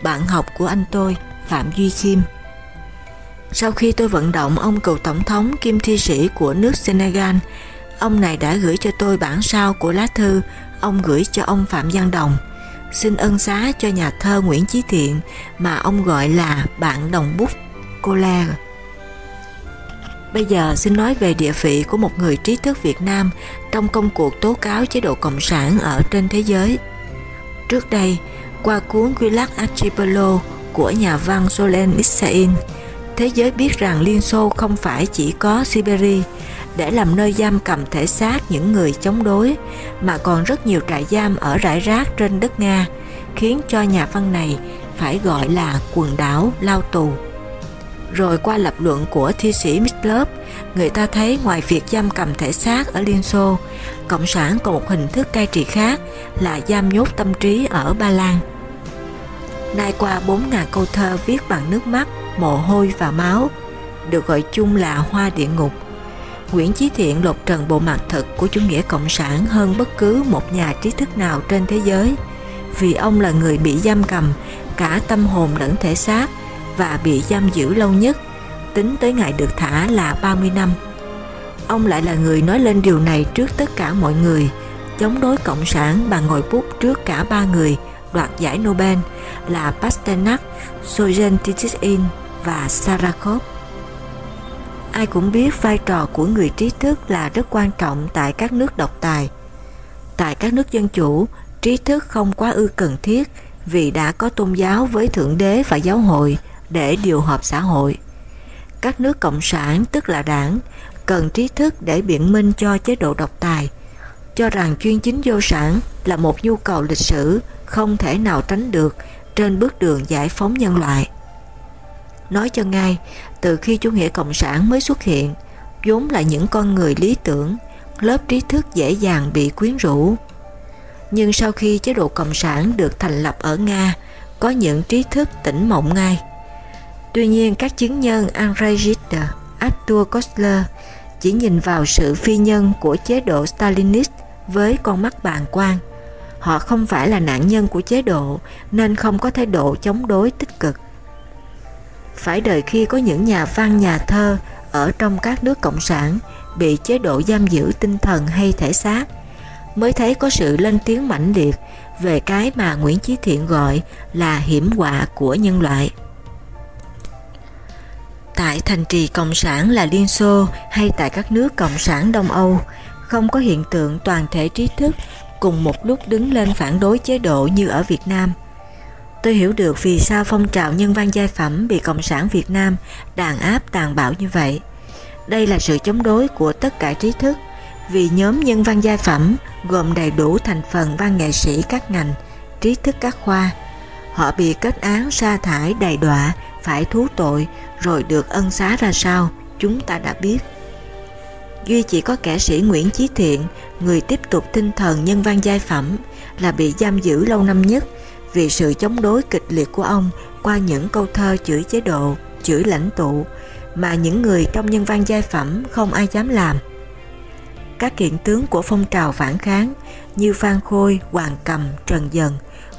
bạn học của anh tôi, Phạm Duy Khiêm. Sau khi tôi vận động ông cựu tổng thống kim thi sĩ của nước Senegal, ông này đã gửi cho tôi bản sao của lá thư ông gửi cho ông Phạm Văn Đồng, xin ân xá cho nhà thơ Nguyễn Chí Thiện mà ông gọi là bạn đồng bút Coller. Bây giờ xin nói về địa vị của một người trí thức Việt Nam trong công cuộc tố cáo chế độ Cộng sản ở trên thế giới. Trước đây, qua cuốn Quy lắc Archipelago của nhà văn Solen Issain, thế giới biết rằng Liên Xô không phải chỉ có Siberia để làm nơi giam cầm thể xác những người chống đối, mà còn rất nhiều trại giam ở rải rác trên đất Nga, khiến cho nhà văn này phải gọi là quần đảo lao tù. Rồi qua lập luận của thi sĩ Mitlov, người ta thấy ngoài việc giam cầm thể xác ở Liên Xô, Cộng sản còn một hình thức cai trị khác là giam nhốt tâm trí ở Ba Lan. Nay qua 4.000 câu thơ viết bằng nước mắt, mồ hôi và máu, được gọi chung là Hoa Địa Ngục. Nguyễn Chí Thiện lột trần bộ mặt thật của chủ nghĩa cộng sản hơn bất cứ một nhà trí thức nào trên thế giới, vì ông là người bị giam cầm cả tâm hồn lẫn thể xác và bị giam giữ lâu nhất, tính tới ngày được thả là 30 năm. Ông lại là người nói lên điều này trước tất cả mọi người, chống đối Cộng sản bằng ngồi bút trước cả ba người đoạt giải Nobel là Pasternak, Solzhenitsyn và Sarakov. Ai cũng biết vai trò của người trí thức là rất quan trọng tại các nước độc tài. Tại các nước dân chủ, trí thức không quá ư cần thiết vì đã có tôn giáo với Thượng Đế và giáo hội để điều hợp xã hội. Các nước cộng sản tức là đảng cần trí thức để biện minh cho chế độ độc tài, cho rằng chuyên chính vô sản là một nhu cầu lịch sử không thể nào tránh được trên bước đường giải phóng nhân loại. Nói cho ngay, từ khi chủ nghĩa cộng sản mới xuất hiện, vốn là những con người lý tưởng, lớp trí thức dễ dàng bị quyến rũ. Nhưng sau khi chế độ cộng sản được thành lập ở Nga, có những trí thức tỉnh mộng ngay. Tuy nhiên các chứng nhân Andrei Gide, Arthur Kostler chỉ nhìn vào sự phi nhân của chế độ Stalinist với con mắt bàng quan. Họ không phải là nạn nhân của chế độ nên không có thái độ chống đối tích cực. Phải đợi khi có những nhà văn nhà thơ ở trong các nước cộng sản bị chế độ giam giữ tinh thần hay thể xác mới thấy có sự lên tiếng mãnh liệt về cái mà Nguyễn Chí Thiện gọi là hiểm họa của nhân loại. Tại thành trì Cộng sản là Liên Xô hay tại các nước Cộng sản Đông Âu, không có hiện tượng toàn thể trí thức cùng một lúc đứng lên phản đối chế độ như ở Việt Nam. Tôi hiểu được vì sao phong trào nhân văn giai phẩm bị Cộng sản Việt Nam đàn áp tàn bạo như vậy. Đây là sự chống đối của tất cả trí thức, vì nhóm nhân văn giai phẩm gồm đầy đủ thành phần văn nghệ sĩ các ngành, trí thức các khoa. Họ bị kết án sa thải đầy đọa, phải thú tội rồi được ân xá ra sao, chúng ta đã biết. Duy chỉ có kẻ sĩ Nguyễn Chí Thiện, người tiếp tục tinh thần nhân văn giai phẩm, là bị giam giữ lâu năm nhất vì sự chống đối kịch liệt của ông qua những câu thơ chửi chế độ, chửi lãnh tụ, mà những người trong nhân văn giai phẩm không ai dám làm. Các kiện tướng của phong trào phản kháng như Phan Khôi, Hoàng Cầm, Trần Dần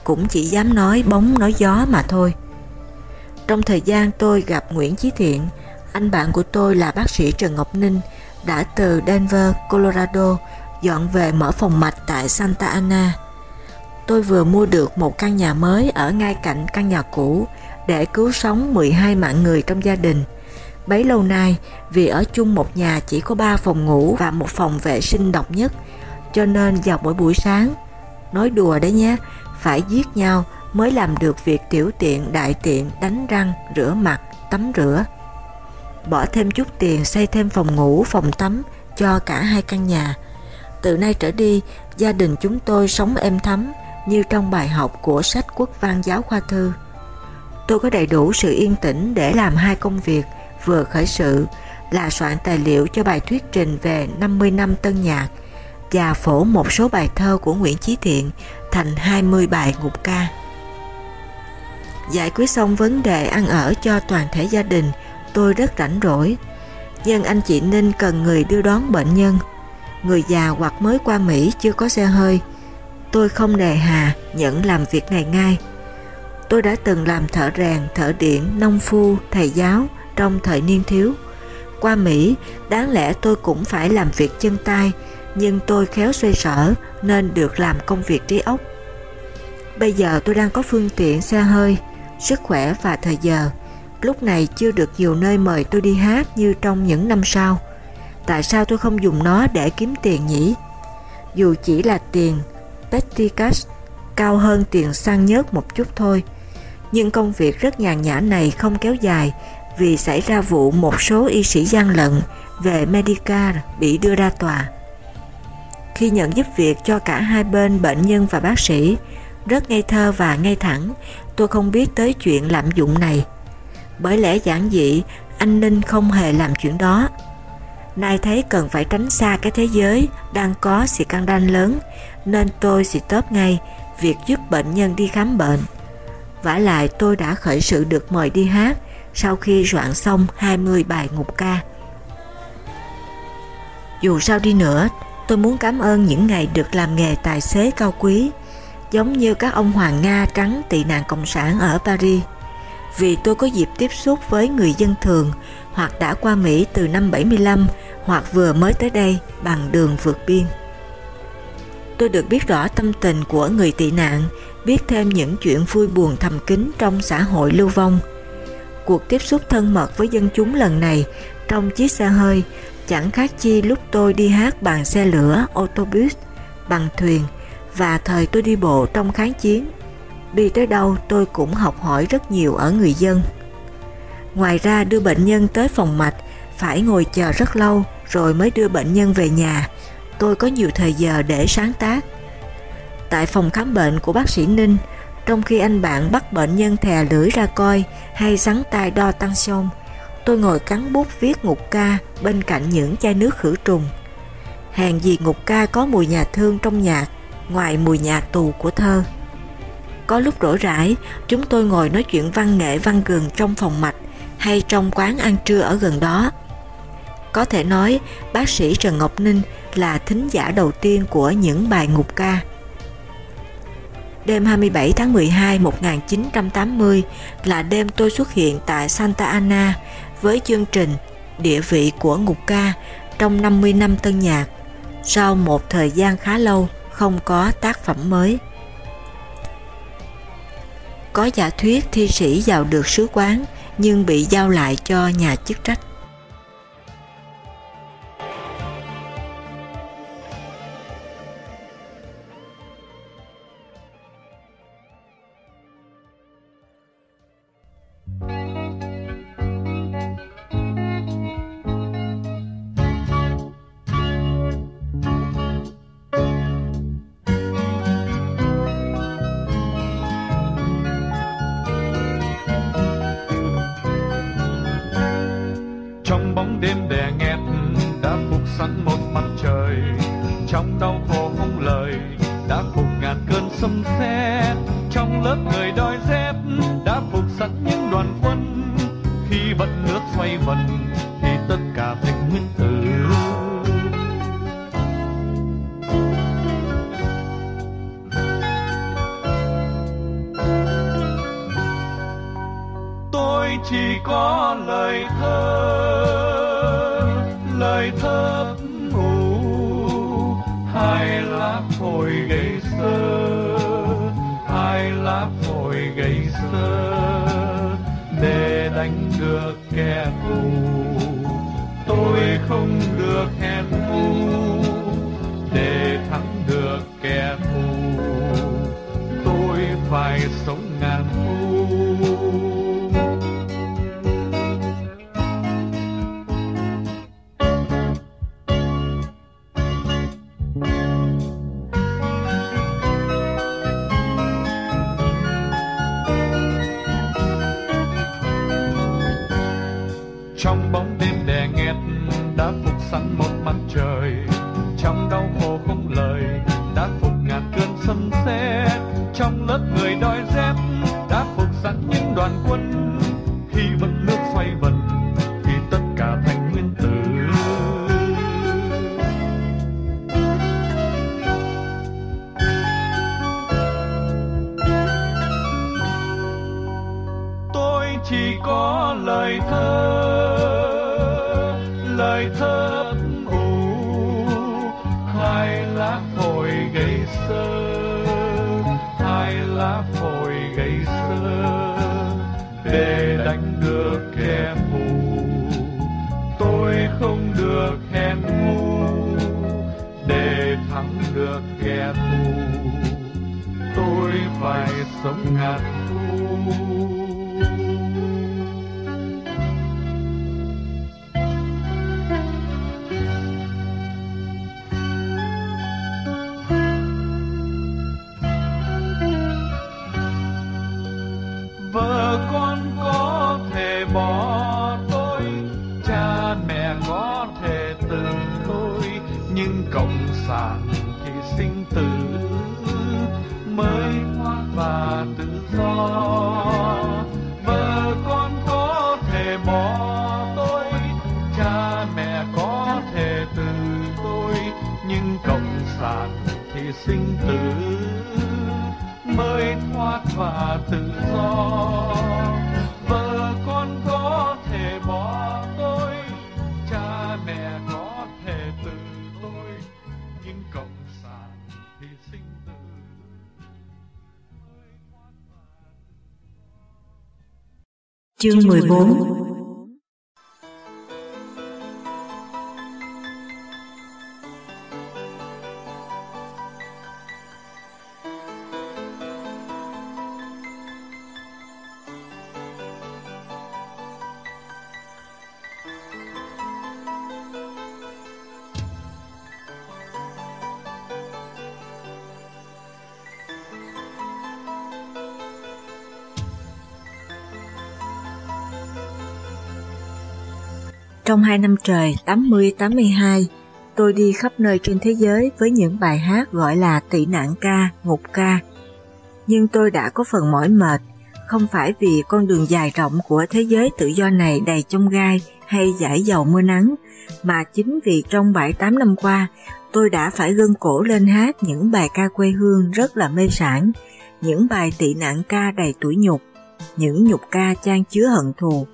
cũng chỉ dám nói bóng nói gió mà thôi. Trong thời gian tôi gặp Nguyễn Chí Thiện, anh bạn của tôi là bác sĩ Trần Ngọc Ninh đã từ Denver, Colorado dọn về mở phòng mạch tại Santa Ana. Tôi vừa mua được một căn nhà mới ở ngay cạnh căn nhà cũ để cứu sống 12 mạng người trong gia đình. Bấy lâu nay, vì ở chung một nhà chỉ có 3 phòng ngủ và một phòng vệ sinh độc nhất, cho nên vào mỗi buổi sáng, nói đùa đấy nhé, phải giết nhau mới làm được việc tiểu tiện, đại tiện, đánh răng, rửa mặt, tắm rửa. Bỏ thêm chút tiền xây thêm phòng ngủ, phòng tắm cho cả hai căn nhà. Từ nay trở đi, gia đình chúng tôi sống êm thấm như trong bài học của sách quốc văn giáo khoa thư. Tôi có đầy đủ sự yên tĩnh để làm hai công việc vừa khởi sự là soạn tài liệu cho bài thuyết trình về 50 năm tân nhạc và phổ một số bài thơ của Nguyễn Chí Thiện thành 20 bài ngục ca. Giải quyết xong vấn đề ăn ở cho toàn thể gia đình, tôi rất rảnh rỗi. Nhưng anh chị Ninh cần người đưa đón bệnh nhân. Người già hoặc mới qua Mỹ chưa có xe hơi. Tôi không đề hà nhận làm việc này ngay. Tôi đã từng làm thợ rèn, thợ điện, nông phu, thầy giáo trong thời niên thiếu. Qua Mỹ, đáng lẽ tôi cũng phải làm việc chân tay, nhưng tôi khéo xoay sở nên được làm công việc trí óc. Bây giờ tôi đang có phương tiện xe hơi, sức khỏe và thời giờ. Lúc này chưa được nhiều nơi mời tôi đi hát như trong những năm sau. Tại sao tôi không dùng nó để kiếm tiền nhỉ? Dù chỉ là tiền petty cash cao hơn tiền xăng nhớt một chút thôi. Nhưng công việc rất nhàn nhã này không kéo dài vì xảy ra vụ một số y sĩ gian lận về Medicare bị đưa ra tòa. Khi nhận giúp việc cho cả hai bên bệnh nhân và bác sĩ, rất ngây thơ và ngay thẳng, tôi không biết tới chuyện lạm dụng này. Bởi lẽ giản dị, anh Ninh không hề làm chuyện đó. Nay thấy cần phải tránh xa cái thế giới đang có sự căng đanh lớn, nên tôi sẽ tớp ngay việc giúp bệnh nhân đi khám bệnh. vả lại tôi đã khởi sự được mời đi hát sau khi soạn xong 20 bài ngục ca. Dù sao đi nữa, tôi muốn cảm ơn những ngày được làm nghề tài xế cao quý, giống như các ông Hoàng Nga trắng tị nạn Cộng sản ở Paris, vì tôi có dịp tiếp xúc với người dân thường hoặc đã qua Mỹ từ năm 75 hoặc vừa mới tới đây bằng đường vượt biên. Tôi được biết rõ tâm tình của người tị nạn, biết thêm những chuyện vui buồn thầm kín trong xã hội lưu vong, Cuộc tiếp xúc thân mật với dân chúng lần này trong chiếc xe hơi chẳng khác chi lúc tôi đi hát bằng xe lửa, ô tô bus, bằng thuyền và thời tôi đi bộ trong kháng chiến. Đi tới đâu tôi cũng học hỏi rất nhiều ở người dân. Ngoài ra đưa bệnh nhân tới phòng mạch phải ngồi chờ rất lâu rồi mới đưa bệnh nhân về nhà. Tôi có nhiều thời giờ để sáng tác. Tại phòng khám bệnh của bác sĩ Ninh, trong khi anh bạn bắt bệnh nhân thè lưỡi ra coi hay sắn tay đo tăng xông, tôi ngồi cắn bút viết ngục ca bên cạnh những chai nước khử trùng. Hàng gì ngục ca có mùi nhà thương trong nhạc, ngoài mùi nhạc tù của thơ. Có lúc rỗi rãi, chúng tôi ngồi nói chuyện văn nghệ văn cường trong phòng mạch hay trong quán ăn trưa ở gần đó. Có thể nói, bác sĩ Trần Ngọc Ninh là thính giả đầu tiên của những bài ngục ca. Đêm 27 tháng 12 1980 là đêm tôi xuất hiện tại Santa Ana với chương trình Địa vị của ngục ca trong 50 năm tân nhạc, sau một thời gian khá lâu không có tác phẩm mới. Có giả thuyết thi sĩ vào được sứ quán nhưng bị giao lại cho nhà chức trách. sầm xe. Trong lớp người đói dép, đã phục sẵn những đoàn quân. Khi vận nước xoay vần, thì tất cả thành nguyên tử. Tôi chỉ có lời thơ. Chương 14 Trong hai năm trời 80-82, tôi đi khắp nơi trên thế giới với những bài hát gọi là tị nạn ca, ngục ca. Nhưng tôi đã có phần mỏi mệt, không phải vì con đường dài rộng của thế giới tự do này đầy chông gai hay giải dầu mưa nắng, mà chính vì trong 7-8 năm qua tôi đã phải gân cổ lên hát những bài ca quê hương rất là mê sản, những bài tị nạn ca đầy tuổi nhục, những nhục ca chan chứa hận thù.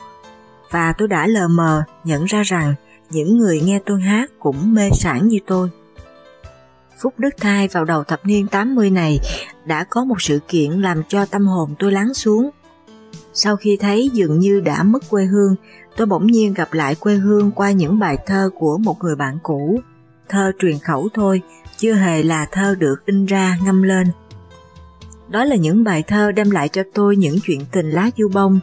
Và tôi đã lờ mờ nhận ra rằng những người nghe tôi hát cũng mê sản như tôi. Phúc Đức Thai vào đầu thập niên 80 này đã có một sự kiện làm cho tâm hồn tôi lắng xuống. Sau khi thấy dường như đã mất quê hương, tôi bỗng nhiên gặp lại quê hương qua những bài thơ của một người bạn cũ. Thơ truyền khẩu thôi, chưa hề là thơ được in ra ngâm lên. Đó là những bài thơ đem lại cho tôi những chuyện tình lá du bông,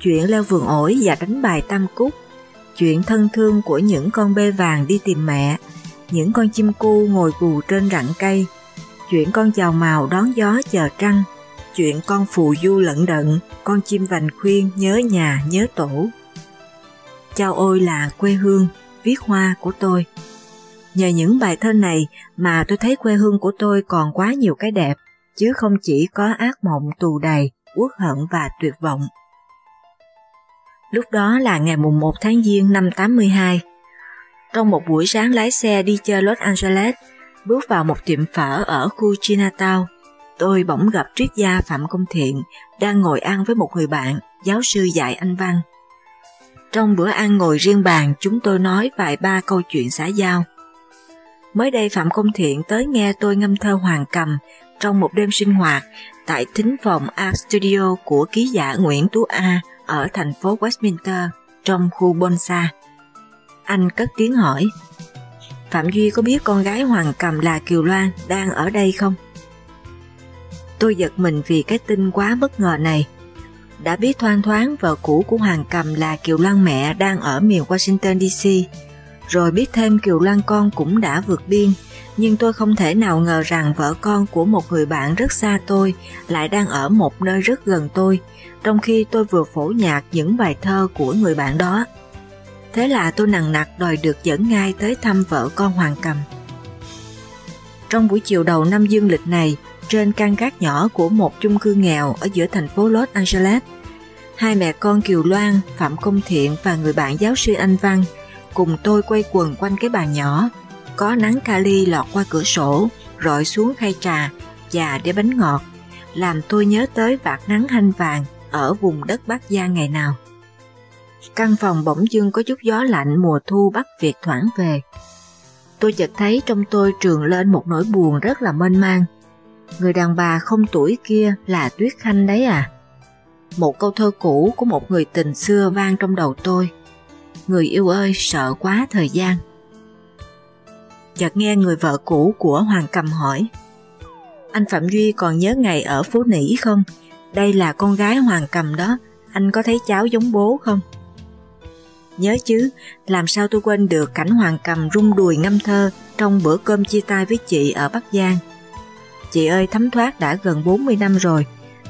chuyện leo vườn ổi và đánh bài tam cúc, chuyện thân thương của những con bê vàng đi tìm mẹ, những con chim cu ngồi gù trên rặng cây, chuyện con chào màu đón gió chờ trăng, chuyện con phù du lận đận, con chim vành khuyên nhớ nhà nhớ tổ. Chao ôi là quê hương, viết hoa của tôi. Nhờ những bài thơ này mà tôi thấy quê hương của tôi còn quá nhiều cái đẹp, chứ không chỉ có ác mộng tù đầy, uất hận và tuyệt vọng. Lúc đó là ngày mùng 1 tháng Giêng năm 82. Trong một buổi sáng lái xe đi chơi Los Angeles, bước vào một tiệm phở ở khu Chinatown, tôi bỗng gặp triết gia Phạm Công Thiện đang ngồi ăn với một người bạn, giáo sư dạy Anh Văn. Trong bữa ăn ngồi riêng bàn, chúng tôi nói vài ba câu chuyện xã giao. Mới đây Phạm Công Thiện tới nghe tôi ngâm thơ Hoàng Cầm trong một đêm sinh hoạt tại thính phòng Art Studio của ký giả Nguyễn Tú A ở thành phố Westminster trong khu Bonsa. Anh cất tiếng hỏi, Phạm Duy có biết con gái Hoàng Cầm là Kiều Loan đang ở đây không? Tôi giật mình vì cái tin quá bất ngờ này. Đã biết thoang thoáng vợ cũ của Hoàng Cầm là Kiều Loan mẹ đang ở miền Washington DC, rồi biết thêm Kiều Loan con cũng đã vượt biên, nhưng tôi không thể nào ngờ rằng vợ con của một người bạn rất xa tôi lại đang ở một nơi rất gần tôi, trong khi tôi vừa phổ nhạc những bài thơ của người bạn đó. Thế là tôi nặng nặc đòi được dẫn ngay tới thăm vợ con Hoàng Cầm. Trong buổi chiều đầu năm dương lịch này, trên căn gác nhỏ của một chung cư nghèo ở giữa thành phố Los Angeles, hai mẹ con Kiều Loan, Phạm Công Thiện và người bạn giáo sư Anh Văn cùng tôi quay quần quanh cái bàn nhỏ, có nắng kali lọt qua cửa sổ, rọi xuống khay trà và để bánh ngọt, làm tôi nhớ tới vạt nắng hanh vàng ở vùng đất Bắc Giang ngày nào. Căn phòng bỗng dưng có chút gió lạnh mùa thu Bắc Việt thoảng về. Tôi chợt thấy trong tôi trường lên một nỗi buồn rất là mênh mang. Người đàn bà không tuổi kia là Tuyết Khanh đấy à? Một câu thơ cũ của một người tình xưa vang trong đầu tôi. Người yêu ơi, sợ quá thời gian. Chợt nghe người vợ cũ của Hoàng Cầm hỏi, Anh Phạm Duy còn nhớ ngày ở phố Nỉ không? Đây là con gái Hoàng Cầm đó, anh có thấy cháu giống bố không? Nhớ chứ, làm sao tôi quên được cảnh Hoàng Cầm rung đùi ngâm thơ trong bữa cơm chia tay với chị ở Bắc Giang. Chị ơi thấm thoát đã gần 40 năm rồi,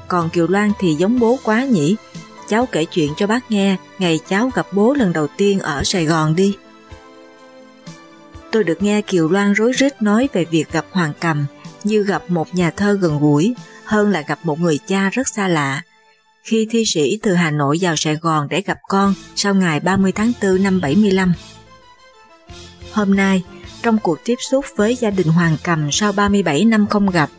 còn Kiều Loan thì giống bố quá nhỉ. Cháu kể chuyện cho bác nghe ngày cháu gặp bố lần đầu tiên ở Sài Gòn đi. Tôi được nghe Kiều Loan rối rít nói về việc gặp Hoàng Cầm như gặp một nhà thơ gần gũi hơn là gặp một người cha rất xa lạ. Khi thi sĩ từ Hà Nội vào Sài Gòn để gặp con sau ngày 30 tháng 4 năm 75. Hôm nay, trong cuộc tiếp xúc với gia đình Hoàng Cầm sau 37 năm không gặp,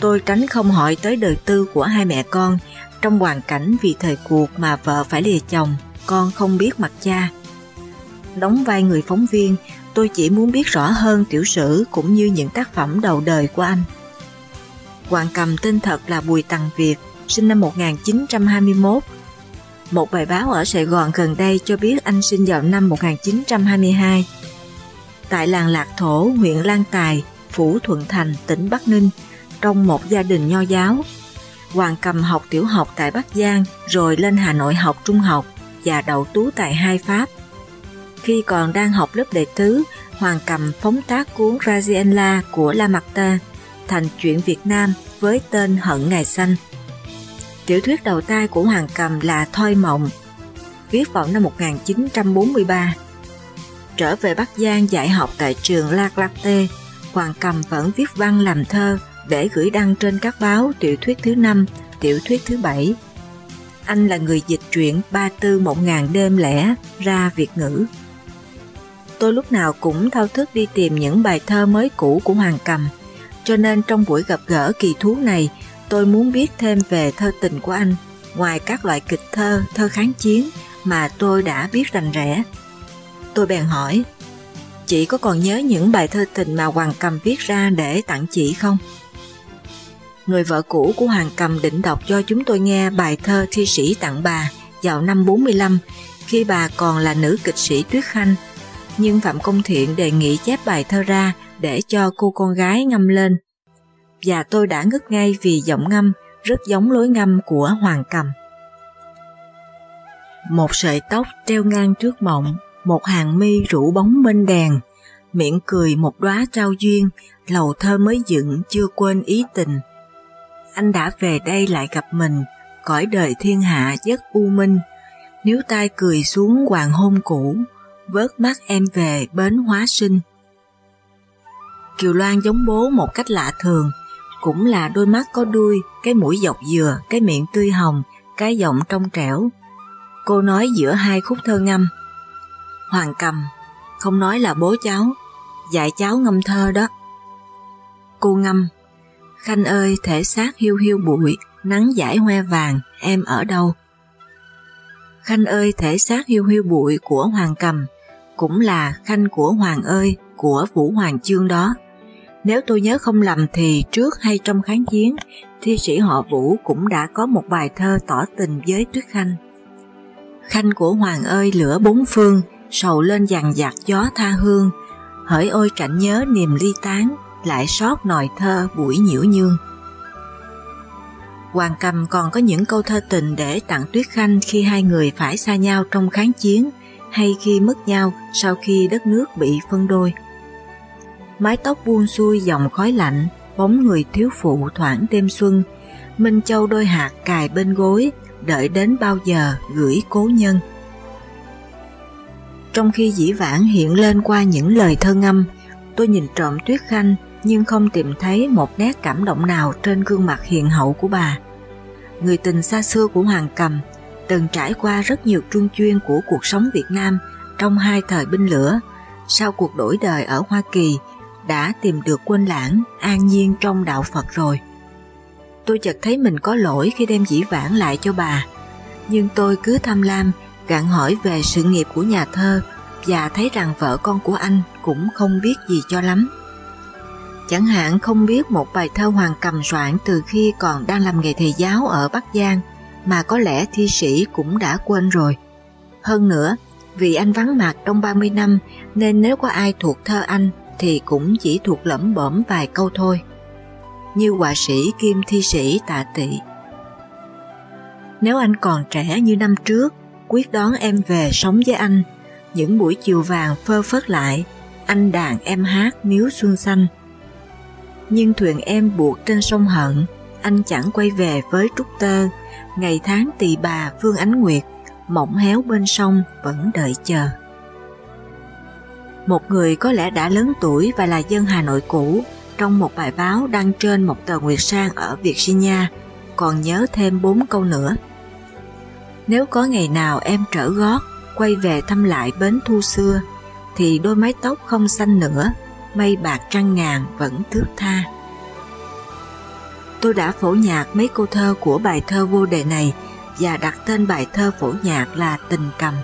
tôi tránh không hỏi tới đời tư của hai mẹ con trong hoàn cảnh vì thời cuộc mà vợ phải lìa chồng, con không biết mặt cha. Đóng vai người phóng viên, tôi chỉ muốn biết rõ hơn tiểu sử cũng như những tác phẩm đầu đời của anh. Hoàng Cầm tên thật là Bùi Tằng Việt, sinh năm 1921. Một bài báo ở Sài Gòn gần đây cho biết anh sinh vào năm 1922. Tại làng Lạc Thổ, huyện Lan Tài, Phủ Thuận Thành, tỉnh Bắc Ninh, trong một gia đình nho giáo. Hoàng Cầm học tiểu học tại Bắc Giang, rồi lên Hà Nội học trung học và đậu tú tại hai Pháp. Khi còn đang học lớp đệ tứ, Hoàng Cầm phóng tác cuốn Raziella của Lamartine thành chuyện Việt Nam với tên Hận Ngày Xanh. Tiểu thuyết đầu tay của Hoàng Cầm là Thoi Mộng, viết vào năm 1943. Trở về Bắc Giang dạy học tại trường La Clarté, Hoàng Cầm vẫn viết văn làm thơ để gửi đăng trên các báo tiểu thuyết thứ năm, tiểu thuyết thứ bảy. Anh là người dịch truyện ba tư một ngàn đêm lẻ ra Việt ngữ. Tôi lúc nào cũng thao thức đi tìm những bài thơ mới cũ của Hoàng Cầm, cho nên trong buổi gặp gỡ kỳ thú này tôi muốn biết thêm về thơ tình của anh, ngoài các loại kịch thơ, thơ kháng chiến mà tôi đã biết rành rẽ. Tôi bèn hỏi, chị có còn nhớ những bài thơ tình mà Hoàng Cầm viết ra để tặng chị không? Người vợ cũ của Hoàng Cầm định đọc cho chúng tôi nghe bài thơ thi sĩ tặng bà vào năm 45 khi bà còn là nữ kịch sĩ Tuyết Khanh, nhưng Phạm Công Thiện đề nghị chép bài thơ ra để cho cô con gái ngâm lên. Và tôi đã ngất ngay vì giọng ngâm rất giống lối ngâm của Hoàng Cầm. Một sợi tóc treo ngang trước mộng, một hàng mi rủ bóng bên đèn, miệng cười một đóa trao duyên, lầu thơ mới dựng chưa quên ý tình. Anh đã về đây lại gặp mình, cõi đời thiên hạ rất u minh, nếu tay cười xuống hoàng hôn cũ, vớt mắt em về bến hóa sinh. Kiều Loan giống bố một cách lạ thường, cũng là đôi mắt có đuôi, cái mũi dọc dừa, cái miệng tươi hồng, cái giọng trong trẻo. Cô nói giữa hai khúc thơ ngâm. Hoàng cầm, không nói là bố cháu, dạy cháu ngâm thơ đó. Cô ngâm, Khanh ơi thể xác hiu hiu bụi, nắng giải hoe vàng, em ở đâu? Khanh ơi thể xác hiu hiu bụi của Hoàng Cầm, cũng là Khanh của Hoàng ơi của Vũ Hoàng Chương đó. Nếu tôi nhớ không lầm thì trước hay trong kháng chiến, thi sĩ họ Vũ cũng đã có một bài thơ tỏ tình với Tuyết Khanh. Khanh của Hoàng ơi lửa bốn phương, sầu lên dằn dạt gió tha hương, hỡi ôi cảnh nhớ niềm ly tán, lại sót nòi thơ buổi nhiễu nhương. Hoàng Cầm còn có những câu thơ tình để tặng Tuyết Khanh khi hai người phải xa nhau trong kháng chiến hay khi mất nhau sau khi đất nước bị phân đôi mái tóc buông xuôi dòng khói lạnh, bóng người thiếu phụ thoảng đêm xuân, Minh Châu đôi hạt cài bên gối, đợi đến bao giờ gửi cố nhân. Trong khi dĩ vãng hiện lên qua những lời thơ ngâm, tôi nhìn trộm Tuyết Khanh nhưng không tìm thấy một nét cảm động nào trên gương mặt hiền hậu của bà. Người tình xa xưa của Hoàng Cầm từng trải qua rất nhiều truân chuyên của cuộc sống Việt Nam trong hai thời binh lửa. Sau cuộc đổi đời ở Hoa Kỳ, đã tìm được quên lãng, an nhiên trong đạo Phật rồi. Tôi chợt thấy mình có lỗi khi đem dĩ vãng lại cho bà, nhưng tôi cứ tham lam, gặn hỏi về sự nghiệp của nhà thơ và thấy rằng vợ con của anh cũng không biết gì cho lắm. Chẳng hạn không biết một bài thơ hoàng cầm soạn từ khi còn đang làm nghề thầy giáo ở Bắc Giang mà có lẽ thi sĩ cũng đã quên rồi. Hơn nữa, vì anh vắng mặt trong 30 năm nên nếu có ai thuộc thơ anh thì cũng chỉ thuộc lẩm bẩm vài câu thôi, như họa sĩ kim thi sĩ tạ tị. Nếu anh còn trẻ như năm trước, quyết đón em về sống với anh, những buổi chiều vàng phơ phất lại, anh đàn em hát miếu xuân xanh. Nhưng thuyền em buộc trên sông Hận, anh chẳng quay về với trúc tơ, ngày tháng tỳ bà Phương Ánh Nguyệt, mộng héo bên sông vẫn đợi chờ một người có lẽ đã lớn tuổi và là dân Hà Nội cũ, trong một bài báo đăng trên một tờ Nguyệt Sang ở Virginia, còn nhớ thêm bốn câu nữa. Nếu có ngày nào em trở gót, quay về thăm lại bến thu xưa, thì đôi mái tóc không xanh nữa, mây bạc trăng ngàn vẫn thước tha. Tôi đã phổ nhạc mấy câu thơ của bài thơ vô đề này và đặt tên bài thơ phổ nhạc là Tình Cầm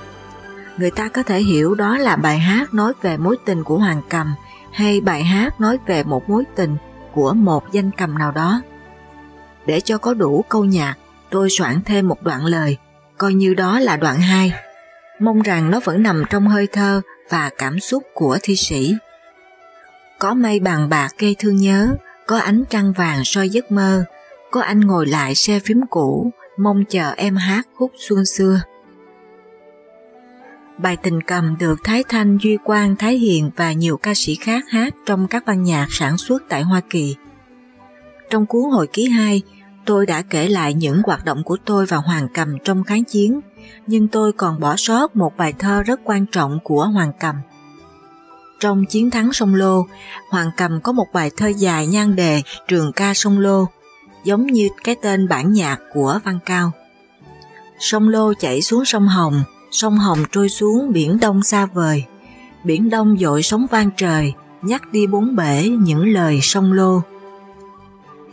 người ta có thể hiểu đó là bài hát nói về mối tình của Hoàng Cầm hay bài hát nói về một mối tình của một danh cầm nào đó. Để cho có đủ câu nhạc, tôi soạn thêm một đoạn lời, coi như đó là đoạn 2. Mong rằng nó vẫn nằm trong hơi thơ và cảm xúc của thi sĩ. Có mây bàn bạc gây thương nhớ, có ánh trăng vàng soi giấc mơ, có anh ngồi lại xe phím cũ, mong chờ em hát khúc xuân xưa. Bài tình cầm được Thái Thanh, Duy Quang, Thái Hiền và nhiều ca sĩ khác hát trong các ban nhạc sản xuất tại Hoa Kỳ. Trong cuốn hồi ký 2, tôi đã kể lại những hoạt động của tôi và Hoàng Cầm trong kháng chiến, nhưng tôi còn bỏ sót một bài thơ rất quan trọng của Hoàng Cầm. Trong chiến thắng sông Lô, Hoàng Cầm có một bài thơ dài nhan đề Trường ca sông Lô, giống như cái tên bản nhạc của Văn Cao. Sông Lô chảy xuống sông Hồng, sông Hồng trôi xuống biển Đông xa vời. Biển Đông dội sóng vang trời, nhắc đi bốn bể những lời sông Lô.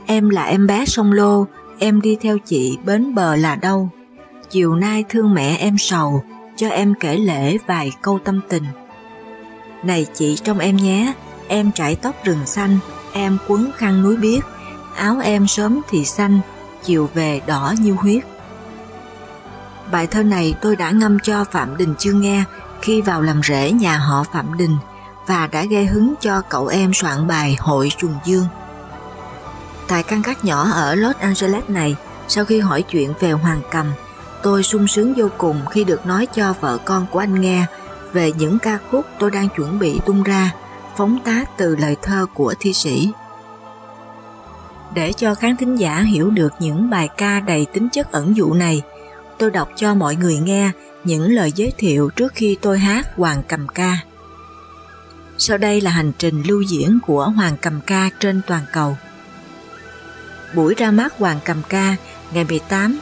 Em là em bé sông Lô, em đi theo chị bến bờ là đâu? Chiều nay thương mẹ em sầu, cho em kể lễ vài câu tâm tình. Này chị trong em nhé, em trải tóc rừng xanh, em quấn khăn núi biếc, áo em sớm thì xanh, chiều về đỏ như huyết. Bài thơ này tôi đã ngâm cho Phạm Đình chưa nghe khi vào làm rễ nhà họ Phạm Đình và đã gây hứng cho cậu em soạn bài Hội Trùng Dương. Tại căn gác nhỏ ở Los Angeles này, sau khi hỏi chuyện về Hoàng Cầm, tôi sung sướng vô cùng khi được nói cho vợ con của anh nghe về những ca khúc tôi đang chuẩn bị tung ra, phóng tác từ lời thơ của thi sĩ. Để cho khán thính giả hiểu được những bài ca đầy tính chất ẩn dụ này, tôi đọc cho mọi người nghe những lời giới thiệu trước khi tôi hát Hoàng Cầm Ca. Sau đây là hành trình lưu diễn của Hoàng Cầm Ca trên toàn cầu. Buổi ra mắt Hoàng Cầm Ca ngày 18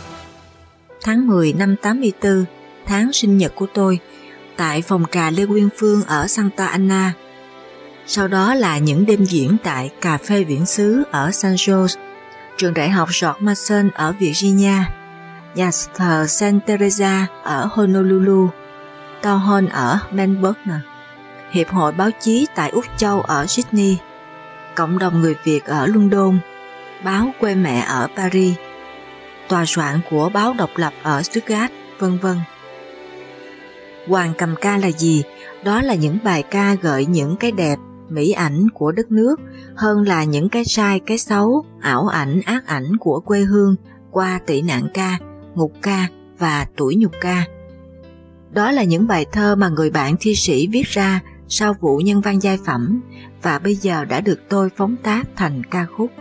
tháng 10 năm 84, tháng sinh nhật của tôi, tại phòng trà Lê Quyên Phương ở Santa Ana. Sau đó là những đêm diễn tại Cà phê Viễn Xứ ở San Jose, trường đại học George Mason ở Virginia, nhà thờ Saint Teresa ở Honolulu, Town ở Melbourne, à. Hiệp hội báo chí tại Úc Châu ở Sydney, cộng đồng người Việt ở London, báo quê mẹ ở Paris, tòa soạn của báo độc lập ở Stuttgart, vân vân. Hoàng cầm ca là gì? Đó là những bài ca gợi những cái đẹp, mỹ ảnh của đất nước hơn là những cái sai, cái xấu, ảo ảnh, ác ảnh của quê hương qua tị nạn ca, ngục ca và tuổi nhục ca. Đó là những bài thơ mà người bạn thi sĩ viết ra sau vụ nhân văn giai phẩm và bây giờ đã được tôi phóng tác thành ca khúc.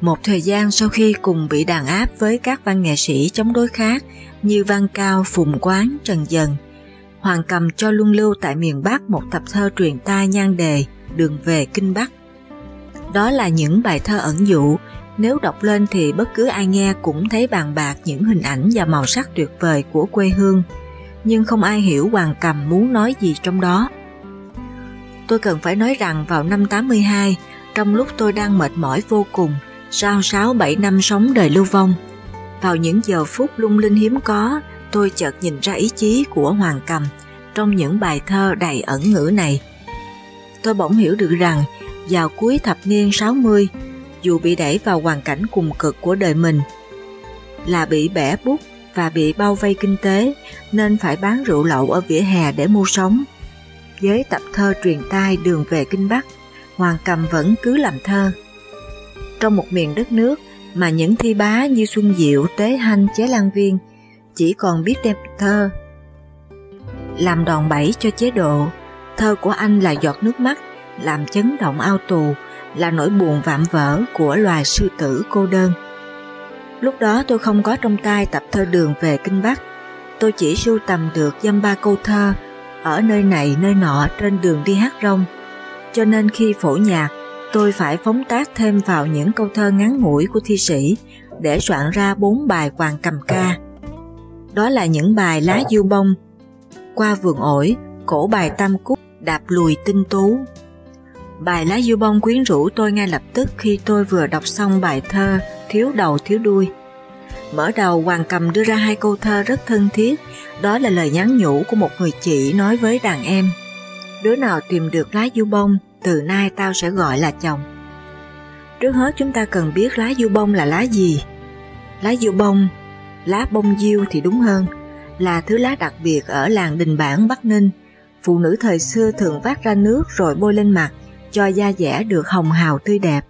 Một thời gian sau khi cùng bị đàn áp với các văn nghệ sĩ chống đối khác như Văn Cao, Phùng Quán, Trần Dần, Hoàng Cầm cho luân lưu tại miền Bắc một tập thơ truyền tai nhan đề Đường về Kinh Bắc. Đó là những bài thơ ẩn dụ, nếu đọc lên thì bất cứ ai nghe cũng thấy bàn bạc những hình ảnh và màu sắc tuyệt vời của quê hương, nhưng không ai hiểu Hoàng Cầm muốn nói gì trong đó. Tôi cần phải nói rằng vào năm 82, trong lúc tôi đang mệt mỏi vô cùng, sau 6-7 năm sống đời lưu vong, vào những giờ phút lung linh hiếm có, tôi chợt nhìn ra ý chí của Hoàng Cầm trong những bài thơ đầy ẩn ngữ này. Tôi bỗng hiểu được rằng, vào cuối thập niên 60, dù bị đẩy vào hoàn cảnh cùng cực của đời mình, là bị bẻ bút và bị bao vây kinh tế nên phải bán rượu lậu ở vỉa hè để mua sống. Với tập thơ truyền tai đường về Kinh Bắc, Hoàng Cầm vẫn cứ làm thơ. Trong một miền đất nước mà những thi bá như Xuân Diệu, Tế Hanh, Chế Lan Viên chỉ còn biết đem thơ. Làm đòn bẩy cho chế độ, thơ của anh là giọt nước mắt, làm chấn động ao tù, là nỗi buồn vạm vỡ của loài sư tử cô đơn. Lúc đó tôi không có trong tay tập thơ đường về Kinh Bắc, tôi chỉ sưu tầm được dăm ba câu thơ ở nơi này nơi nọ trên đường đi hát rong. Cho nên khi phổ nhạc, tôi phải phóng tác thêm vào những câu thơ ngắn ngủi của thi sĩ để soạn ra bốn bài hoàng cầm ca. Đó là những bài lá diêu bông, qua vườn ổi, cổ bài tam cúc, đạp lùi tinh tú. Bài lá du bông quyến rũ tôi ngay lập tức khi tôi vừa đọc xong bài thơ Thiếu đầu thiếu đuôi. Mở đầu Hoàng Cầm đưa ra hai câu thơ rất thân thiết, đó là lời nhắn nhủ của một người chị nói với đàn em. Đứa nào tìm được lá du bông từ nay tao sẽ gọi là chồng. Trước hết chúng ta cần biết lá du bông là lá gì. Lá du bông, lá bông diêu thì đúng hơn, là thứ lá đặc biệt ở làng Đình Bản Bắc Ninh. Phụ nữ thời xưa thường vác ra nước rồi bôi lên mặt, cho da dẻ được hồng hào tươi đẹp.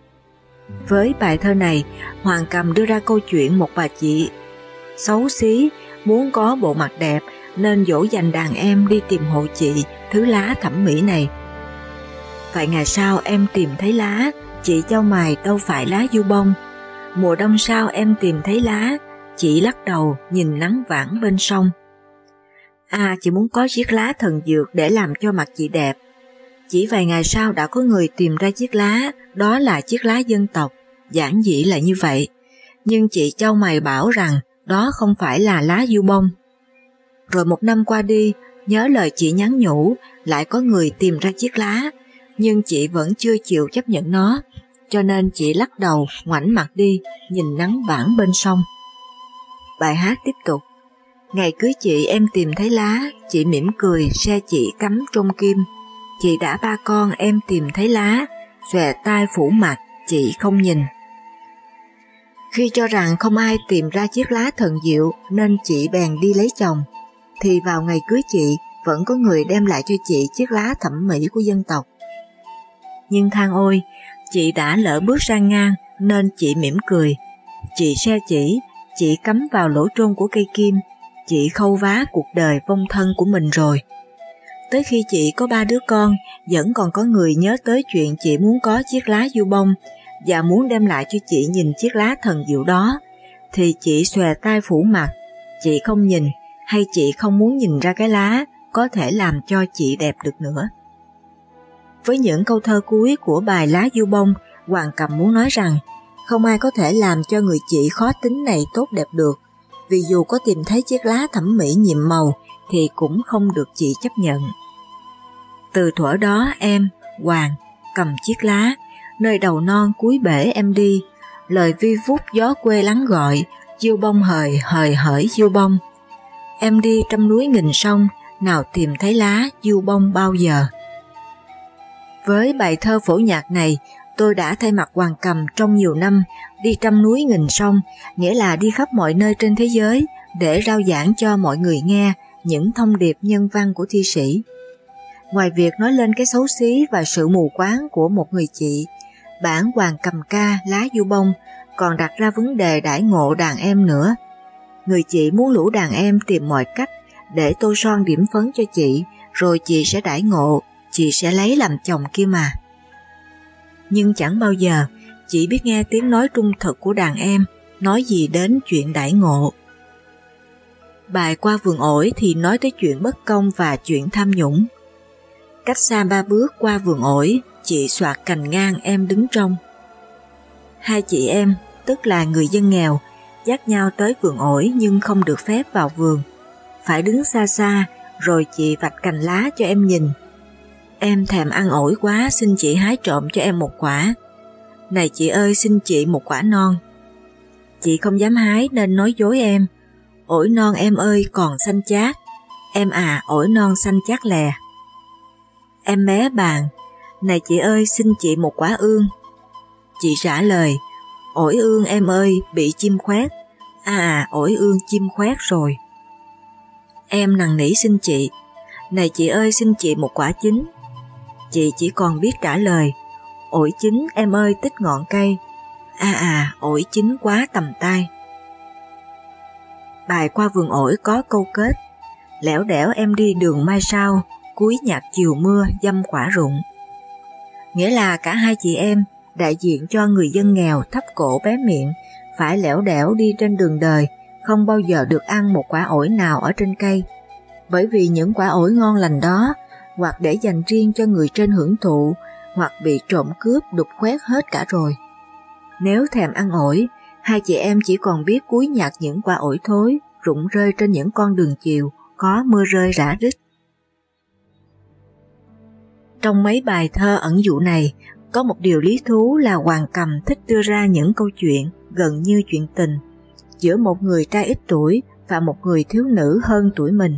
Với bài thơ này, Hoàng Cầm đưa ra câu chuyện một bà chị xấu xí, muốn có bộ mặt đẹp nên dỗ dành đàn em đi tìm hộ chị thứ lá thẩm mỹ này Vậy ngày sau em tìm thấy lá, chị cho mày đâu phải lá du bông. Mùa đông sau em tìm thấy lá, chị lắc đầu nhìn nắng vãng bên sông. À chị muốn có chiếc lá thần dược để làm cho mặt chị đẹp. Chỉ vài ngày sau đã có người tìm ra chiếc lá, đó là chiếc lá dân tộc, giản dị là như vậy. Nhưng chị Châu Mày bảo rằng đó không phải là lá du bông. Rồi một năm qua đi, nhớ lời chị nhắn nhủ, lại có người tìm ra chiếc lá, nhưng chị vẫn chưa chịu chấp nhận nó, cho nên chị lắc đầu, ngoảnh mặt đi, nhìn nắng vãng bên sông. Bài hát tiếp tục. Ngày cưới chị em tìm thấy lá, chị mỉm cười, xe chị cắm trong kim. Chị đã ba con em tìm thấy lá, xòe tai phủ mặt, chị không nhìn. Khi cho rằng không ai tìm ra chiếc lá thần diệu nên chị bèn đi lấy chồng, thì vào ngày cưới chị vẫn có người đem lại cho chị chiếc lá thẩm mỹ của dân tộc. Nhưng than ôi, chị đã lỡ bước sang ngang nên chị mỉm cười. Chị xe chỉ, chị cắm vào lỗ trôn của cây kim, chị khâu vá cuộc đời vong thân của mình rồi. Tới khi chị có ba đứa con, vẫn còn có người nhớ tới chuyện chị muốn có chiếc lá du bông và muốn đem lại cho chị nhìn chiếc lá thần diệu đó, thì chị xòe tay phủ mặt, chị không nhìn hay chị không muốn nhìn ra cái lá có thể làm cho chị đẹp được nữa. Với những câu thơ cuối của bài Lá Du Bông, Hoàng Cầm muốn nói rằng không ai có thể làm cho người chị khó tính này tốt đẹp được, vì dù có tìm thấy chiếc lá thẩm mỹ nhiệm màu thì cũng không được chị chấp nhận. Từ thuở đó em, Hoàng, cầm chiếc lá, nơi đầu non cuối bể em đi, lời vi vút gió quê lắng gọi, chiêu bông hời hời hởi chiêu bông. Em đi trăm núi nghìn sông, nào tìm thấy lá chiêu bông bao giờ. Với bài thơ phổ nhạc này, tôi đã thay mặt Hoàng Cầm trong nhiều năm đi trăm núi nghìn sông, nghĩa là đi khắp mọi nơi trên thế giới để rao giảng cho mọi người nghe những thông điệp nhân văn của thi sĩ. Ngoài việc nói lên cái xấu xí và sự mù quáng của một người chị, bản Hoàng Cầm ca lá du bông còn đặt ra vấn đề đãi ngộ đàn em nữa. Người chị muốn lũ đàn em tìm mọi cách để tô son điểm phấn cho chị, rồi chị sẽ đãi ngộ, chị sẽ lấy làm chồng kia mà. Nhưng chẳng bao giờ chị biết nghe tiếng nói trung thực của đàn em nói gì đến chuyện đãi ngộ. Bài qua vườn ổi thì nói tới chuyện bất công và chuyện tham nhũng. Cách xa ba bước qua vườn ổi, chị soạt cành ngang em đứng trong. Hai chị em, tức là người dân nghèo, dắt nhau tới vườn ổi nhưng không được phép vào vườn. Phải đứng xa xa, rồi chị vạch cành lá cho em nhìn. Em thèm ăn ổi quá xin chị hái trộm cho em một quả. Này chị ơi xin chị một quả non. Chị không dám hái nên nói dối em. Ổi non em ơi còn xanh chát. Em à ổi non xanh chát lè. Em bé bàn, này chị ơi xin chị một quả ương. Chị trả lời, ổi ương em ơi bị chim khoét. À, à ổi ương chim khoét rồi. Em nằng nỉ xin chị, này chị ơi xin chị một quả chín. Chị chỉ còn biết trả lời, ổi chín em ơi tích ngọn cây. À à ổi chín quá tầm tay. Bài qua vườn ổi có câu kết, lẻo đẻo em đi đường mai sau, cuối nhạc chiều mưa dâm quả rụng. Nghĩa là cả hai chị em, đại diện cho người dân nghèo thấp cổ bé miệng, phải lẻo đẻo đi trên đường đời, không bao giờ được ăn một quả ổi nào ở trên cây. Bởi vì những quả ổi ngon lành đó, hoặc để dành riêng cho người trên hưởng thụ, hoặc bị trộm cướp đục khoét hết cả rồi. Nếu thèm ăn ổi, hai chị em chỉ còn biết cúi nhặt những quả ổi thối, rụng rơi trên những con đường chiều, có mưa rơi rã rít. Trong mấy bài thơ ẩn dụ này, có một điều lý thú là Hoàng Cầm thích đưa ra những câu chuyện gần như chuyện tình giữa một người trai ít tuổi và một người thiếu nữ hơn tuổi mình.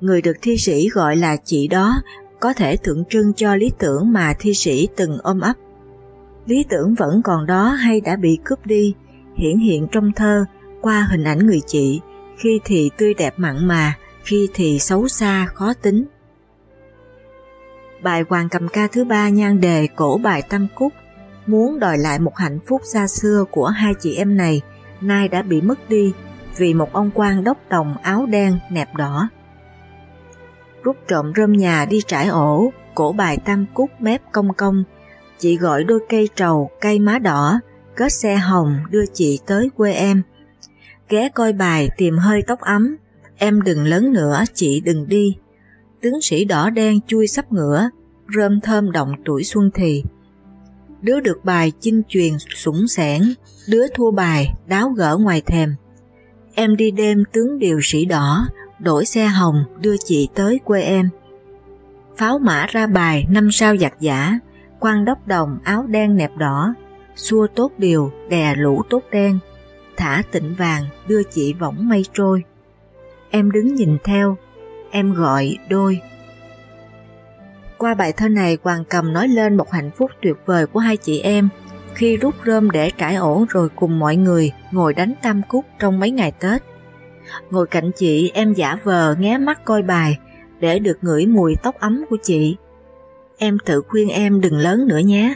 Người được thi sĩ gọi là chị đó có thể tượng trưng cho lý tưởng mà thi sĩ từng ôm ấp. Lý tưởng vẫn còn đó hay đã bị cướp đi, hiển hiện trong thơ qua hình ảnh người chị, khi thì tươi đẹp mặn mà, khi thì xấu xa, khó tính. Bài Hoàng cầm ca thứ ba nhan đề cổ bài Tam Cúc muốn đòi lại một hạnh phúc xa xưa của hai chị em này nay đã bị mất đi vì một ông quan đốc đồng áo đen nẹp đỏ. Rút trộm rơm nhà đi trải ổ, cổ bài Tam Cúc mép cong cong, chị gọi đôi cây trầu, cây má đỏ, kết xe hồng đưa chị tới quê em. Ghé coi bài tìm hơi tóc ấm, Em đừng lớn nữa, chị đừng đi. Tướng sĩ đỏ đen chui sắp ngửa, rơm thơm động tuổi xuân thì. Đứa được bài chinh truyền sủng sẻn, đứa thua bài đáo gỡ ngoài thèm. Em đi đêm tướng điều sĩ đỏ, đổi xe hồng đưa chị tới quê em. Pháo mã ra bài năm sao giặc giả, quan đốc đồng áo đen nẹp đỏ, xua tốt điều đè lũ tốt đen, thả tịnh vàng đưa chị võng mây trôi. Em đứng nhìn theo, em gọi đôi. Qua bài thơ này Hoàng Cầm nói lên một hạnh phúc tuyệt vời của hai chị em khi rút rơm để trải ổ rồi cùng mọi người ngồi đánh tam cúc trong mấy ngày Tết. Ngồi cạnh chị em giả vờ nghé mắt coi bài để được ngửi mùi tóc ấm của chị. Em tự khuyên em đừng lớn nữa nhé.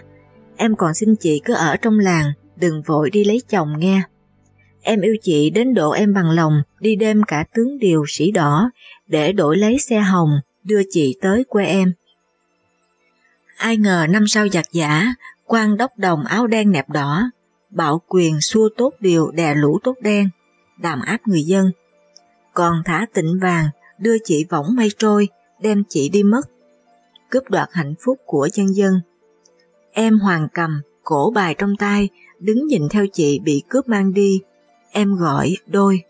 Em còn xin chị cứ ở trong làng, đừng vội đi lấy chồng nghe. Em yêu chị đến độ em bằng lòng đi đêm cả tướng điều sĩ đỏ để đổi lấy xe hồng đưa chị tới quê em. Ai ngờ năm sau giặc giả, quan đốc đồng áo đen nẹp đỏ, bạo quyền xua tốt điều đè lũ tốt đen, đàm áp người dân. Còn thả tịnh vàng đưa chị võng mây trôi, đem chị đi mất, cướp đoạt hạnh phúc của dân dân. Em hoàng cầm, cổ bài trong tay, đứng nhìn theo chị bị cướp mang đi, em gọi đôi.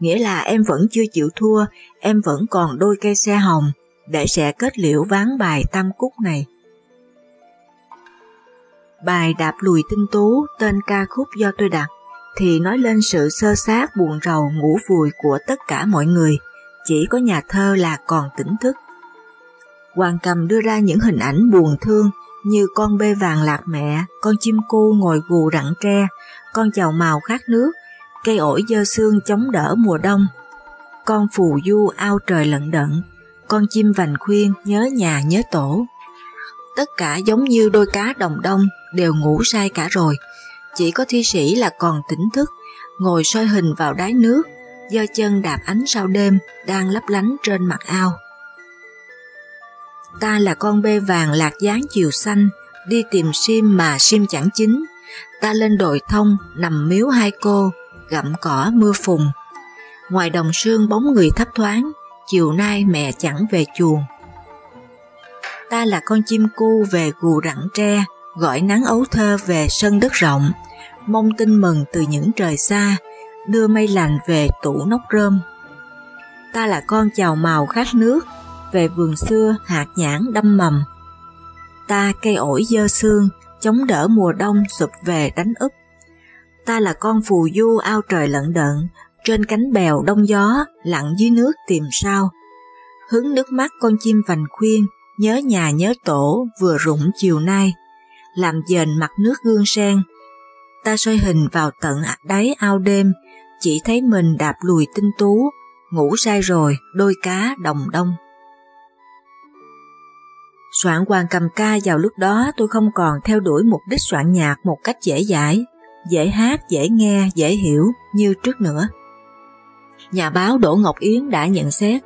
Nghĩa là em vẫn chưa chịu thua, em vẫn còn đôi cây xe hồng, để sẽ kết liễu ván bài tam cúc này. Bài đạp lùi tinh tú tên ca khúc do tôi đặt thì nói lên sự sơ sát buồn rầu ngủ vùi của tất cả mọi người, chỉ có nhà thơ là còn tỉnh thức. Hoàng Cầm đưa ra những hình ảnh buồn thương như con bê vàng lạc mẹ, con chim cu ngồi gù rặng tre, con chào màu khát nước, cây ổi dơ xương chống đỡ mùa đông, con phù du ao trời lận đận, con chim vành khuyên nhớ nhà nhớ tổ. Tất cả giống như đôi cá đồng đông đều ngủ say cả rồi, chỉ có thi sĩ là còn tỉnh thức, ngồi soi hình vào đáy nước, do chân đạp ánh sao đêm đang lấp lánh trên mặt ao. Ta là con bê vàng lạc dáng chiều xanh, đi tìm sim mà sim chẳng chính. Ta lên đồi thông, nằm miếu hai cô, gặm cỏ mưa phùng. Ngoài đồng sương bóng người thấp thoáng, chiều nay mẹ chẳng về chuồng. Ta là con chim cu về gù rặng tre, gọi nắng ấu thơ về sân đất rộng, mong tin mừng từ những trời xa, đưa mây lành về tủ nóc rơm. Ta là con chào màu khát nước, về vườn xưa hạt nhãn đâm mầm. Ta cây ổi dơ xương, chống đỡ mùa đông sụp về đánh úp. Ta là con phù du ao trời lận đận, trên cánh bèo đông gió, lặn dưới nước tìm sao. Hứng nước mắt con chim vành khuyên, nhớ nhà nhớ tổ vừa rụng chiều nay, làm dền mặt nước gương sen. Ta soi hình vào tận đáy ao đêm, chỉ thấy mình đạp lùi tinh tú, ngủ say rồi đôi cá đồng đông. Soạn hoàng cầm ca vào lúc đó tôi không còn theo đuổi mục đích soạn nhạc một cách dễ dãi, dễ hát, dễ nghe, dễ hiểu như trước nữa. Nhà báo Đỗ Ngọc Yến đã nhận xét,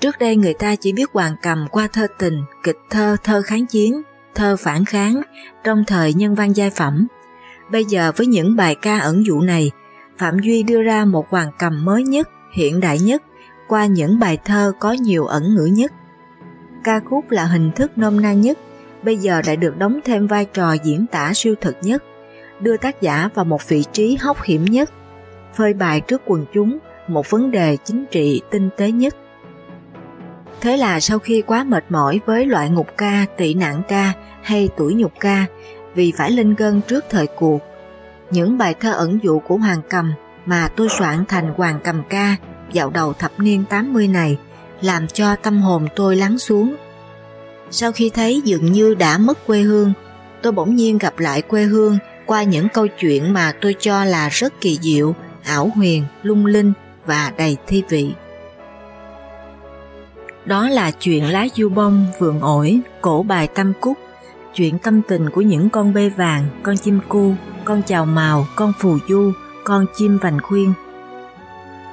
trước đây người ta chỉ biết hoàng cầm qua thơ tình, kịch thơ, thơ kháng chiến, thơ phản kháng trong thời nhân văn giai phẩm. Bây giờ với những bài ca ẩn dụ này, Phạm Duy đưa ra một hoàng cầm mới nhất, hiện đại nhất, qua những bài thơ có nhiều ẩn ngữ nhất. Ca khúc là hình thức nôm na nhất, bây giờ lại được đóng thêm vai trò diễn tả siêu thực nhất, đưa tác giả vào một vị trí hóc hiểm nhất, phơi bài trước quần chúng một vấn đề chính trị tinh tế nhất. Thế là sau khi quá mệt mỏi với loại ngục ca, tị nạn ca hay tuổi nhục ca vì phải lên gân trước thời cuộc, những bài thơ ẩn dụ của Hoàng Cầm mà tôi soạn thành Hoàng Cầm ca dạo đầu thập niên 80 này làm cho tâm hồn tôi lắng xuống. Sau khi thấy dường như đã mất quê hương, tôi bỗng nhiên gặp lại quê hương qua những câu chuyện mà tôi cho là rất kỳ diệu, ảo huyền, lung linh và đầy thi vị. Đó là chuyện lá du bông, vườn ổi, cổ bài tâm cúc, chuyện tâm tình của những con bê vàng, con chim cu, con chào màu, con phù du, con chim vành khuyên.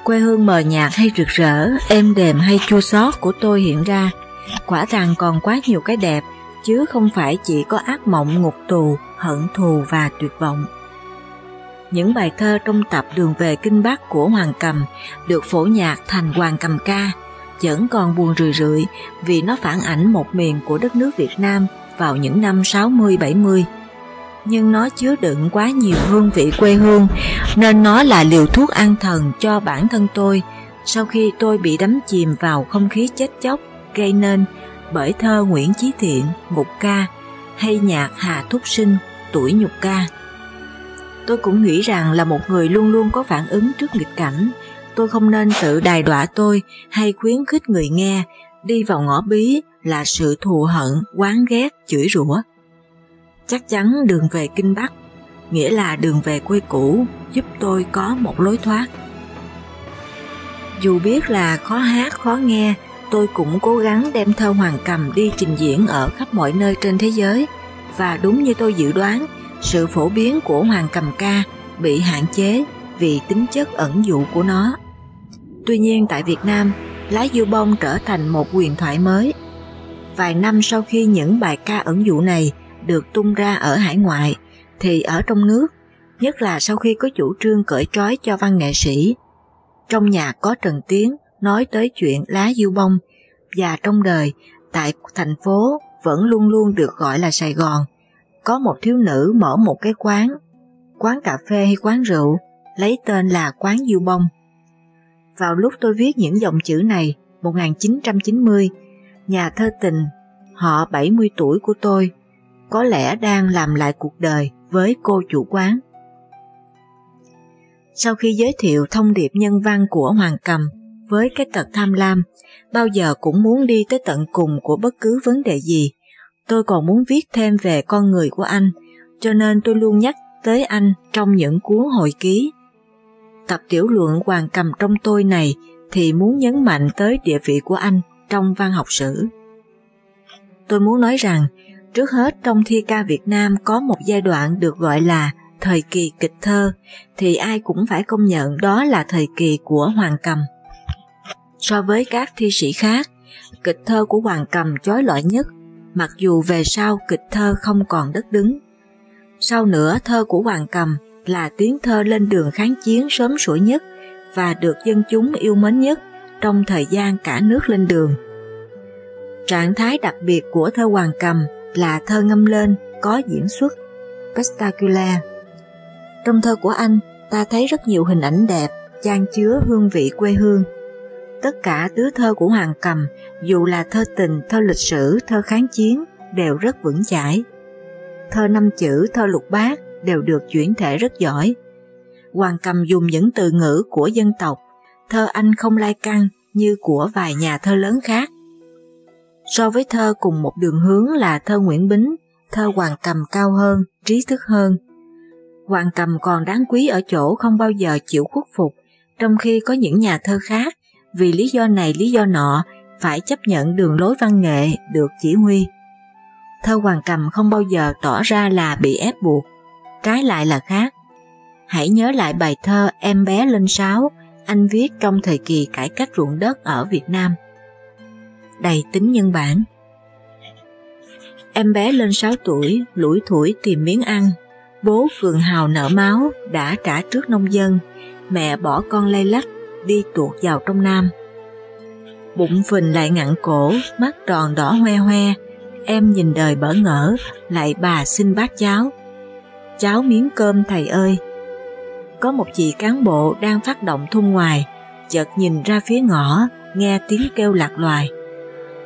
Quê hương mờ nhạt hay rực rỡ, êm đềm hay chua xót của tôi hiện ra, quả rằng còn quá nhiều cái đẹp, chứ không phải chỉ có ác mộng ngục tù, hận thù và tuyệt vọng. những bài thơ trong tập Đường về Kinh Bắc của Hoàng Cầm được phổ nhạc thành Hoàng Cầm ca, vẫn còn buồn rười rượi vì nó phản ảnh một miền của đất nước Việt Nam vào những năm 60-70. Nhưng nó chứa đựng quá nhiều hương vị quê hương nên nó là liều thuốc an thần cho bản thân tôi sau khi tôi bị đắm chìm vào không khí chết chóc gây nên bởi thơ Nguyễn Chí Thiện, Ngục Ca hay nhạc Hà Thúc Sinh, Tuổi Nhục Ca. Tôi cũng nghĩ rằng là một người luôn luôn có phản ứng trước nghịch cảnh, tôi không nên tự đài đọa tôi hay khuyến khích người nghe đi vào ngõ bí là sự thù hận, quán ghét, chửi rủa. Chắc chắn đường về Kinh Bắc, nghĩa là đường về quê cũ, giúp tôi có một lối thoát. Dù biết là khó hát, khó nghe, tôi cũng cố gắng đem thơ Hoàng Cầm đi trình diễn ở khắp mọi nơi trên thế giới. Và đúng như tôi dự đoán, sự phổ biến của Hoàng Cầm ca bị hạn chế vì tính chất ẩn dụ của nó. Tuy nhiên tại Việt Nam, lá du bông trở thành một quyền thoại mới. Vài năm sau khi những bài ca ẩn dụ này được tung ra ở hải ngoại, thì ở trong nước, nhất là sau khi có chủ trương cởi trói cho văn nghệ sĩ, trong nhà có Trần Tiến nói tới chuyện lá diêu bông. Và trong đời, tại thành phố vẫn luôn luôn được gọi là Sài Gòn. Có một thiếu nữ mở một cái quán quán cà phê hay quán rượu, lấy tên là quán diêu bông. Vào lúc tôi viết những dòng chữ này 1990 nhà thơ tình, họ 70 tuổi của tôi, có lẽ đang làm lại cuộc đời với cô chủ quán. Sau khi giới thiệu thông điệp nhân văn của Hoàng Cầm với cái tật tham lam, bao giờ cũng muốn đi tới tận cùng của bất cứ vấn đề gì. Tôi còn muốn viết thêm về con người của anh, cho nên tôi luôn nhắc tới anh trong những cuốn hồi ký. Tập tiểu luận Hoàng Cầm trong tôi này thì muốn nhấn mạnh tới địa vị của anh trong văn học sử. Tôi muốn nói rằng, trước hết trong thi ca Việt Nam có một giai đoạn được gọi là thời kỳ kịch thơ, thì ai cũng phải công nhận đó là thời kỳ của Hoàng Cầm. So với các thi sĩ khác, kịch thơ của Hoàng Cầm chói lọi nhất, mặc dù về sau kịch thơ không còn đất đứng. Sau nữa thơ của Hoàng Cầm là tiếng thơ lên đường kháng chiến sớm sủa nhất và được dân chúng yêu mến nhất trong thời gian cả nước lên đường. Trạng thái đặc biệt của thơ Hoàng Cầm là thơ ngâm lên có diễn xuất, Pestacula. Trong thơ của anh, ta thấy rất nhiều hình ảnh đẹp, trang chứa hương vị quê hương. Tất cả tứ thơ của Hoàng Cầm, dù là thơ tình, thơ lịch sử, thơ kháng chiến, đều rất vững chãi. Thơ năm chữ, thơ lục bát đều được chuyển thể rất giỏi. Hoàng Cầm dùng những từ ngữ của dân tộc, thơ anh không lai căng như của vài nhà thơ lớn khác. So với thơ cùng một đường hướng là thơ Nguyễn Bính, thơ Hoàng Cầm cao hơn, trí thức hơn, Hoàng Cầm còn đáng quý ở chỗ không bao giờ chịu khuất phục, trong khi có những nhà thơ khác, vì lý do này lý do nọ, phải chấp nhận đường lối văn nghệ được chỉ huy. Thơ Hoàng Cầm không bao giờ tỏ ra là bị ép buộc, trái lại là khác. Hãy nhớ lại bài thơ Em bé lên sáo anh viết trong thời kỳ cải cách ruộng đất ở Việt Nam. Đầy tính nhân bản. Em bé lên 6 tuổi, lủi thủi tìm miếng ăn, Bố cường hào nở máu đã trả trước nông dân, mẹ bỏ con lay lách đi tuột vào trong Nam. Bụng phình lại ngặn cổ, mắt tròn đỏ hoe hoe, em nhìn đời bỡ ngỡ, lại bà xin bát cháo. Cháo miếng cơm thầy ơi. Có một chị cán bộ đang phát động thun ngoài, chợt nhìn ra phía ngõ, nghe tiếng kêu lạc loài.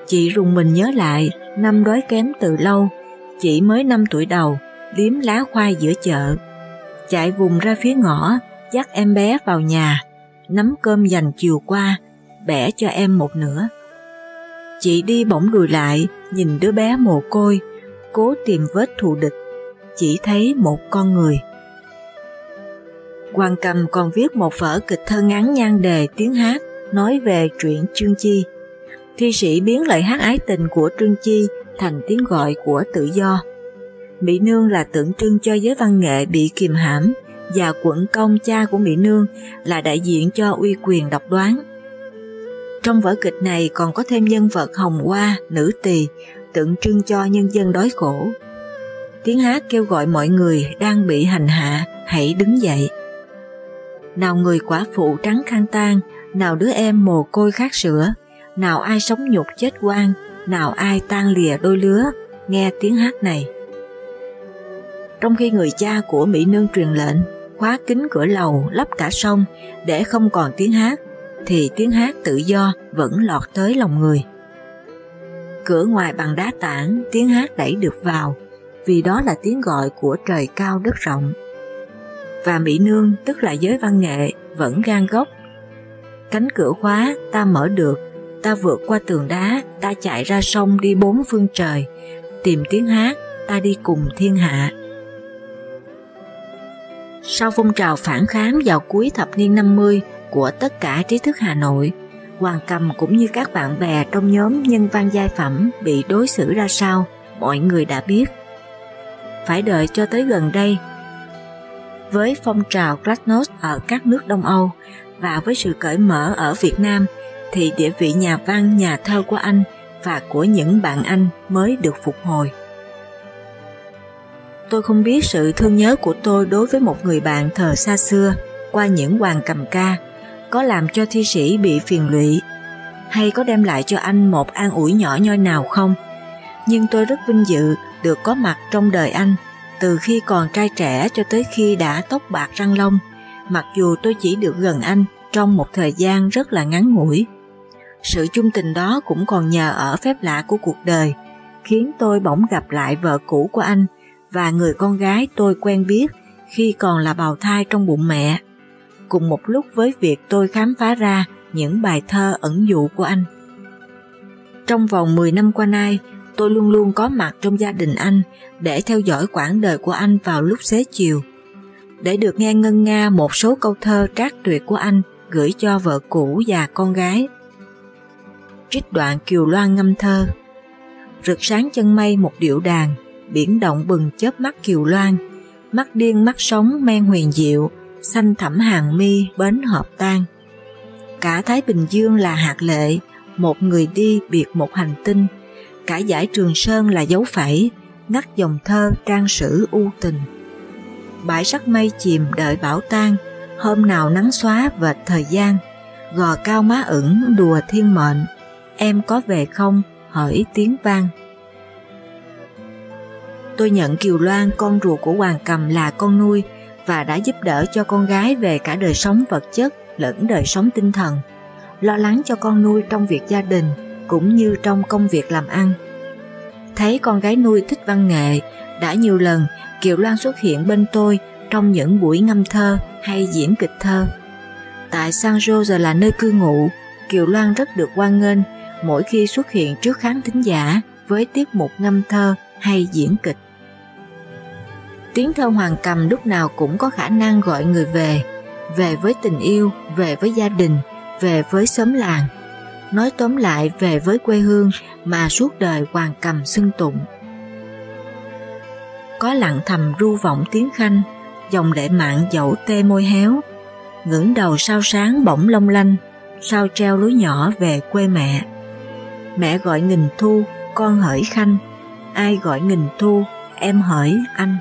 Chị rùng mình nhớ lại, năm đói kém từ lâu, chị mới 5 tuổi đầu, liếm lá khoai giữa chợ, chạy vùng ra phía ngõ, dắt em bé vào nhà, nắm cơm dành chiều qua, bẻ cho em một nửa. Chị đi bỗng lùi lại, nhìn đứa bé mồ côi, cố tìm vết thù địch, chỉ thấy một con người. Hoàng Cầm còn viết một vở kịch thơ ngắn nhan đề tiếng hát nói về chuyện Trương Chi. Thi sĩ biến lời hát ái tình của Trương Chi thành tiếng gọi của tự do. Mỹ Nương là tượng trưng cho giới văn nghệ bị kìm hãm và quận công cha của Mỹ Nương là đại diện cho uy quyền độc đoán. Trong vở kịch này còn có thêm nhân vật hồng hoa, nữ tỳ, tượng trưng cho nhân dân đói khổ. Tiếng hát kêu gọi mọi người đang bị hành hạ hãy đứng dậy. Nào người quả phụ trắng khăn tan, nào đứa em mồ côi khát sữa, nào ai sống nhục chết quan, nào ai tan lìa đôi lứa, nghe tiếng hát này. Trong khi người cha của Mỹ Nương truyền lệnh, khóa kính cửa lầu lấp cả sông để không còn tiếng hát, thì tiếng hát tự do vẫn lọt tới lòng người. Cửa ngoài bằng đá tảng, tiếng hát đẩy được vào, vì đó là tiếng gọi của trời cao đất rộng. Và Mỹ Nương, tức là giới văn nghệ, vẫn gan gốc. Cánh cửa khóa, ta mở được, ta vượt qua tường đá, ta chạy ra sông đi bốn phương trời, tìm tiếng hát, ta đi cùng thiên hạ. Sau phong trào phản kháng vào cuối thập niên 50 của tất cả trí thức Hà Nội, Hoàng Cầm cũng như các bạn bè trong nhóm nhân văn giai phẩm bị đối xử ra sao, mọi người đã biết. Phải đợi cho tới gần đây, với phong trào Glasnost ở các nước Đông Âu và với sự cởi mở ở Việt Nam, thì địa vị nhà văn, nhà thơ của anh và của những bạn anh mới được phục hồi. Tôi không biết sự thương nhớ của tôi đối với một người bạn thờ xa xưa qua những hoàng cầm ca có làm cho thi sĩ bị phiền lụy hay có đem lại cho anh một an ủi nhỏ nhoi nào không. Nhưng tôi rất vinh dự được có mặt trong đời anh từ khi còn trai trẻ cho tới khi đã tóc bạc răng long, mặc dù tôi chỉ được gần anh trong một thời gian rất là ngắn ngủi. Sự chung tình đó cũng còn nhờ ở phép lạ của cuộc đời, khiến tôi bỗng gặp lại vợ cũ của anh và người con gái tôi quen biết khi còn là bào thai trong bụng mẹ, cùng một lúc với việc tôi khám phá ra những bài thơ ẩn dụ của anh. Trong vòng 10 năm qua nay, tôi luôn luôn có mặt trong gia đình anh để theo dõi quãng đời của anh vào lúc xế chiều, để được nghe ngân nga một số câu thơ trác tuyệt của anh gửi cho vợ cũ và con gái. Trích đoạn Kiều Loan ngâm thơ Rực sáng chân mây một điệu đàn biển động bừng chớp mắt kiều loan, mắt điên mắt sống men huyền diệu, xanh thẳm hàng mi bến hợp tan. Cả Thái Bình Dương là hạt lệ, một người đi biệt một hành tinh, cả giải Trường Sơn là dấu phẩy, ngắt dòng thơ trang sử u tình. Bãi sắc mây chìm đợi bão tan, hôm nào nắng xóa vệt thời gian, gò cao má ửng đùa thiên mệnh, em có về không, hỡi tiếng vang tôi nhận Kiều Loan con ruột của Hoàng Cầm là con nuôi và đã giúp đỡ cho con gái về cả đời sống vật chất lẫn đời sống tinh thần, lo lắng cho con nuôi trong việc gia đình cũng như trong công việc làm ăn. Thấy con gái nuôi thích văn nghệ, đã nhiều lần Kiều Loan xuất hiện bên tôi trong những buổi ngâm thơ hay diễn kịch thơ. Tại San Jose là nơi cư ngụ, Kiều Loan rất được quan nghênh mỗi khi xuất hiện trước khán thính giả với tiết mục ngâm thơ hay diễn kịch. Tiếng thơ hoàng cầm lúc nào cũng có khả năng gọi người về, về với tình yêu, về với gia đình, về với xóm làng. Nói tóm lại về với quê hương mà suốt đời hoàng cầm xưng tụng. Có lặng thầm ru vọng tiếng khanh, dòng lệ mạng dẫu tê môi héo, ngẩng đầu sao sáng bỗng long lanh, sao treo lối nhỏ về quê mẹ. Mẹ gọi nghìn thu, con hỡi khanh, ai gọi nghìn thu, em hỡi anh.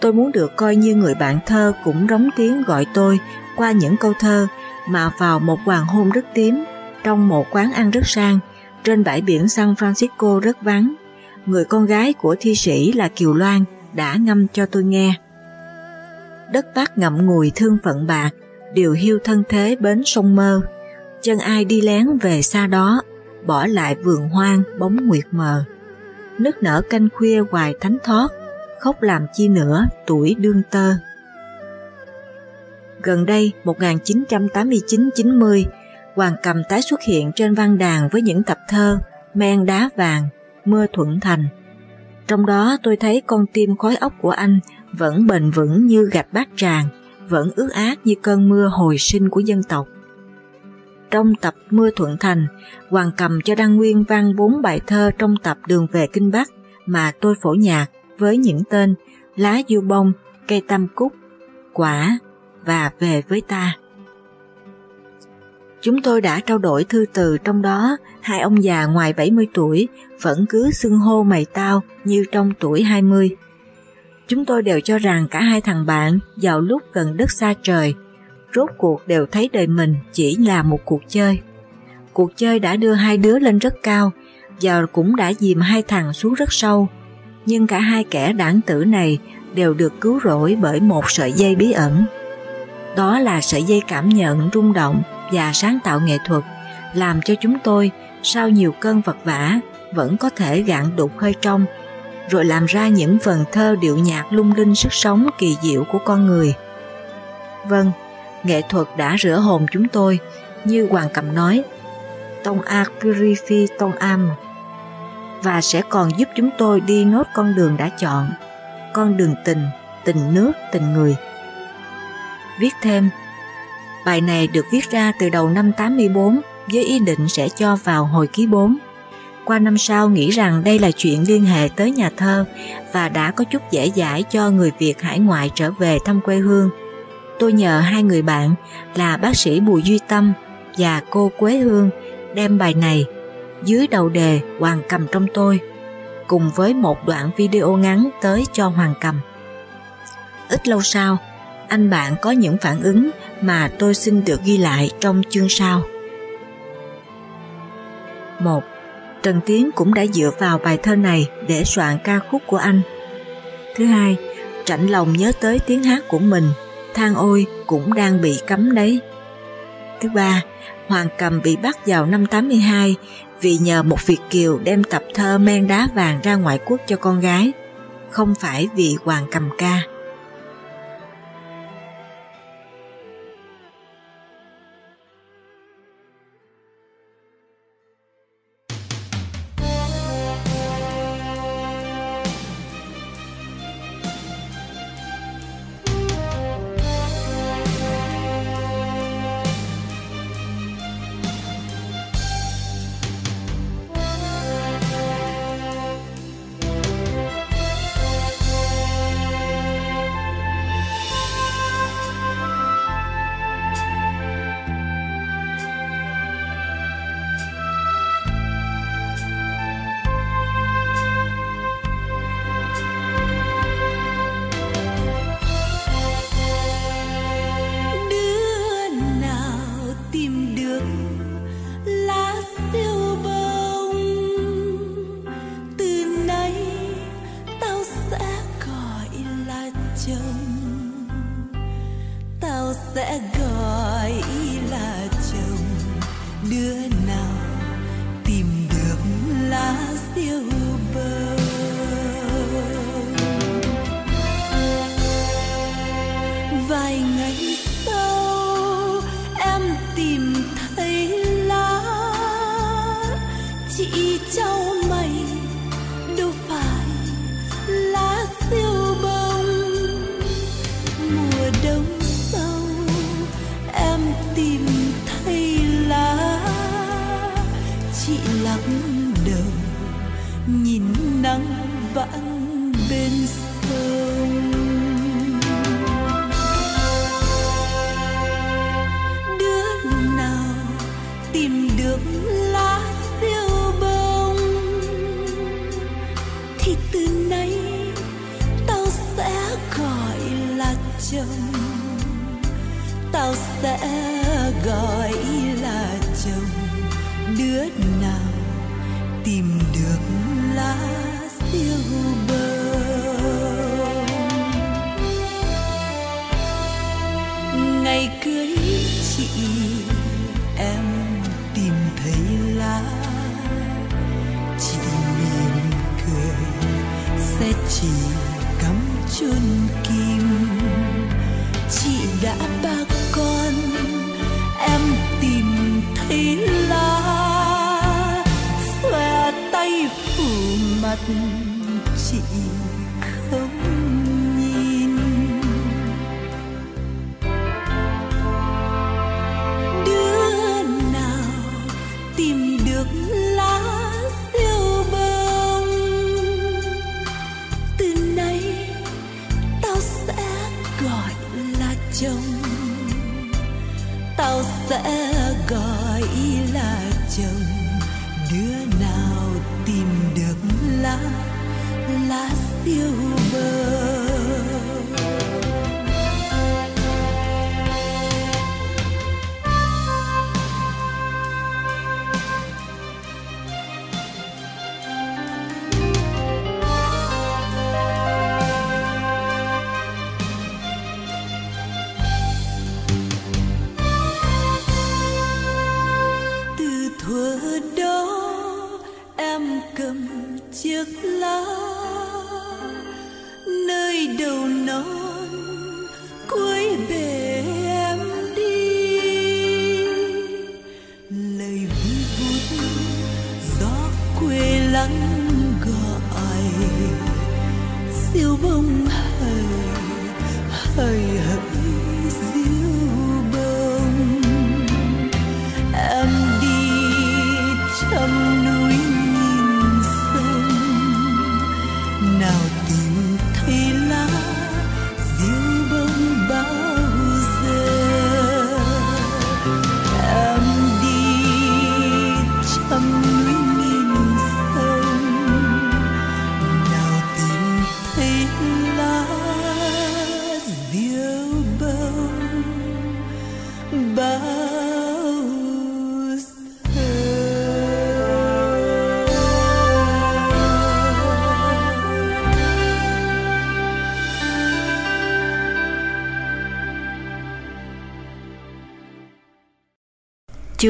Tôi muốn được coi như người bạn thơ cũng rống tiếng gọi tôi qua những câu thơ mà vào một hoàng hôn rất tím, trong một quán ăn rất sang, trên bãi biển San Francisco rất vắng. Người con gái của thi sĩ là Kiều Loan đã ngâm cho tôi nghe. Đất Bắc ngậm ngùi thương phận bạc, điều hiu thân thế bến sông mơ. Chân ai đi lén về xa đó, bỏ lại vườn hoang bóng nguyệt mờ. Nước nở canh khuya hoài thánh thoát, khóc làm chi nữa tuổi đương tơ. Gần đây, 1989-90, Hoàng Cầm tái xuất hiện trên văn đàn với những tập thơ Men đá vàng, Mưa thuận thành. Trong đó tôi thấy con tim khói ốc của anh vẫn bền vững như gạch bát tràng, vẫn ướt át như cơn mưa hồi sinh của dân tộc. Trong tập Mưa Thuận Thành, Hoàng Cầm cho đăng nguyên văn bốn bài thơ trong tập Đường về Kinh Bắc mà tôi phổ nhạc với những tên Lá du bông, cây tam cúc, quả và về với ta. Chúng tôi đã trao đổi thư từ trong đó hai ông già ngoài 70 tuổi vẫn cứ xưng hô mày tao như trong tuổi 20. Chúng tôi đều cho rằng cả hai thằng bạn vào lúc gần đất xa trời, rốt cuộc đều thấy đời mình chỉ là một cuộc chơi. Cuộc chơi đã đưa hai đứa lên rất cao và cũng đã dìm hai thằng xuống rất sâu. Nhưng cả hai kẻ đảng tử này đều được cứu rỗi bởi một sợi dây bí ẩn. Đó là sợi dây cảm nhận rung động và sáng tạo nghệ thuật làm cho chúng tôi sau nhiều cơn vật vã vẫn có thể gạn đục hơi trong rồi làm ra những phần thơ điệu nhạc lung linh sức sống kỳ diệu của con người. Vâng, nghệ thuật đã rửa hồn chúng tôi, như Hoàng Cầm nói, Tông A Purifi Tông Am, và sẽ còn giúp chúng tôi đi nốt con đường đã chọn, con đường tình, tình nước, tình người. Viết thêm, bài này được viết ra từ đầu năm 84 với ý định sẽ cho vào hồi ký 4 qua năm sau nghĩ rằng đây là chuyện liên hệ tới nhà thơ và đã có chút dễ dãi cho người Việt hải ngoại trở về thăm quê hương. Tôi nhờ hai người bạn là bác sĩ Bùi Duy Tâm và cô Quế Hương đem bài này dưới đầu đề Hoàng Cầm trong tôi cùng với một đoạn video ngắn tới cho Hoàng Cầm. Ít lâu sau, anh bạn có những phản ứng mà tôi xin được ghi lại trong chương sau. 1. Trần Tiến cũng đã dựa vào bài thơ này để soạn ca khúc của anh. Thứ hai, Trạnh lòng nhớ tới tiếng hát của mình, than ôi cũng đang bị cấm đấy. Thứ ba, Hoàng Cầm bị bắt vào năm 82 vì nhờ một Việt Kiều đem tập thơ Men đá vàng ra ngoại quốc cho con gái, không phải vì Hoàng Cầm ca.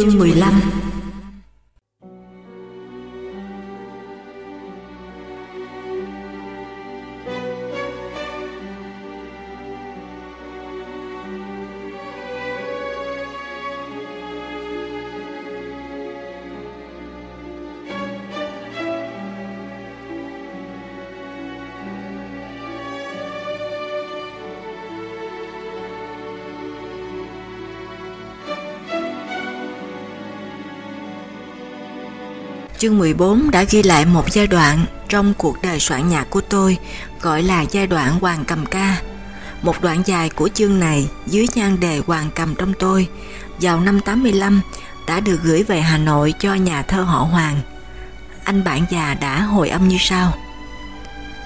Chương 15 Chương 14 đã ghi lại một giai đoạn trong cuộc đời soạn nhạc của tôi gọi là giai đoạn Hoàng Cầm Ca. Một đoạn dài của chương này dưới nhan đề Hoàng Cầm trong tôi vào năm 85 đã được gửi về Hà Nội cho nhà thơ họ Hoàng. Anh bạn già đã hồi âm như sau.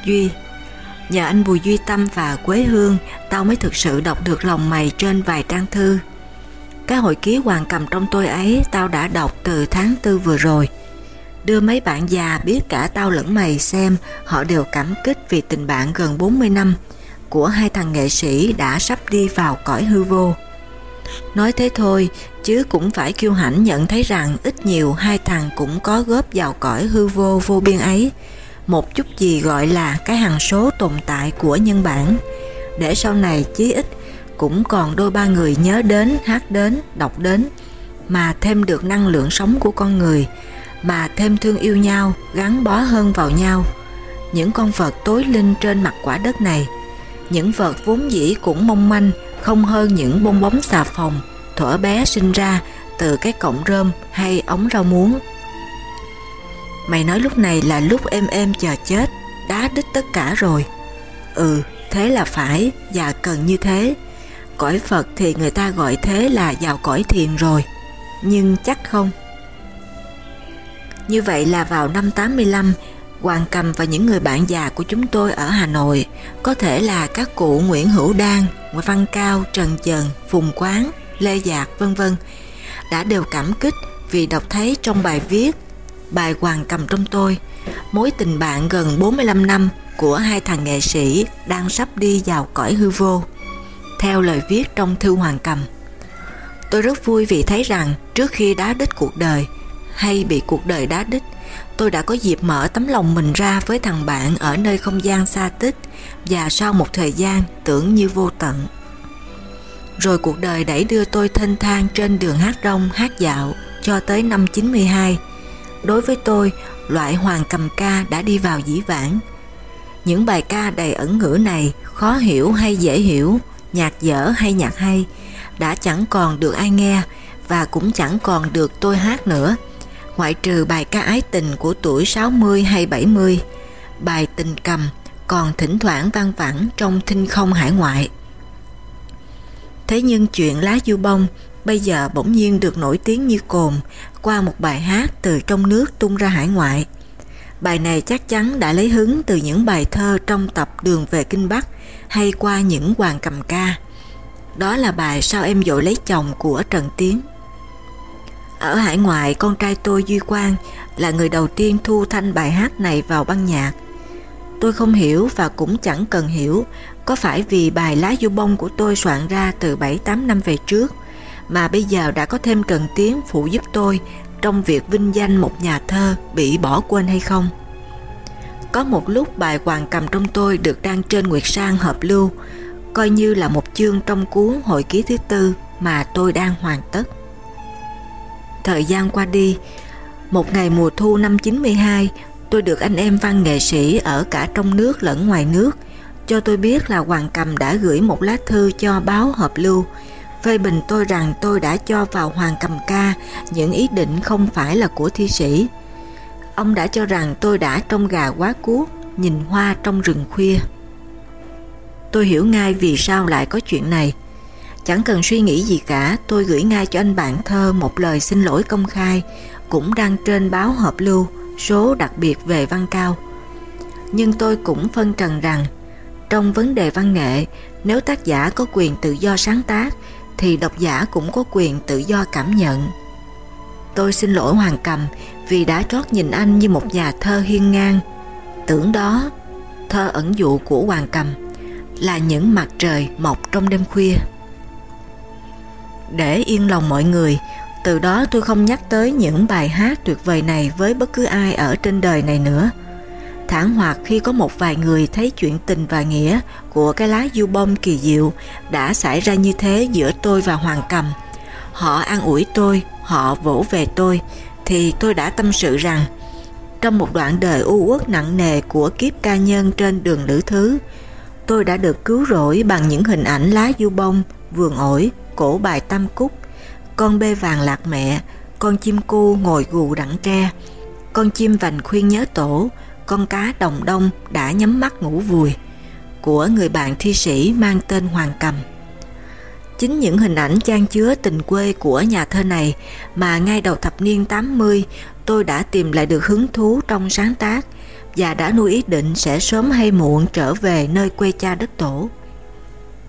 Duy, nhờ anh Bùi Duy Tâm và Quế Hương tao mới thực sự đọc được lòng mày trên vài trang thư. Cái hồi ký Hoàng Cầm trong tôi ấy tao đã đọc từ tháng tư vừa rồi đưa mấy bạn già biết cả tao lẫn mày xem họ đều cảm kích vì tình bạn gần 40 năm của hai thằng nghệ sĩ đã sắp đi vào cõi hư vô. Nói thế thôi, chứ cũng phải kiêu hãnh nhận thấy rằng ít nhiều hai thằng cũng có góp vào cõi hư vô vô biên ấy, một chút gì gọi là cái hằng số tồn tại của nhân bản, để sau này chí ít cũng còn đôi ba người nhớ đến, hát đến, đọc đến, mà thêm được năng lượng sống của con người, mà thêm thương yêu nhau, gắn bó hơn vào nhau. Những con vật tối linh trên mặt quả đất này, những vật vốn dĩ cũng mong manh, không hơn những bong bóng xà phòng, thuở bé sinh ra từ cái cọng rơm hay ống rau muống. Mày nói lúc này là lúc em em chờ chết, đá đích tất cả rồi. Ừ, thế là phải và cần như thế. Cõi Phật thì người ta gọi thế là vào cõi thiền rồi. Nhưng chắc không. Như vậy là vào năm 85, Hoàng Cầm và những người bạn già của chúng tôi ở Hà Nội, có thể là các cụ Nguyễn Hữu Đan, Nguyễn Văn Cao, Trần Dần, Phùng Quán, Lê Dạc, vân vân đã đều cảm kích vì đọc thấy trong bài viết bài Hoàng Cầm trong tôi, mối tình bạn gần 45 năm của hai thằng nghệ sĩ đang sắp đi vào cõi hư vô. Theo lời viết trong thư Hoàng Cầm, tôi rất vui vì thấy rằng trước khi đá đích cuộc đời hay bị cuộc đời đá đích, tôi đã có dịp mở tấm lòng mình ra với thằng bạn ở nơi không gian xa tích và sau một thời gian tưởng như vô tận. Rồi cuộc đời đẩy đưa tôi thênh thang trên đường hát rong hát dạo cho tới năm 92. Đối với tôi, loại hoàng cầm ca đã đi vào dĩ vãng. Những bài ca đầy ẩn ngữ này, khó hiểu hay dễ hiểu, nhạc dở hay nhạc hay, đã chẳng còn được ai nghe và cũng chẳng còn được tôi hát nữa ngoại trừ bài ca ái tình của tuổi 60 hay 70, bài tình cầm còn thỉnh thoảng vang vẳng trong thinh không hải ngoại. Thế nhưng chuyện lá du bông bây giờ bỗng nhiên được nổi tiếng như cồn qua một bài hát từ trong nước tung ra hải ngoại. Bài này chắc chắn đã lấy hứng từ những bài thơ trong tập Đường về Kinh Bắc hay qua những hoàng cầm ca. Đó là bài Sao em dội lấy chồng của Trần Tiến. Ở hải ngoại, con trai tôi Duy Quang là người đầu tiên thu thanh bài hát này vào băng nhạc. Tôi không hiểu và cũng chẳng cần hiểu có phải vì bài lá du bông của tôi soạn ra từ 7-8 năm về trước mà bây giờ đã có thêm Trần Tiến phụ giúp tôi trong việc vinh danh một nhà thơ bị bỏ quên hay không. Có một lúc bài hoàng cầm trong tôi được đăng trên Nguyệt Sang hợp lưu, coi như là một chương trong cuốn hội ký thứ tư mà tôi đang hoàn tất. Thời gian qua đi, một ngày mùa thu năm 92, tôi được anh em văn nghệ sĩ ở cả trong nước lẫn ngoài nước cho tôi biết là Hoàng Cầm đã gửi một lá thư cho báo Hợp Lưu, phê bình tôi rằng tôi đã cho vào Hoàng Cầm ca những ý định không phải là của thi sĩ. Ông đã cho rằng tôi đã trông gà quá cuốc, nhìn hoa trong rừng khuya. Tôi hiểu ngay vì sao lại có chuyện này. Chẳng cần suy nghĩ gì cả, tôi gửi ngay cho anh bạn thơ một lời xin lỗi công khai, cũng đăng trên báo Hợp Lưu, số đặc biệt về văn cao. Nhưng tôi cũng phân trần rằng, trong vấn đề văn nghệ, nếu tác giả có quyền tự do sáng tác, thì độc giả cũng có quyền tự do cảm nhận. Tôi xin lỗi Hoàng Cầm vì đã trót nhìn anh như một nhà thơ hiên ngang. Tưởng đó, thơ ẩn dụ của Hoàng Cầm là những mặt trời mọc trong đêm khuya. Để yên lòng mọi người, từ đó tôi không nhắc tới những bài hát tuyệt vời này với bất cứ ai ở trên đời này nữa. Thẳng hoặc khi có một vài người thấy chuyện tình và nghĩa của cái lá du bông kỳ diệu đã xảy ra như thế giữa tôi và Hoàng Cầm. Họ an ủi tôi, họ vỗ về tôi, thì tôi đã tâm sự rằng trong một đoạn đời u uất nặng nề của kiếp ca nhân trên đường lữ thứ, tôi đã được cứu rỗi bằng những hình ảnh lá du bông, vườn ổi, cổ bài tam cúc, con bê vàng lạc mẹ, con chim cu ngồi gù đặng tre, con chim vành khuyên nhớ tổ, con cá đồng đông đã nhắm mắt ngủ vùi của người bạn thi sĩ mang tên Hoàng Cầm. Chính những hình ảnh trang chứa tình quê của nhà thơ này mà ngay đầu thập niên 80 tôi đã tìm lại được hứng thú trong sáng tác và đã nuôi ý định sẽ sớm hay muộn trở về nơi quê cha đất tổ.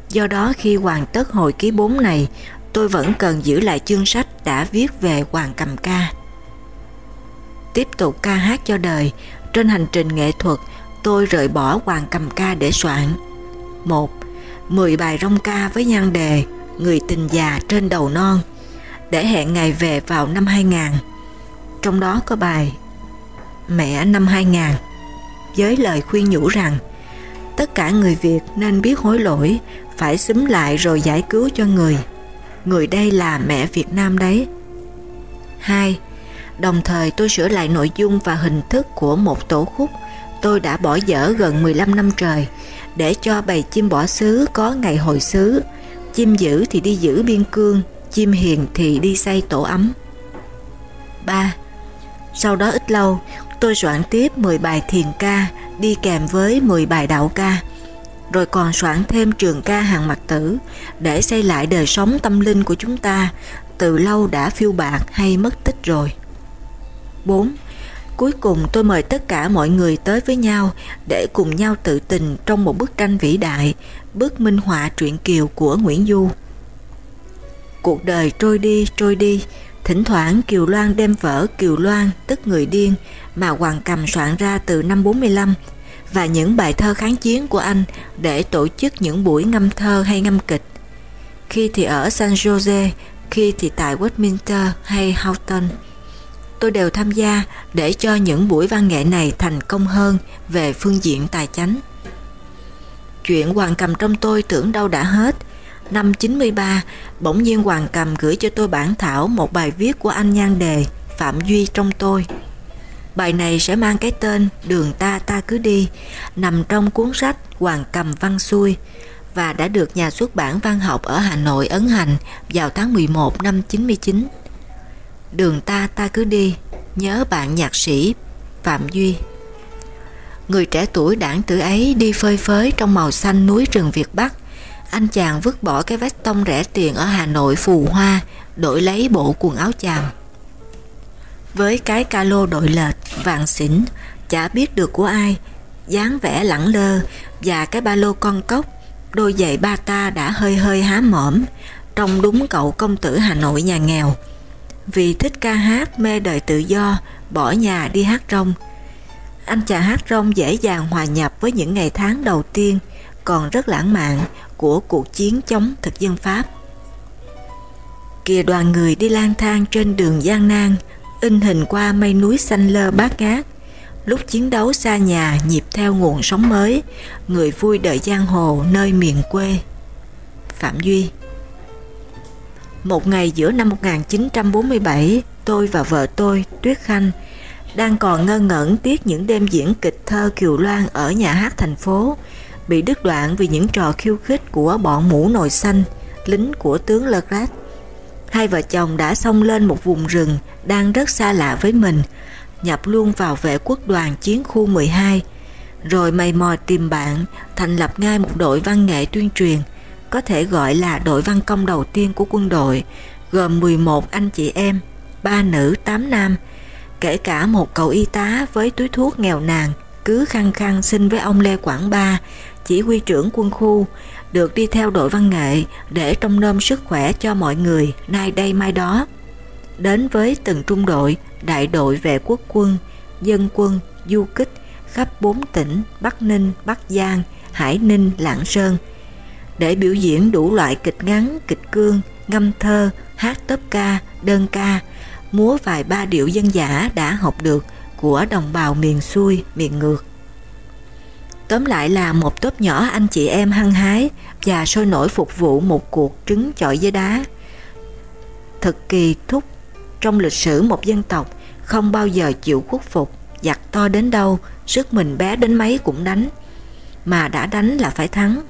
Do đó khi hoàn tất hồi ký 4 này, tôi vẫn cần giữ lại chương sách đã viết về Hoàng Cầm Ca. Tiếp tục ca hát cho đời, trên hành trình nghệ thuật, tôi rời bỏ Hoàng Cầm Ca để soạn. một mười bài rong ca với nhan đề Người tình già trên đầu non để hẹn ngày về vào năm 2000. Trong đó có bài Mẹ năm 2000 với lời khuyên nhủ rằng tất cả người Việt nên biết hối lỗi, phải xúm lại rồi giải cứu cho người. Người đây là mẹ Việt Nam đấy. 2. Đồng thời tôi sửa lại nội dung và hình thức của một tổ khúc tôi đã bỏ dở gần 15 năm trời để cho bầy chim bỏ xứ có ngày hồi xứ. Chim giữ thì đi giữ biên cương, chim hiền thì đi xây tổ ấm. 3. Sau đó ít lâu, tôi soạn tiếp 10 bài thiền ca đi kèm với 10 bài đạo ca, rồi còn soạn thêm trường ca hàng mặt tử để xây lại đời sống tâm linh của chúng ta từ lâu đã phiêu bạc hay mất tích rồi. 4. Cuối cùng tôi mời tất cả mọi người tới với nhau để cùng nhau tự tình trong một bức tranh vĩ đại, bức minh họa truyện kiều của Nguyễn Du. Cuộc đời trôi đi, trôi đi, thỉnh thoảng Kiều Loan đem vở Kiều Loan tức người điên mà Hoàng Cầm soạn ra từ năm 45 và những bài thơ kháng chiến của anh để tổ chức những buổi ngâm thơ hay ngâm kịch. Khi thì ở San Jose, khi thì tại Westminster hay Houghton tôi đều tham gia để cho những buổi văn nghệ này thành công hơn về phương diện tài chánh. Chuyện Hoàng Cầm trong tôi tưởng đâu đã hết. Năm 93, bỗng nhiên Hoàng Cầm gửi cho tôi bản thảo một bài viết của anh nhan đề Phạm Duy trong tôi. Bài này sẽ mang cái tên Đường ta ta cứ đi, nằm trong cuốn sách Hoàng Cầm Văn Xuôi và đã được nhà xuất bản văn học ở Hà Nội ấn hành vào tháng 11 năm 99 đường ta ta cứ đi, nhớ bạn nhạc sĩ Phạm Duy. Người trẻ tuổi đảng tử ấy đi phơi phới trong màu xanh núi rừng Việt Bắc, anh chàng vứt bỏ cái vest tông rẻ tiền ở Hà Nội phù hoa, đổi lấy bộ quần áo chàng. Với cái ca lô đội lệch, vàng xỉn, chả biết được của ai, dáng vẻ lẳng lơ và cái ba lô con cốc, đôi giày ba ta đã hơi hơi há mỏm, trông đúng cậu công tử Hà Nội nhà nghèo vì thích ca hát mê đời tự do, bỏ nhà đi hát rong. Anh chàng hát rong dễ dàng hòa nhập với những ngày tháng đầu tiên còn rất lãng mạn của cuộc chiến chống thực dân Pháp. Kìa đoàn người đi lang thang trên đường gian nan, in hình qua mây núi xanh lơ bát ngát, lúc chiến đấu xa nhà nhịp theo nguồn sống mới, người vui đời giang hồ nơi miền quê. Phạm Duy Một ngày giữa năm 1947, tôi và vợ tôi, Tuyết Khanh, đang còn ngơ ngẩn tiếc những đêm diễn kịch thơ Kiều Loan ở nhà hát thành phố, bị đứt đoạn vì những trò khiêu khích của bọn mũ nồi xanh, lính của tướng Leclerc. Hai vợ chồng đã xông lên một vùng rừng đang rất xa lạ với mình, nhập luôn vào vệ quốc đoàn chiến khu 12, rồi mày mò tìm bạn, thành lập ngay một đội văn nghệ tuyên truyền, có thể gọi là đội văn công đầu tiên của quân đội, gồm 11 anh chị em, 3 nữ 8 nam, kể cả một cậu y tá với túi thuốc nghèo nàn, cứ khăng khăng xin với ông Lê Quảng Ba, chỉ huy trưởng quân khu, được đi theo đội văn nghệ để trông nom sức khỏe cho mọi người nay đây mai đó. Đến với từng trung đội, đại đội vệ quốc quân, dân quân, du kích khắp bốn tỉnh Bắc Ninh, Bắc Giang, Hải Ninh, Lạng Sơn để biểu diễn đủ loại kịch ngắn, kịch cương, ngâm thơ, hát tốp ca, đơn ca, múa vài ba điệu dân giả đã học được của đồng bào miền xuôi, miền ngược. Tóm lại là một tốp nhỏ anh chị em hăng hái và sôi nổi phục vụ một cuộc trứng chọi với đá. Thực kỳ thúc trong lịch sử một dân tộc không bao giờ chịu khuất phục, giặc to đến đâu, sức mình bé đến mấy cũng đánh. Mà đã đánh là phải thắng.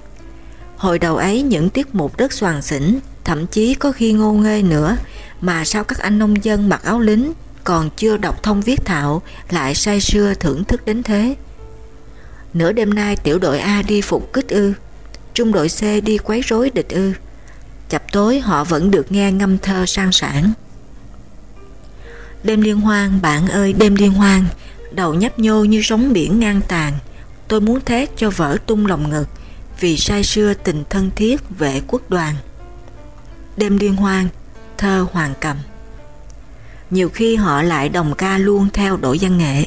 Hồi đầu ấy những tiết mục đất soàn xỉn, thậm chí có khi ngô nghê nữa, mà sao các anh nông dân mặc áo lính còn chưa đọc thông viết thạo lại say sưa thưởng thức đến thế. Nửa đêm nay tiểu đội A đi phục kích ư, trung đội C đi quấy rối địch ư. Chập tối họ vẫn được nghe ngâm thơ sang sản. Đêm liên hoan, bạn ơi đêm liên hoan, đầu nhấp nhô như sóng biển ngang tàn. Tôi muốn thét cho vỡ tung lòng ngực, vì say xưa tình thân thiết vệ quốc đoàn. Đêm liên hoan, thơ Hoàng Cầm Nhiều khi họ lại đồng ca luôn theo đội văn nghệ.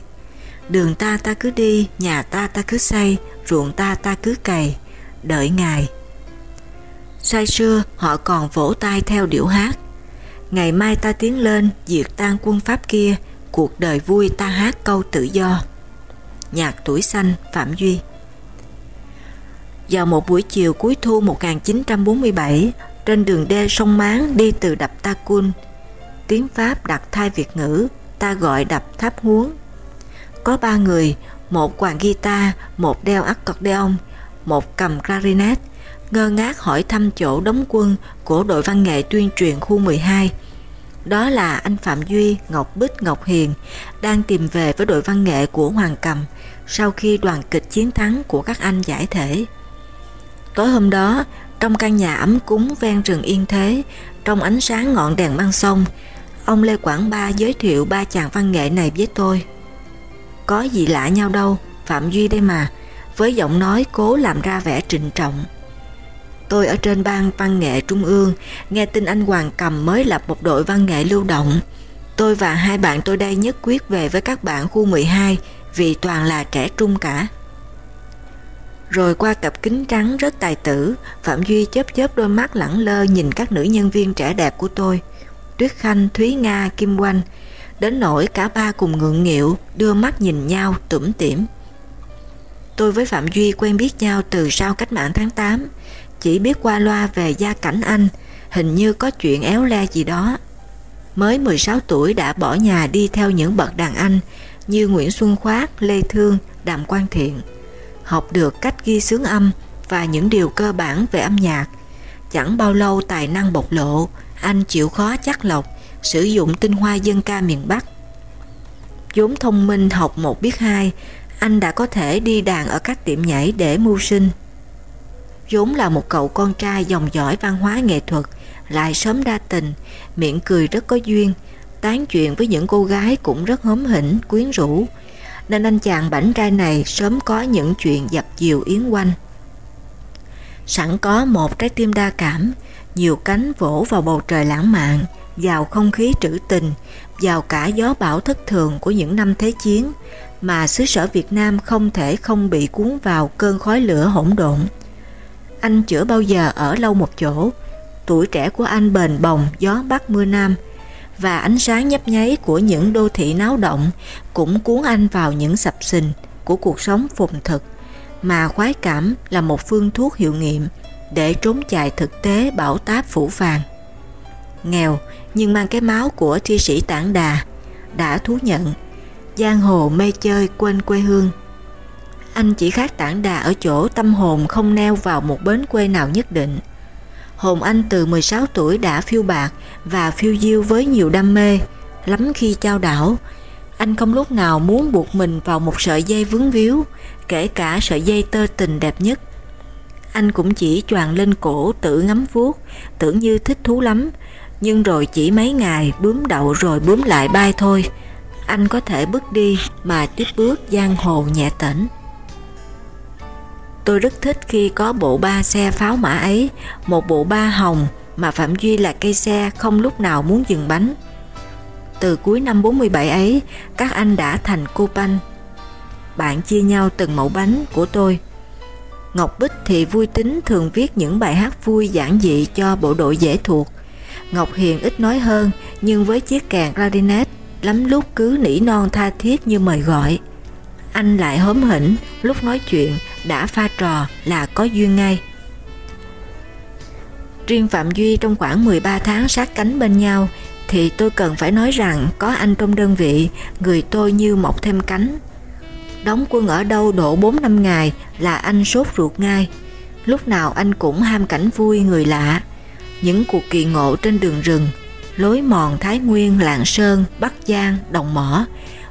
Đường ta ta cứ đi, nhà ta ta cứ xây, ruộng ta ta cứ cày, đợi ngày. Say xưa họ còn vỗ tay theo điệu hát. Ngày mai ta tiến lên, diệt tan quân Pháp kia, cuộc đời vui ta hát câu tự do. Nhạc tuổi xanh Phạm Duy Vào một buổi chiều cuối thu 1947, trên đường đê sông Máng đi từ đập Ta Cun, tiếng Pháp đặt thay Việt ngữ, ta gọi đập tháp huống. Có ba người, một quàng guitar, một đeo accordion, một cầm clarinet, ngơ ngác hỏi thăm chỗ đóng quân của đội văn nghệ tuyên truyền khu 12. Đó là anh Phạm Duy, Ngọc Bích, Ngọc Hiền đang tìm về với đội văn nghệ của Hoàng Cầm sau khi đoàn kịch chiến thắng của các anh giải thể. Tối hôm đó, trong căn nhà ấm cúng ven rừng yên thế, trong ánh sáng ngọn đèn băng sông, ông Lê Quảng Ba giới thiệu ba chàng văn nghệ này với tôi. Có gì lạ nhau đâu, Phạm Duy đây mà, với giọng nói cố làm ra vẻ trịnh trọng. Tôi ở trên ban văn nghệ trung ương, nghe tin anh Hoàng Cầm mới lập một đội văn nghệ lưu động. Tôi và hai bạn tôi đây nhất quyết về với các bạn khu 12 vì toàn là trẻ trung cả. Rồi qua cặp kính trắng rất tài tử, Phạm Duy chớp chớp đôi mắt lẳng lơ nhìn các nữ nhân viên trẻ đẹp của tôi. Tuyết Khanh, Thúy Nga, Kim Oanh. Đến nỗi cả ba cùng ngượng nghịu, đưa mắt nhìn nhau tủm tỉm. Tôi với Phạm Duy quen biết nhau từ sau cách mạng tháng 8, chỉ biết qua loa về gia cảnh anh, hình như có chuyện éo le gì đó. Mới 16 tuổi đã bỏ nhà đi theo những bậc đàn anh như Nguyễn Xuân Khoát, Lê Thương, Đàm Quang Thiện học được cách ghi sướng âm và những điều cơ bản về âm nhạc. Chẳng bao lâu tài năng bộc lộ, anh chịu khó chắc lọc, sử dụng tinh hoa dân ca miền Bắc. vốn thông minh học một biết hai, anh đã có thể đi đàn ở các tiệm nhảy để mưu sinh. vốn là một cậu con trai dòng dõi văn hóa nghệ thuật, lại sớm đa tình, miệng cười rất có duyên, tán chuyện với những cô gái cũng rất hóm hỉnh, quyến rũ, nên anh chàng bảnh trai này sớm có những chuyện dập dìu yến quanh. Sẵn có một trái tim đa cảm, nhiều cánh vỗ vào bầu trời lãng mạn, vào không khí trữ tình, vào cả gió bão thất thường của những năm Thế chiến, mà xứ sở Việt Nam không thể không bị cuốn vào cơn khói lửa hỗn độn. Anh chưa bao giờ ở lâu một chỗ, tuổi trẻ của anh bền bồng gió bắc mưa nam, và ánh sáng nhấp nháy của những đô thị náo động cũng cuốn anh vào những sập sình của cuộc sống phồn thực mà khoái cảm là một phương thuốc hiệu nghiệm để trốn chạy thực tế bão táp phủ vàng. Nghèo nhưng mang cái máu của thi sĩ tản đà đã thú nhận giang hồ mê chơi quên quê hương. Anh chỉ khác tản đà ở chỗ tâm hồn không neo vào một bến quê nào nhất định. Hồn anh từ 16 tuổi đã phiêu bạc và phiêu diêu với nhiều đam mê, lắm khi trao đảo. Anh không lúc nào muốn buộc mình vào một sợi dây vướng víu, kể cả sợi dây tơ tình đẹp nhất. Anh cũng chỉ choàng lên cổ tự ngắm vuốt, tưởng như thích thú lắm, nhưng rồi chỉ mấy ngày bướm đậu rồi bướm lại bay thôi. Anh có thể bước đi mà tiếp bước giang hồ nhẹ tĩnh. Tôi rất thích khi có bộ ba xe pháo mã ấy, một bộ ba hồng mà Phạm Duy là cây xe không lúc nào muốn dừng bánh. Từ cuối năm 47 ấy, các anh đã thành cô banh. Bạn chia nhau từng mẫu bánh của tôi. Ngọc Bích thì vui tính thường viết những bài hát vui giản dị cho bộ đội dễ thuộc. Ngọc Hiền ít nói hơn, nhưng với chiếc kèn clarinet, lắm lúc cứ nỉ non tha thiết như mời gọi. Anh lại hớm hỉnh, lúc nói chuyện đã pha trò là có duyên ngay. Riêng Phạm Duy trong khoảng 13 tháng sát cánh bên nhau thì tôi cần phải nói rằng có anh trong đơn vị, người tôi như mọc thêm cánh. Đóng quân ở đâu độ 4 năm ngày là anh sốt ruột ngay. Lúc nào anh cũng ham cảnh vui người lạ. Những cuộc kỳ ngộ trên đường rừng, lối mòn Thái Nguyên, Lạng Sơn, Bắc Giang, Đồng Mỏ,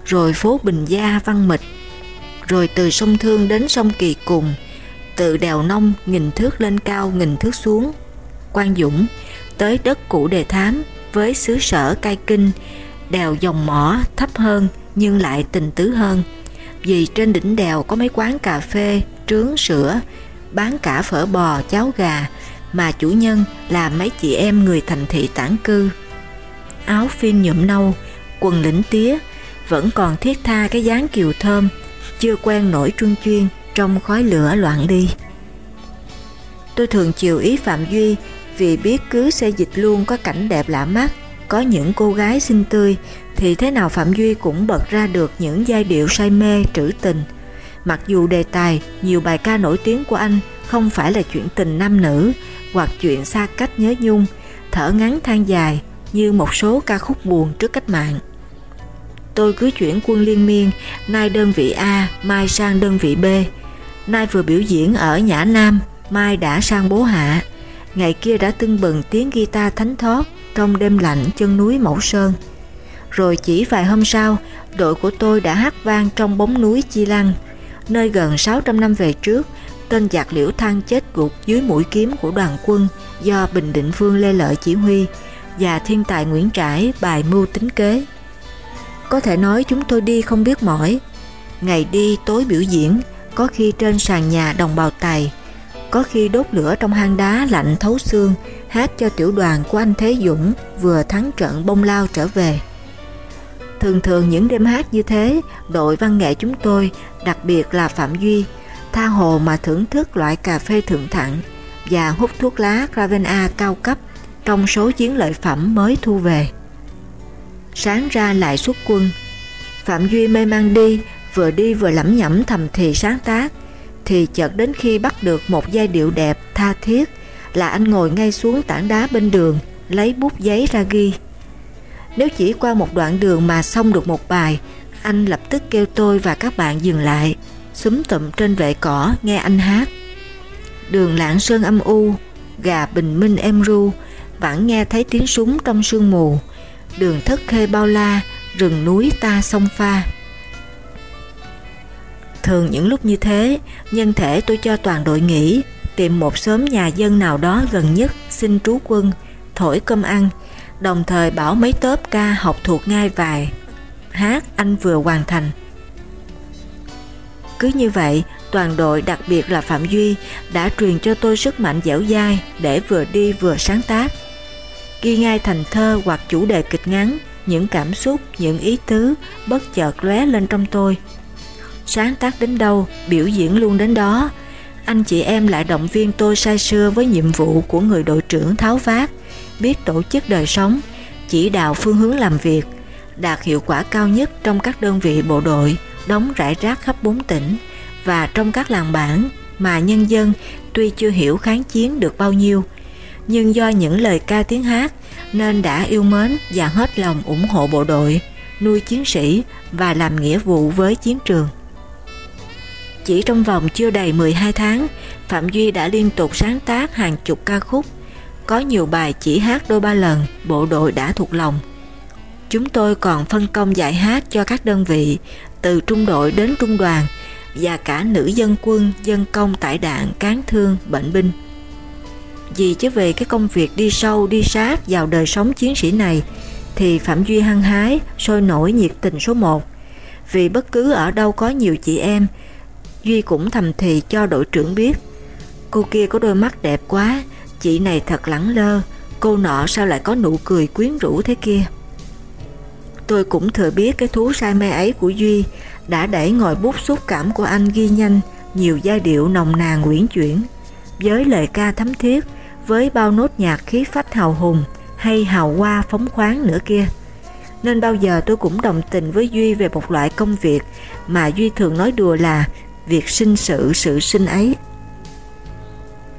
rồi phố Bình Gia, Văn Mịch, rồi từ sông Thương đến sông Kỳ Cùng, từ đèo nông nghìn thước lên cao nghìn thước xuống, Quan Dũng tới đất cũ đề thám với xứ sở cai kinh, đèo dòng mỏ thấp hơn nhưng lại tình tứ hơn. Vì trên đỉnh đèo có mấy quán cà phê, trướng sữa, bán cả phở bò, cháo gà, mà chủ nhân là mấy chị em người thành thị tản cư. Áo phim nhuộm nâu, quần lĩnh tía, vẫn còn thiết tha cái dáng kiều thơm, chưa quen nổi trung chuyên trong khói lửa loạn ly. Tôi thường chiều ý Phạm Duy vì biết cứ xe dịch luôn có cảnh đẹp lạ mắt, có những cô gái xinh tươi thì thế nào Phạm Duy cũng bật ra được những giai điệu say mê trữ tình. Mặc dù đề tài nhiều bài ca nổi tiếng của anh không phải là chuyện tình nam nữ hoặc chuyện xa cách nhớ nhung, thở ngắn than dài như một số ca khúc buồn trước cách mạng. Tôi cứ chuyển quân liên miên, nay đơn vị A, mai sang đơn vị B. Nay vừa biểu diễn ở Nhã Nam, mai đã sang Bố Hạ. Ngày kia đã tưng bừng tiếng guitar thánh thót trong đêm lạnh chân núi Mẫu Sơn. Rồi chỉ vài hôm sau, đội của tôi đã hát vang trong bóng núi Chi Lăng, nơi gần 600 năm về trước, tên giặc liễu thăng chết gục dưới mũi kiếm của đoàn quân do Bình Định Vương Lê Lợi chỉ huy và thiên tài Nguyễn Trãi bài mưu tính kế. Có thể nói chúng tôi đi không biết mỏi. Ngày đi tối biểu diễn, có khi trên sàn nhà đồng bào Tài, có khi đốt lửa trong hang đá lạnh thấu xương, hát cho tiểu đoàn của anh Thế Dũng vừa thắng trận bông lao trở về. Thường thường những đêm hát như thế, đội văn nghệ chúng tôi, đặc biệt là Phạm Duy, tha hồ mà thưởng thức loại cà phê thượng thặng và hút thuốc lá Ravena cao cấp trong số chiến lợi phẩm mới thu về. Sáng ra lại xuất quân, Phạm Duy mê mang đi, vừa đi vừa lẩm nhẩm thầm thì sáng tác, thì chợt đến khi bắt được một giai điệu đẹp, tha thiết, là anh ngồi ngay xuống tảng đá bên đường, lấy bút giấy ra ghi. Nếu chỉ qua một đoạn đường mà xong được một bài, anh lập tức kêu tôi và các bạn dừng lại, Súng tụm trên vệ cỏ nghe anh hát. Đường lạng sơn âm u, gà bình minh em ru, vẫn nghe thấy tiếng súng trong sương mù, đường thất khê bao la, rừng núi ta sông pha. Thường những lúc như thế, nhân thể tôi cho toàn đội nghỉ, tìm một xóm nhà dân nào đó gần nhất xin trú quân, thổi cơm ăn, đồng thời bảo mấy tớp ca học thuộc ngay vài hát anh vừa hoàn thành. Cứ như vậy, toàn đội đặc biệt là Phạm Duy đã truyền cho tôi sức mạnh dẻo dai để vừa đi vừa sáng tác. Ghi ngay thành thơ hoặc chủ đề kịch ngắn, những cảm xúc, những ý tứ bất chợt lóe lên trong tôi. Sáng tác đến đâu, biểu diễn luôn đến đó. Anh chị em lại động viên tôi say sưa với nhiệm vụ của người đội trưởng tháo vát, biết tổ chức đời sống, chỉ đạo phương hướng làm việc, đạt hiệu quả cao nhất trong các đơn vị bộ đội đóng rải rác khắp bốn tỉnh và trong các làng bản mà nhân dân tuy chưa hiểu kháng chiến được bao nhiêu, nhưng do những lời ca tiếng hát nên đã yêu mến và hết lòng ủng hộ bộ đội, nuôi chiến sĩ và làm nghĩa vụ với chiến trường. Chỉ trong vòng chưa đầy 12 tháng, Phạm Duy đã liên tục sáng tác hàng chục ca khúc. Có nhiều bài chỉ hát đôi ba lần, bộ đội đã thuộc lòng. Chúng tôi còn phân công dạy hát cho các đơn vị, từ trung đội đến trung đoàn, và cả nữ dân quân, dân công tại đạn, cán thương, bệnh binh. Vì chứ về cái công việc đi sâu, đi sát vào đời sống chiến sĩ này, thì Phạm Duy hăng hái, sôi nổi nhiệt tình số 1. Vì bất cứ ở đâu có nhiều chị em, Duy cũng thầm thì cho đội trưởng biết. Cô kia có đôi mắt đẹp quá, chị này thật lẳng lơ, cô nọ sao lại có nụ cười quyến rũ thế kia. Tôi cũng thừa biết cái thú say mê ấy của Duy đã đẩy ngòi bút xúc cảm của anh ghi nhanh nhiều giai điệu nồng nàn quyển chuyển, với lời ca thấm thiết, với bao nốt nhạc khí phách hào hùng hay hào hoa phóng khoáng nữa kia. Nên bao giờ tôi cũng đồng tình với Duy về một loại công việc mà Duy thường nói đùa là việc sinh sự sự sinh ấy.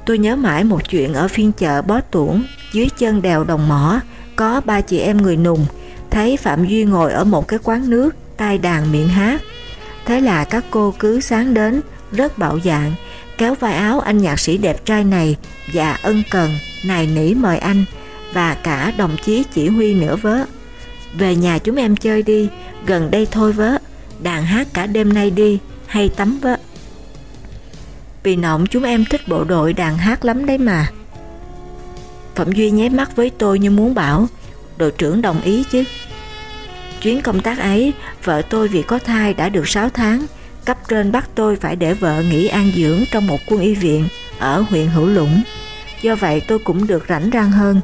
Tôi nhớ mãi một chuyện ở phiên chợ Bó Tuổng, dưới chân đèo Đồng Mỏ, có ba chị em người nùng, thấy Phạm Duy ngồi ở một cái quán nước, tai đàn miệng hát. Thế là các cô cứ sáng đến, rất bạo dạng, kéo vai áo anh nhạc sĩ đẹp trai này và ân cần, nài nỉ mời anh và cả đồng chí chỉ huy nữa vớ. Về nhà chúng em chơi đi, gần đây thôi vớ, đàn hát cả đêm nay đi, hay tắm vớ. Vì nọng chúng em thích bộ đội đàn hát lắm đấy mà. Phạm Duy nháy mắt với tôi như muốn bảo, đội trưởng đồng ý chứ. Chuyến công tác ấy, vợ tôi vì có thai đã được 6 tháng, cấp trên bắt tôi phải để vợ nghỉ an dưỡng trong một quân y viện ở huyện Hữu Lũng. Do vậy tôi cũng được rảnh rang hơn.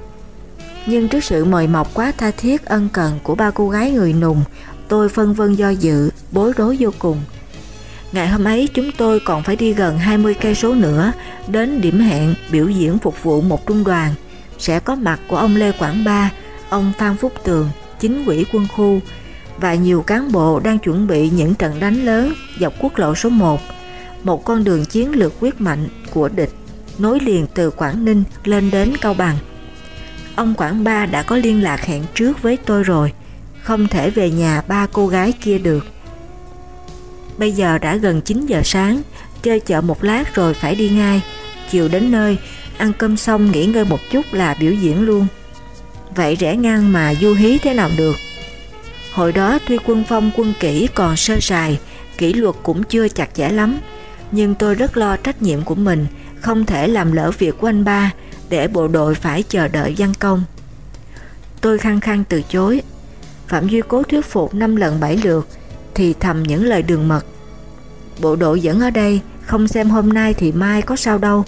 Nhưng trước sự mời mọc quá tha thiết ân cần của ba cô gái người nùng, tôi phân vân do dự, bối rối vô cùng. Ngày hôm ấy chúng tôi còn phải đi gần 20 cây số nữa đến điểm hẹn biểu diễn phục vụ một trung đoàn. Sẽ có mặt của ông Lê Quảng Ba, ông Phan Phúc Tường, chính quỹ quân khu và nhiều cán bộ đang chuẩn bị những trận đánh lớn dọc quốc lộ số 1, một con đường chiến lược quyết mạnh của địch nối liền từ Quảng Ninh lên đến Cao Bằng. Ông Quảng Ba đã có liên lạc hẹn trước với tôi rồi, không thể về nhà ba cô gái kia được. Bây giờ đã gần 9 giờ sáng, chơi chợ một lát rồi phải đi ngay, chiều đến nơi, ăn cơm xong nghỉ ngơi một chút là biểu diễn luôn. Vậy rẽ ngang mà du hí thế nào được? Hồi đó tuy quân phong quân kỹ còn sơ sài, kỷ luật cũng chưa chặt chẽ lắm, nhưng tôi rất lo trách nhiệm của mình, không thể làm lỡ việc của anh ba để bộ đội phải chờ đợi văn công. Tôi khăng khăng từ chối. Phạm Duy cố thuyết phục 5 lần 7 lượt thì thầm những lời đường mật. Bộ đội vẫn ở đây, không xem hôm nay thì mai có sao đâu,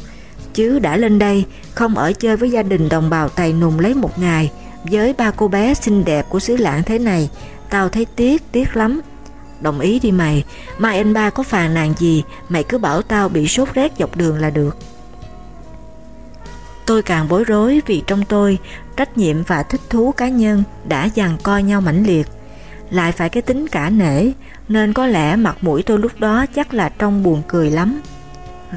chứ đã lên đây, không ở chơi với gia đình đồng bào tài Nùng lấy một ngày. Với ba cô bé xinh đẹp của xứ lạng thế này, tao thấy tiếc tiếc lắm. Đồng ý đi mày, mai anh ba có phàn nàn gì, mày cứ bảo tao bị sốt rét dọc đường là được. Tôi càng bối rối vì trong tôi, trách nhiệm và thích thú cá nhân đã dằn co nhau mãnh liệt. Lại phải cái tính cả nể, nên có lẽ mặt mũi tôi lúc đó chắc là trong buồn cười lắm.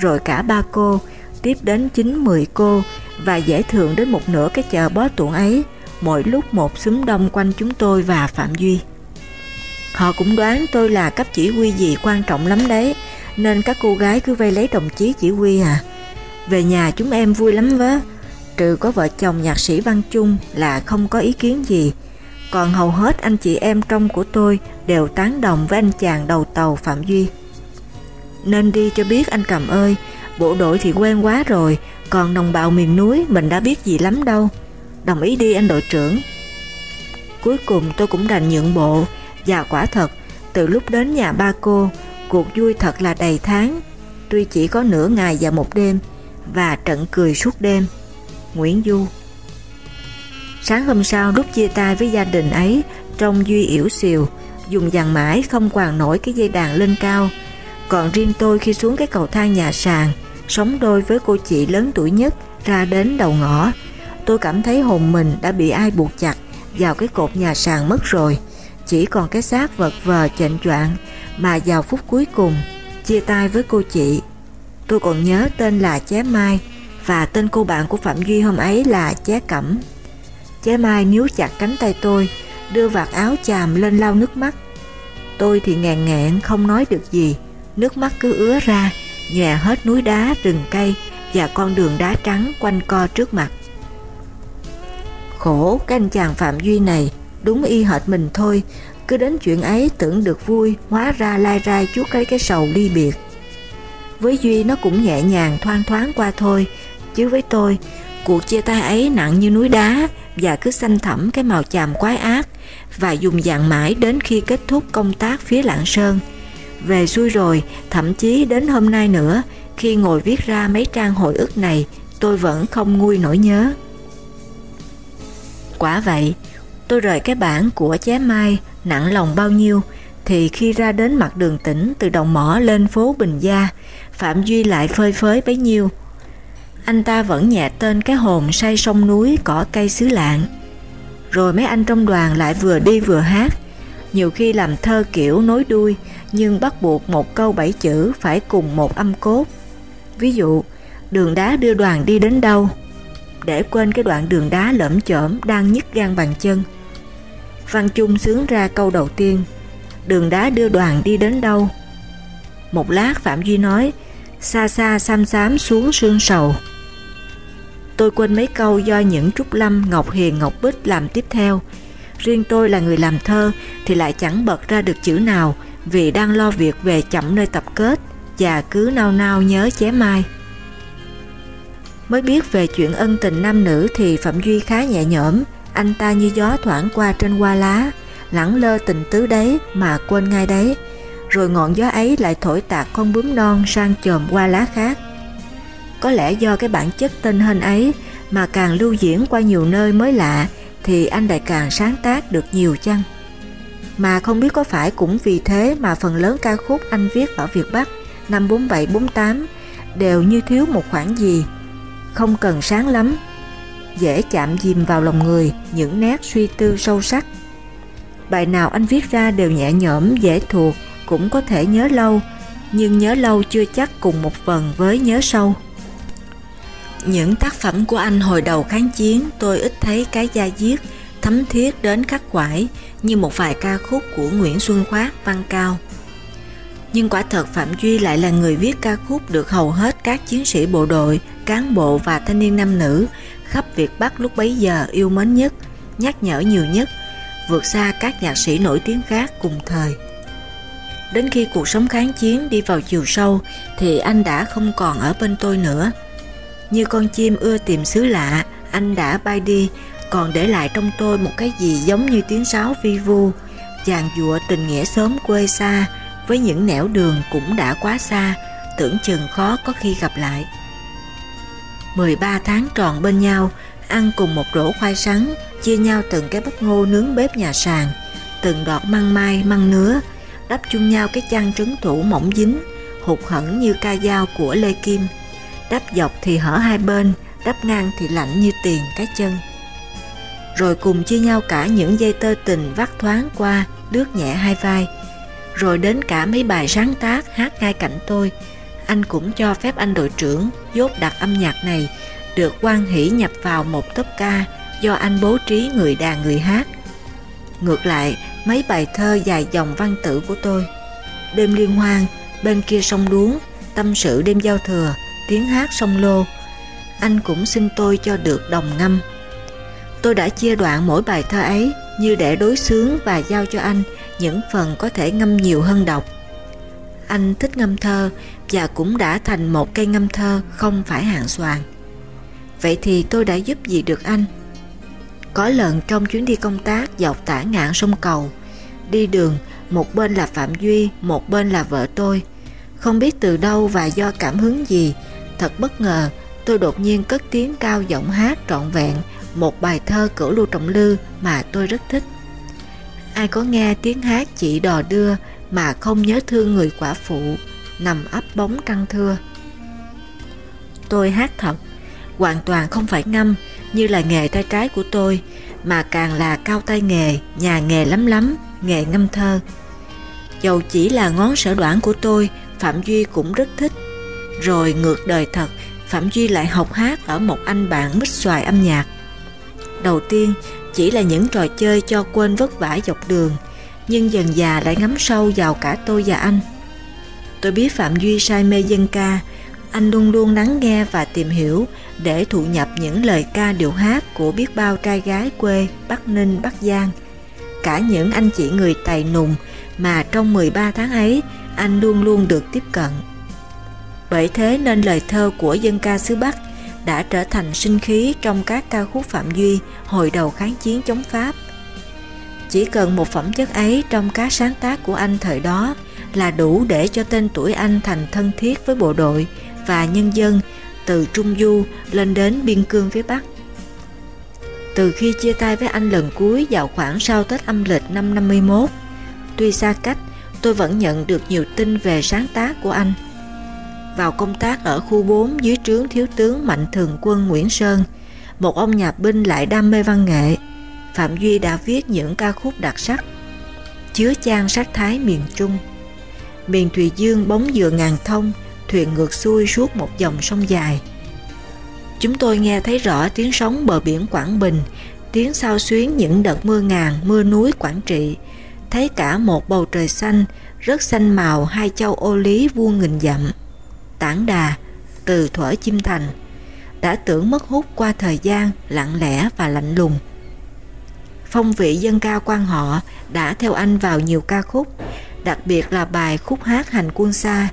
Rồi cả ba cô tiếp đến 9-10 cô và dễ thường đến một nửa cái chợ bó tuộng ấy, mỗi lúc một xúm đông quanh chúng tôi và Phạm Duy. Họ cũng đoán tôi là cấp chỉ huy gì quan trọng lắm đấy, nên các cô gái cứ vây lấy đồng chí chỉ huy à. Về nhà chúng em vui lắm vớ, trừ có vợ chồng nhạc sĩ Văn Trung là không có ý kiến gì. Còn hầu hết anh chị em trong của tôi đều tán đồng với anh chàng đầu tàu Phạm Duy. Nên đi cho biết anh cầm ơi, Bộ đội thì quen quá rồi, còn đồng bào miền núi mình đã biết gì lắm đâu. Đồng ý đi anh đội trưởng. Cuối cùng tôi cũng đành nhượng bộ, và quả thật, từ lúc đến nhà ba cô, cuộc vui thật là đầy tháng, tuy chỉ có nửa ngày và một đêm, và trận cười suốt đêm. Nguyễn Du Sáng hôm sau lúc chia tay với gia đình ấy, trong Duy yểu xìu, dùng dàn mãi không quàng nổi cái dây đàn lên cao. Còn riêng tôi khi xuống cái cầu thang nhà sàn, sống đôi với cô chị lớn tuổi nhất ra đến đầu ngõ. Tôi cảm thấy hồn mình đã bị ai buộc chặt vào cái cột nhà sàn mất rồi, chỉ còn cái xác vật vờ chệnh choạng mà vào phút cuối cùng chia tay với cô chị. Tôi còn nhớ tên là Ché Mai và tên cô bạn của Phạm Duy hôm ấy là Ché Cẩm. Ché Mai níu chặt cánh tay tôi, đưa vạt áo chàm lên lau nước mắt. Tôi thì ngàn ngẹn không nói được gì, nước mắt cứ ứa ra, nhòe hết núi đá, rừng cây và con đường đá trắng quanh co trước mặt. Khổ cái anh chàng Phạm Duy này, đúng y hệt mình thôi, cứ đến chuyện ấy tưởng được vui, hóa ra lai rai chuốt cái cái sầu ly biệt. Với Duy nó cũng nhẹ nhàng thoang thoáng qua thôi, chứ với tôi, cuộc chia tay ấy nặng như núi đá và cứ xanh thẳm cái màu chàm quái ác và dùng dạng mãi đến khi kết thúc công tác phía Lạng Sơn. Về xuôi rồi, thậm chí đến hôm nay nữa, khi ngồi viết ra mấy trang hồi ức này, tôi vẫn không nguôi nỗi nhớ. Quả vậy, tôi rời cái bản của ché mai nặng lòng bao nhiêu, thì khi ra đến mặt đường tỉnh từ đồng mỏ lên phố Bình Gia, Phạm Duy lại phơi phới bấy nhiêu. Anh ta vẫn nhẹ tên cái hồn say sông núi cỏ cây xứ lạng. Rồi mấy anh trong đoàn lại vừa đi vừa hát, nhiều khi làm thơ kiểu nối đuôi nhưng bắt buộc một câu bảy chữ phải cùng một âm cốt. Ví dụ, đường đá đưa đoàn đi đến đâu? Để quên cái đoạn đường đá lởm chởm đang nhức gan bàn chân. Văn Trung sướng ra câu đầu tiên, đường đá đưa đoàn đi đến đâu? Một lát Phạm Duy nói, xa xa xăm xám xuống sương sầu. Tôi quên mấy câu do những Trúc Lâm, Ngọc Hiền, Ngọc Bích làm tiếp theo. Riêng tôi là người làm thơ thì lại chẳng bật ra được chữ nào vì đang lo việc về chậm nơi tập kết và cứ nao nao nhớ ché mai. Mới biết về chuyện ân tình nam nữ thì Phạm Duy khá nhẹ nhõm, anh ta như gió thoảng qua trên hoa lá, lẳng lơ tình tứ đấy mà quên ngay đấy, rồi ngọn gió ấy lại thổi tạc con bướm non sang chòm hoa lá khác. Có lẽ do cái bản chất tên hên ấy mà càng lưu diễn qua nhiều nơi mới lạ thì anh lại càng sáng tác được nhiều chăng? Mà không biết có phải cũng vì thế mà phần lớn ca khúc anh viết ở Việt Bắc năm 47-48 đều như thiếu một khoảng gì, không cần sáng lắm, dễ chạm dìm vào lòng người những nét suy tư sâu sắc. Bài nào anh viết ra đều nhẹ nhõm, dễ thuộc, cũng có thể nhớ lâu, nhưng nhớ lâu chưa chắc cùng một phần với nhớ sâu. Những tác phẩm của anh hồi đầu kháng chiến tôi ít thấy cái da diết, thấm thiết đến khắc khoải như một vài ca khúc của Nguyễn Xuân Khoát văn cao. Nhưng quả thật Phạm Duy lại là người viết ca khúc được hầu hết các chiến sĩ bộ đội, cán bộ và thanh niên nam nữ khắp Việt Bắc lúc bấy giờ yêu mến nhất, nhắc nhở nhiều nhất, vượt xa các nhạc sĩ nổi tiếng khác cùng thời. Đến khi cuộc sống kháng chiến đi vào chiều sâu thì anh đã không còn ở bên tôi nữa. Như con chim ưa tìm xứ lạ, anh đã bay đi, còn để lại trong tôi một cái gì giống như tiếng sáo vi vu, chàng dụa tình nghĩa sớm quê xa, với những nẻo đường cũng đã quá xa, tưởng chừng khó có khi gặp lại. 13 tháng tròn bên nhau, ăn cùng một rổ khoai sắn, chia nhau từng cái bắp ngô nướng bếp nhà sàn, từng đọt măng mai, măng nứa, đắp chung nhau cái chăn trứng thủ mỏng dính, hụt hẫng như ca dao của Lê Kim. Đắp dọc thì hở hai bên, đắp ngang thì lạnh như tiền cái chân. Rồi cùng chia nhau cả những dây tơ tình vắt thoáng qua, lướt nhẹ hai vai. Rồi đến cả mấy bài sáng tác hát ngay cạnh tôi, anh cũng cho phép anh đội trưởng dốt đặt âm nhạc này được quan hỷ nhập vào một tốp ca do anh bố trí người đàn người hát. Ngược lại, mấy bài thơ dài dòng văn tử của tôi. Đêm liên hoan, bên kia sông đuống, tâm sự đêm giao thừa, tiếng hát sông lô. Anh cũng xin tôi cho được đồng ngâm. Tôi đã chia đoạn mỗi bài thơ ấy như để đối xướng và giao cho anh những phần có thể ngâm nhiều hơn đọc. Anh thích ngâm thơ và cũng đã thành một cây ngâm thơ không phải hạng soàn. Vậy thì tôi đã giúp gì được anh? Có lần trong chuyến đi công tác dọc tả ngạn sông cầu, đi đường một bên là Phạm Duy, một bên là vợ tôi. Không biết từ đâu và do cảm hứng gì, thật bất ngờ tôi đột nhiên cất tiếng cao giọng hát trọn vẹn một bài thơ cửu lưu trọng lư mà tôi rất thích. Ai có nghe tiếng hát chị đò đưa mà không nhớ thương người quả phụ nằm ấp bóng trăng thưa. Tôi hát thật, hoàn toàn không phải ngâm như là nghề tay trái của tôi, mà càng là cao tay nghề, nhà nghề lắm lắm, nghề ngâm thơ. Dầu chỉ là ngón sở đoạn của tôi, Phạm Duy cũng rất thích. Rồi ngược đời thật, Phạm Duy lại học hát ở một anh bạn mít xoài âm nhạc. Đầu tiên chỉ là những trò chơi cho quên vất vả dọc đường, nhưng dần già lại ngắm sâu vào cả tôi và anh. Tôi biết Phạm Duy say mê dân ca, anh luôn luôn lắng nghe và tìm hiểu để thụ nhập những lời ca điệu hát của biết bao trai gái quê Bắc Ninh, Bắc Giang. Cả những anh chị người tài Nùng mà trong 13 tháng ấy anh luôn luôn được tiếp cận. Bởi thế nên lời thơ của dân ca xứ Bắc đã trở thành sinh khí trong các ca khúc Phạm Duy hồi đầu kháng chiến chống Pháp. Chỉ cần một phẩm chất ấy trong các sáng tác của anh thời đó là đủ để cho tên tuổi anh thành thân thiết với bộ đội và nhân dân từ Trung Du lên đến biên cương phía Bắc. Từ khi chia tay với anh lần cuối vào khoảng sau Tết âm lịch năm 51, tuy xa cách, tôi vẫn nhận được nhiều tin về sáng tác của anh. Vào công tác ở khu 4 dưới trướng thiếu tướng Mạnh Thường quân Nguyễn Sơn, một ông nhà binh lại đam mê văn nghệ, Phạm Duy đã viết những ca khúc đặc sắc, chứa chan sắc thái miền Trung. Miền Thùy Dương bóng dừa ngàn thông, thuyền ngược xuôi suốt một dòng sông dài. Chúng tôi nghe thấy rõ tiếng sóng bờ biển Quảng Bình, tiếng sao xuyến những đợt mưa ngàn, mưa núi Quảng Trị, thấy cả một bầu trời xanh, rất xanh màu hai châu ô lý vuông nghìn dặm. Tảng đà, từ thuở chim thành, đã tưởng mất hút qua thời gian lặng lẽ và lạnh lùng. Phong vị dân ca quan họ đã theo anh vào nhiều ca khúc, đặc biệt là bài khúc hát hành quân xa,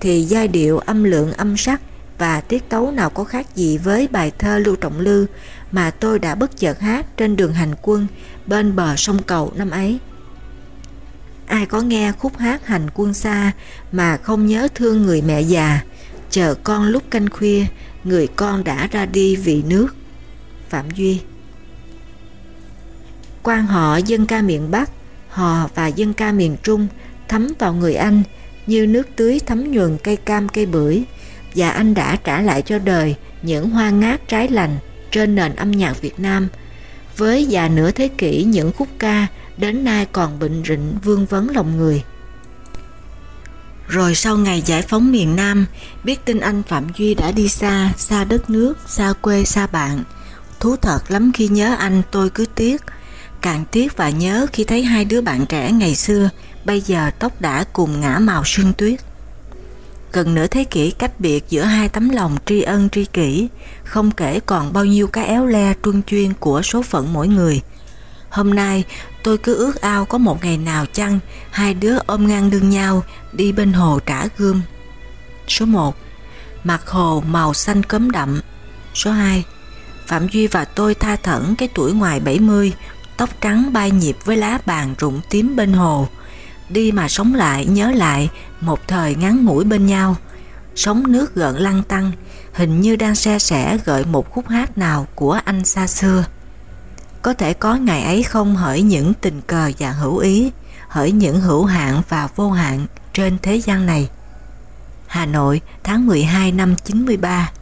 thì giai điệu âm lượng âm sắc và tiết tấu nào có khác gì với bài thơ Lưu Trọng Lư mà tôi đã bất chợt hát trên đường hành quân bên bờ sông cầu năm ấy. Ai có nghe khúc hát hành quân xa mà không nhớ thương người mẹ già, chờ con lúc canh khuya, người con đã ra đi vì nước. Phạm Duy quan họ dân ca miền Bắc, hò và dân ca miền Trung thấm vào người anh như nước tưới thấm nhuần cây cam cây bưởi và anh đã trả lại cho đời những hoa ngát trái lành trên nền âm nhạc Việt Nam với già nửa thế kỷ những khúc ca đến nay còn bệnh rịnh vương vấn lòng người. Rồi sau ngày giải phóng miền Nam, biết tin anh Phạm Duy đã đi xa, xa đất nước, xa quê, xa bạn. Thú thật lắm khi nhớ anh tôi cứ tiếc, càng tiếc và nhớ khi thấy hai đứa bạn trẻ ngày xưa bây giờ tóc đã cùng ngã màu sương tuyết. Gần nửa thế kỷ cách biệt giữa hai tấm lòng tri ân tri kỷ, không kể còn bao nhiêu cái éo le truân chuyên của số phận mỗi người. Hôm nay tôi cứ ước ao có một ngày nào chăng hai đứa ôm ngang đương nhau đi bên hồ trả gươm. Số 1. Mặt hồ màu xanh cấm đậm. Số 2. Phạm Duy và tôi tha thẩn cái tuổi ngoài 70, tóc trắng bay nhịp với lá bàn rụng tím bên hồ, đi mà sống lại nhớ lại một thời ngắn ngủi bên nhau, sống nước gợn lăn tăng, hình như đang xe sẻ gợi một khúc hát nào của anh xa xưa. Có thể có ngày ấy không hỡi những tình cờ và hữu ý, hỡi những hữu hạn và vô hạn trên thế gian này. Hà Nội tháng 12 năm 93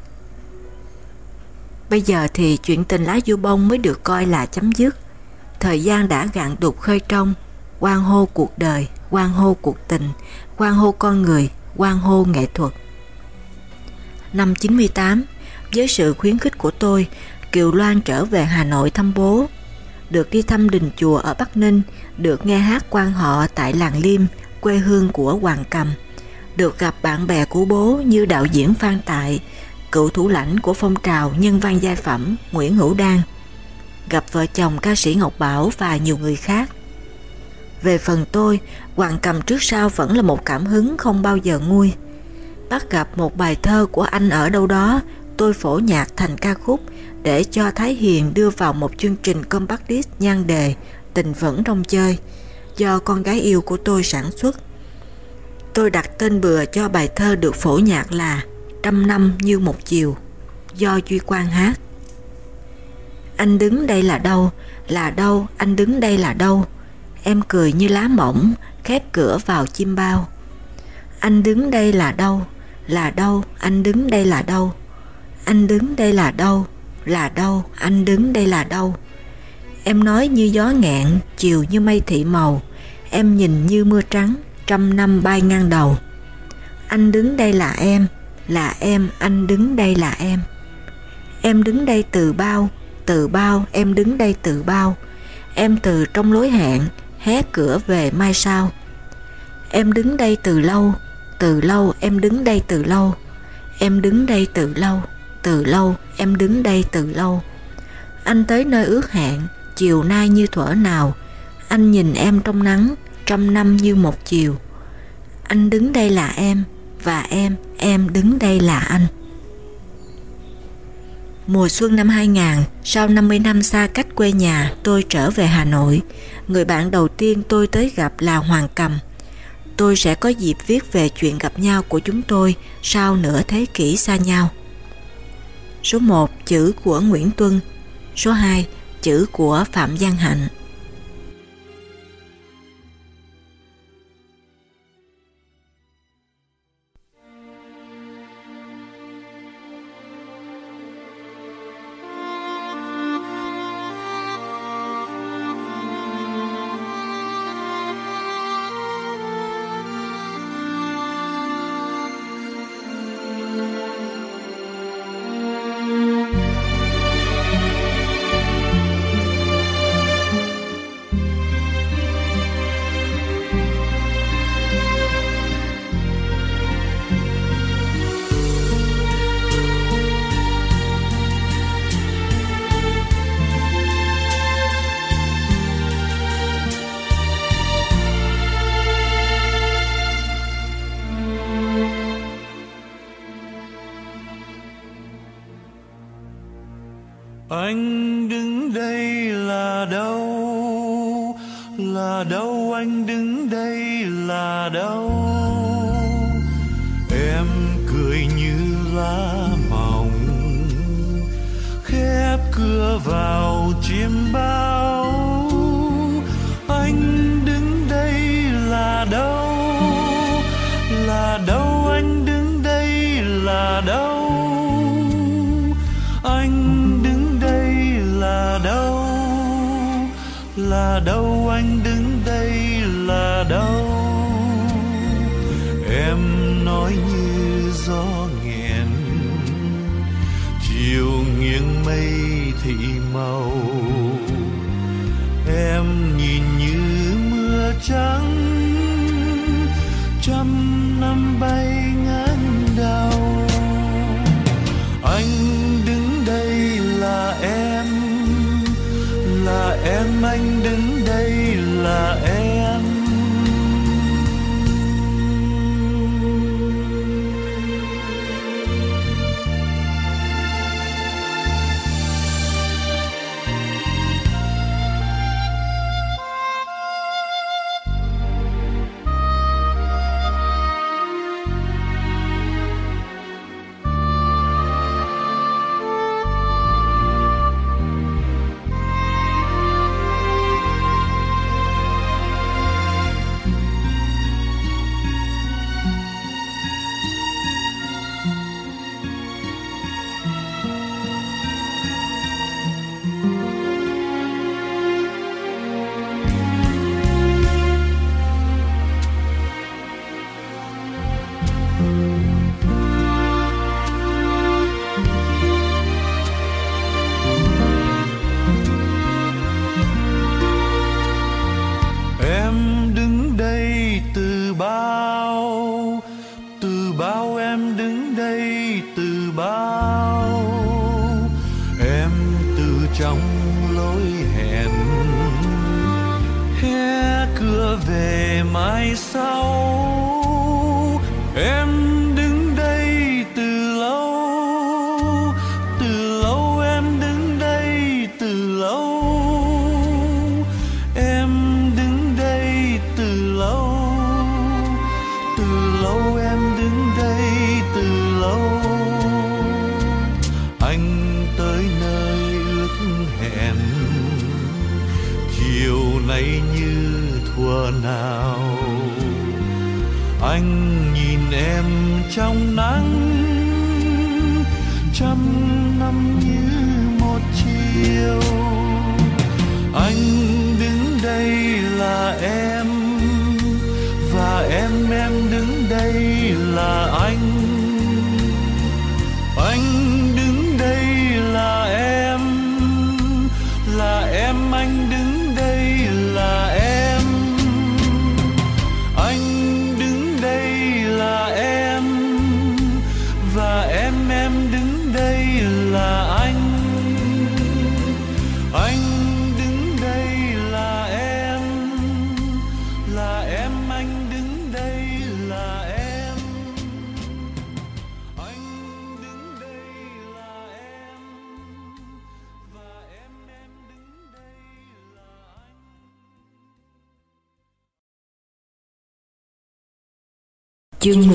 Bây giờ thì chuyện tình lá du bông mới được coi là chấm dứt. Thời gian đã gạn đục khơi trong, quan hô cuộc đời, quan hô cuộc tình, quan hô con người, quan hô nghệ thuật. Năm 98, với sự khuyến khích của tôi, Kiều Loan trở về Hà Nội thăm bố. Được đi thăm đình chùa ở Bắc Ninh, được nghe hát quan họ tại làng Liêm, quê hương của Hoàng Cầm. Được gặp bạn bè của bố như đạo diễn Phan Tại, cựu thủ lãnh của phong trào nhân văn giai phẩm Nguyễn Hữu Đan. Gặp vợ chồng ca sĩ Ngọc Bảo và nhiều người khác. Về phần tôi, Hoàng Cầm trước sau vẫn là một cảm hứng không bao giờ nguôi. Bắt gặp một bài thơ của anh ở đâu đó, tôi phổ nhạc thành ca khúc để cho Thái Hiền đưa vào một chương trình compact disc nhan đề Tình vẫn trong chơi do con gái yêu của tôi sản xuất. Tôi đặt tên bừa cho bài thơ được phổ nhạc là Trăm năm như một chiều do Duy Quang hát. Anh đứng đây là đâu? Là đâu? Anh đứng đây là đâu? Em cười như lá mỏng, khép cửa vào chim bao. Anh đứng đây là đâu? Là đâu? Anh đứng đây là đâu? Anh đứng đây là đâu? Là đâu? Anh đứng đây là đâu? Em nói như gió ngạn, chiều như mây thị màu, em nhìn như mưa trắng, trăm năm bay ngang đầu. Anh đứng đây là em, là em, anh đứng đây là em. Em đứng đây từ bao, từ bao, em đứng đây từ bao. Em từ trong lối hẹn, hé cửa về mai sau. Em đứng đây từ lâu, từ lâu em đứng đây từ lâu. Em đứng đây từ lâu, từ lâu em đứng đây từ lâu. Anh tới nơi ước hẹn, chiều nay như thuở nào. Anh nhìn em trong nắng, trăm năm như một chiều. Anh đứng đây là em, và em, em đứng đây là anh. Mùa xuân năm 2000, sau 50 năm xa cách quê nhà, tôi trở về Hà Nội. Người bạn đầu tiên tôi tới gặp là Hoàng Cầm. Tôi sẽ có dịp viết về chuyện gặp nhau của chúng tôi sau nửa thế kỷ xa nhau. Số 1 chữ của Nguyễn Tuân, số 2 chữ của Phạm Giang Hạnh.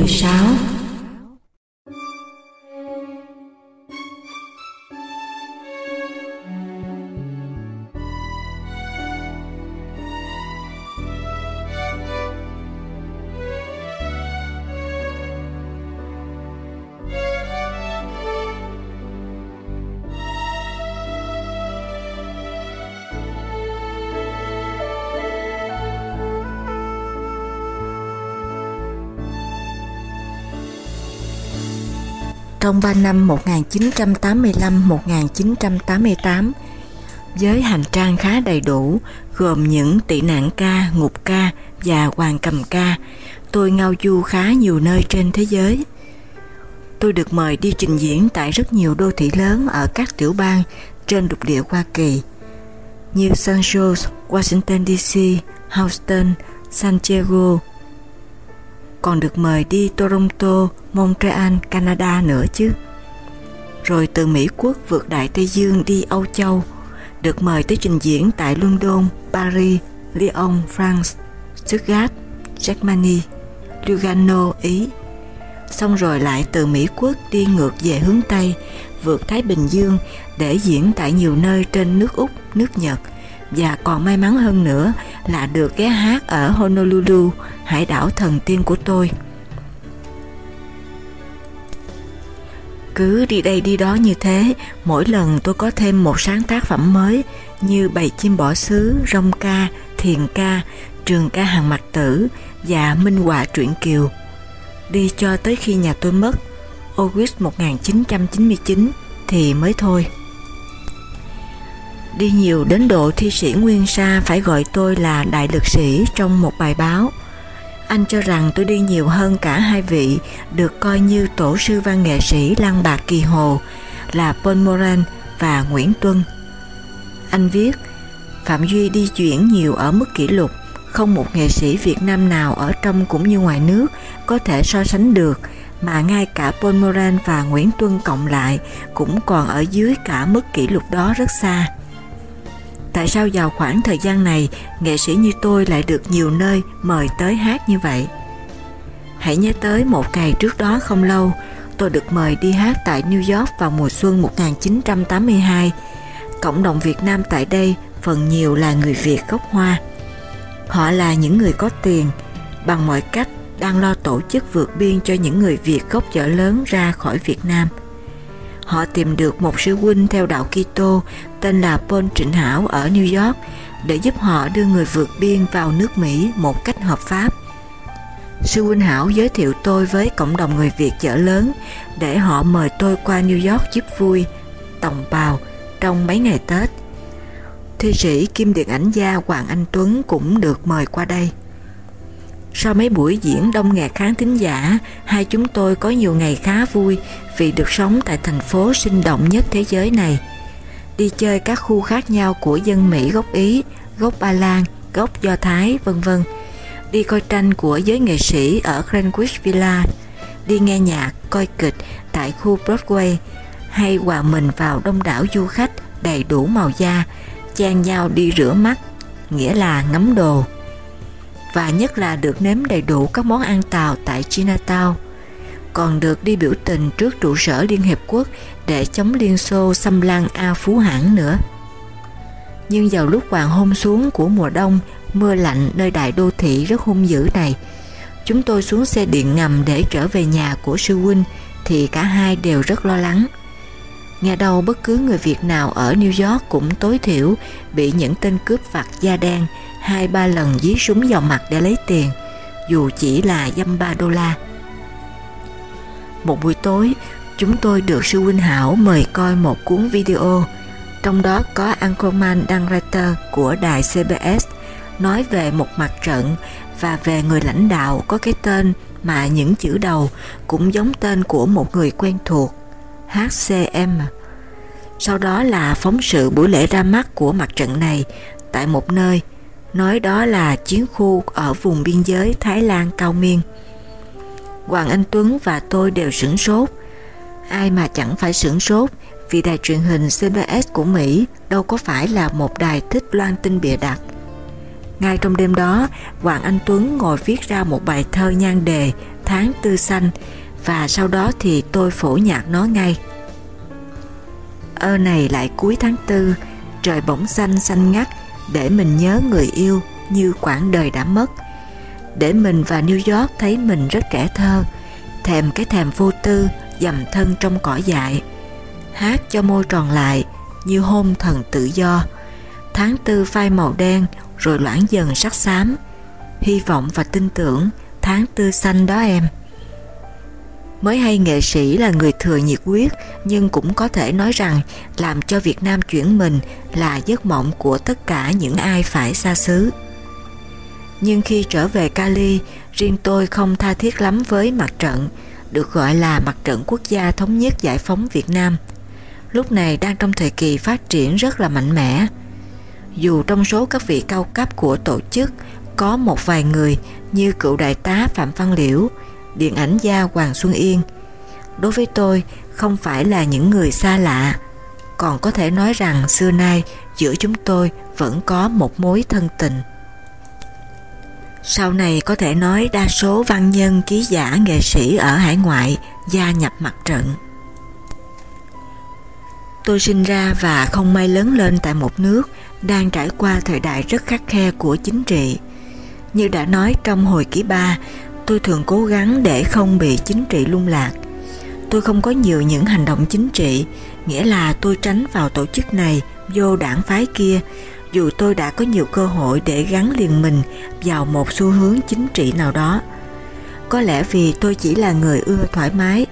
Chương Trong 3 năm 1985-1988, với hành trang khá đầy đủ, gồm những tị nạn ca, ngục ca và hoàng cầm ca, tôi ngao du khá nhiều nơi trên thế giới. Tôi được mời đi trình diễn tại rất nhiều đô thị lớn ở các tiểu bang trên lục địa Hoa Kỳ, như San Jose, Washington DC, Houston, San Diego, còn được mời đi Toronto, Montreal, Canada nữa chứ. Rồi từ Mỹ Quốc vượt Đại Tây Dương đi Âu Châu, được mời tới trình diễn tại London, Paris, Lyon, France, Stuttgart, Germany, Lugano, Ý. Xong rồi lại từ Mỹ Quốc đi ngược về hướng Tây, vượt Thái Bình Dương để diễn tại nhiều nơi trên nước Úc, nước Nhật, và còn may mắn hơn nữa là được ghé hát ở Honolulu, hải đảo thần tiên của tôi. Cứ đi đây đi đó như thế, mỗi lần tôi có thêm một sáng tác phẩm mới như Bầy chim bỏ xứ, Rong ca, Thiền ca, Trường ca hàng mạch tử và Minh họa truyện kiều. Đi cho tới khi nhà tôi mất, August 1999 thì mới thôi. Đi nhiều đến độ thi sĩ Nguyên Sa phải gọi tôi là đại lực sĩ trong một bài báo. Anh cho rằng tôi đi nhiều hơn cả hai vị được coi như tổ sư văn nghệ sĩ Lăng Bạc Kỳ Hồ là Paul Moran và Nguyễn Tuân. Anh viết, Phạm Duy đi chuyển nhiều ở mức kỷ lục, không một nghệ sĩ Việt Nam nào ở trong cũng như ngoài nước có thể so sánh được, mà ngay cả Paul Moran và Nguyễn Tuân cộng lại cũng còn ở dưới cả mức kỷ lục đó rất xa. Tại sao vào khoảng thời gian này, nghệ sĩ như tôi lại được nhiều nơi mời tới hát như vậy? Hãy nhớ tới một ngày trước đó không lâu, tôi được mời đi hát tại New York vào mùa xuân 1982. Cộng đồng Việt Nam tại đây phần nhiều là người Việt gốc Hoa. Họ là những người có tiền, bằng mọi cách đang lo tổ chức vượt biên cho những người Việt gốc chợ lớn ra khỏi Việt Nam họ tìm được một sư huynh theo đạo Kitô tên là Paul Trịnh Hảo ở New York để giúp họ đưa người vượt biên vào nước Mỹ một cách hợp pháp. Sư huynh Hảo giới thiệu tôi với cộng đồng người Việt chợ lớn để họ mời tôi qua New York giúp vui, tòng bào trong mấy ngày Tết. Thi sĩ kim điện ảnh gia Hoàng Anh Tuấn cũng được mời qua đây. Sau mấy buổi diễn đông nghẹt khán thính giả, hai chúng tôi có nhiều ngày khá vui vì được sống tại thành phố sinh động nhất thế giới này. Đi chơi các khu khác nhau của dân Mỹ gốc Ý, gốc Ba Lan, gốc Do Thái, vân vân. Đi coi tranh của giới nghệ sĩ ở Greenwich Villa. đi nghe nhạc, coi kịch tại khu Broadway, hay hòa mình vào đông đảo du khách đầy đủ màu da, chen nhau đi rửa mắt, nghĩa là ngắm đồ và nhất là được nếm đầy đủ các món ăn Tàu tại Chinatown, còn được đi biểu tình trước trụ sở Liên Hiệp Quốc để chống Liên Xô xâm lăng A Phú Hãn nữa. Nhưng vào lúc hoàng hôn xuống của mùa đông, mưa lạnh nơi đại đô thị rất hung dữ này, chúng tôi xuống xe điện ngầm để trở về nhà của sư huynh thì cả hai đều rất lo lắng. Nghe đâu bất cứ người Việt nào ở New York cũng tối thiểu bị những tên cướp vặt da đen hai ba lần dí súng vào mặt để lấy tiền, dù chỉ là dăm ba đô la. Một buổi tối, chúng tôi được sư huynh Hảo mời coi một cuốn video, trong đó có Anchorman Danreiter của đài CBS nói về một mặt trận và về người lãnh đạo có cái tên mà những chữ đầu cũng giống tên của một người quen thuộc, HCM. Sau đó là phóng sự buổi lễ ra mắt của mặt trận này tại một nơi, nói đó là chiến khu ở vùng biên giới Thái Lan Cao Miên. Hoàng Anh Tuấn và tôi đều sửng sốt. Ai mà chẳng phải sửng sốt vì đài truyền hình CBS của Mỹ đâu có phải là một đài thích loan tin bịa đặt. Ngay trong đêm đó, Hoàng Anh Tuấn ngồi viết ra một bài thơ nhan đề Tháng Tư Xanh và sau đó thì tôi phổ nhạc nó ngay. Ơ này lại cuối tháng tư, trời bỗng xanh xanh ngắt để mình nhớ người yêu như quãng đời đã mất. Để mình và New York thấy mình rất trẻ thơ, thèm cái thèm vô tư, dầm thân trong cỏ dại. Hát cho môi tròn lại như hôn thần tự do. Tháng tư phai màu đen rồi loãng dần sắc xám. Hy vọng và tin tưởng tháng tư xanh đó em. Mới hay nghệ sĩ là người thừa nhiệt huyết nhưng cũng có thể nói rằng làm cho Việt Nam chuyển mình là giấc mộng của tất cả những ai phải xa xứ. Nhưng khi trở về Cali, riêng tôi không tha thiết lắm với mặt trận, được gọi là mặt trận quốc gia thống nhất giải phóng Việt Nam. Lúc này đang trong thời kỳ phát triển rất là mạnh mẽ. Dù trong số các vị cao cấp của tổ chức có một vài người như cựu đại tá Phạm Văn Liễu, điện ảnh gia Hoàng Xuân Yên. Đối với tôi, không phải là những người xa lạ, còn có thể nói rằng xưa nay giữa chúng tôi vẫn có một mối thân tình. Sau này có thể nói đa số văn nhân, ký giả, nghệ sĩ ở hải ngoại gia nhập mặt trận. Tôi sinh ra và không may lớn lên tại một nước đang trải qua thời đại rất khắc khe của chính trị. Như đã nói trong hồi ký ba, tôi thường cố gắng để không bị chính trị lung lạc. Tôi không có nhiều những hành động chính trị, nghĩa là tôi tránh vào tổ chức này, vô đảng phái kia, dù tôi đã có nhiều cơ hội để gắn liền mình vào một xu hướng chính trị nào đó. Có lẽ vì tôi chỉ là người ưa thoải mái.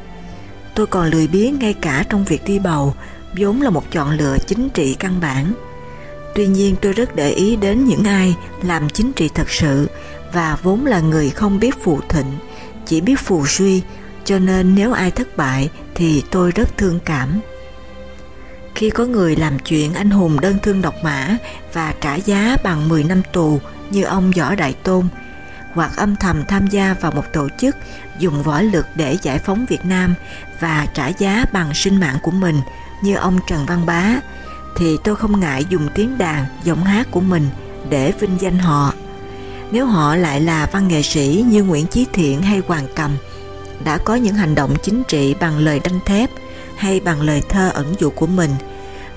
Tôi còn lười biếng ngay cả trong việc đi bầu, vốn là một chọn lựa chính trị căn bản. Tuy nhiên tôi rất để ý đến những ai làm chính trị thật sự và vốn là người không biết phù thịnh, chỉ biết phù suy, cho nên nếu ai thất bại thì tôi rất thương cảm. Khi có người làm chuyện anh hùng đơn thương độc mã và trả giá bằng 10 năm tù như ông Võ Đại Tôn, hoặc âm thầm tham gia vào một tổ chức dùng võ lực để giải phóng Việt Nam và trả giá bằng sinh mạng của mình như ông Trần Văn Bá, thì tôi không ngại dùng tiếng đàn, giọng hát của mình để vinh danh họ. Nếu họ lại là văn nghệ sĩ như Nguyễn Chí Thiện hay Hoàng Cầm, đã có những hành động chính trị bằng lời đanh thép hay bằng lời thơ ẩn dụ của mình,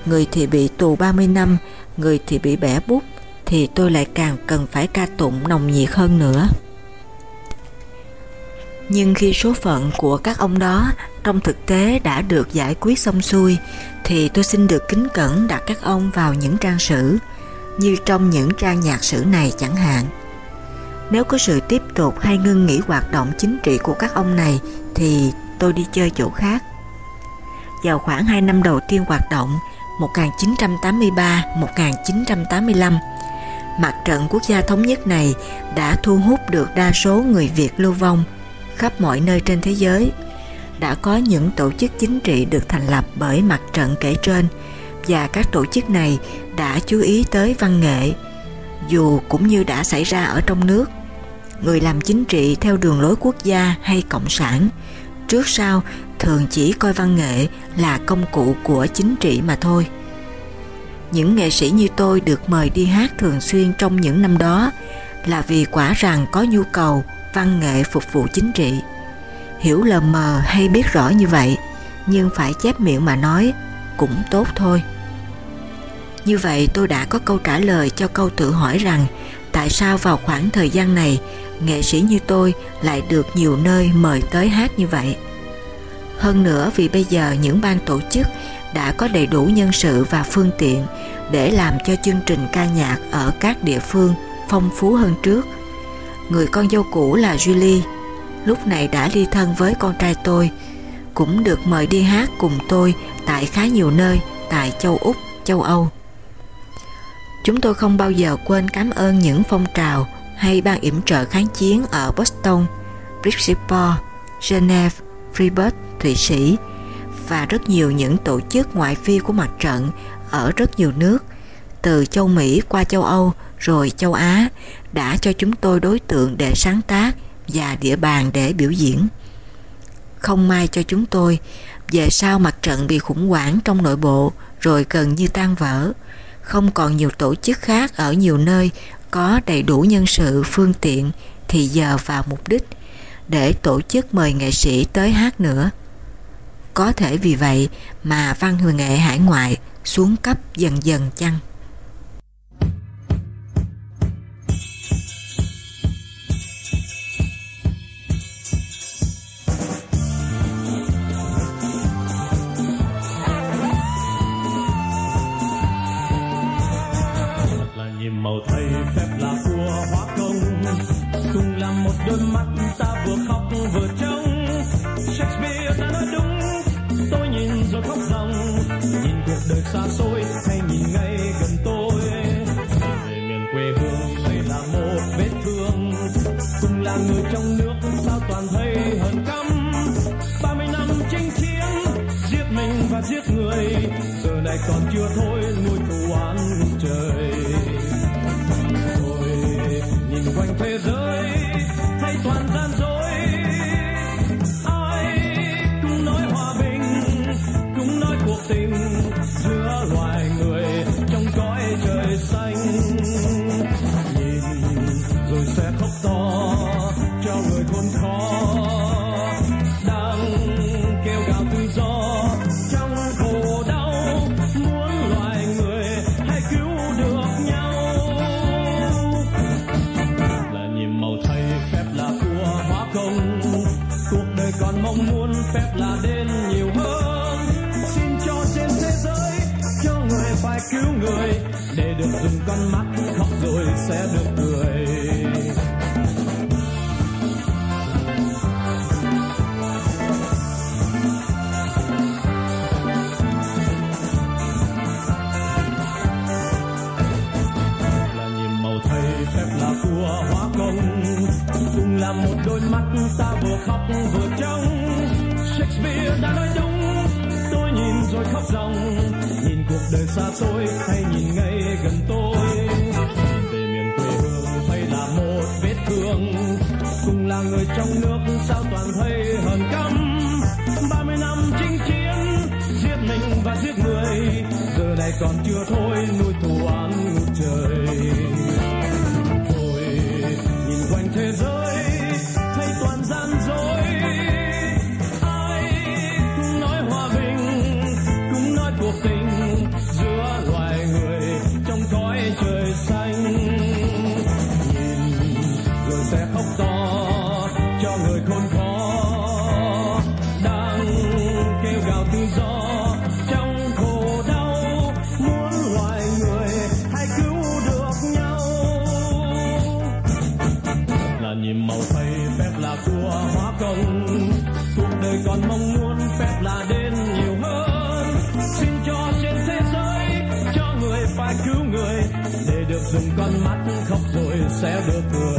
người thì bị tù 30 năm, người thì bị bẻ bút, thì tôi lại càng cần phải ca tụng nồng nhiệt hơn nữa. Nhưng khi số phận của các ông đó trong thực tế đã được giải quyết xong xuôi, thì tôi xin được kính cẩn đặt các ông vào những trang sử, như trong những trang nhạc sử này chẳng hạn. Nếu có sự tiếp tục hay ngưng nghỉ hoạt động chính trị của các ông này thì tôi đi chơi chỗ khác. Vào khoảng 2 năm đầu tiên hoạt động 1983-1985 mặt trận quốc gia thống nhất này đã thu hút được đa số người Việt lưu vong khắp mọi nơi trên thế giới. Đã có những tổ chức chính trị được thành lập bởi mặt trận kể trên và các tổ chức này đã chú ý tới văn nghệ, dù cũng như đã xảy ra ở trong nước. Người làm chính trị theo đường lối quốc gia hay cộng sản, trước sau thường chỉ coi văn nghệ là công cụ của chính trị mà thôi. Những nghệ sĩ như tôi được mời đi hát thường xuyên trong những năm đó là vì quả rằng có nhu cầu văn nghệ phục vụ chính trị. Hiểu lờ mờ hay biết rõ như vậy, nhưng phải chép miệng mà nói cũng tốt thôi. Như vậy tôi đã có câu trả lời cho câu tự hỏi rằng tại sao vào khoảng thời gian này nghệ sĩ như tôi lại được nhiều nơi mời tới hát như vậy. Hơn nữa vì bây giờ những ban tổ chức đã có đầy đủ nhân sự và phương tiện để làm cho chương trình ca nhạc ở các địa phương phong phú hơn trước. Người con dâu cũ là Julie, lúc này đã ly thân với con trai tôi, cũng được mời đi hát cùng tôi tại khá nhiều nơi tại châu Úc, châu Âu. Chúng tôi không bao giờ quên cảm ơn những phong trào hay ban yểm trợ kháng chiến ở Boston, Bridgeport, Geneva, Freiburg, Thụy Sĩ và rất nhiều những tổ chức ngoại phi của mặt trận ở rất nhiều nước, từ châu Mỹ qua châu Âu rồi châu Á đã cho chúng tôi đối tượng để sáng tác và địa bàn để biểu diễn. Không may cho chúng tôi, về sau mặt trận bị khủng hoảng trong nội bộ rồi gần như tan vỡ, không còn nhiều tổ chức khác ở nhiều nơi có đầy đủ nhân sự, phương tiện, thì giờ vào mục đích để tổ chức mời nghệ sĩ tới hát nữa. Có thể vì vậy mà văn huyền nghệ hải ngoại xuống cấp dần dần chăng? Lại còn chưa thôi nuôi thù oán. Mắt ta vừa khóc vừa trông. Shakespeare đã nói đúng tôi nhìn rồi khóc ròng. Nhìn cuộc đời xa xôi hay nhìn ngay gần tôi. Nhìn về miền quê hương hay là một vết thương. Cùng là người trong nước sao toàn thấy hờn căm. Ba mươi năm chinh chiến, giết mình và giết người. Giờ này còn chưa thôi, nuôi thù oán ngút trời. Con mắt khóc rồi sẽ được cười